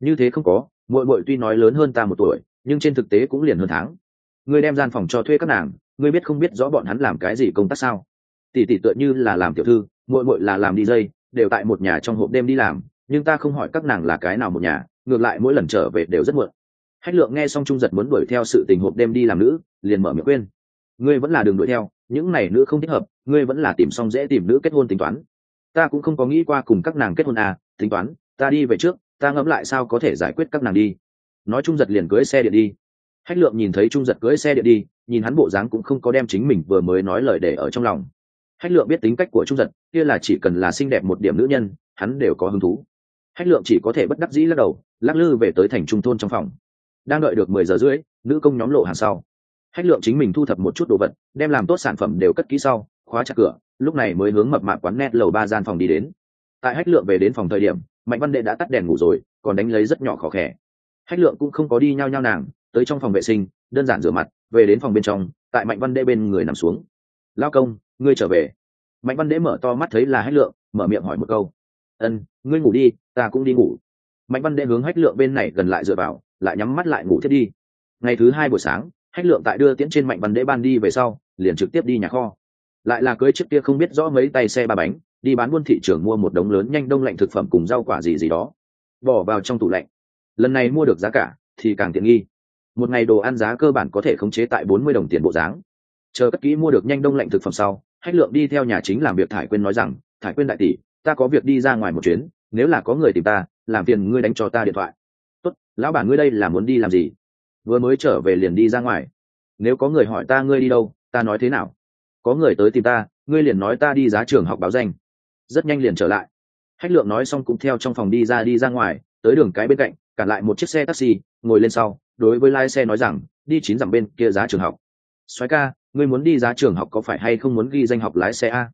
Như thế không có mội mội tuy nói lớn hơn ta một tuổi, nhưng trên thực tế cũng liền hơn tháng. Ngươi đem gian phòng cho thuê các nàng, ngươi biết không biết rõ bọn hắn làm cái gì công tác sao? Tỷ tỷ tựa như là làm tiểu thư mội mội là làm đi dây đều tại một nhà trong hộp đêm đi làm, nhưng ta không hỏi các nàng là cái nào một nhà, ngược lại mỗi lần trở về đều rất muộn. Hách lượng nghe xong trung giật muốn đuổi theo sự tình hộp đêm đi làm nữ, liền mở miệng khuyên. Ngươi vẫn là đường đuổi theo, những này nữ không thích hợp, ngươi vẫn là tìm xong dễ tìm nữ kết hôn tính toán. Ta cũng không có nghĩ qua cùng các nàng kết hôn à tính toán, ta đi về trước, ta ngẫm lại sao có thể giải quyết các nàng đi. Nói trung giật liền cưới xe điện đi. Hách lượng nhìn thấy trung giật cưới xe điện đi, nhìn hắn bộ dáng cũng không có đem chính mình vừa mới nói lời để ở trong lòng hách lượng biết tính cách của trung giật, kia là chỉ cần là xinh đẹp một điểm nữ nhân, hắn đều có hứng thú. Hách lượng chỉ có thể bất đắc dĩ lắc đầu, lắc lư về tới thành trung thôn trong phòng. Đang đợi được mười giờ rưỡi, nữ công nhóm lộ hàng sau. Hách lượng chính mình thu thập một chút đồ vật, đem làm tốt sản phẩm đều cất kỹ sau, khóa chặt cửa, lúc này mới hướng mập mạp quán net lầu ba gian phòng đi đến. Tại hách lượng về đến phòng thời điểm, mạnh văn đệ đã tắt đèn ngủ rồi, còn đánh lấy rất nhỏ khó khẽ hách lượng cũng không có đi nhao nhao nàng, tới trong phòng vệ sinh, đơn giản rửa mặt, về đến phòng bên trong, tại mạnh văn đệ bên người nằm xuống lao công, ngươi trở về. Mạnh văn đệ mở to mắt thấy là hách lượng, mở miệng hỏi một câu. Ân, ngươi ngủ đi, ta cũng đi ngủ. Mạnh văn đệ hướng hách lượng bên này gần lại dựa vào, lại nhắm mắt lại ngủ thiết đi. Ngày thứ hai buổi sáng, hách lượng tại đưa tiễn trên mạnh văn đệ ban đi về sau, liền trực tiếp đi nhà kho. Lại là cưới trước kia không biết rõ mấy tay xe ba bánh, đi bán buôn thị trường mua một đống lớn nhanh đông lạnh thực phẩm cùng rau quả gì gì đó. Bỏ vào trong tủ lạnh. Lần này mua được giá cả thì càng tiện nghi. Một ngày đồ ăn giá cơ bản có thể khống chế tại bốn mươi đồng tiền bộ dáng chờ cất kỹ mua được nhanh đông lạnh thực phẩm sau, hách lượng đi theo nhà chính làm việc thải quên nói rằng, thải quên đại tỷ, ta có việc đi ra ngoài một chuyến, nếu là có người tìm ta, làm phiền ngươi đánh cho ta điện thoại. Tốt, lão bản ngươi đây là muốn đi làm gì? Vừa mới trở về liền đi ra ngoài. Nếu có người hỏi ta ngươi đi đâu, ta nói thế nào? Có người tới tìm ta, ngươi liền nói ta đi giá trường học báo danh. Rất nhanh liền trở lại. Hách lượng nói xong cũng theo trong phòng đi ra đi ra ngoài, tới đường cái bên cạnh, cản lại một chiếc xe taxi, ngồi lên sau, đối với lái xe nói rằng, đi chín dặm bên kia giá trường học soái ca, ngươi muốn đi giá trường học có phải hay không muốn ghi danh học lái xe a?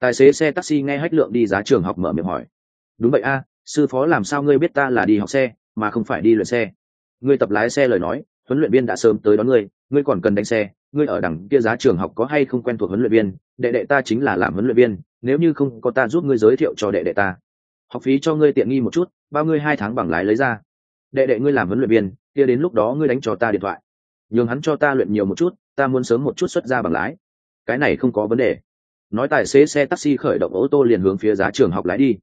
Tài xế xe taxi nghe hách lượng đi giá trường học mở miệng hỏi. Đúng vậy a, sư phó làm sao ngươi biết ta là đi học xe, mà không phải đi luyện xe? Ngươi tập lái xe lời nói, huấn luyện viên đã sớm tới đón ngươi ngươi còn cần đánh xe, ngươi ở đằng kia giá trường học có hay không quen thuộc huấn luyện viên? Đệ đệ ta chính là làm huấn luyện viên, nếu như không có ta giúp ngươi giới thiệu cho đệ đệ ta. Học phí cho ngươi tiện nghi một chút, bao ngươi hai tháng bằng lái lấy ra. Đệ đệ ngươi làm huấn luyện viên, kia đến lúc đó ngươi đánh cho ta điện thoại nhường hắn cho ta luyện nhiều một chút, ta muốn sớm một chút xuất ra bằng lái. Cái này không có vấn đề. Nói tài xế xe taxi khởi động ô tô liền hướng phía giá trường học lái đi.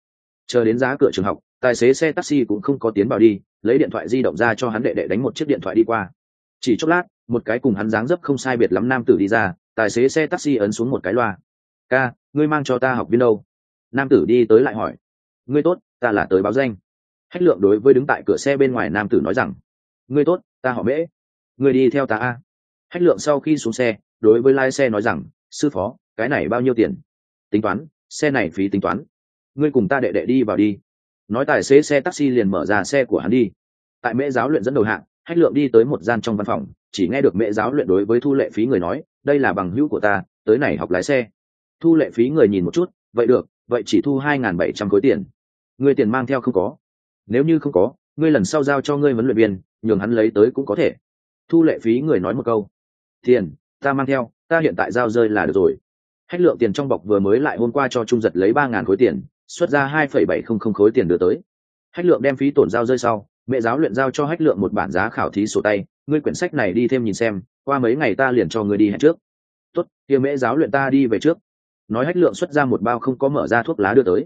Chờ đến giá cửa trường học, tài xế xe taxi cũng không có tiến vào đi, lấy điện thoại di động ra cho hắn đệ đệ đánh một chiếc điện thoại đi qua. Chỉ chốc lát, một cái cùng hắn dáng dấp không sai biệt lắm nam tử đi ra, tài xế xe taxi ấn xuống một cái loa. Ca, ngươi mang cho ta học viên đâu? Nam tử đi tới lại hỏi. Ngươi tốt, ta là tới báo danh. Hách lượng đối với đứng tại cửa xe bên ngoài nam tử nói rằng. Ngươi tốt, ta họ mễ ngươi đi theo ta a. Hách lượng sau khi xuống xe, đối với lái xe nói rằng, sư phó, cái này bao nhiêu tiền? Tính toán, xe này phí tính toán. Ngươi cùng ta đệ đệ đi vào đi. Nói tài xế xe taxi liền mở ra xe của hắn đi. Tại mễ giáo luyện dẫn đầu hạng, hách lượng đi tới một gian trong văn phòng, chỉ nghe được mễ giáo luyện đối với thu lệ phí người nói, đây là bằng hữu của ta, tới này học lái xe. Thu lệ phí người nhìn một chút, vậy được, vậy chỉ thu hai n g h n bảy trăm khối tiền. Ngươi tiền mang theo không có. Nếu như không có, ngươi lần sau giao cho ngươi vấn luyện viên, nhường hắn lấy tới cũng có thể thu lệ phí người nói một câu. Tiền, ta mang theo, ta hiện tại giao rơi là được rồi. Hách lượng tiền trong bọc vừa mới lại hôm qua cho trung giật lấy ba ngàn khối tiền, xuất ra hai phẩy bảy không không khối tiền đưa tới. Hách lượng đem phí tổn giao rơi sau, mẹ giáo luyện giao cho hách lượng một bản giá khảo thí sổ tay. Ngươi quyển sách này đi thêm nhìn xem, qua mấy ngày ta liền cho ngươi đi hẹn trước. Tốt, kia mẹ giáo luyện ta đi về trước. Nói hách lượng xuất ra một bao không có mở ra thuốc lá đưa tới.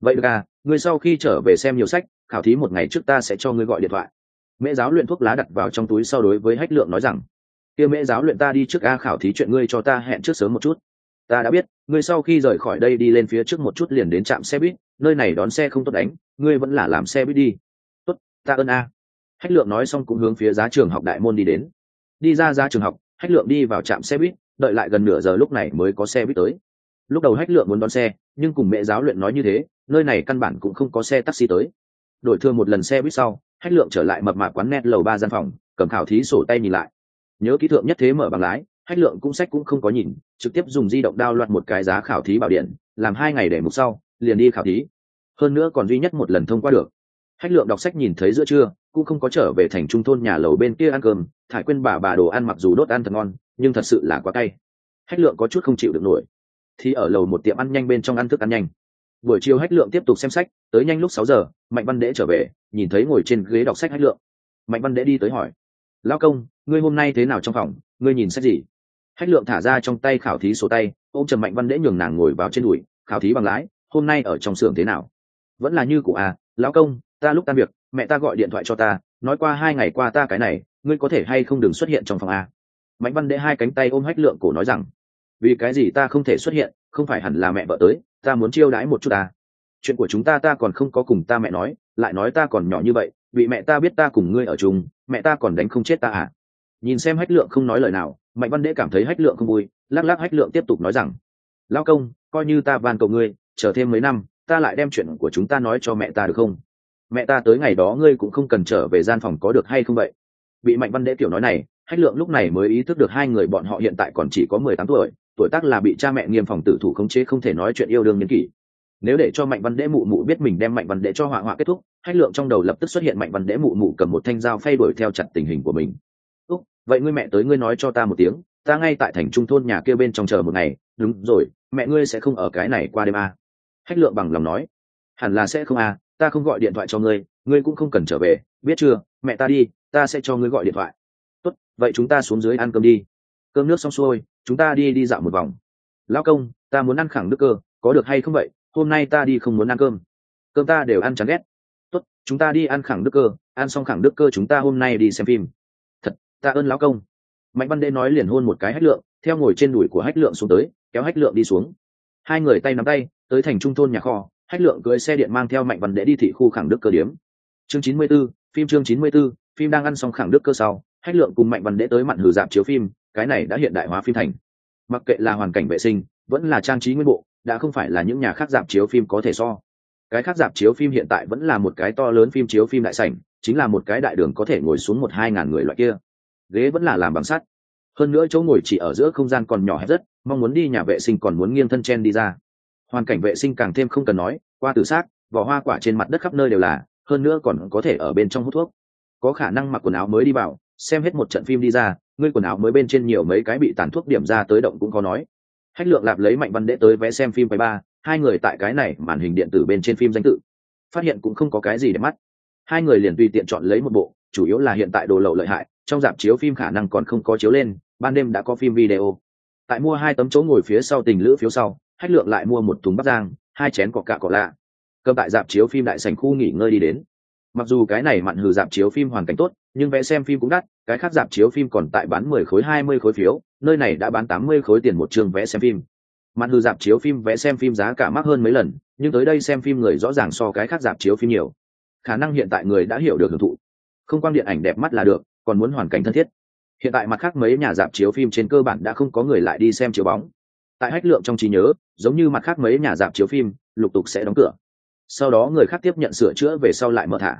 Vậy được à ngươi sau khi trở về xem nhiều sách, khảo thí một ngày trước ta sẽ cho ngươi gọi điện thoại mẹ giáo luyện thuốc lá đặt vào trong túi sau đối với hách lượng nói rằng, kia mẹ giáo luyện ta đi trước a khảo thí chuyện ngươi cho ta hẹn trước sớm một chút. Ta đã biết, ngươi sau khi rời khỏi đây đi lên phía trước một chút liền đến trạm xe buýt, nơi này đón xe không tốt đánh, ngươi vẫn là làm xe buýt đi. Tốt, ta ơn a. Hách lượng nói xong cũng hướng phía giá trường học đại môn đi đến. Đi ra giá trường học, hách lượng đi vào trạm xe buýt, đợi lại gần nửa giờ lúc này mới có xe buýt tới. Lúc đầu hách lượng muốn đón xe, nhưng cùng mẹ giáo luyện nói như thế, nơi này căn bản cũng không có xe taxi tới. Đổi thương một lần xe buýt sau hách lượng trở lại mập mạp quán net lầu ba gian phòng, cầm khảo thí sổ tay nhìn lại. Nhớ kỹ thượng nhất thế mở bằng lái, hách lượng cũng sách cũng không có nhìn, trực tiếp dùng di động đao loạt một cái giá khảo thí bảo điện, làm hai ngày để mục sau, liền đi khảo thí. Hơn nữa còn duy nhất một lần thông qua được. Hách lượng đọc sách nhìn thấy giữa trưa, cũng không có trở về thành trung thôn nhà lầu bên kia ăn cơm, thải quên bà bà đồ ăn mặc dù đốt ăn thật ngon, nhưng thật sự là quá cay. Hách lượng có chút không chịu được nổi. Thì ở lầu một tiệm ăn nhanh bên trong ăn thức ăn nhanh buổi chiều hách lượng tiếp tục xem sách, tới nhanh lúc sáu giờ, mạnh văn đễ trở về, nhìn thấy ngồi trên ghế đọc sách hách lượng. Mạnh văn đễ đi tới hỏi lao công, ngươi hôm nay thế nào trong phòng? Ngươi nhìn sách gì? Hách lượng thả ra trong tay khảo thí số tay ô m trầm mạnh văn đễ nhường nàng ngồi vào trên đùi, khảo thí bằng lái, hôm nay ở trong xưởng thế nào? Vẫn là như cụ à lão công, ta lúc tan việc, mẹ ta gọi điện thoại cho ta, nói qua hai ngày qua ta cái này, ngươi có thể hay không đừng xuất hiện trong phòng a mạnh văn đệ hai cánh tay ôm hách lượng, cổ nói rằng, vì cái gì ta không thể xuất hiện, không phải hẳn là mẹ vợ tới ta muốn chiêu đãi một chút ta. Chuyện của chúng ta ta còn không có cùng ta mẹ nói, lại nói ta còn nhỏ như vậy bị mẹ ta biết ta cùng ngươi ở chung, mẹ ta còn đánh không chết ta à? Nhìn xem hách lượng không nói lời nào, mạnh văn đễ cảm thấy hách lượng không vui, lắc lắc hách lượng tiếp tục nói rằng lao công, coi như ta van cầu ngươi, chờ thêm mấy năm, ta lại đem chuyện của chúng ta nói cho mẹ ta được không? Mẹ ta tới ngày đó ngươi cũng không cần trở về gian phòng có được hay không vậy? Bị mạnh văn đễ kiểu nói này, hách lượng lúc này mới ý thức được hai người bọn họ hiện tại còn chỉ có mười tám tuổi tuổi tác là bị cha mẹ nghiêm phòng tử thủ khống chế không thể nói chuyện yêu đương nhân kỷ. Nếu để cho mạnh văn đễ mụ mụ biết mình đem mạnh văn đễ cho họa họa kết thúc, hách lượng trong đầu lập tức xuất hiện mạnh văn đễ mụ mụ cầm một thanh dao phay đuổi theo chặt tình hình của mình. Úc, vậy ngươi mẹ tới ngươi nói cho ta một tiếng, ta ngay tại thành trung thôn nhà kia bên trong chờ một ngày, đúng rồi, mẹ ngươi sẽ không ở cái này qua đêm à. hách lượng bằng lòng nói. Hẳn là sẽ không à ta không gọi điện thoại cho ngươi ngươi cũng không cần trở về, biết chưa, mẹ ta đi, ta sẽ cho ngươi gọi điện thoại. Tốt, vậy chúng ta xuống dưới ăn cơm đi. Cơm nước xong xuôi chúng ta đi đi dạo một vòng. Lão công ta muốn ăn khẳng đức cơ có được hay không vậy? Hôm nay ta đi không muốn ăn cơm. Cơm ta đều ăn chán ghét. Tốt chúng ta đi ăn khẳng đức cơ ăn xong khẳng đức cơ chúng ta hôm nay đi xem phim. Thật ta ơn lão công. Mạnh văn đê nói liền hôn một cái hách lượng theo ngồi trên đùi của hách lượng xuống tới kéo hách lượng đi xuống. Hai người tay nắm tay tới thành trung thôn nhà kho hách lượng cưới xe điện mang theo mạnh văn đê đi thị khu khẳng đức cơ điếm. Chương chín mươi 94, phim chương chín mươi 94, phim đang ăn xong khẳng đức cơ sau hách lượng cùng mạnh văn đê tới mặn hử dạp chiếu phim cái này đã hiện đại hóa phim thành. Mặc kệ là hoàn cảnh vệ sinh, vẫn là trang trí nguyên bộ, đã không phải là những nhà khác dạp chiếu phim có thể so. Cái khác dạp chiếu phim hiện tại vẫn là một cái to lớn phim chiếu phim đại sảnh, chính là một cái đại đường có thể ngồi xuống một hai ngàn người loại kia. Ghế vẫn là làm bằng sắt. Hơn nữa chỗ ngồi chỉ ở giữa không gian còn nhỏ hẹp rất, mong muốn đi nhà vệ sinh còn muốn nghiêng thân chen đi ra. Hoàn cảnh vệ sinh càng thêm không cần nói, qua tử xác, vỏ hoa quả trên mặt đất khắp nơi đều là, hơn nữa còn có thể ở bên trong hút thuốc. Có khả năng mặc quần áo mới đi vào, xem hết một trận phim đi ra ngươi quần áo mới bên trên nhiều mấy cái bị tàn thuốc điểm ra tới động cũng có nói. Hách lượng lạp lấy mạnh văn đệ tới vé xem phim bài ba, hai người tại cái này màn hình điện tử bên trên phim danh tự. Phát hiện cũng không có cái gì để mắt. Hai người liền tùy tiện chọn lấy một bộ, chủ yếu là hiện tại đồ lậu lợi hại, trong dạp chiếu phim khả năng còn không có chiếu lên, ban đêm đã có phim video. Tại mua hai tấm chỗ ngồi phía sau tình lữ phiếu sau, hách lượng lại mua một thùng bắp giang hai chén cọ cạ cọ lạ. Cầm tại dạp chiếu phim đại sành khu nghỉ ngơi đi đến mặc dù cái này mặn hừ dạp chiếu phim hoàn cảnh tốt, nhưng vé xem phim cũng đắt, cái khác dạp chiếu phim còn tại bán mười khối, hai mươi khối phiếu, nơi này đã bán tám mươi khối tiền một chương vé xem phim. Mặn hừ dạp chiếu phim vẽ xem phim giá cả mắc hơn mấy lần, nhưng tới đây xem phim người rõ ràng so cái khác dạp chiếu phim nhiều. Khả năng hiện tại người đã hiểu được hưởng thụ. Không quan điện ảnh đẹp mắt là được, còn muốn hoàn cảnh thân thiết. Hiện tại mặt khác mấy nhà dạp chiếu phim trên cơ bản đã không có người lại đi xem chiếu bóng. Tại hách lượng trong trí nhớ, giống như mặt khác mấy nhà dạp chiếu phim, lục tục sẽ đóng cửa sau đó người khác tiếp nhận sửa chữa về sau lại mở thả.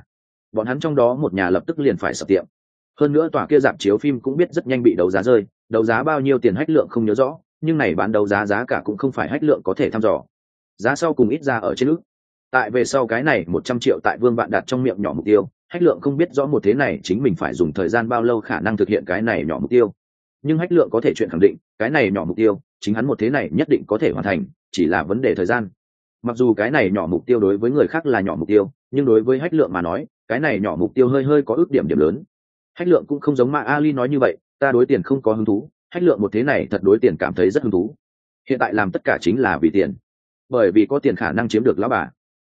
Bọn hắn trong đó một nhà lập tức liền phải sập tiệm. Hơn nữa tòa kia dạp chiếu phim cũng biết rất nhanh bị đấu giá rơi, đấu giá bao nhiêu tiền hách lượng không nhớ rõ, nhưng này bán đấu giá giá cả cũng không phải hách lượng có thể thăm dò. Giá sau cùng ít ra ở trên ước. Tại về sau cái này một trăm triệu tại vương bạn đặt trong miệng nhỏ mục tiêu, hách lượng không biết rõ một thế này chính mình phải dùng thời gian bao lâu khả năng thực hiện cái này nhỏ mục tiêu. Nhưng hách lượng có thể chuyện khẳng định, cái này nhỏ mục tiêu, chính hắn một thế này nhất định có thể hoàn thành, chỉ là vấn đề thời gian mặc dù cái này nhỏ mục tiêu đối với người khác là nhỏ mục tiêu, nhưng đối với hách lượng mà nói, cái này nhỏ mục tiêu hơi hơi có ước điểm điểm lớn. Hách lượng cũng không giống mà ali nói như vậy, ta đối tiền không có hứng thú. Hách lượng một thế này thật đối tiền cảm thấy rất hứng thú. Hiện tại làm tất cả chính là vì tiền. Bởi vì có tiền khả năng chiếm được lão bà.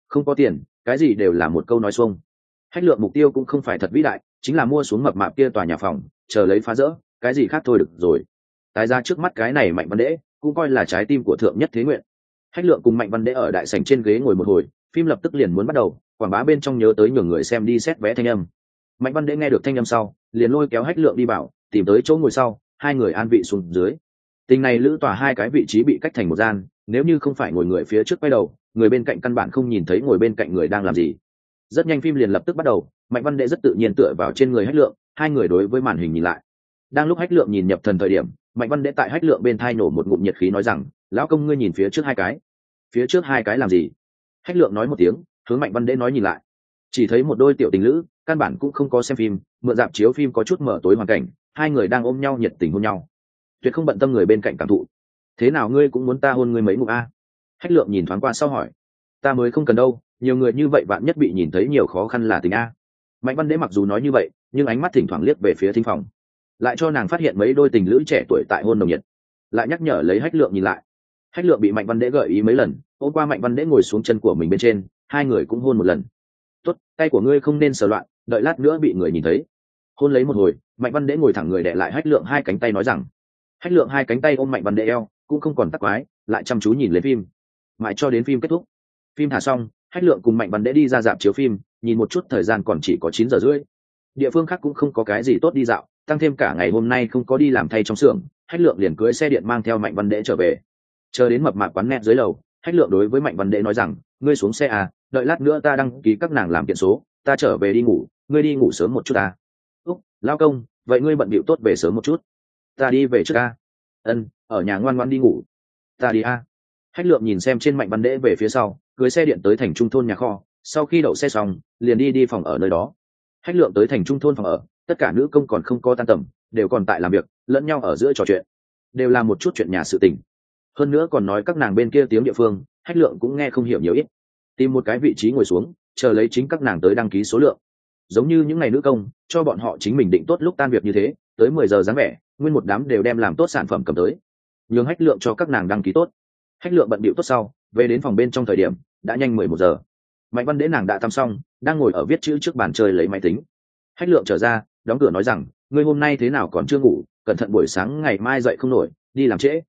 Không có tiền, cái gì đều là một câu nói xuông. Hách lượng mục tiêu cũng không phải thật vĩ đại, chính là mua xuống mập mạp kia tòa nhà phòng, chờ lấy phá rỡ, cái gì khác thôi được rồi. Tái ra trước mắt cái này mạnh văn đễ cũng coi là trái tim của thượng nhất thế nguyện hách lượng cùng mạnh văn đế ở đại sảnh trên ghế ngồi một hồi, phim lập tức liền muốn bắt đầu, quảng bá bên trong nhớ tới nhường người xem đi xét vé thanh âm. Mạnh văn đế nghe được thanh âm sau, liền lôi kéo hách lượng đi bảo, tìm tới chỗ ngồi sau, hai người an vị xuống dưới. Tình này lữ tỏa hai cái vị trí bị cách thành một gian, nếu như không phải ngồi người phía trước quay đầu, người bên cạnh căn bản không nhìn thấy ngồi bên cạnh người đang làm gì. Rất nhanh phim liền lập tức bắt đầu, mạnh văn đệ rất tự nhiên tựa vào trên người hách lượng, hai người đối với màn hình nhìn lại. Đang lúc hách lượng nhìn nhập thần thời điểm, mạnh văn đệ tại hách lượng bên thai nổ một ngụm nhiệt khí nói rằng lão công ngươi nhìn phía trước hai cái. Phía trước hai cái làm gì? Hách lượng nói một tiếng, hướng mạnh văn đệ nói nhìn lại. Chỉ thấy một đôi tiểu tình lữ, căn bản cũng không có xem phim, mượn dạp chiếu phim có chút mở tối hoàn cảnh, hai người đang ôm nhau nhiệt tình hôn nhau. Tuyệt không bận tâm người bên cạnh cảm thụ. Thế nào ngươi cũng muốn ta hôn ngươi mấy ngụm a? Hách lượng nhìn thoáng qua sau hỏi. Ta mới không cần đâu, nhiều người như vậy bạn nhất bị nhìn thấy nhiều khó khăn là tình a. Mạnh văn đế mặc dù nói như vậy, nhưng ánh mắt thỉnh thoảng liếc về phía thính phòng. Lại cho nàng phát hiện mấy đôi tình lữ trẻ tuổi tại hôn nồng nhiệt. Lại nhắc nhở lấy hách lượng nhìn lại hách lượng bị mạnh văn đễ gợi ý mấy lần ôm qua mạnh văn đễ ngồi xuống chân của mình bên trên, hai người cũng hôn một lần. Tốt, tay của ngươi không nên sờ loạn, đợi lát nữa bị người nhìn thấy. Hôn lấy một hồi, mạnh văn đễ ngồi thẳng người đệ lại hách lượng hai cánh tay nói rằng, hách lượng hai cánh tay ôm mạnh văn đễ eo, cũng không còn tắc quái, lại chăm chú nhìn lên phim. Mãi cho đến phim kết thúc. Phim thả xong, hách lượng cùng mạnh văn đễ đi ra dạp chiếu phim, nhìn một chút thời gian còn chỉ có chín giờ rưỡi. Địa phương khác cũng không có cái gì tốt đi dạo, tăng thêm cả ngày hôm nay không có đi làm thay trong xưởng, hách lượng liền cưới xe điện mang theo mạnh văn đễ trở về chờ đến mập mạp quán net dưới lầu, hách lượng đối với mạnh văn Đệ nói rằng, ngươi xuống xe à đợi lát nữa ta đăng ký các nàng làm kiện số, ta trở về đi ngủ, ngươi đi ngủ sớm một chút à. úc lao công, vậy ngươi bận bịu tốt về sớm một chút. Ta đi về trước a. Ân, ở nhà ngoan ngoan đi ngủ. Ta đi a. Hách lượng nhìn xem trên mạnh văn đễ về phía sau, cưới xe điện tới thành trung thôn nhà kho, sau khi đậu xe xong, liền đi đi phòng ở nơi đó. Hách lượng tới thành trung thôn phòng ở, tất cả nữ công còn không có tan tầm, đều còn tại làm việc, lẫn nhau ở giữa trò chuyện, đều là một chút chuyện nhà sự tình hơn nữa còn nói các nàng bên kia tiếng địa phương, hách lượng cũng nghe không hiểu nhiều ít. Tìm một cái vị trí ngồi xuống, chờ lấy chính các nàng tới đăng ký số lượng. Giống như những ngày nữ công, cho bọn họ chính mình định tốt lúc tan việc như thế, tới mười giờ dáng vẻ, nguyên một đám đều đem làm tốt sản phẩm cầm tới. Nhường hách lượng cho các nàng đăng ký tốt. Hách lượng bận bịu tốt sau, về đến phòng bên trong thời điểm, đã nhanh mười một giờ. Mạnh văn đế nàng đã thăm xong, đang ngồi ở viết chữ trước bàn chơi lấy máy tính. Hách lượng trở ra, đóng cửa nói rằng, ngươi hôm nay thế nào còn chưa ngủ, cẩn thận buổi sáng ngày mai dậy không nổi, đi làm trễ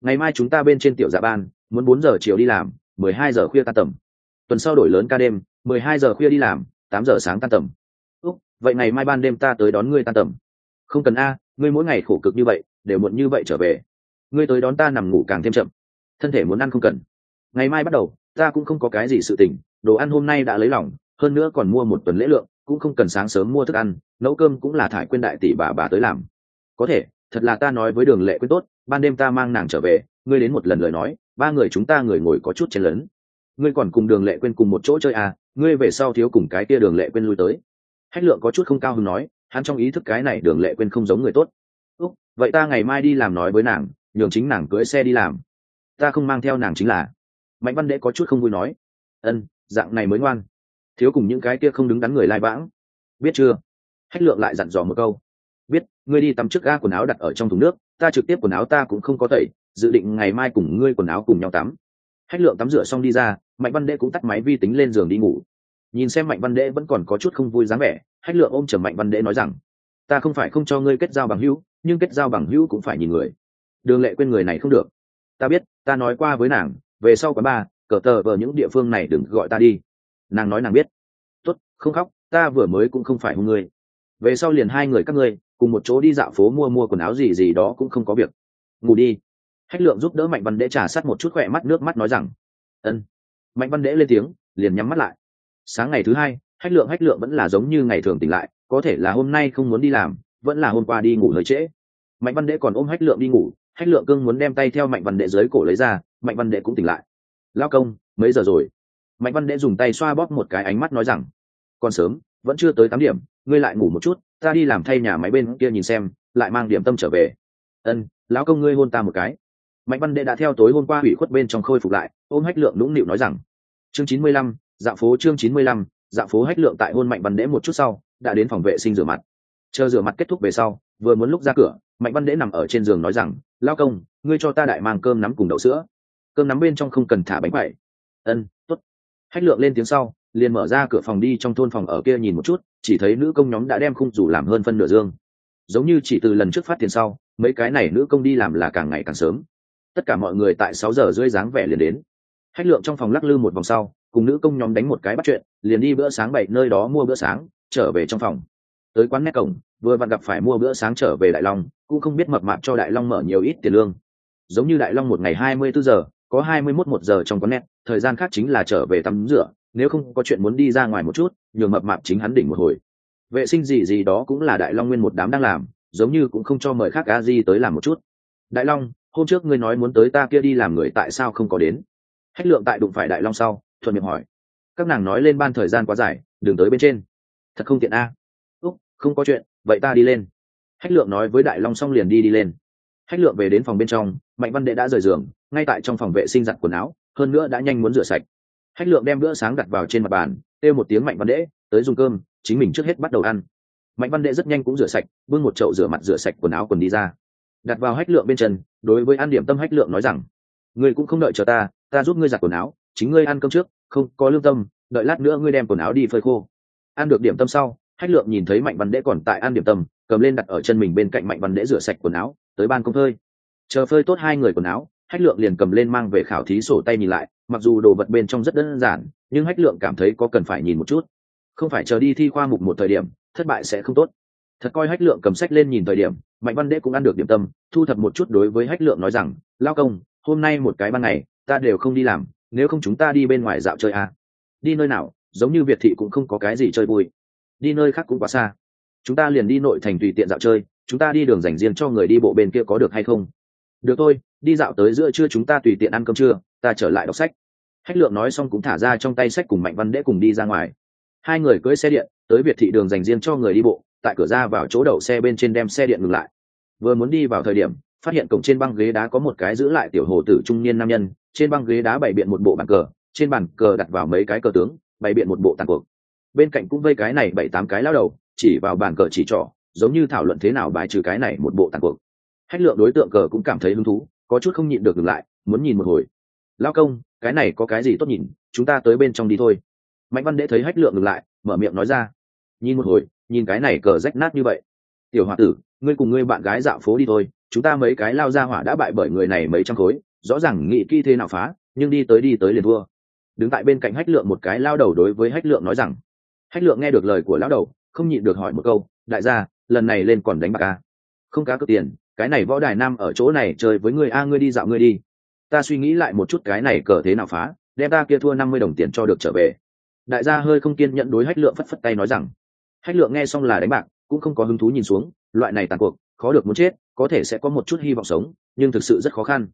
ngày mai chúng ta bên trên tiểu dạ ban, muốn bốn giờ chiều đi làm, mười hai giờ khuya tan tầm. Tuần sau đổi lớn ca đêm, mười hai giờ khuya đi làm, tám giờ sáng tan tầm. Úc, vậy ngày mai ban đêm ta tới đón ngươi tan tầm. Không cần a, ngươi mỗi ngày khổ cực như vậy, đều muộn như vậy trở về. Ngươi tới đón ta nằm ngủ càng thêm chậm. Thân thể muốn ăn không cần. Ngày mai bắt đầu, ta cũng không có cái gì sự tình, đồ ăn hôm nay đã lấy lỏng hơn nữa còn mua một tuần lễ lượng, cũng không cần sáng sớm mua thức ăn, nấu cơm cũng là thải quên đại tỷ bà bà tới làm. Có thể, thật là ta nói với đường lệ quên tốt ban đêm ta mang nàng trở về, ngươi đến một lần lời nói, ba người chúng ta người ngồi có chút chen lớn ngươi còn cùng đường lệ quên cùng một chỗ chơi à ngươi về sau thiếu cùng cái kia đường lệ quên lui tới. Hách lượng có chút không cao hứng nói, hắn trong ý thức cái này đường lệ quên không giống người tốt. Úc, vậy ta ngày mai đi làm nói với nàng, nhường chính nàng cưỡi xe đi làm. Ta không mang theo nàng chính là. Mạnh văn đệ có chút không vui nói. Ân, dạng này mới ngoan. Thiếu cùng những cái kia không đứng đắn người lai vãng biết chưa? Hách lượng lại dặn dò một câu. Biết, ngươi đi tắm trước ga quần áo đặt ở trong thùng nước ta trực tiếp quần áo ta cũng không có tẩy, dự định ngày mai cùng ngươi quần áo cùng nhau tắm. Hách lượng tắm rửa xong đi ra, mạnh văn đệ cũng tắt máy vi tính lên giường đi ngủ. Nhìn xem mạnh văn đệ vẫn còn có chút không vui dáng vẻ, hách lượng ôm chầm mạnh văn đệ nói rằng, ta không phải không cho ngươi kết giao bằng hữu, nhưng kết giao bằng hữu cũng phải nhìn người. Đường lệ quên người này không được. Ta biết, ta nói qua với nàng, về sau quán ba, cờ tờ vờ những địa phương này đừng gọi ta đi. Nàng nói nàng biết. Tốt, không khóc, ta vừa mới cũng không phải hung ngươi. Về sau liền hai người các ngươi cùng một chỗ đi dạo phố mua mua quần áo gì gì đó cũng không có việc. Ngủ đi. Hách lượng giúp đỡ mạnh văn đễ trả sát một chút khỏe mắt nước mắt nói rằng, ân. Mạnh văn đễ lên tiếng, liền nhắm mắt lại. Sáng ngày thứ hai, hách lượng hách lượng vẫn là giống như ngày thường tỉnh lại, có thể là hôm nay không muốn đi làm, vẫn là hôm qua đi ngủ hơi trễ. Mạnh văn đệ còn ôm hách lượng đi ngủ, hách lượng cưng muốn đem tay theo mạnh văn đệ dưới cổ lấy ra, mạnh văn đệ cũng tỉnh lại. Lao công, mấy giờ rồi? Mạnh văn đệ dùng tay xoa bóp một cái ánh mắt nói rằng, còn sớm vẫn chưa tới tám điểm, ngươi lại ngủ một chút, ta đi làm thay nhà máy bên kia nhìn xem, lại mang điểm tâm trở về. Ân, lão công ngươi hôn ta một cái. Mạnh văn đệ đã theo tối hôm qua hủy khuất bên trong khôi phục lại, ôm hách lượng nũng nịu nói rằng, chương chín mươi lăm dạo phố chương chín mươi lăm dạo phố hách lượng tại hôn mạnh văn đệ một chút sau, đã đến phòng vệ sinh rửa mặt. Chờ rửa mặt kết thúc về sau, vừa muốn lúc ra cửa, mạnh văn đệ nằm ở trên giường nói rằng lao công, ngươi cho ta đại mang cơm nắm cùng đậu sữa. Cơm nắm bên trong không cần thả bánh quậy. Ân t ố t hách lượng lên tiếng sau liền mở ra cửa phòng đi trong thôn phòng ở kia nhìn một chút, chỉ thấy nữ công nhóm đã đem khung rủ làm hơn phân nửa dương. Giống như chỉ từ lần trước phát tiền sau, mấy cái này nữ công đi làm là càng ngày càng sớm. Tất cả mọi người tại sáu giờ rưỡi dáng vẻ liền đến. Hách lượng trong phòng lắc lư một vòng sau, cùng nữ công nhóm đánh một cái bắt chuyện, liền đi bữa sáng bảy nơi đó mua bữa sáng, trở về trong phòng. Tới quán nét cổng, vừa vặn gặp phải mua bữa sáng trở về đại long, cũng không biết mập mạp cho đại long mở nhiều ít tiền lương. Giống như đại long một ngày hai mươi bốn giờ, có hai mươi mốt một giờ trong quán nét thời gian khác chính là trở về tắm rửa nếu không có chuyện muốn đi ra ngoài một chút, nhường mập mạp chính hắn đỉnh một hồi. Vệ sinh gì gì đó cũng là đại long nguyên một đám đang làm, giống như cũng không cho mời khác a di tới làm một chút. Đại long, hôm trước ngươi nói muốn tới ta kia đi làm người tại sao không có đến? Hách lượng tại đụng phải đại long sau, thuận miệng hỏi. Các nàng nói lên ban thời gian quá dài, đừng tới bên trên. Thật không tiện a. À. úc, không có chuyện, vậy ta đi lên. Hách lượng nói với đại long xong liền đi đi lên. Hách lượng về đến phòng bên trong, mạnh văn đệ đã rời giường, ngay tại trong phòng vệ sinh giặt quần áo, hơn nữa đã nhanh muốn rửa sạch hách lượng đem bữa sáng đặt vào trên mặt bàn, kêu một tiếng mạnh văn đệ, tới dùng cơm, chính mình trước hết bắt đầu ăn. Mạnh văn đệ rất nhanh cũng rửa sạch, bưng một chậu rửa mặt, rửa sạch quần áo quần đi ra. Đặt vào hách lượng bên chân, đối với An điểm tâm hách lượng nói rằng, ngươi cũng không đợi chờ ta ta giúp ngươi giặt quần áo, chính ngươi ăn cơm trước, không có lương tâm, đợi lát nữa ngươi đem quần áo đi phơi khô. Ăn được điểm tâm sau, hách lượng nhìn thấy mạnh văn đệ còn tại ăn điểm tâm, cầm lên đặt ở chân mình bên cạnh mạnh văn đệ rửa sạch quần áo, tới ban công phơi. Chờ phơi tốt hai người quần áo, hách lượng liền cầm lên mang về khảo thí sổ tay nhìn lại mặc dù đồ vật bên trong rất đơn giản, nhưng hách lượng cảm thấy có cần phải nhìn một chút. Không phải chờ đi thi khoa mục một thời điểm, thất bại sẽ không tốt. Thật coi hách lượng cầm sách lên nhìn thời điểm, mạnh văn đễ cũng ăn được điểm tâm, thu thập một chút đối với hách lượng nói rằng, lao công, hôm nay một cái ban ngày, ta đều không đi làm, nếu không chúng ta đi bên ngoài dạo chơi à. đi nơi nào, giống như việt thị cũng không có cái gì chơi vui. Đi nơi khác cũng quá xa. Chúng ta liền đi nội thành tùy tiện dạo chơi, chúng ta đi đường dành riêng cho người đi bộ bên kia có được hay không? Được thôi, đi dạo tới giữa trưa chúng ta tùy tiện ăn cơm trưa, ta trở lại đọc sách. Hách lượng nói xong cũng thả ra trong tay sách cùng mạnh văn đễ cùng đi ra ngoài. Hai người cưỡi xe điện, tới việt thị đường dành riêng cho người đi bộ, tại cửa ra vào chỗ đậu xe bên trên đem xe điện ngừng lại. Vừa muốn đi vào thời điểm, phát hiện cổng trên băng ghế đá có một cái giữ lại tiểu hồ tử trung niên nam nhân, trên băng ghế đá bày biện một bộ bàn cờ, trên bàn cờ đặt vào mấy cái cờ tướng, bày biện một bộ tàn cuộc. Bên cạnh cũng vây cái này bảy tám cái lao đầu, chỉ vào bàn cờ chỉ trỏ, giống như thảo luận thế nào bài trừ cái này một bộ tàn cuộc hách lượng đối tượng cờ cũng cảm thấy hứng thú, có chút không nhịn được ngừng lại, muốn nhìn một hồi. Lao công, cái này có cái gì tốt nhìn, chúng ta tới bên trong đi thôi. Mạnh văn đệ thấy hách lượng ngừng lại, mở miệng nói ra. Nhìn một hồi, nhìn cái này cờ rách nát như vậy. Tiểu h tử, ngươi cùng ngươi bạn gái dạo phố đi thôi, chúng ta mấy cái lao ra hỏa đã bại bởi người này mấy trăm khối, rõ ràng nghị kỹ thế nào phá, nhưng đi tới đi tới liền thua. Đứng tại bên cạnh hách lượng một cái lao đầu đối với hách lượng nói rằng. Hách lượng nghe được lời của lão đầu, không nhịn được hỏi một câu, đại gia, lần này lên còn đánh bạc à? không cá cược tiền cái này võ đài nam ở chỗ này chơi với người a, ngươi đi dạo, ngươi đi. Ta suy nghĩ lại một chút cái này cờ thế nào phá, đem ta kia thua năm mươi đồng tiền cho được trở về. Đại gia hơi không kiên nhận đối hách lượng phất phất tay nói rằng, hách lượng nghe xong là đánh bạc, cũng không có hứng thú nhìn xuống, loại này tàn cuộc, khó được muốn chết, có thể sẽ có một chút hy vọng sống, nhưng thực sự rất khó khăn.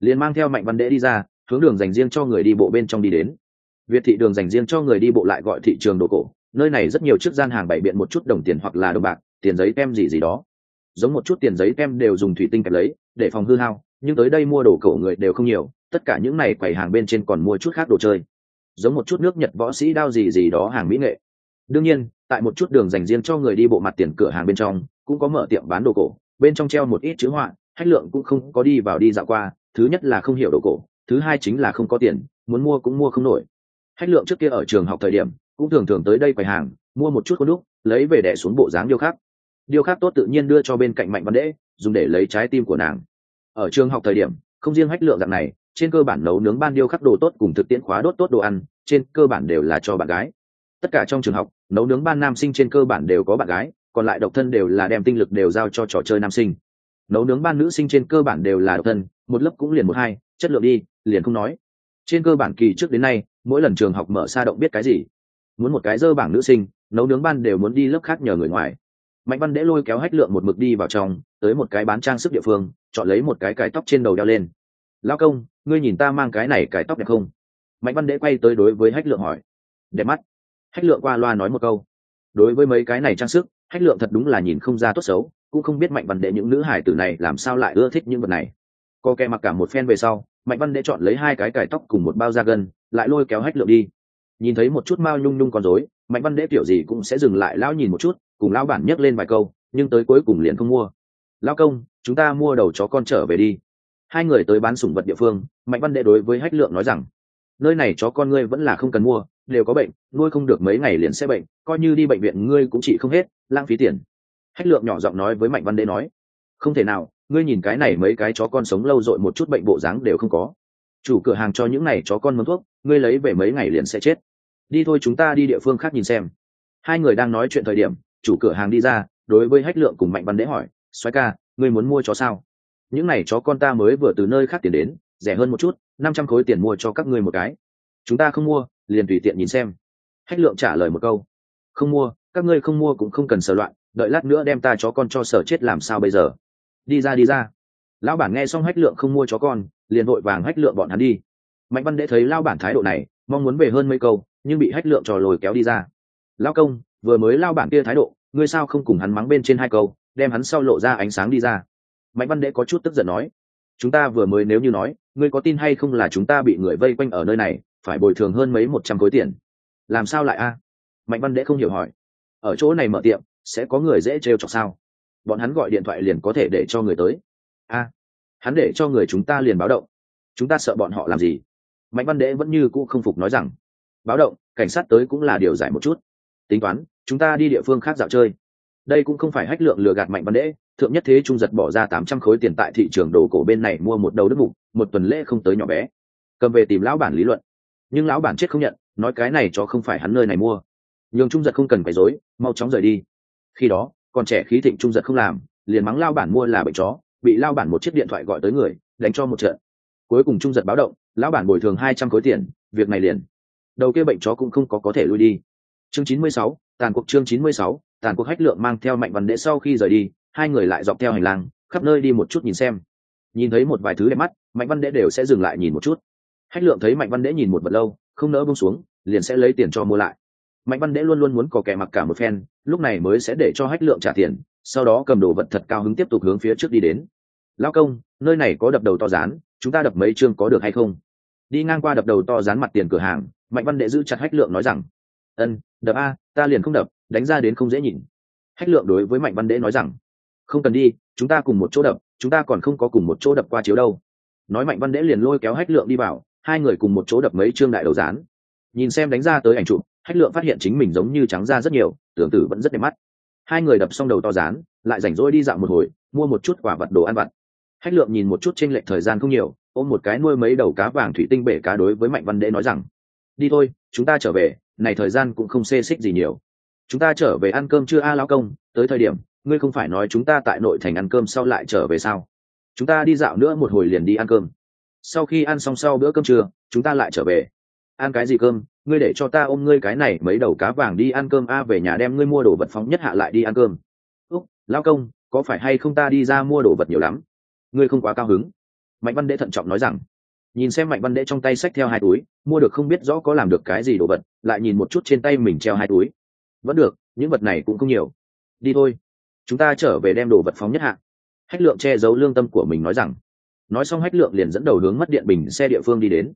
Liền mang theo mạnh văn đễ đi ra, hướng đường dành riêng cho người đi bộ bên trong đi đến. Việt thị đường dành riêng cho người đi bộ lại gọi thị trường đồ cổ, nơi này rất nhiều chiếc gian hàng bày biện một chút đồng tiền hoặc là đồng bạc, tiền giấy tem gì gì đó giống một chút tiền giấy tem đều dùng thủy tinh kẹp lấy, để phòng hư hao, nhưng tới đây mua đồ cổ người đều không nhiều, tất cả những này quầy hàng bên trên còn mua chút khác đồ chơi. Giống một chút nước nhật võ sĩ đao gì gì đó hàng mỹ nghệ. Đương nhiên, tại một chút đường dành riêng cho người đi bộ mặt tiền cửa hàng bên trong, cũng có mở tiệm bán đồ cổ, bên trong treo một ít chữ họa hách lượng cũng không có đi vào đi dạo qua, thứ nhất là không hiểu đồ cổ, thứ hai chính là không có tiền, muốn mua cũng mua không nổi. Hách lượng trước kia ở trường học thời điểm, cũng thường thường tới đây quầy hàng, mua một chút khuôn đúc, lấy về đẻ xuống bộ dáng điêu khắc điều khác tốt tự nhiên đưa cho bên cạnh mạnh văn đễ, dùng để lấy trái tim của nàng. Ở trường học thời điểm, không riêng hách lượng dạng này, trên cơ bản nấu nướng ban điêu khắc đồ tốt cùng thực tiễn khóa đốt tốt đồ ăn, trên cơ bản đều là cho bạn gái. Tất cả trong trường học, nấu nướng ban nam sinh trên cơ bản đều có bạn gái, còn lại độc thân đều là đem tinh lực đều giao cho trò chơi nam sinh. Nấu nướng ban nữ sinh trên cơ bản đều là độc thân, một lớp cũng liền một hai, chất lượng đi, liền không nói. Trên cơ bản kỳ trước đến nay, mỗi lần trường học mở xa động biết cái gì? Muốn một cái dơ bảng nữ sinh, nấu nướng ban đều muốn đi lớp khác nhờ người ngoài mạnh văn đễ lôi kéo hách lượng một mực đi vào trong, tới một cái bán trang sức địa phương, chọn lấy một cái cải tóc trên đầu đeo lên. Lao công, ngươi nhìn ta mang cái này cải tóc đẹp không? Mạnh văn đễ quay tới đối với hách lượng hỏi. Đẹp mắt. Hách lượng qua loa nói một câu. Đối với mấy cái này trang sức, hách lượng thật đúng là nhìn không ra tốt xấu, cũng không biết mạnh văn đệ những nữ hải tử này làm sao lại ưa thích những vật này. Co kẻ mặc cả một phen về sau, mạnh văn đệ chọn lấy hai cái cải tóc cùng một bao da gân, lại lôi kéo hách lượng đi. Nhìn thấy một chút mao nhung nhung con rối, mạnh văn đệ kiểu gì cũng sẽ dừng lại, lão nhìn một chút cùng lão bản nhấc lên vài câu, nhưng tới cuối cùng liền không mua. Lão công, chúng ta mua đầu chó con trở về đi. Hai người tới bán sủng vật địa phương, mạnh văn đệ đối với hách lượng nói rằng, nơi này chó con ngươi vẫn là không cần mua, đều có bệnh, nuôi không được mấy ngày liền sẽ bệnh, coi như đi bệnh viện ngươi cũng trị không hết, lãng phí tiền. Hách lượng nhỏ giọng nói với mạnh văn đệ nói, không thể nào, ngươi nhìn cái này mấy cái chó con sống lâu dội một chút bệnh bộ dáng đều không có. Chủ cửa hàng cho những này chó con mướn thuốc, ngươi lấy về mấy ngày liền sẽ chết. Đi thôi chúng ta đi địa phương khác nhìn xem. Hai người đang nói chuyện thời điểm chủ cửa hàng đi ra, đối với hách lượng cùng mạnh văn đế hỏi xoáy ca, ngươi muốn mua chó sao? Những này chó con ta mới vừa từ nơi khác tiền đến, rẻ hơn một chút, năm trăm khối tiền mua cho các ngươi một cái. Chúng ta không mua, liền tùy tiện nhìn xem. Hách lượng trả lời một câu, không mua, các ngươi không mua cũng không cần sờ loạn, đợi lát nữa đem ta chó con cho sở chết làm sao bây giờ? Đi ra đi ra. Lão bản nghe xong hách lượng không mua chó con, liền vội vàng hách lượng bọn hắn đi. Mạnh văn đế thấy lao bản thái độ này, mong muốn về hơn mấy câu, nhưng bị hách lượng trò lồi kéo đi ra. Lao công vừa mới lao bản kia thái độ, ngươi sao không cùng hắn mắng bên trên hai câu, đem hắn sau lộ ra ánh sáng đi ra. Mạnh văn đệ có chút tức giận nói, chúng ta vừa mới nếu như nói, ngươi có tin hay không là chúng ta bị người vây quanh ở nơi này, phải bồi thường hơn mấy một trăm khối tiền. Làm sao lại a? Mạnh văn đệ không hiểu hỏi, ở chỗ này mở tiệm, sẽ có người dễ trêu chọc sao? Bọn hắn gọi điện thoại liền có thể để cho người tới. A, hắn để cho người chúng ta liền báo động. Chúng ta sợ bọn họ làm gì? Mạnh văn đệ vẫn như cũ không phục nói rằng, báo động, cảnh sát tới cũng là điều giải một chút tính toán, chúng ta đi địa phương khác dạo chơi. Đây cũng không phải hách lượng lừa gạt mạnh văn đệ thượng nhất thế trung giật bỏ ra tám trăm khối tiền tại thị trường đồ cổ bên này mua một đầu đất mục, một tuần lễ không tới nhỏ bé. Cầm về tìm lão bản lý luận. Nhưng lão bản chết không nhận, nói cái này cho không phải hắn nơi này mua. Nhường trung giật không cần phải dối, mau chóng rời đi. Khi đó, còn trẻ khí thịnh trung giật không làm, liền mắng lao bản mua là bệnh chó, bị lao bản một chiếc điện thoại gọi tới người, đánh cho một trận. Cuối cùng trung giật báo động, lão bản bồi thường hai trăm khối tiền, việc này liền. Đầu kia bệnh chó cũng không có có thể lui đi chương chín mươi sáu, tàn cuộc chương chín mươi sáu, tàn cuộc hách lượng mang theo mạnh văn đệ sau khi rời đi, hai người lại dọc theo hành lang, khắp nơi đi một chút nhìn xem. Nhìn thấy một vài thứ đẹp mắt, mạnh văn đệ đều sẽ dừng lại nhìn một chút. Hách lượng thấy mạnh văn đệ nhìn một vật lâu, không nỡ bông xuống, liền sẽ lấy tiền cho mua lại. Mạnh văn đệ luôn luôn muốn có kẻ mặc cả một phen, lúc này mới sẽ để cho hách lượng trả tiền, sau đó cầm đồ vật thật cao hứng tiếp tục hướng phía trước đi đến. Lao công, nơi này có đập đầu to rán, chúng ta đập mấy chương có được hay không? Đi ngang qua đập đầu to rán mặt tiền cửa hàng, mạnh văn đệ giữ chặt hách lượng nói rằng, ân đập a, ta liền không đập, đánh ra đến không dễ nhìn. Hách lượng đối với mạnh văn đệ nói rằng, không cần đi, chúng ta cùng một chỗ đập, chúng ta còn không có cùng một chỗ đập qua chiếu đâu. Nói mạnh văn đệ liền lôi kéo hách lượng đi vào, hai người cùng một chỗ đập mấy chương đại đầu rán nhìn xem đánh ra tới ảnh chụp, hách lượng phát hiện chính mình giống như trắng ra rất nhiều, tưởng tử vẫn rất đẹp mắt. Hai người đập xong đầu to rán lại rảnh rỗi đi dạo một hồi, mua một chút quả vật đồ ăn vặt. Hách lượng nhìn một chút t r ê n lệch thời gian không nhiều, ôm một cái nuôi mấy đầu cá vàng thủy tinh bể cá đối với mạnh văn đễ nói rằng, đi thôi, chúng ta trở về này thời gian cũng không xê xích gì nhiều. Chúng ta trở về ăn cơm chưa a à công? Tới thời điểm, ngươi không phải nói chúng ta tại nội thành ăn cơm sau lại trở về sao? Chúng ta đi dạo nữa một hồi liền đi ăn cơm. Sau khi ăn xong sau bữa cơm trưa, chúng ta lại trở về. Ăn cái gì cơm? Ngươi để cho ta ôm ngươi cái này mấy đầu cá vàng đi ăn cơm a, về nhà đem ngươi mua đồ vật phóng nhất hạ lại đi ăn cơm. Úc lao công, có phải hay không ta đi ra mua đồ vật nhiều lắm? Ngươi không quá cao hứng. Mạnh văn đệ thận trọng nói rằng nhìn xem mạnh văn đệ trong tay xách theo hai túi, mua được không biết rõ có làm được cái gì đồ vật, lại nhìn một chút trên tay mình treo hai túi. Vẫn được, những vật này cũng không nhiều. Đi thôi. Chúng ta trở về đem đồ vật phóng nhất hạ hách lượng che giấu lương tâm của mình nói rằng. Nói xong hách lượng liền dẫn đầu hướng mất điện bình xe địa phương đi đến.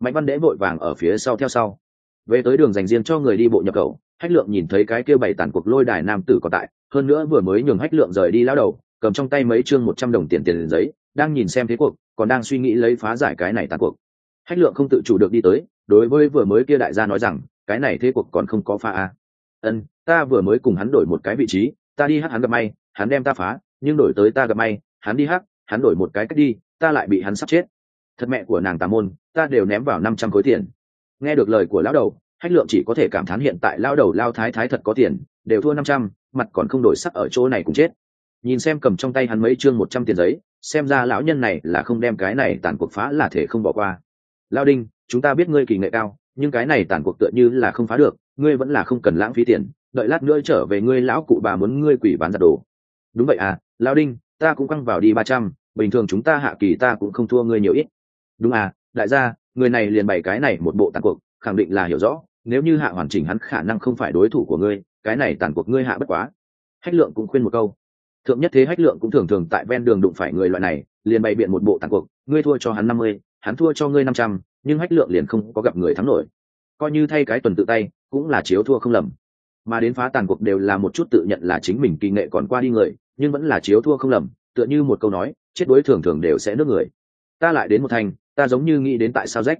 Mạnh văn đễ vội vàng ở phía sau theo sau. Về tới đường dành riêng cho người đi bộ nhập cầu hách lượng nhìn thấy cái kêu bày tàn cuộc lôi đài nam tử còn tại, hơn nữa vừa mới nhường hách lượng rời đi lao đầu, cầm trong tay mấy chương một trăm đồng tiền tiền giấy, đang nhìn xem thế cuộc còn đang suy nghĩ lấy phá giải cái này tàn cuộc. Hách lượng không tự chủ được đi tới, đối với vừa mới kia đại gia nói rằng, cái này thế cuộc còn không có pha a à. ân, ta vừa mới cùng hắn đổi một cái vị trí, ta đi hát hắn gặp may, hắn đem ta phá, nhưng đổi tới ta gặp may, hắn đi hát, hắn đổi một cái cách đi, ta lại bị hắn sắp chết. Thật mẹ của nàng tà môn, ta đều ném vào năm trăm khối tiền. Nghe được lời của lão đầu, hách lượng chỉ có thể cảm thán hiện tại lão đầu lao thái thái thật có tiền, đều thua năm trăm, mặt còn không đổi sắc ở chỗ này cũng chết. Nhìn xem cầm trong tay hắn mấy chương một trăm tiền giấy xem ra lão nhân này là không đem cái này tàn cuộc phá là thể không bỏ qua. Lao đinh, chúng ta biết ngươi kỳ nghệ cao, nhưng cái này tàn cuộc tựa như là không phá được, ngươi vẫn là không cần lãng phí tiền, đợi lát nữa trở về ngươi lão cụ bà muốn ngươi quỷ bán giặt đồ. Đúng vậy à lao đinh, ta cũng căng vào đi ba trăm, bình thường chúng ta hạ kỳ ta cũng không thua ngươi nhiều ít. Đúng à đại gia, người này liền bày cái này một bộ tàn cuộc, khẳng định là hiểu rõ, nếu như hạ hoàn chỉnh hắn khả năng không phải đối thủ của ngươi, cái này tàn cuộc ngươi hạ bất quá. Hách lượng cũng khuyên một câu thượng nhất thế hách lượng cũng thường thường tại ven đường đụng phải người loại này, liền bày biện một bộ tàn cuộc, ngươi thua cho hắn năm mươi, hắn thua cho ngươi năm trăm, nhưng hách lượng liền không có gặp người thắng nổi. Coi như thay cái tuần tự tay, cũng là chiếu thua không lầm. Mà đến phá tàn cuộc đều là một chút tự nhận là chính mình kỳ nghệ còn qua đi người, nhưng vẫn là chiếu thua không lầm, tựa như một câu nói, chết đối thường thường đều sẽ nước người. Ta lại đến một thành, ta giống như nghĩ đến tại sao rách.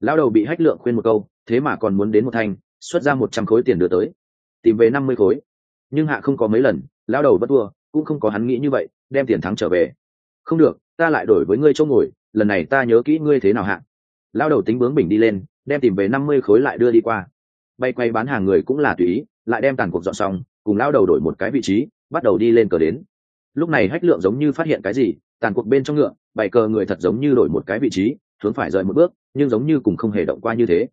Lão đầu bị hách lượng khuyên một câu, thế mà còn muốn đến một thành, xuất ra một trăm khối tiền đưa tới. Tìm về năm mươi khối. Nhưng hạ không có mấy lần, lão đầu bất thua cũng không có hắn nghĩ như vậy, đem tiền thắng trở về. Không được, ta lại đổi với ngươi chỗ ngồi, lần này ta nhớ kỹ ngươi thế nào hạ. Lao đầu tính bướng bình đi lên, đem tìm về năm mươi khối lại đưa đi qua. Bay quay bán hàng người cũng là tùy ý, lại đem tàn cuộc dọn xong, cùng lao đầu đổi một cái vị trí, bắt đầu đi lên cờ đến. Lúc này hách lượng giống như phát hiện cái gì, tàn cuộc bên trong ngựa, bày cờ người thật giống như đổi một cái vị trí, hướng phải rời một bước, nhưng giống như cùng không hề động qua như thế.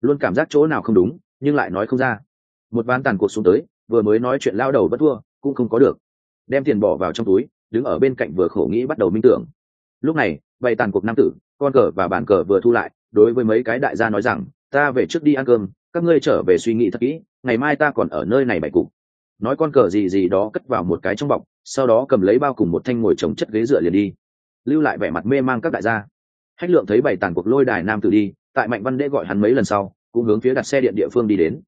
Luôn cảm giác chỗ nào không đúng, nhưng lại nói không ra. Một ván tàn cuộc xuống tới, vừa mới nói chuyện lao đầu bất thua, cũng không có được đem tiền bỏ vào trong túi, đứng ở bên cạnh vừa khổ nghĩ bắt đầu minh tưởng. Lúc này, bày tàn cuộc nam tử, con cờ và bàn cờ vừa thu lại, đối với mấy cái đại gia nói rằng, ta về trước đi ăn cơm, các ngươi trở về suy nghĩ thật kỹ, ngày mai ta còn ở nơi này bày cục. Nói con cờ gì gì đó cất vào một cái trong bọc, sau đó cầm lấy bao cùng một thanh ngồi trồng chất ghế dựa liền đi. Lưu lại vẻ mặt mê mang các đại gia. Hách lượng thấy bày tàn cuộc lôi đài nam tử đi, tại mạnh văn đễ gọi hắn mấy lần sau, cũng hướng phía đặt xe điện địa phương đi đến.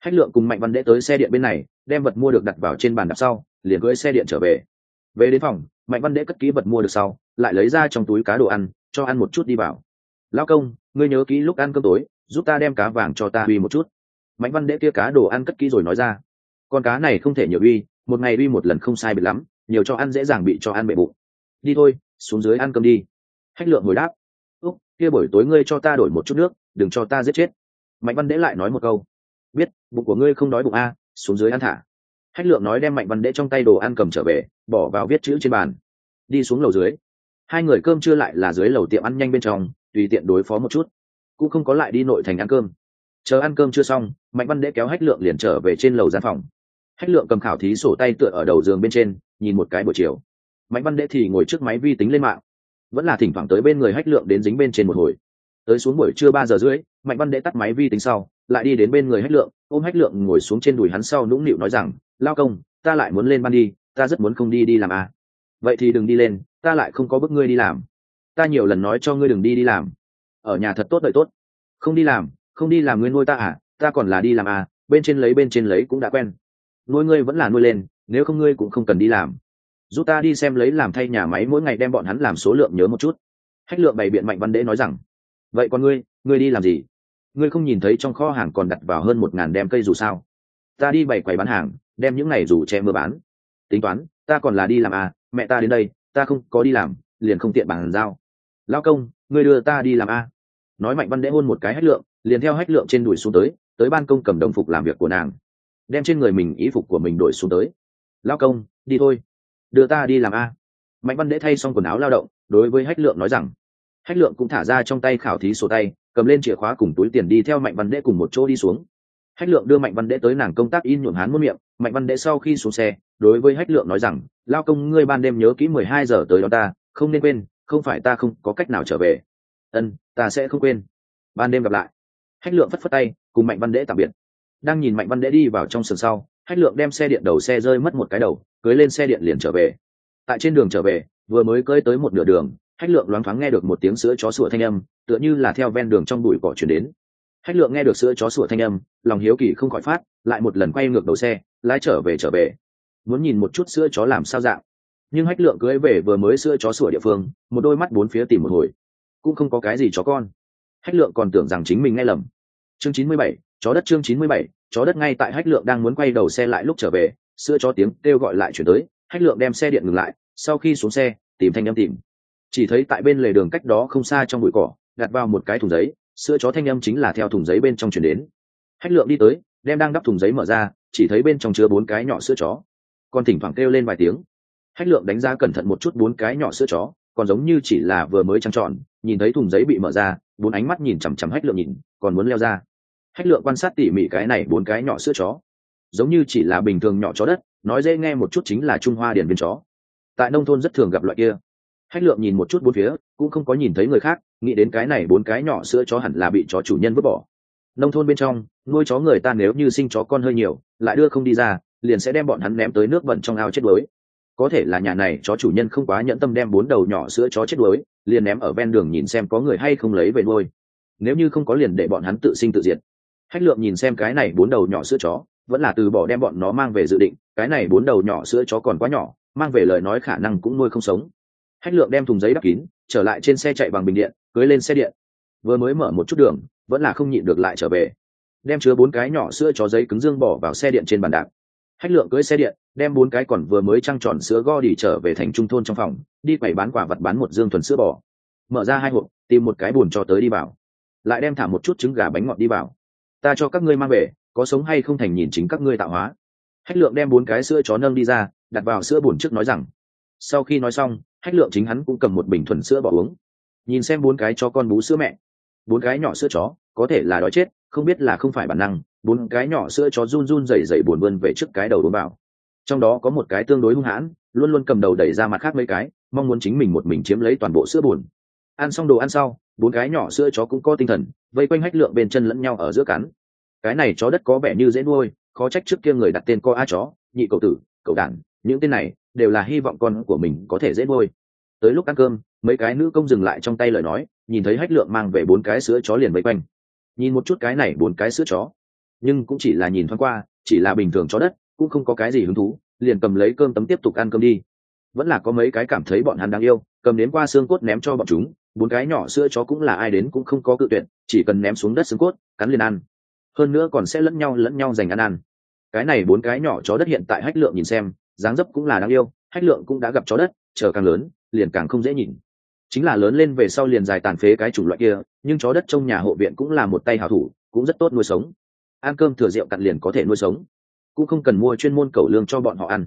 Hách lượng cùng mạnh văn đễ tới xe điện bên này, đem vật mua được đặt vào trên bàn đạp sau liền cưỡi xe điện trở về. Về đến phòng, mạnh văn đễ cất kỹ vật mua được sau, lại lấy ra trong túi cá đồ ăn, cho ăn một chút đi vào. Lao công, ngươi nhớ kỹ lúc ăn cơm tối, giúp ta đem cá vàng cho ta uy một chút. Mạnh văn đễ kia cá đồ ăn cất kỹ rồi nói ra. Con cá này không thể nhiều uy, một ngày uy một lần không sai biệt lắm, nhiều cho ăn dễ dàng bị cho ăn bệ bụng. Đi thôi, xuống dưới ăn cơm đi. Hách lượng hồi đáp. Úc, kia buổi tối ngươi cho ta đổi một chút nước, đừng cho ta giết chết. Mạnh văn đễ lại nói một câu. Biết, bụng của ngươi không đói bụng a, xuống dưới ăn thả hách lượng nói đem mạnh văn đễ trong tay đồ ăn cầm trở về, bỏ vào viết chữ trên bàn. Đi xuống lầu dưới, hai người cơm chưa lại là dưới lầu tiệm ăn nhanh bên trong, tùy tiện đối phó một chút. Cũng không có lại đi nội thành ăn cơm. Chờ ăn cơm chưa xong, mạnh văn đễ kéo hách lượng liền trở về trên lầu gian phòng. Hách lượng cầm khảo thí sổ tay tựa ở đầu giường bên trên, nhìn một cái buổi chiều. Mạnh văn đễ thì ngồi trước máy vi tính lên mạng. Vẫn là thỉnh thoảng tới bên người hách lượng đến dính bên trên một hồi. Tới xuống buổi trưa ba giờ rưỡi, mạnh văn đệ tắt máy vi tính sau, lại đi đến bên người hách lượng, ôm hách lượng ngồi xuống trên đùi hắn sau nũng nịu nói rằng lao công, ta lại muốn lên ban đi, ta rất muốn không đi đi làm à. vậy thì đừng đi lên, ta lại không có bức ngươi đi làm. Ta nhiều lần nói cho ngươi đừng đi đi làm. Ở nhà thật tốt đợi tốt. Không đi làm, không đi làm ngươi nuôi ta à ta còn là đi làm à bên trên lấy bên trên lấy cũng đã quen. Nuôi ngươi vẫn là nuôi lên, nếu không ngươi cũng không cần đi làm. Giúp ta đi xem lấy làm thay nhà máy mỗi ngày đem bọn hắn làm số lượng nhớ một chút. Hách lượng bày biện mạnh văn đễ nói rằng, vậy còn ngươi ngươi đi làm gì? Ngươi không nhìn thấy trong kho hàng còn đặt vào hơn một ngàn đem cây dù sao? Ta đi bày quầy bán hàng đem những này dù che mưa bán. Tính toán, ta còn là đi làm à mẹ ta đến đây, ta không có đi làm, liền không tiện bàn giao. Lao công, ngươi đưa ta đi làm a nói mạnh văn đễ hôn một cái hách lượng, liền theo hách lượng trên đùi xuống tới tới ban công cầm đồng phục làm việc của nàng. Đem trên người mình ý phục của mình đổi xuống tới. Lao công, đi thôi. Đưa ta đi làm a mạnh văn đễ thay xong quần áo lao động, đối với hách lượng nói rằng. Hách lượng cũng thả ra trong tay khảo thí sổ tay, cầm lên chìa khóa cùng túi tiền đi theo mạnh văn đễ cùng một chỗ đi xuống hách lượng đưa mạnh văn đễ tới nàng công tác in nhuộm hán muôn miệng, mạnh văn đễ sau khi xuống xe, đối với hách lượng nói rằng, lao công, ngươi ban đêm nhớ kỹ mười hai giờ tới đó ta, không nên quên, không phải ta không có cách nào trở về. Ân, ta sẽ không quên. Ban đêm gặp lại, hách lượng phất phất tay, cùng mạnh văn đễ tạm biệt. Đang nhìn mạnh văn đễ đi vào trong sườn sau, hách lượng đem xe điện đầu xe rơi mất một cái đầu, cưới lên xe điện liền trở về. Tại trên đường trở về, vừa mới cưới tới một nửa đường, hách lượng loáng thoáng nghe được một tiếng sữa chó sủa thanh âm, tựa như là theo ven đường trong bụi cỏ chuyển đến hách lượng nghe được sữa chó sủa thanh âm, lòng hiếu kỳ không khỏi phát, lại một lần quay ngược đầu xe, lái trở về trở về. Muốn nhìn một chút sữa chó làm sao dạng. Nhưng hách lượng cưới về vừa mới sữa chó sủa địa phương, một đôi mắt bốn phía tìm một hồi. Cũng không có cái gì chó con. Hách lượng còn tưởng rằng chính mình nghe lầm. Chương chín mươi bảy, chó đất chương chín mươi bảy, chó đất ngay tại hách lượng đang muốn quay đầu xe lại lúc trở về, sữa chó tiếng kêu gọi lại chuyển tới, hách lượng đem xe điện ngừng lại, sau khi xuống xe, tìm thanh âm tìm. Chỉ thấy tại bên lề đường cách đó không xa trong bụi cỏ, đặt vào một cái thùng giấy sữa chó thanh âm chính là theo thùng giấy bên trong chuyển đến. Hách lượng đi tới, đem đang đắp thùng giấy mở ra, chỉ thấy bên trong chứa bốn cái nhỏ sữa chó. Còn thỉnh thoảng kêu lên vài tiếng. Hách lượng đánh giá cẩn thận một chút bốn cái nhỏ sữa chó, còn giống như chỉ là vừa mới trăng tròn, nhìn thấy thùng giấy bị mở ra, bốn ánh mắt nhìn chằm chằm hách lượng nhìn, còn muốn leo ra. Hách lượng quan sát tỉ mỉ cái này bốn cái nhỏ sữa chó. Giống như chỉ là bình thường nhỏ chó đất, nói dễ nghe một chút chính là trung hoa điển viên chó. Tại nông thôn rất thường gặp loại kia. Hách lượng nhìn một chút bốn phía, cũng không có nhìn thấy người khác nghĩ đến cái này bốn cái nhỏ sữa chó hẳn là bị chó chủ nhân vứt bỏ. Nông thôn bên trong, nuôi chó người ta nếu như sinh chó con hơi nhiều, lại đưa không đi ra, liền sẽ đem bọn hắn ném tới nước bẩn trong ao chết đuối. Có thể là nhà này chó chủ nhân không quá nhẫn tâm đem bốn đầu nhỏ sữa chó chết đuối, liền ném ở ven đường nhìn xem có người hay không lấy về nuôi. Nếu như không có liền để bọn hắn tự sinh tự diệt. Hách lượng nhìn xem cái này bốn đầu nhỏ sữa chó, vẫn là từ bỏ đem bọn nó mang về dự định, cái này bốn đầu nhỏ sữa chó còn quá nhỏ, mang về lời nói khả năng cũng nuôi không sống. Hách lượng đem thùng giấy đắp kín trở lại trên xe chạy bằng bình điện, cưới lên xe điện. Vừa mới mở một chút đường, vẫn là không nhịn được lại trở về. Đem chứa bốn cái nhỏ sữa chó giấy cứng dương bỏ vào xe điện trên bàn đạp. Hách lượng cưới xe điện, đem bốn cái còn vừa mới trăng tròn sữa go đi trở về thành trung thôn trong phòng, đi quẩy bán quả vật bán một dương thuần sữa bò. Mở ra hai hộp, tìm một cái bùn cho tới đi vào. Lại đem thả một chút trứng gà bánh ngọt đi vào. Ta cho các ngươi mang về, có sống hay không thành nhìn chính các ngươi tạo hóa. Hách lượng đem bốn cái sữa chó nâng đi ra, đặt vào sữa bùn trước nói rằng. Sau khi nói xong hách lượng chính hắn cũng cầm một bình thuần sữa bỏ uống. Nhìn xem bốn cái cho con bú sữa mẹ. Bốn cái nhỏ sữa chó, có thể là đói chết, không biết là không phải bản năng, bốn cái nhỏ sữa chó run run rẩy rẩy buồn vươn về trước cái đầu đốn bảo. Trong đó có một cái tương đối hung hãn, luôn luôn cầm đầu đẩy ra mặt khác mấy cái, mong muốn chính mình một mình chiếm lấy toàn bộ sữa buồn. Ăn xong đồ ăn sau, bốn cái nhỏ sữa chó cũng có tinh thần, vây quanh hách lượng bên chân lẫn nhau ở giữa cắn. Cái này chó đất có vẻ như dễ nuôi, khó trách trước kia người đặt tên co a chó, nhị cậu tử, cậu đản những tên này đều là hy vọng con của mình có thể dễ nuôi. Tới lúc ăn cơm, mấy cái nữ công dừng lại trong tay lời nói, nhìn thấy hách lượng mang về bốn cái sữa chó liền vây quanh. Nhìn một chút cái này bốn cái sữa chó. Nhưng cũng chỉ là nhìn thoáng qua, chỉ là bình thường chó đất, cũng không có cái gì hứng thú, liền cầm lấy cơm tấm tiếp tục ăn cơm đi. Vẫn là có mấy cái cảm thấy bọn hắn đáng yêu, cầm đến qua xương cốt ném cho bọn chúng, bốn cái nhỏ sữa chó cũng là ai đến cũng không có cự tuyệt, chỉ cần ném xuống đất xương cốt, cắn liền ăn. Hơn nữa còn sẽ lẫn nhau lẫn nhau giành ăn ăn. Cái này bốn cái nhỏ chó đất hiện tại hách lượng nhìn xem dáng dấp cũng là đáng yêu, hách lượng cũng đã gặp chó đất, chờ càng lớn, liền càng không dễ nhìn. Chính là lớn lên về sau liền dài tàn phế cái chủng loại kia, nhưng chó đất trong nhà hộ viện cũng là một tay hảo thủ, cũng rất tốt nuôi sống. Ăn cơm thừa rượu cặn liền có thể nuôi sống. Cũng không cần mua chuyên môn cầu lương cho bọn họ ăn.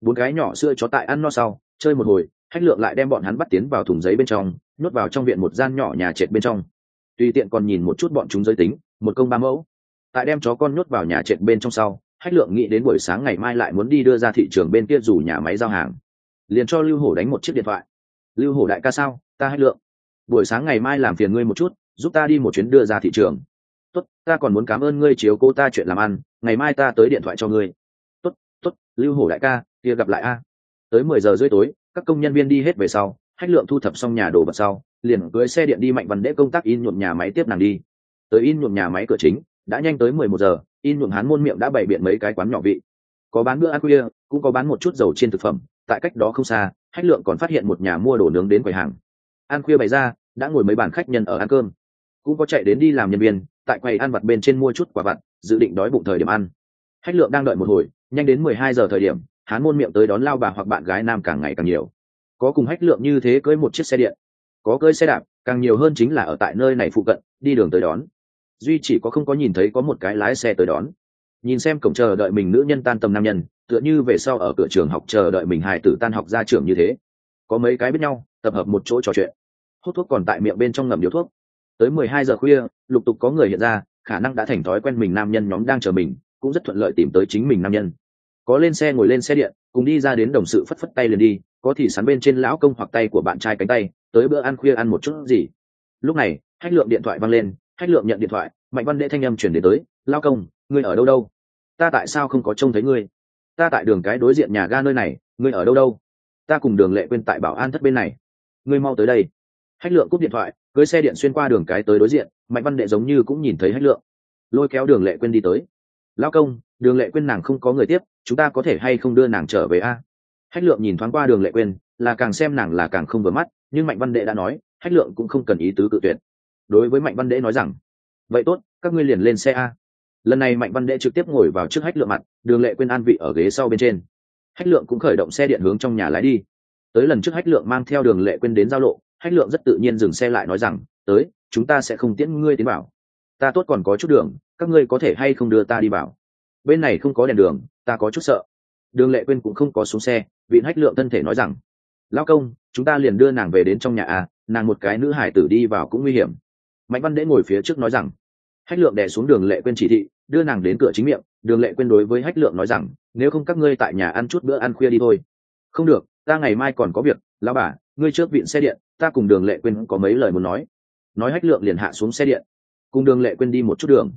Bốn cái nhỏ xưa chó tại ăn no sau, chơi một hồi, hách lượng lại đem bọn hắn bắt tiến vào thùng giấy bên trong, nhốt vào trong viện một gian nhỏ nhà trệt bên trong. Tùy tiện còn nhìn một chút bọn chúng giới tính, một công ba mẫu. Tại đem chó con nhốt vào nhà trệt bên trong sau hách lượng nghĩ đến buổi sáng ngày mai lại muốn đi đưa ra thị trường bên kia dù nhà máy giao hàng. Liền cho lưu hổ đánh một chiếc điện thoại. Lưu hổ đại ca sao? Ta hách lượng. Buổi sáng ngày mai làm phiền ngươi một chút, giúp ta đi một chuyến đưa ra thị trường. Tốt, ta còn muốn cảm ơn ngươi chiếu cô ta chuyện làm ăn, ngày mai ta tới điện thoại cho ngươi. Tốt tốt, lưu hổ đại ca, kia gặp lại a. Tới mười giờ rưỡi tối, các công nhân viên đi hết về sau, hách lượng thu thập xong nhà đồ vật sau, liền cưới xe điện đi mạnh văn đễ công tác in nhuộm nhà máy tiếp nàng đi. Tới in nhuộm nhà máy cửa chính đã nhanh tới mười một giờ, in nhuộm hán môn miệng đã bày biện mấy cái quán nhỏ vị. Có bán bữa ăn khuya, cũng có bán một chút dầu trên thực phẩm, tại cách đó không xa hách lượng còn phát hiện một nhà mua đồ nướng đến quầy hàng. Ăn khuya bày ra, đã ngồi mấy bàn khách nhân ở ăn cơm. Cũng có chạy đến đi làm nhân viên, tại quầy ăn vặt bên trên mua chút quả vặt, dự định đói bụng thời điểm ăn. Hách lượng đang đợi một hồi, nhanh đến mười hai giờ thời điểm, hán môn miệng tới đón lao bà hoặc bạn gái nam càng ngày càng nhiều. Có cùng hách lượng như thế cưới một chiếc xe điện. Có cưới xe đạp, càng nhiều hơn chính là ở tại nơi này phụ cận, đi đường tới đón duy chỉ có không có nhìn thấy có một cái lái xe tới đón. Nhìn xem cổng chờ đợi mình nữ nhân tan tầm nam nhân, tựa như về sau ở cửa trường học chờ đợi mình hài tử tan học ra trường như thế. Có mấy cái biết nhau, tập hợp một chỗ trò chuyện. Hút thuốc còn tại miệng bên trong ngầm điếu thuốc. Tới mười hai giờ khuya, lục tục có người hiện ra, khả năng đã thành thói quen mình nam nhân nhóm đang chờ mình, cũng rất thuận lợi tìm tới chính mình nam nhân. Có lên xe ngồi lên xe điện, cùng đi ra đến đồng sự phất phất tay liền đi, có thì sắn bên trên lão công hoặc tay của bạn trai cánh tay, tới bữa ăn khuya ăn một chút gì. Lúc này, hách lượng điện thoại văng lên hách lượng nhận điện thoại, mạnh văn đệ thanh âm chuyển đến tới, lao công, ngươi ở đâu đâu? Ta tại sao không có trông thấy ngươi? Ta tại đường cái đối diện nhà ga nơi này, ngươi ở đâu đâu? Ta cùng đường lệ quên tại bảo an thất bên này. Ngươi mau tới đây. Hách lượng cúp điện thoại, cưới xe điện xuyên qua đường cái tới đối diện, mạnh văn đệ giống như cũng nhìn thấy hách lượng. Lôi kéo đường lệ quên đi tới. Lao công, đường lệ quên nàng không có người tiếp, chúng ta có thể hay không đưa nàng trở về a? Hách lượng nhìn thoáng qua đường lệ quên, là càng xem nàng là càng không vừa mắt, nhưng mạnh văn đệ đã nói hách lượng cũng không cần ý tứ cự tuyệt đối với mạnh văn đệ nói rằng, vậy tốt, các ngươi liền lên xe a. Lần này mạnh văn đệ trực tiếp ngồi vào trước hách lượng mặt, đường lệ quên an vị ở ghế sau bên trên. Hách lượng cũng khởi động xe điện hướng trong nhà lái đi. Tới lần trước hách lượng mang theo đường lệ quên đến giao lộ, hách lượng rất tự nhiên dừng xe lại nói rằng, tới, chúng ta sẽ không tiễn ngươi tiến bảo ta tốt còn có chút đường, các ngươi có thể hay không đưa ta đi bảo bên này không có đèn đường, ta có chút sợ. Đường lệ quên cũng không có xuống xe, vị hách lượng thân thể nói rằng lao công, chúng ta liền đưa nàng về đến trong nhà à nàng một cái nữ hải tử đi vào cũng nguy hiểm mạnh văn đễ ngồi phía trước nói rằng, hách lượng đè xuống đường lệ quên chỉ thị, đưa nàng đến cửa chính miệng. Đường lệ quên đối với hách lượng nói rằng, nếu không các ngươi tại nhà ăn chút bữa ăn khuya đi thôi. Không được, ta ngày mai còn có việc lao bà, ngươi trước viện xe điện, ta cùng đường lệ quên có mấy lời muốn nói. Nói hách lượng liền hạ xuống xe điện, cùng đường lệ quên đi một chút đường.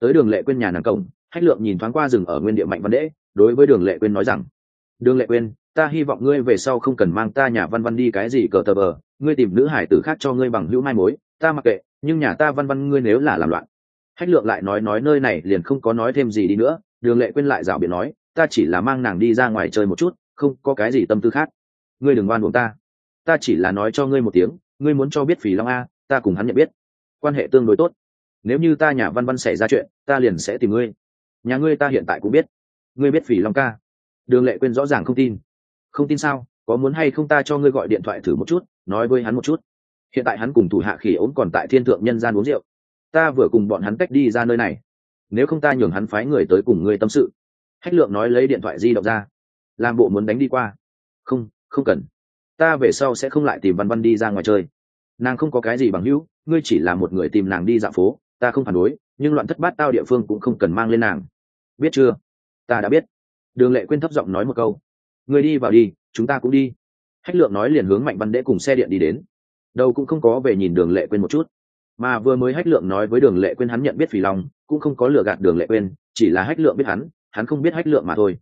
Tới đường lệ quên nhà nàng cổng, hách lượng nhìn thoáng qua rừng ở nguyên địa mạnh văn đễ đối với đường lệ quên nói rằng, đường lệ quên ta hy vọng ngươi về sau không cần mang ta nhà văn văn đi cái gì cờ tờ bờ, ngươi tìm nữ hải tử khác cho ngươi bằng hữu mai mối, ta mặc kệ nhưng nhà ta văn văn ngươi nếu là làm loạn. Hách lượng lại nói nói nơi này liền không có nói thêm gì đi nữa, đường lệ quên lại rảo biện nói, ta chỉ là mang nàng đi ra ngoài chơi một chút, không có cái gì tâm tư khác. Ngươi đừng oan buồn ta. Ta chỉ là nói cho ngươi một tiếng, ngươi muốn cho biết phì long a, ta cùng hắn nhận biết. Quan hệ tương đối tốt. Nếu như ta nhà văn văn xảy ra chuyện, ta liền sẽ tìm ngươi. Nhà ngươi ta hiện tại cũng biết. Ngươi biết phì long ca. Đường lệ quên rõ ràng không tin. Không tin sao? Có muốn hay không ta cho ngươi gọi điện thoại thử một chút, nói với hắn một chút hiện tại hắn cùng thủ hạ khỉ ốm còn tại thiên thượng nhân gian uống rượu. Ta vừa cùng bọn hắn cách đi ra nơi này. Nếu không ta nhường hắn phái người tới cùng ngươi tâm sự. Hách lượng nói lấy điện thoại di động ra. Làm bộ muốn đánh đi qua. Không không cần. Ta về sau sẽ không lại tìm văn văn đi ra ngoài chơi. Nàng không có cái gì bằng hữu, ngươi chỉ là một người tìm nàng đi dạo phố, ta không phản đối, nhưng loạn thất bát tao địa phương cũng không cần mang lên nàng. Biết chưa? Ta đã biết. Đường lệ quên thấp giọng nói một câu. Ngươi đi vào đi, chúng ta cũng đi. Hách lượng nói liền hướng mạnh văn đễ cùng xe điện đi đến đâu cũng không có về nhìn đường lệ quên một chút. Mà vừa mới hách lượng nói với đường lệ quên hắn nhận biết phì long, cũng không có lừa gạt đường lệ quên, chỉ là hách lượng biết hắn hắn không biết hách lượng mà thôi.